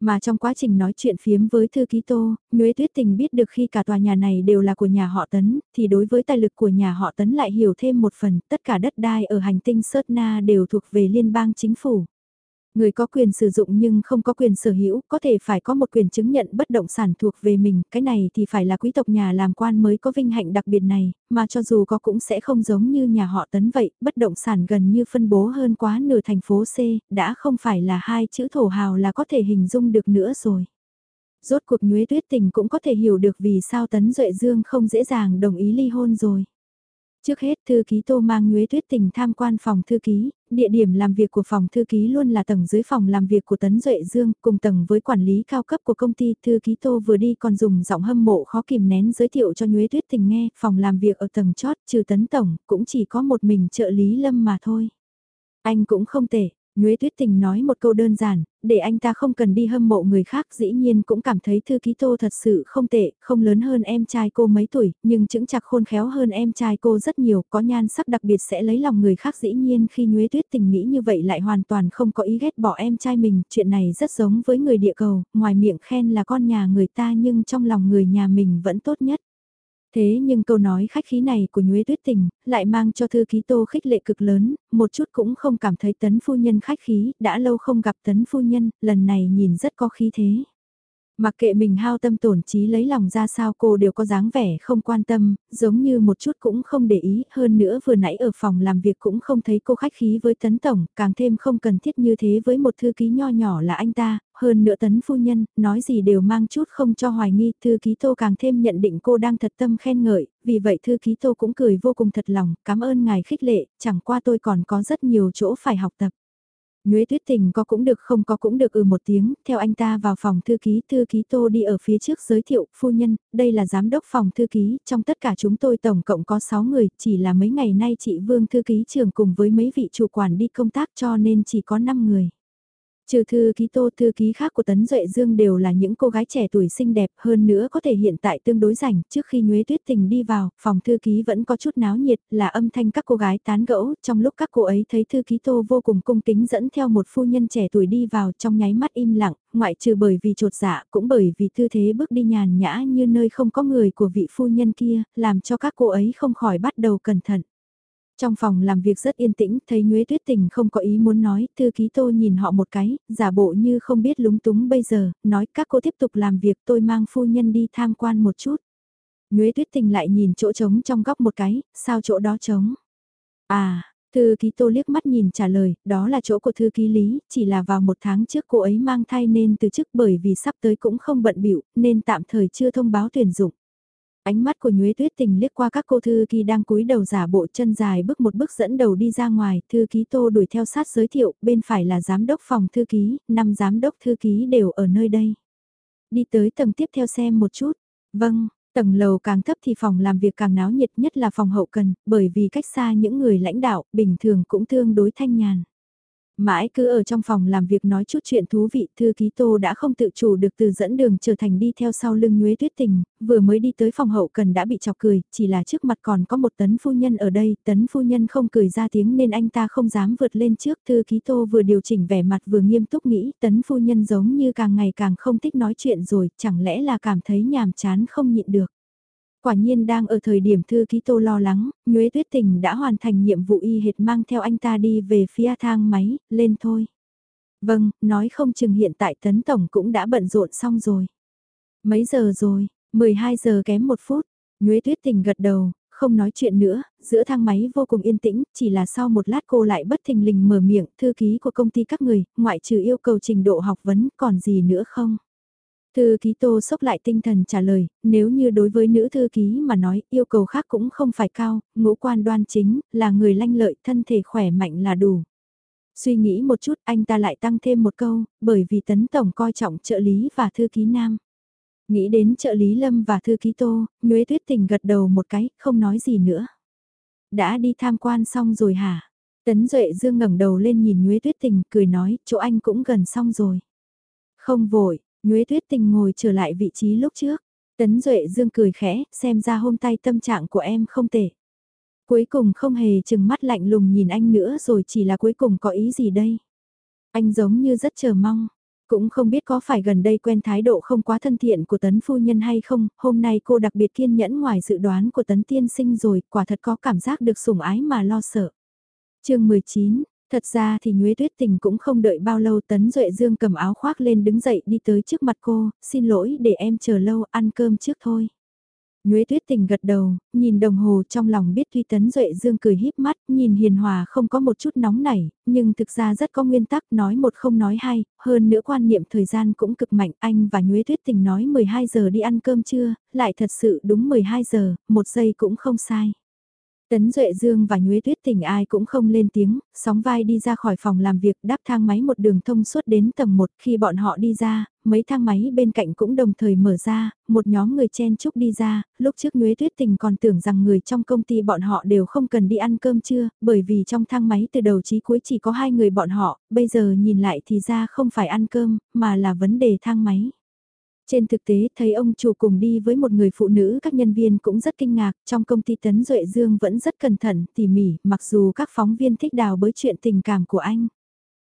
Mà trong quá trình nói chuyện phiếm với thư ký Tô, Nhuế Tuyết Tình biết được khi cả tòa nhà này đều là của nhà họ Tấn, thì đối với tài lực của nhà họ Tấn lại hiểu thêm một phần, tất cả đất đai ở hành tinh Sớt Na đều thuộc về liên bang chính phủ. Người có quyền sử dụng nhưng không có quyền sở hữu, có thể phải có một quyền chứng nhận bất động sản thuộc về mình, cái này thì phải là quý tộc nhà làm quan mới có vinh hạnh đặc biệt này, mà cho dù có cũng sẽ không giống như nhà họ tấn vậy, bất động sản gần như phân bố hơn quá nửa thành phố C, đã không phải là hai chữ thổ hào là có thể hình dung được nữa rồi. Rốt cuộc nhuế tuyết tình cũng có thể hiểu được vì sao Tấn Duệ Dương không dễ dàng đồng ý ly hôn rồi. Trước hết thư ký Tô mang Nhuế Tuyết Tình tham quan phòng thư ký, địa điểm làm việc của phòng thư ký luôn là tầng dưới phòng làm việc của Tấn Duệ Dương, cùng tầng với quản lý cao cấp của công ty. Thư ký Tô vừa đi còn dùng giọng hâm mộ khó kìm nén giới thiệu cho Nhuế Tuyết Tình nghe, phòng làm việc ở tầng chót trừ Tấn Tổng, cũng chỉ có một mình trợ lý Lâm mà thôi. Anh cũng không tệ, Nhuế Tuyết Tình nói một câu đơn giản, để anh ta không cần đi hâm mộ người khác dĩ nhiên cũng cảm thấy thư ký tô thật sự không tệ, không lớn hơn em trai cô mấy tuổi, nhưng chững chặt khôn khéo hơn em trai cô rất nhiều, có nhan sắc đặc biệt sẽ lấy lòng người khác dĩ nhiên khi Nhuế Tuyết Tình nghĩ như vậy lại hoàn toàn không có ý ghét bỏ em trai mình, chuyện này rất giống với người địa cầu, ngoài miệng khen là con nhà người ta nhưng trong lòng người nhà mình vẫn tốt nhất. Thế nhưng câu nói khách khí này của Nhuế Tuyết Tình lại mang cho thư ký tô khích lệ cực lớn, một chút cũng không cảm thấy tấn phu nhân khách khí, đã lâu không gặp tấn phu nhân, lần này nhìn rất có khí thế. Mặc kệ mình hao tâm tổn trí lấy lòng ra sao cô đều có dáng vẻ không quan tâm, giống như một chút cũng không để ý, hơn nữa vừa nãy ở phòng làm việc cũng không thấy cô khách khí với tấn tổng, càng thêm không cần thiết như thế với một thư ký nho nhỏ là anh ta, hơn nữa tấn phu nhân, nói gì đều mang chút không cho hoài nghi, thư ký tô càng thêm nhận định cô đang thật tâm khen ngợi, vì vậy thư ký tô cũng cười vô cùng thật lòng, cảm ơn ngài khích lệ, chẳng qua tôi còn có rất nhiều chỗ phải học tập. Nhuế tuyết tình có cũng được không có cũng được ừ một tiếng, theo anh ta vào phòng thư ký, thư ký tô đi ở phía trước giới thiệu, phu nhân, đây là giám đốc phòng thư ký, trong tất cả chúng tôi tổng cộng có 6 người, chỉ là mấy ngày nay chị Vương thư ký trưởng cùng với mấy vị chủ quản đi công tác cho nên chỉ có 5 người. Trừ thư ký tô thư ký khác của Tấn Duệ Dương đều là những cô gái trẻ tuổi xinh đẹp hơn nữa có thể hiện tại tương đối rảnh trước khi Nhuế Tuyết Tình đi vào, phòng thư ký vẫn có chút náo nhiệt là âm thanh các cô gái tán gẫu, trong lúc các cô ấy thấy thư ký tô vô cùng cung kính dẫn theo một phu nhân trẻ tuổi đi vào trong nháy mắt im lặng, ngoại trừ bởi vì trột dạ cũng bởi vì tư thế bước đi nhàn nhã như nơi không có người của vị phu nhân kia, làm cho các cô ấy không khỏi bắt đầu cẩn thận. Trong phòng làm việc rất yên tĩnh, thấy Nhuế Tuyết Tình không có ý muốn nói, thư ký tô nhìn họ một cái, giả bộ như không biết lúng túng bây giờ, nói các cô tiếp tục làm việc tôi mang phu nhân đi tham quan một chút. Nhuế Tuyết Tình lại nhìn chỗ trống trong góc một cái, sao chỗ đó trống? À, thư ký tô liếc mắt nhìn trả lời, đó là chỗ của thư ký lý, chỉ là vào một tháng trước cô ấy mang thai nên từ chức bởi vì sắp tới cũng không bận bịu nên tạm thời chưa thông báo tuyển dụng. Ánh mắt của Nhuế Tuyết Tình liếc qua các cô thư ký đang cúi đầu giả bộ chân dài bước một bước dẫn đầu đi ra ngoài, thư ký Tô đuổi theo sát giới thiệu, bên phải là giám đốc phòng thư ký, năm giám đốc thư ký đều ở nơi đây. Đi tới tầng tiếp theo xem một chút. Vâng, tầng lầu càng thấp thì phòng làm việc càng náo nhiệt nhất là phòng hậu cần, bởi vì cách xa những người lãnh đạo, bình thường cũng tương đối thanh nhàn. Mãi cứ ở trong phòng làm việc nói chút chuyện thú vị, thư ký tô đã không tự chủ được từ dẫn đường trở thành đi theo sau lưng nhuế tuyết tình, vừa mới đi tới phòng hậu cần đã bị chọc cười, chỉ là trước mặt còn có một tấn phu nhân ở đây, tấn phu nhân không cười ra tiếng nên anh ta không dám vượt lên trước, thư ký tô vừa điều chỉnh vẻ mặt vừa nghiêm túc nghĩ, tấn phu nhân giống như càng ngày càng không thích nói chuyện rồi, chẳng lẽ là cảm thấy nhàm chán không nhịn được. Quả nhiên đang ở thời điểm thư ký tô lo lắng, Nhuế Tuyết Tình đã hoàn thành nhiệm vụ y hệt mang theo anh ta đi về phía thang máy, lên thôi. Vâng, nói không chừng hiện tại tấn tổng cũng đã bận rộn xong rồi. Mấy giờ rồi, 12 giờ kém một phút, Nhuế Tuyết Tình gật đầu, không nói chuyện nữa, giữa thang máy vô cùng yên tĩnh, chỉ là sau một lát cô lại bất thình lình mở miệng, thư ký của công ty các người, ngoại trừ yêu cầu trình độ học vấn, còn gì nữa không? Thư ký tô sốc lại tinh thần trả lời, nếu như đối với nữ thư ký mà nói yêu cầu khác cũng không phải cao, ngũ quan đoan chính, là người lanh lợi, thân thể khỏe mạnh là đủ. Suy nghĩ một chút anh ta lại tăng thêm một câu, bởi vì tấn tổng coi trọng trợ lý và thư ký nam. Nghĩ đến trợ lý lâm và thư ký tô, Nhuế Tuyết Tình gật đầu một cái, không nói gì nữa. Đã đi tham quan xong rồi hả? Tấn Duệ Dương ngẩng đầu lên nhìn Nhuế Tuyết Tình, cười nói, chỗ anh cũng gần xong rồi. Không vội, Nhuế tuyết tình ngồi trở lại vị trí lúc trước. Tấn Duệ Dương cười khẽ, xem ra hôm tay tâm trạng của em không tệ. Cuối cùng không hề chừng mắt lạnh lùng nhìn anh nữa rồi chỉ là cuối cùng có ý gì đây. Anh giống như rất chờ mong. Cũng không biết có phải gần đây quen thái độ không quá thân thiện của tấn phu nhân hay không, hôm nay cô đặc biệt kiên nhẫn ngoài dự đoán của tấn tiên sinh rồi, quả thật có cảm giác được sủng ái mà lo sợ. chương 19, Thật ra thì Nhuế Tuyết Tình cũng không đợi bao lâu Tấn Duệ Dương cầm áo khoác lên đứng dậy đi tới trước mặt cô, xin lỗi để em chờ lâu ăn cơm trước thôi. Nhuế Tuyết Tình gật đầu, nhìn đồng hồ trong lòng biết tuy Tấn Duệ Dương cười híp mắt, nhìn hiền hòa không có một chút nóng nảy, nhưng thực ra rất có nguyên tắc nói một không nói hai, hơn nữa quan niệm thời gian cũng cực mạnh. Anh và Nhuế Tuyết Tình nói 12 giờ đi ăn cơm trưa, lại thật sự đúng 12 giờ, một giây cũng không sai. Tấn Duệ Dương và Nhuế Tuyết Tình ai cũng không lên tiếng, sóng vai đi ra khỏi phòng làm việc đáp thang máy một đường thông suốt đến tầng 1 khi bọn họ đi ra, mấy thang máy bên cạnh cũng đồng thời mở ra, một nhóm người chen chúc đi ra, lúc trước Nhuế Tuyết Tình còn tưởng rằng người trong công ty bọn họ đều không cần đi ăn cơm trưa, bởi vì trong thang máy từ đầu chí cuối chỉ có hai người bọn họ, bây giờ nhìn lại thì ra không phải ăn cơm, mà là vấn đề thang máy. Trên thực tế thấy ông chủ cùng đi với một người phụ nữ các nhân viên cũng rất kinh ngạc, trong công ty Tấn Duệ Dương vẫn rất cẩn thận, tỉ mỉ, mặc dù các phóng viên thích đào bới chuyện tình cảm của anh.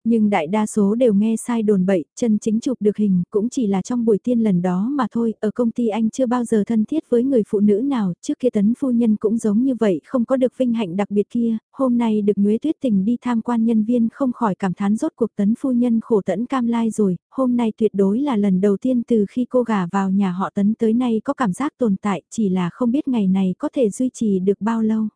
Nhưng đại đa số đều nghe sai đồn bậy, chân chính chụp được hình cũng chỉ là trong buổi tiên lần đó mà thôi, ở công ty anh chưa bao giờ thân thiết với người phụ nữ nào, trước kia tấn phu nhân cũng giống như vậy, không có được vinh hạnh đặc biệt kia, hôm nay được nhuế tuyết tình đi tham quan nhân viên không khỏi cảm thán rốt cuộc tấn phu nhân khổ tẫn cam lai rồi, hôm nay tuyệt đối là lần đầu tiên từ khi cô gả vào nhà họ tấn tới nay có cảm giác tồn tại, chỉ là không biết ngày này có thể duy trì được bao lâu.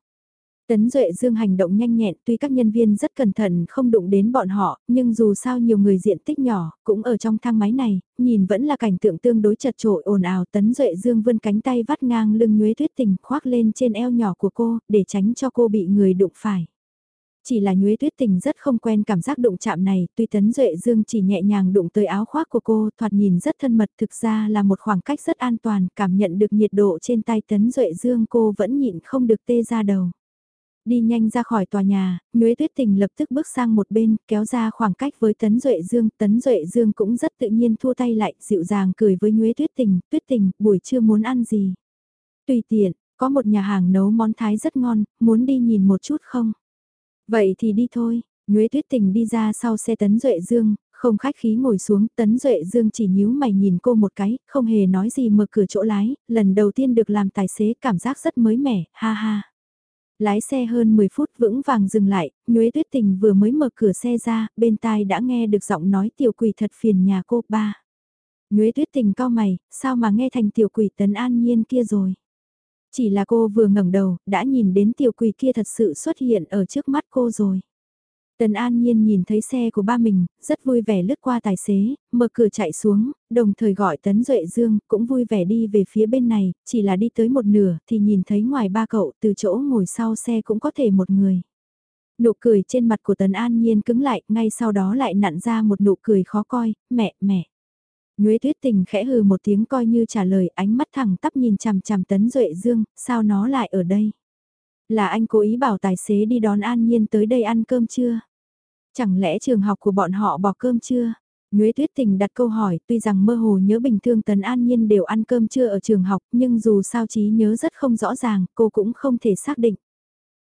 Tấn Duệ Dương hành động nhanh nhẹn tuy các nhân viên rất cẩn thận không đụng đến bọn họ, nhưng dù sao nhiều người diện tích nhỏ, cũng ở trong thang máy này, nhìn vẫn là cảnh tượng tương đối chật trội ồn ào. Tấn Duệ Dương vươn cánh tay vắt ngang lưng nhuế tuyết tình khoác lên trên eo nhỏ của cô, để tránh cho cô bị người đụng phải. Chỉ là nhuế tuyết tình rất không quen cảm giác đụng chạm này, tuy Tấn Duệ Dương chỉ nhẹ nhàng đụng tới áo khoác của cô, thoạt nhìn rất thân mật thực ra là một khoảng cách rất an toàn, cảm nhận được nhiệt độ trên tay Tấn Duệ Dương cô vẫn nhịn không được tê ra đầu. Đi nhanh ra khỏi tòa nhà, Nhuế Tuyết Tình lập tức bước sang một bên, kéo ra khoảng cách với Tấn Duệ Dương. Tấn Duệ Dương cũng rất tự nhiên thua tay lại, dịu dàng cười với Nhuế Tuyết Tình. Tuyết Tình, buổi trưa muốn ăn gì? Tùy tiện, có một nhà hàng nấu món Thái rất ngon, muốn đi nhìn một chút không? Vậy thì đi thôi. Nhuế Tuyết Tình đi ra sau xe Tấn Duệ Dương, không khách khí ngồi xuống, Tấn Duệ Dương chỉ nhíu mày nhìn cô một cái, không hề nói gì mở cửa chỗ lái, lần đầu tiên được làm tài xế cảm giác rất mới mẻ, ha ha. Lái xe hơn 10 phút vững vàng dừng lại, Nhuế Tuyết Tình vừa mới mở cửa xe ra, bên tai đã nghe được giọng nói tiểu quỷ thật phiền nhà cô ba. Nhuế Tuyết Tình cao mày, sao mà nghe thành tiểu quỷ tấn an nhiên kia rồi. Chỉ là cô vừa ngẩng đầu, đã nhìn đến tiểu quỷ kia thật sự xuất hiện ở trước mắt cô rồi. Tần An Nhiên nhìn thấy xe của ba mình, rất vui vẻ lướt qua tài xế, mở cửa chạy xuống, đồng thời gọi Tấn Duệ Dương, cũng vui vẻ đi về phía bên này, chỉ là đi tới một nửa thì nhìn thấy ngoài ba cậu từ chỗ ngồi sau xe cũng có thể một người. Nụ cười trên mặt của Tần An Nhiên cứng lại, ngay sau đó lại nặn ra một nụ cười khó coi, mẹ, mẹ. Nhuế tuyết tình khẽ hừ một tiếng coi như trả lời ánh mắt thẳng tắp nhìn chằm chằm Tấn Duệ Dương, sao nó lại ở đây? Là anh cố ý bảo tài xế đi đón An Nhiên tới đây ăn cơm chưa? Chẳng lẽ trường học của bọn họ bỏ cơm chưa? Nhuế Tuyết Tình đặt câu hỏi, tuy rằng mơ hồ nhớ bình thường Tấn An Nhiên đều ăn cơm trưa ở trường học, nhưng dù sao trí nhớ rất không rõ ràng, cô cũng không thể xác định.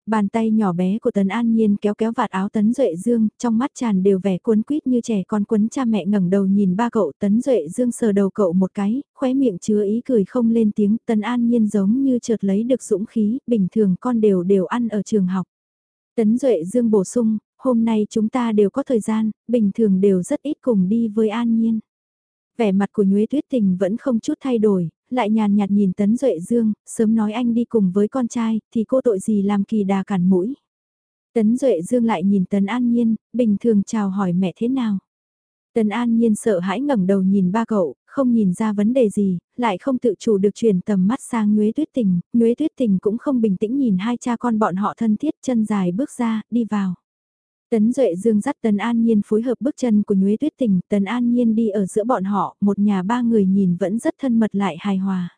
Bàn tay nhỏ bé của Tấn An Nhiên kéo kéo vạt áo Tấn Duệ Dương, trong mắt tràn đều vẻ cuốn quýt như trẻ con quấn cha mẹ ngẩng đầu nhìn ba cậu Tấn Duệ Dương sờ đầu cậu một cái, khóe miệng chứa ý cười không lên tiếng, Tấn An Nhiên giống như chợt lấy được dũng khí, bình thường con đều đều ăn ở trường học. Tấn Duệ Dương bổ sung, hôm nay chúng ta đều có thời gian, bình thường đều rất ít cùng đi với An Nhiên. Vẻ mặt của Nhuế Tuyết Tình vẫn không chút thay đổi, lại nhàn nhạt nhìn Tấn Duệ Dương, sớm nói anh đi cùng với con trai, thì cô tội gì làm kỳ đà cản mũi. Tấn Duệ Dương lại nhìn Tấn An Nhiên, bình thường chào hỏi mẹ thế nào. Tấn An Nhiên sợ hãi ngẩng đầu nhìn ba cậu, không nhìn ra vấn đề gì, lại không tự chủ được chuyển tầm mắt sang Nhuế Tuyết Tình, Nhuế Tuyết Tình cũng không bình tĩnh nhìn hai cha con bọn họ thân thiết chân dài bước ra, đi vào. Tấn Duệ Dương dắt Tấn An Nhiên phối hợp bước chân của Nhuế Tuyết Tình, Tấn An Nhiên đi ở giữa bọn họ, một nhà ba người nhìn vẫn rất thân mật lại hài hòa.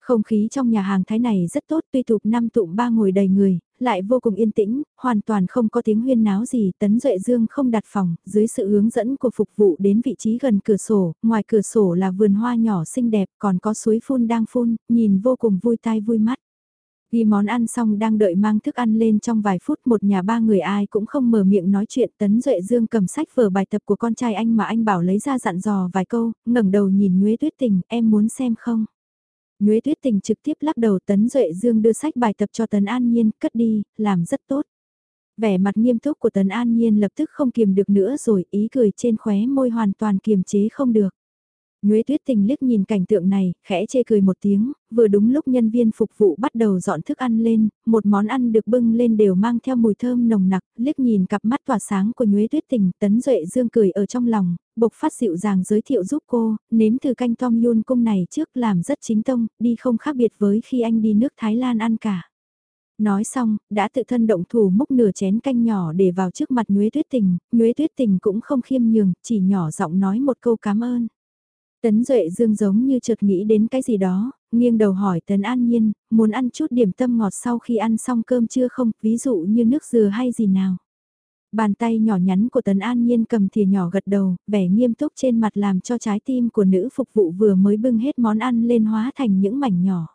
Không khí trong nhà hàng thái này rất tốt tuy tụp năm tụm ba ngồi đầy người, lại vô cùng yên tĩnh, hoàn toàn không có tiếng huyên náo gì. Tấn Duệ Dương không đặt phòng, dưới sự hướng dẫn của phục vụ đến vị trí gần cửa sổ, ngoài cửa sổ là vườn hoa nhỏ xinh đẹp còn có suối phun đang phun, nhìn vô cùng vui tai vui mắt. Ghi món ăn xong đang đợi mang thức ăn lên trong vài phút một nhà ba người ai cũng không mở miệng nói chuyện Tấn Duệ Dương cầm sách vở bài tập của con trai anh mà anh bảo lấy ra dặn dò vài câu, ngẩng đầu nhìn Nhuế Tuyết Tình, em muốn xem không? Nhuế Tuyết Tình trực tiếp lắc đầu Tấn Duệ Dương đưa sách bài tập cho Tấn An Nhiên, cất đi, làm rất tốt. Vẻ mặt nghiêm túc của Tấn An Nhiên lập tức không kiềm được nữa rồi, ý cười trên khóe môi hoàn toàn kiềm chế không được. Nhuế tuyết tình liếc nhìn cảnh tượng này, khẽ chê cười một tiếng, vừa đúng lúc nhân viên phục vụ bắt đầu dọn thức ăn lên, một món ăn được bưng lên đều mang theo mùi thơm nồng nặc, liếc nhìn cặp mắt tỏa sáng của Nhuế tuyết tình, tấn duệ dương cười ở trong lòng, bộc phát dịu dàng giới thiệu giúp cô, nếm thử canh tom yun cung này trước làm rất chính tông, đi không khác biệt với khi anh đi nước Thái Lan ăn cả. Nói xong, đã tự thân động thủ múc nửa chén canh nhỏ để vào trước mặt Nhuế Tuyết Tình, Nhuế Tuyết Tình cũng không khiêm nhường, chỉ nhỏ giọng nói một câu cảm ơn. Tấn Duệ Dương giống như chợt nghĩ đến cái gì đó, nghiêng đầu hỏi Tấn An Nhiên, muốn ăn chút điểm tâm ngọt sau khi ăn xong cơm chưa không, ví dụ như nước dừa hay gì nào. Bàn tay nhỏ nhắn của Tấn An Nhiên cầm thìa nhỏ gật đầu, vẻ nghiêm túc trên mặt làm cho trái tim của nữ phục vụ vừa mới bưng hết món ăn lên hóa thành những mảnh nhỏ.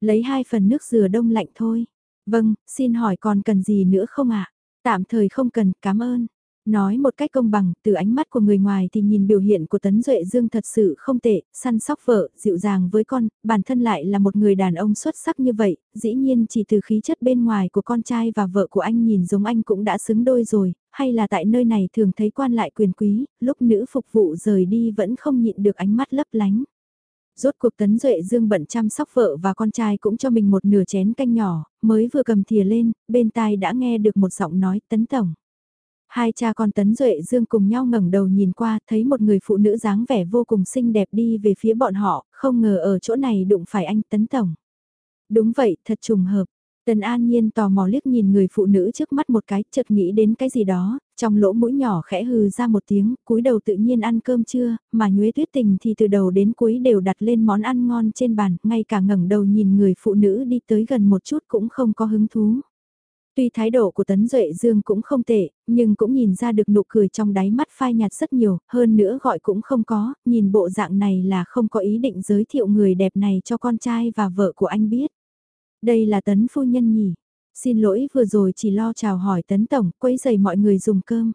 Lấy hai phần nước dừa đông lạnh thôi. Vâng, xin hỏi còn cần gì nữa không ạ? Tạm thời không cần, cảm ơn. Nói một cách công bằng, từ ánh mắt của người ngoài thì nhìn biểu hiện của Tấn Duệ Dương thật sự không tệ, săn sóc vợ, dịu dàng với con, bản thân lại là một người đàn ông xuất sắc như vậy, dĩ nhiên chỉ từ khí chất bên ngoài của con trai và vợ của anh nhìn giống anh cũng đã xứng đôi rồi, hay là tại nơi này thường thấy quan lại quyền quý, lúc nữ phục vụ rời đi vẫn không nhịn được ánh mắt lấp lánh. Rốt cuộc Tấn Duệ Dương bận chăm sóc vợ và con trai cũng cho mình một nửa chén canh nhỏ, mới vừa cầm thìa lên, bên tai đã nghe được một giọng nói Tấn Tổng. Hai cha con Tấn Duệ Dương cùng nhau ngẩng đầu nhìn qua, thấy một người phụ nữ dáng vẻ vô cùng xinh đẹp đi về phía bọn họ, không ngờ ở chỗ này đụng phải anh Tấn Tổng. Đúng vậy, thật trùng hợp. Tần An Nhiên tò mò liếc nhìn người phụ nữ trước mắt một cái, chợt nghĩ đến cái gì đó, trong lỗ mũi nhỏ khẽ hừ ra một tiếng, cúi đầu tự nhiên ăn cơm trưa, mà nhuế tuyết tình thì từ đầu đến cuối đều đặt lên món ăn ngon trên bàn, ngay cả ngẩng đầu nhìn người phụ nữ đi tới gần một chút cũng không có hứng thú. Tuy thái độ của Tấn Duệ Dương cũng không tệ, nhưng cũng nhìn ra được nụ cười trong đáy mắt phai nhạt rất nhiều, hơn nữa gọi cũng không có, nhìn bộ dạng này là không có ý định giới thiệu người đẹp này cho con trai và vợ của anh biết. Đây là Tấn Phu Nhân nhỉ? Xin lỗi vừa rồi chỉ lo chào hỏi Tấn Tổng, quấy giày mọi người dùng cơm.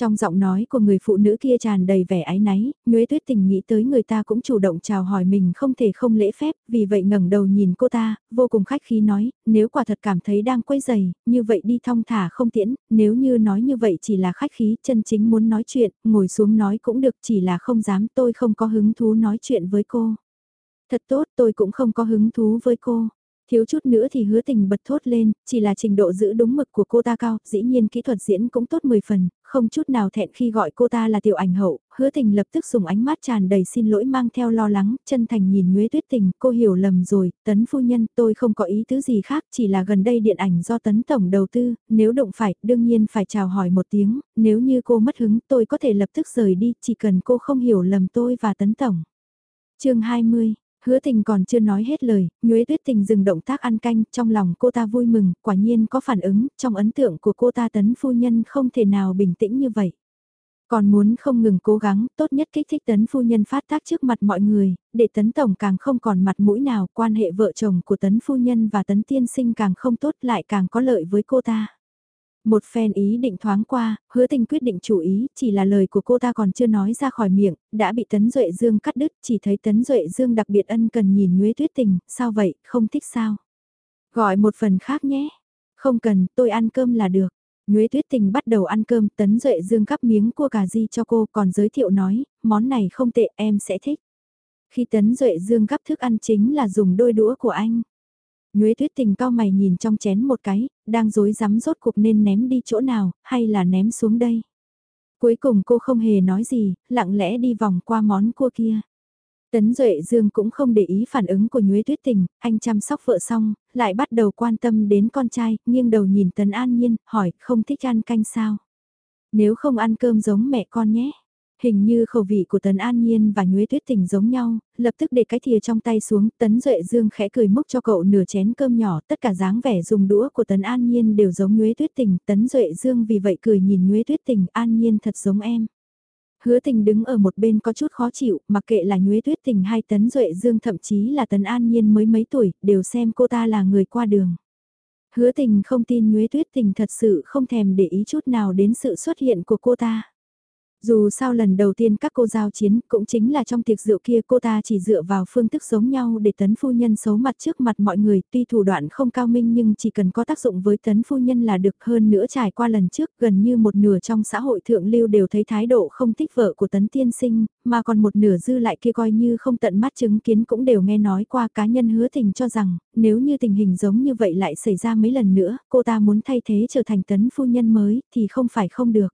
Trong giọng nói của người phụ nữ kia tràn đầy vẻ ái náy, Nhuế Tuyết Tình nghĩ tới người ta cũng chủ động chào hỏi mình không thể không lễ phép, vì vậy ngẩng đầu nhìn cô ta, vô cùng khách khí nói, nếu quả thật cảm thấy đang quấy dày như vậy đi thong thả không tiễn, nếu như nói như vậy chỉ là khách khí, chân chính muốn nói chuyện, ngồi xuống nói cũng được chỉ là không dám tôi không có hứng thú nói chuyện với cô. Thật tốt tôi cũng không có hứng thú với cô. Thiếu chút nữa thì hứa tình bật thốt lên, chỉ là trình độ giữ đúng mực của cô ta cao, dĩ nhiên kỹ thuật diễn cũng tốt 10 phần, không chút nào thẹn khi gọi cô ta là tiểu ảnh hậu, hứa tình lập tức dùng ánh mắt tràn đầy xin lỗi mang theo lo lắng, chân thành nhìn Nguyễn Tuyết Tình, cô hiểu lầm rồi, tấn phu nhân tôi không có ý tứ gì khác, chỉ là gần đây điện ảnh do tấn tổng đầu tư, nếu đụng phải, đương nhiên phải chào hỏi một tiếng, nếu như cô mất hứng tôi có thể lập tức rời đi, chỉ cần cô không hiểu lầm tôi và tấn tổng. chương 20 Hứa tình còn chưa nói hết lời, Nhuế Tuyết Tình dừng động tác ăn canh, trong lòng cô ta vui mừng, quả nhiên có phản ứng, trong ấn tượng của cô ta tấn phu nhân không thể nào bình tĩnh như vậy. Còn muốn không ngừng cố gắng, tốt nhất kích thích tấn phu nhân phát tác trước mặt mọi người, để tấn tổng càng không còn mặt mũi nào, quan hệ vợ chồng của tấn phu nhân và tấn tiên sinh càng không tốt lại càng có lợi với cô ta. Một phen ý định thoáng qua, hứa tình quyết định chủ ý, chỉ là lời của cô ta còn chưa nói ra khỏi miệng, đã bị Tấn Duệ Dương cắt đứt, chỉ thấy Tấn Duệ Dương đặc biệt ân cần nhìn Nhuế Tuyết Tình, sao vậy, không thích sao? Gọi một phần khác nhé. Không cần, tôi ăn cơm là được. Nhuế Tuyết Tình bắt đầu ăn cơm, Tấn Duệ Dương cắp miếng cua cà ri cho cô, còn giới thiệu nói, món này không tệ, em sẽ thích. Khi Tấn Duệ Dương gắp thức ăn chính là dùng đôi đũa của anh. Nhuế tuyết tình cao mày nhìn trong chén một cái, đang dối rắm rốt cuộc nên ném đi chỗ nào, hay là ném xuống đây. Cuối cùng cô không hề nói gì, lặng lẽ đi vòng qua món cua kia. Tấn Duệ Dương cũng không để ý phản ứng của Nhuế Tuyết Tình, anh chăm sóc vợ xong, lại bắt đầu quan tâm đến con trai, nghiêng đầu nhìn Tấn An Nhiên, hỏi, không thích ăn canh sao? Nếu không ăn cơm giống mẹ con nhé. Hình như khẩu vị của Tấn An Nhiên và Nhuế Tuyết Tình giống nhau, lập tức để cái thìa trong tay xuống, Tấn Duệ Dương khẽ cười múc cho cậu nửa chén cơm nhỏ, tất cả dáng vẻ dùng đũa của Tấn An Nhiên đều giống Nhuế Tuyết Tình, Tấn Duệ Dương vì vậy cười nhìn Nhuế Tuyết Tình, An Nhiên thật giống em. Hứa tình đứng ở một bên có chút khó chịu, mặc kệ là Nhuế Tuyết Tình hay Tấn Duệ Dương thậm chí là Tấn An Nhiên mới mấy tuổi, đều xem cô ta là người qua đường. Hứa tình không tin Nhuế Tuyết Tình thật sự không thèm để ý chút nào đến sự xuất hiện của cô ta. Dù sao lần đầu tiên các cô giao chiến cũng chính là trong tiệc rượu kia cô ta chỉ dựa vào phương thức giống nhau để tấn phu nhân xấu mặt trước mặt mọi người tuy thủ đoạn không cao minh nhưng chỉ cần có tác dụng với tấn phu nhân là được hơn nữa trải qua lần trước, gần như một nửa trong xã hội thượng lưu đều thấy thái độ không thích vợ của tấn tiên sinh, mà còn một nửa dư lại kia coi như không tận mắt chứng kiến cũng đều nghe nói qua cá nhân hứa tình cho rằng, nếu như tình hình giống như vậy lại xảy ra mấy lần nữa, cô ta muốn thay thế trở thành tấn phu nhân mới thì không phải không được.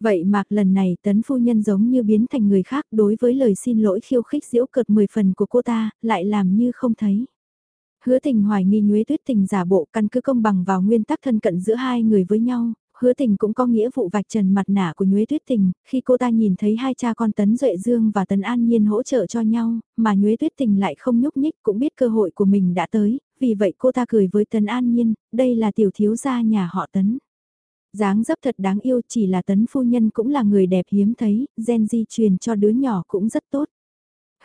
Vậy mà lần này tấn phu nhân giống như biến thành người khác đối với lời xin lỗi khiêu khích diễu cợt 10 phần của cô ta, lại làm như không thấy. Hứa tình hoài nghi nhuế tuyết tình giả bộ căn cứ công bằng vào nguyên tắc thân cận giữa hai người với nhau, hứa tình cũng có nghĩa vụ vạch trần mặt nạ của nhuế tuyết tình, khi cô ta nhìn thấy hai cha con Tấn Duệ Dương và Tấn An Nhiên hỗ trợ cho nhau, mà nhuế tuyết tình lại không nhúc nhích cũng biết cơ hội của mình đã tới, vì vậy cô ta cười với Tấn An Nhiên, đây là tiểu thiếu gia nhà họ Tấn dáng dấp thật đáng yêu chỉ là tấn phu nhân cũng là người đẹp hiếm thấy, gen di truyền cho đứa nhỏ cũng rất tốt.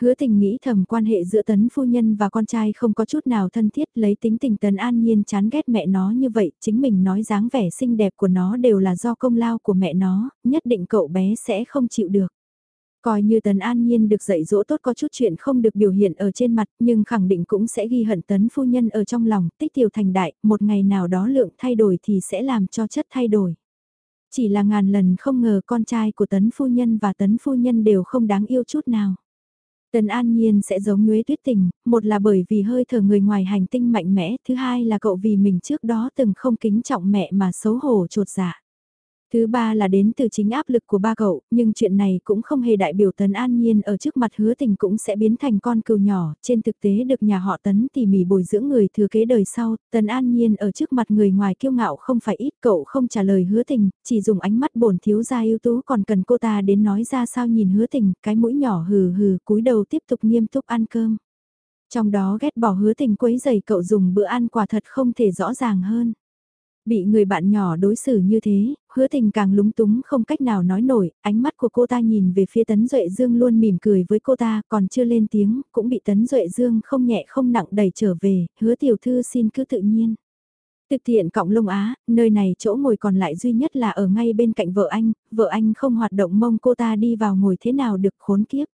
Hứa tình nghĩ thầm quan hệ giữa tấn phu nhân và con trai không có chút nào thân thiết lấy tính tình tấn an nhiên chán ghét mẹ nó như vậy, chính mình nói dáng vẻ xinh đẹp của nó đều là do công lao của mẹ nó, nhất định cậu bé sẽ không chịu được. Coi như Tấn An Nhiên được dạy dỗ tốt có chút chuyện không được biểu hiện ở trên mặt nhưng khẳng định cũng sẽ ghi hận Tấn Phu Nhân ở trong lòng, tích tiểu thành đại, một ngày nào đó lượng thay đổi thì sẽ làm cho chất thay đổi. Chỉ là ngàn lần không ngờ con trai của Tấn Phu Nhân và Tấn Phu Nhân đều không đáng yêu chút nào. Tần An Nhiên sẽ giống Nhuế Tuyết Tình, một là bởi vì hơi thở người ngoài hành tinh mạnh mẽ, thứ hai là cậu vì mình trước đó từng không kính trọng mẹ mà xấu hổ trột dạ. Thứ ba là đến từ chính áp lực của ba cậu, nhưng chuyện này cũng không hề đại biểu Tấn An Nhiên ở trước mặt hứa tình cũng sẽ biến thành con cừu nhỏ, trên thực tế được nhà họ Tấn tỉ mỉ bồi dưỡng người thừa kế đời sau, Tấn An Nhiên ở trước mặt người ngoài kiêu ngạo không phải ít cậu không trả lời hứa tình, chỉ dùng ánh mắt bổn thiếu gia ưu tú còn cần cô ta đến nói ra sao nhìn hứa tình, cái mũi nhỏ hừ hừ cúi đầu tiếp tục nghiêm túc ăn cơm. Trong đó ghét bỏ hứa tình quấy giày cậu dùng bữa ăn quả thật không thể rõ ràng hơn. Bị người bạn nhỏ đối xử như thế, hứa tình càng lúng túng không cách nào nói nổi, ánh mắt của cô ta nhìn về phía Tấn Duệ Dương luôn mỉm cười với cô ta, còn chưa lên tiếng, cũng bị Tấn Duệ Dương không nhẹ không nặng đẩy trở về, hứa tiểu thư xin cứ tự nhiên. Thực tiện cộng lông Á, nơi này chỗ ngồi còn lại duy nhất là ở ngay bên cạnh vợ anh, vợ anh không hoạt động mông cô ta đi vào ngồi thế nào được khốn kiếp.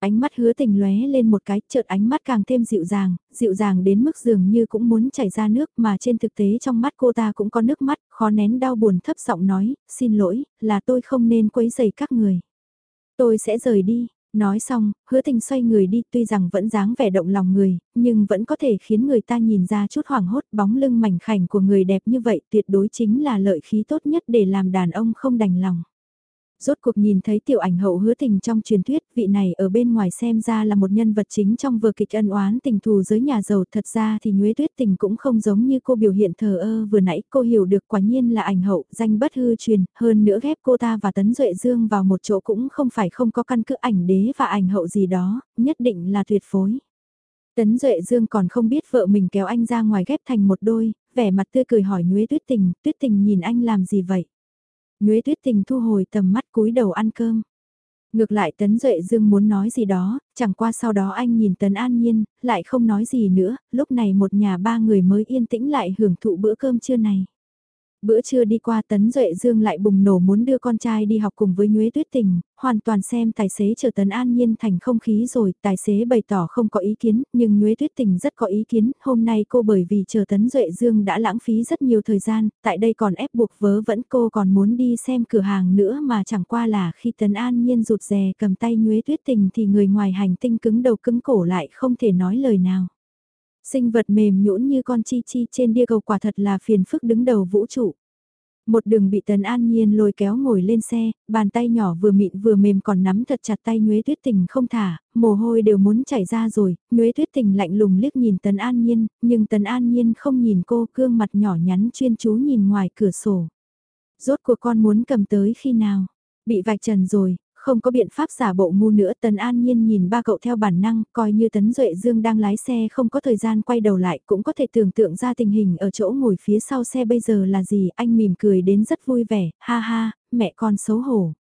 Ánh mắt hứa tình lóe lên một cái, chợt ánh mắt càng thêm dịu dàng, dịu dàng đến mức dường như cũng muốn chảy ra nước mà trên thực tế trong mắt cô ta cũng có nước mắt, khó nén đau buồn thấp giọng nói, xin lỗi, là tôi không nên quấy rầy các người. Tôi sẽ rời đi, nói xong, hứa tình xoay người đi tuy rằng vẫn dáng vẻ động lòng người, nhưng vẫn có thể khiến người ta nhìn ra chút hoảng hốt bóng lưng mảnh khảnh của người đẹp như vậy tuyệt đối chính là lợi khí tốt nhất để làm đàn ông không đành lòng. Rốt cuộc nhìn thấy tiểu ảnh hậu hứa tình trong truyền thuyết, vị này ở bên ngoài xem ra là một nhân vật chính trong vừa kịch ân oán tình thù giới nhà giàu. Thật ra thì Nhuế Tuyết Tình cũng không giống như cô biểu hiện thờ ơ vừa nãy cô hiểu được quả nhiên là ảnh hậu, danh bất hư truyền, hơn nữa ghép cô ta và Tấn Duệ Dương vào một chỗ cũng không phải không có căn cứ ảnh đế và ảnh hậu gì đó, nhất định là tuyệt phối. Tấn Duệ Dương còn không biết vợ mình kéo anh ra ngoài ghép thành một đôi, vẻ mặt tươi cười hỏi Nhuế Tuyết Tình, Tuyết Tình nhìn anh làm gì vậy? Nhuế tuyết tình thu hồi tầm mắt cúi đầu ăn cơm. Ngược lại Tấn Duệ Dương muốn nói gì đó, chẳng qua sau đó anh nhìn Tấn An Nhiên, lại không nói gì nữa, lúc này một nhà ba người mới yên tĩnh lại hưởng thụ bữa cơm trưa này. Bữa trưa đi qua Tấn Duệ Dương lại bùng nổ muốn đưa con trai đi học cùng với Nhuế Tuyết Tình, hoàn toàn xem tài xế chờ Tấn An Nhiên thành không khí rồi, tài xế bày tỏ không có ý kiến, nhưng Nhuế Tuyết Tình rất có ý kiến, hôm nay cô bởi vì chờ Tấn Duệ Dương đã lãng phí rất nhiều thời gian, tại đây còn ép buộc vớ vẫn cô còn muốn đi xem cửa hàng nữa mà chẳng qua là khi Tấn An Nhiên rụt rè cầm tay Nhuế Tuyết Tình thì người ngoài hành tinh cứng đầu cứng cổ lại không thể nói lời nào. Sinh vật mềm nhũn như con chi chi trên đia cầu quả thật là phiền phức đứng đầu vũ trụ. Một đường bị Tần An Nhiên lôi kéo ngồi lên xe, bàn tay nhỏ vừa mịn vừa mềm còn nắm thật chặt tay Nhuế Tuyết Tình không thả, mồ hôi đều muốn chảy ra rồi, Nhuế Tuyết Tình lạnh lùng liếc nhìn Tần An Nhiên, nhưng Tần An Nhiên không nhìn cô, gương mặt nhỏ nhắn chuyên chú nhìn ngoài cửa sổ. Rốt cuộc con muốn cầm tới khi nào? Bị vạch trần rồi, không có biện pháp giả bộ ngu nữa Tần An Nhiên nhìn ba cậu theo bản năng, coi như Tấn Duệ Dương đang lái xe không có thời gian quay đầu lại cũng có thể tưởng tượng ra tình hình ở chỗ ngồi phía sau xe bây giờ là gì, anh mỉm cười đến rất vui vẻ, ha ha, mẹ con xấu hổ.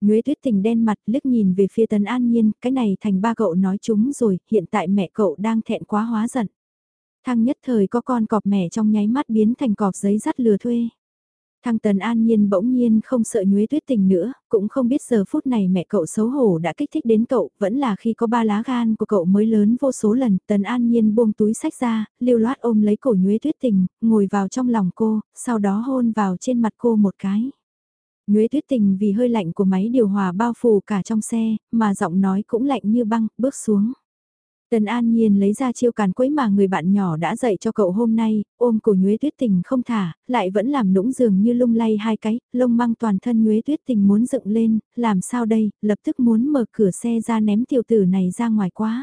Nhuế tuyết tình đen mặt liếc nhìn về phía Tấn An Nhiên, cái này thành ba cậu nói chúng rồi, hiện tại mẹ cậu đang thẹn quá hóa giận. Thăng nhất thời có con cọp mẹ trong nháy mắt biến thành cọp giấy dắt lừa thuê. Thăng Tần An Nhiên bỗng nhiên không sợ nhuế tuyết tình nữa, cũng không biết giờ phút này mẹ cậu xấu hổ đã kích thích đến cậu, vẫn là khi có ba lá gan của cậu mới lớn vô số lần, Tần An Nhiên buông túi sách ra, lưu loát ôm lấy cổ nhuế tuyết tình, ngồi vào trong lòng cô, sau đó hôn vào trên mặt cô một cái. Nhuế tuyết tình vì hơi lạnh của máy điều hòa bao phủ cả trong xe, mà giọng nói cũng lạnh như băng, bước xuống. Tần An Nhiên lấy ra chiêu càn quấy mà người bạn nhỏ đã dạy cho cậu hôm nay, ôm cổ nhuế tuyết tình không thả, lại vẫn làm nũng dường như lung lay hai cái, lông măng toàn thân nhuế tuyết tình muốn dựng lên, làm sao đây, lập tức muốn mở cửa xe ra ném tiểu tử này ra ngoài quá.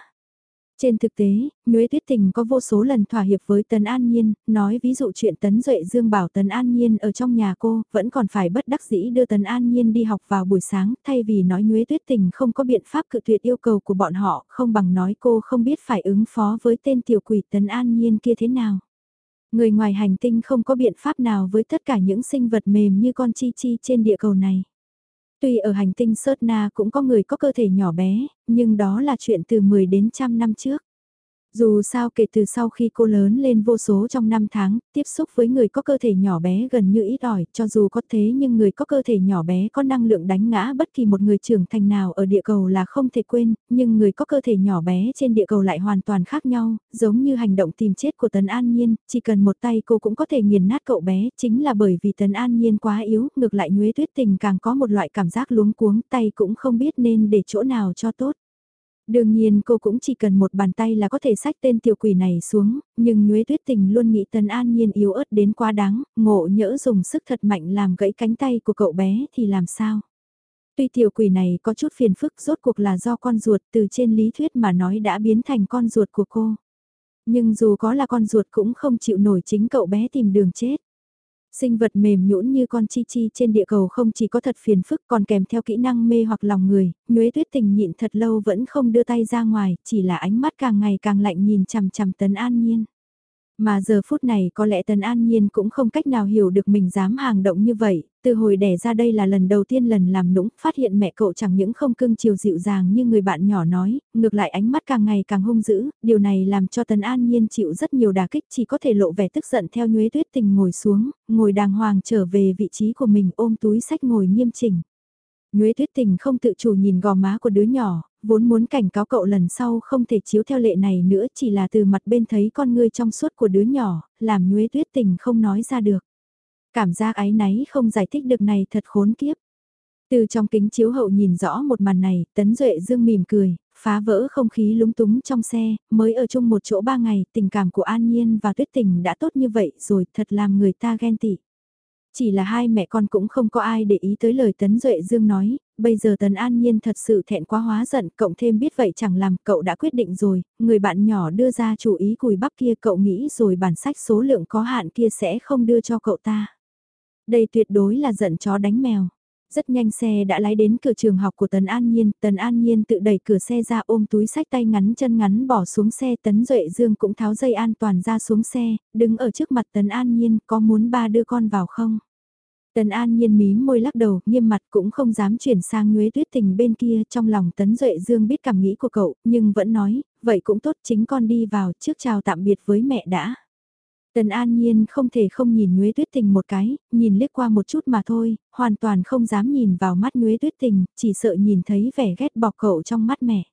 Trên thực tế, Nhuế Tuyết Tình có vô số lần thỏa hiệp với Tấn An Nhiên, nói ví dụ chuyện Tấn Duệ Dương bảo Tấn An Nhiên ở trong nhà cô, vẫn còn phải bất đắc dĩ đưa Tấn An Nhiên đi học vào buổi sáng, thay vì nói Nhuế Tuyết Tình không có biện pháp cự tuyệt yêu cầu của bọn họ, không bằng nói cô không biết phải ứng phó với tên tiểu quỷ Tấn An Nhiên kia thế nào. Người ngoài hành tinh không có biện pháp nào với tất cả những sinh vật mềm như con chi chi trên địa cầu này. Tuy ở hành tinh Sớt Na cũng có người có cơ thể nhỏ bé, nhưng đó là chuyện từ 10 đến trăm năm trước. Dù sao kể từ sau khi cô lớn lên vô số trong năm tháng, tiếp xúc với người có cơ thể nhỏ bé gần như ít ỏi, cho dù có thế nhưng người có cơ thể nhỏ bé có năng lượng đánh ngã bất kỳ một người trưởng thành nào ở địa cầu là không thể quên, nhưng người có cơ thể nhỏ bé trên địa cầu lại hoàn toàn khác nhau, giống như hành động tìm chết của tần An Nhiên, chỉ cần một tay cô cũng có thể nghiền nát cậu bé, chính là bởi vì tần An Nhiên quá yếu, ngược lại Nhuế Tuyết Tình càng có một loại cảm giác luống cuống, tay cũng không biết nên để chỗ nào cho tốt. Đương nhiên cô cũng chỉ cần một bàn tay là có thể sách tên tiểu quỷ này xuống, nhưng Nhuế Tuyết Tình luôn nghĩ Tần An Nhiên yếu ớt đến quá đáng, ngộ nhỡ dùng sức thật mạnh làm gãy cánh tay của cậu bé thì làm sao? Tuy tiểu quỷ này có chút phiền phức rốt cuộc là do con ruột từ trên lý thuyết mà nói đã biến thành con ruột của cô. Nhưng dù có là con ruột cũng không chịu nổi chính cậu bé tìm đường chết. Sinh vật mềm nhũn như con chi chi trên địa cầu không chỉ có thật phiền phức còn kèm theo kỹ năng mê hoặc lòng người, nhuế tuyết tình nhịn thật lâu vẫn không đưa tay ra ngoài, chỉ là ánh mắt càng ngày càng lạnh nhìn chằm chằm tấn an nhiên. Mà giờ phút này có lẽ Tần An Nhiên cũng không cách nào hiểu được mình dám hàng động như vậy, từ hồi đẻ ra đây là lần đầu tiên lần làm nũng, phát hiện mẹ cậu chẳng những không cưng chiều dịu dàng như người bạn nhỏ nói, ngược lại ánh mắt càng ngày càng hung dữ, điều này làm cho Tần An Nhiên chịu rất nhiều đà kích chỉ có thể lộ vẻ tức giận theo nhuế tuyết tình ngồi xuống, ngồi đàng hoàng trở về vị trí của mình ôm túi sách ngồi nghiêm chỉnh. Nhuế tuyết tình không tự chủ nhìn gò má của đứa nhỏ, vốn muốn cảnh cáo cậu lần sau không thể chiếu theo lệ này nữa chỉ là từ mặt bên thấy con ngươi trong suốt của đứa nhỏ, làm nhuế tuyết tình không nói ra được. Cảm giác ái náy không giải thích được này thật khốn kiếp. Từ trong kính chiếu hậu nhìn rõ một màn này, Tấn Duệ Dương mỉm cười, phá vỡ không khí lúng túng trong xe, mới ở chung một chỗ ba ngày, tình cảm của An Nhiên và Tuyết Tình đã tốt như vậy rồi, thật làm người ta ghen tị. Chỉ là hai mẹ con cũng không có ai để ý tới lời Tấn Duệ Dương nói, bây giờ Tấn An Nhiên thật sự thẹn quá hóa giận, cộng thêm biết vậy chẳng làm, cậu đã quyết định rồi, người bạn nhỏ đưa ra chủ ý cùi bắp kia cậu nghĩ rồi bản sách số lượng có hạn kia sẽ không đưa cho cậu ta. Đây tuyệt đối là giận chó đánh mèo. Rất nhanh xe đã lái đến cửa trường học của Tần An Nhiên, Tần An Nhiên tự đẩy cửa xe ra ôm túi sách tay ngắn chân ngắn bỏ xuống xe Tấn Duệ Dương cũng tháo dây an toàn ra xuống xe, đứng ở trước mặt Tần An Nhiên có muốn ba đưa con vào không? Tần An Nhiên mím môi lắc đầu, nghiêm mặt cũng không dám chuyển sang nhuế tuyết tình bên kia trong lòng Tấn Duệ Dương biết cảm nghĩ của cậu, nhưng vẫn nói, vậy cũng tốt chính con đi vào trước chào tạm biệt với mẹ đã. Tần An Nhiên không thể không nhìn Nhuế Tuyết Tình một cái, nhìn liếc qua một chút mà thôi, hoàn toàn không dám nhìn vào mắt Nhuế Tuyết Tình, chỉ sợ nhìn thấy vẻ ghét bỏ cậu trong mắt mẹ.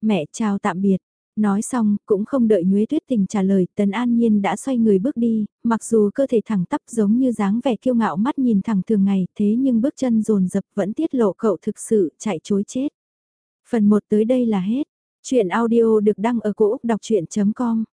Mẹ chào tạm biệt. Nói xong, cũng không đợi Nhuế Tuyết Tình trả lời, Tần An Nhiên đã xoay người bước đi, mặc dù cơ thể thẳng tắp giống như dáng vẻ kiêu ngạo mắt nhìn thẳng thường ngày, thế nhưng bước chân dồn dập vẫn tiết lộ cậu thực sự chạy chối chết. Phần 1 tới đây là hết. Chuyện audio được đăng ở cổ Úc đọc chuyện.com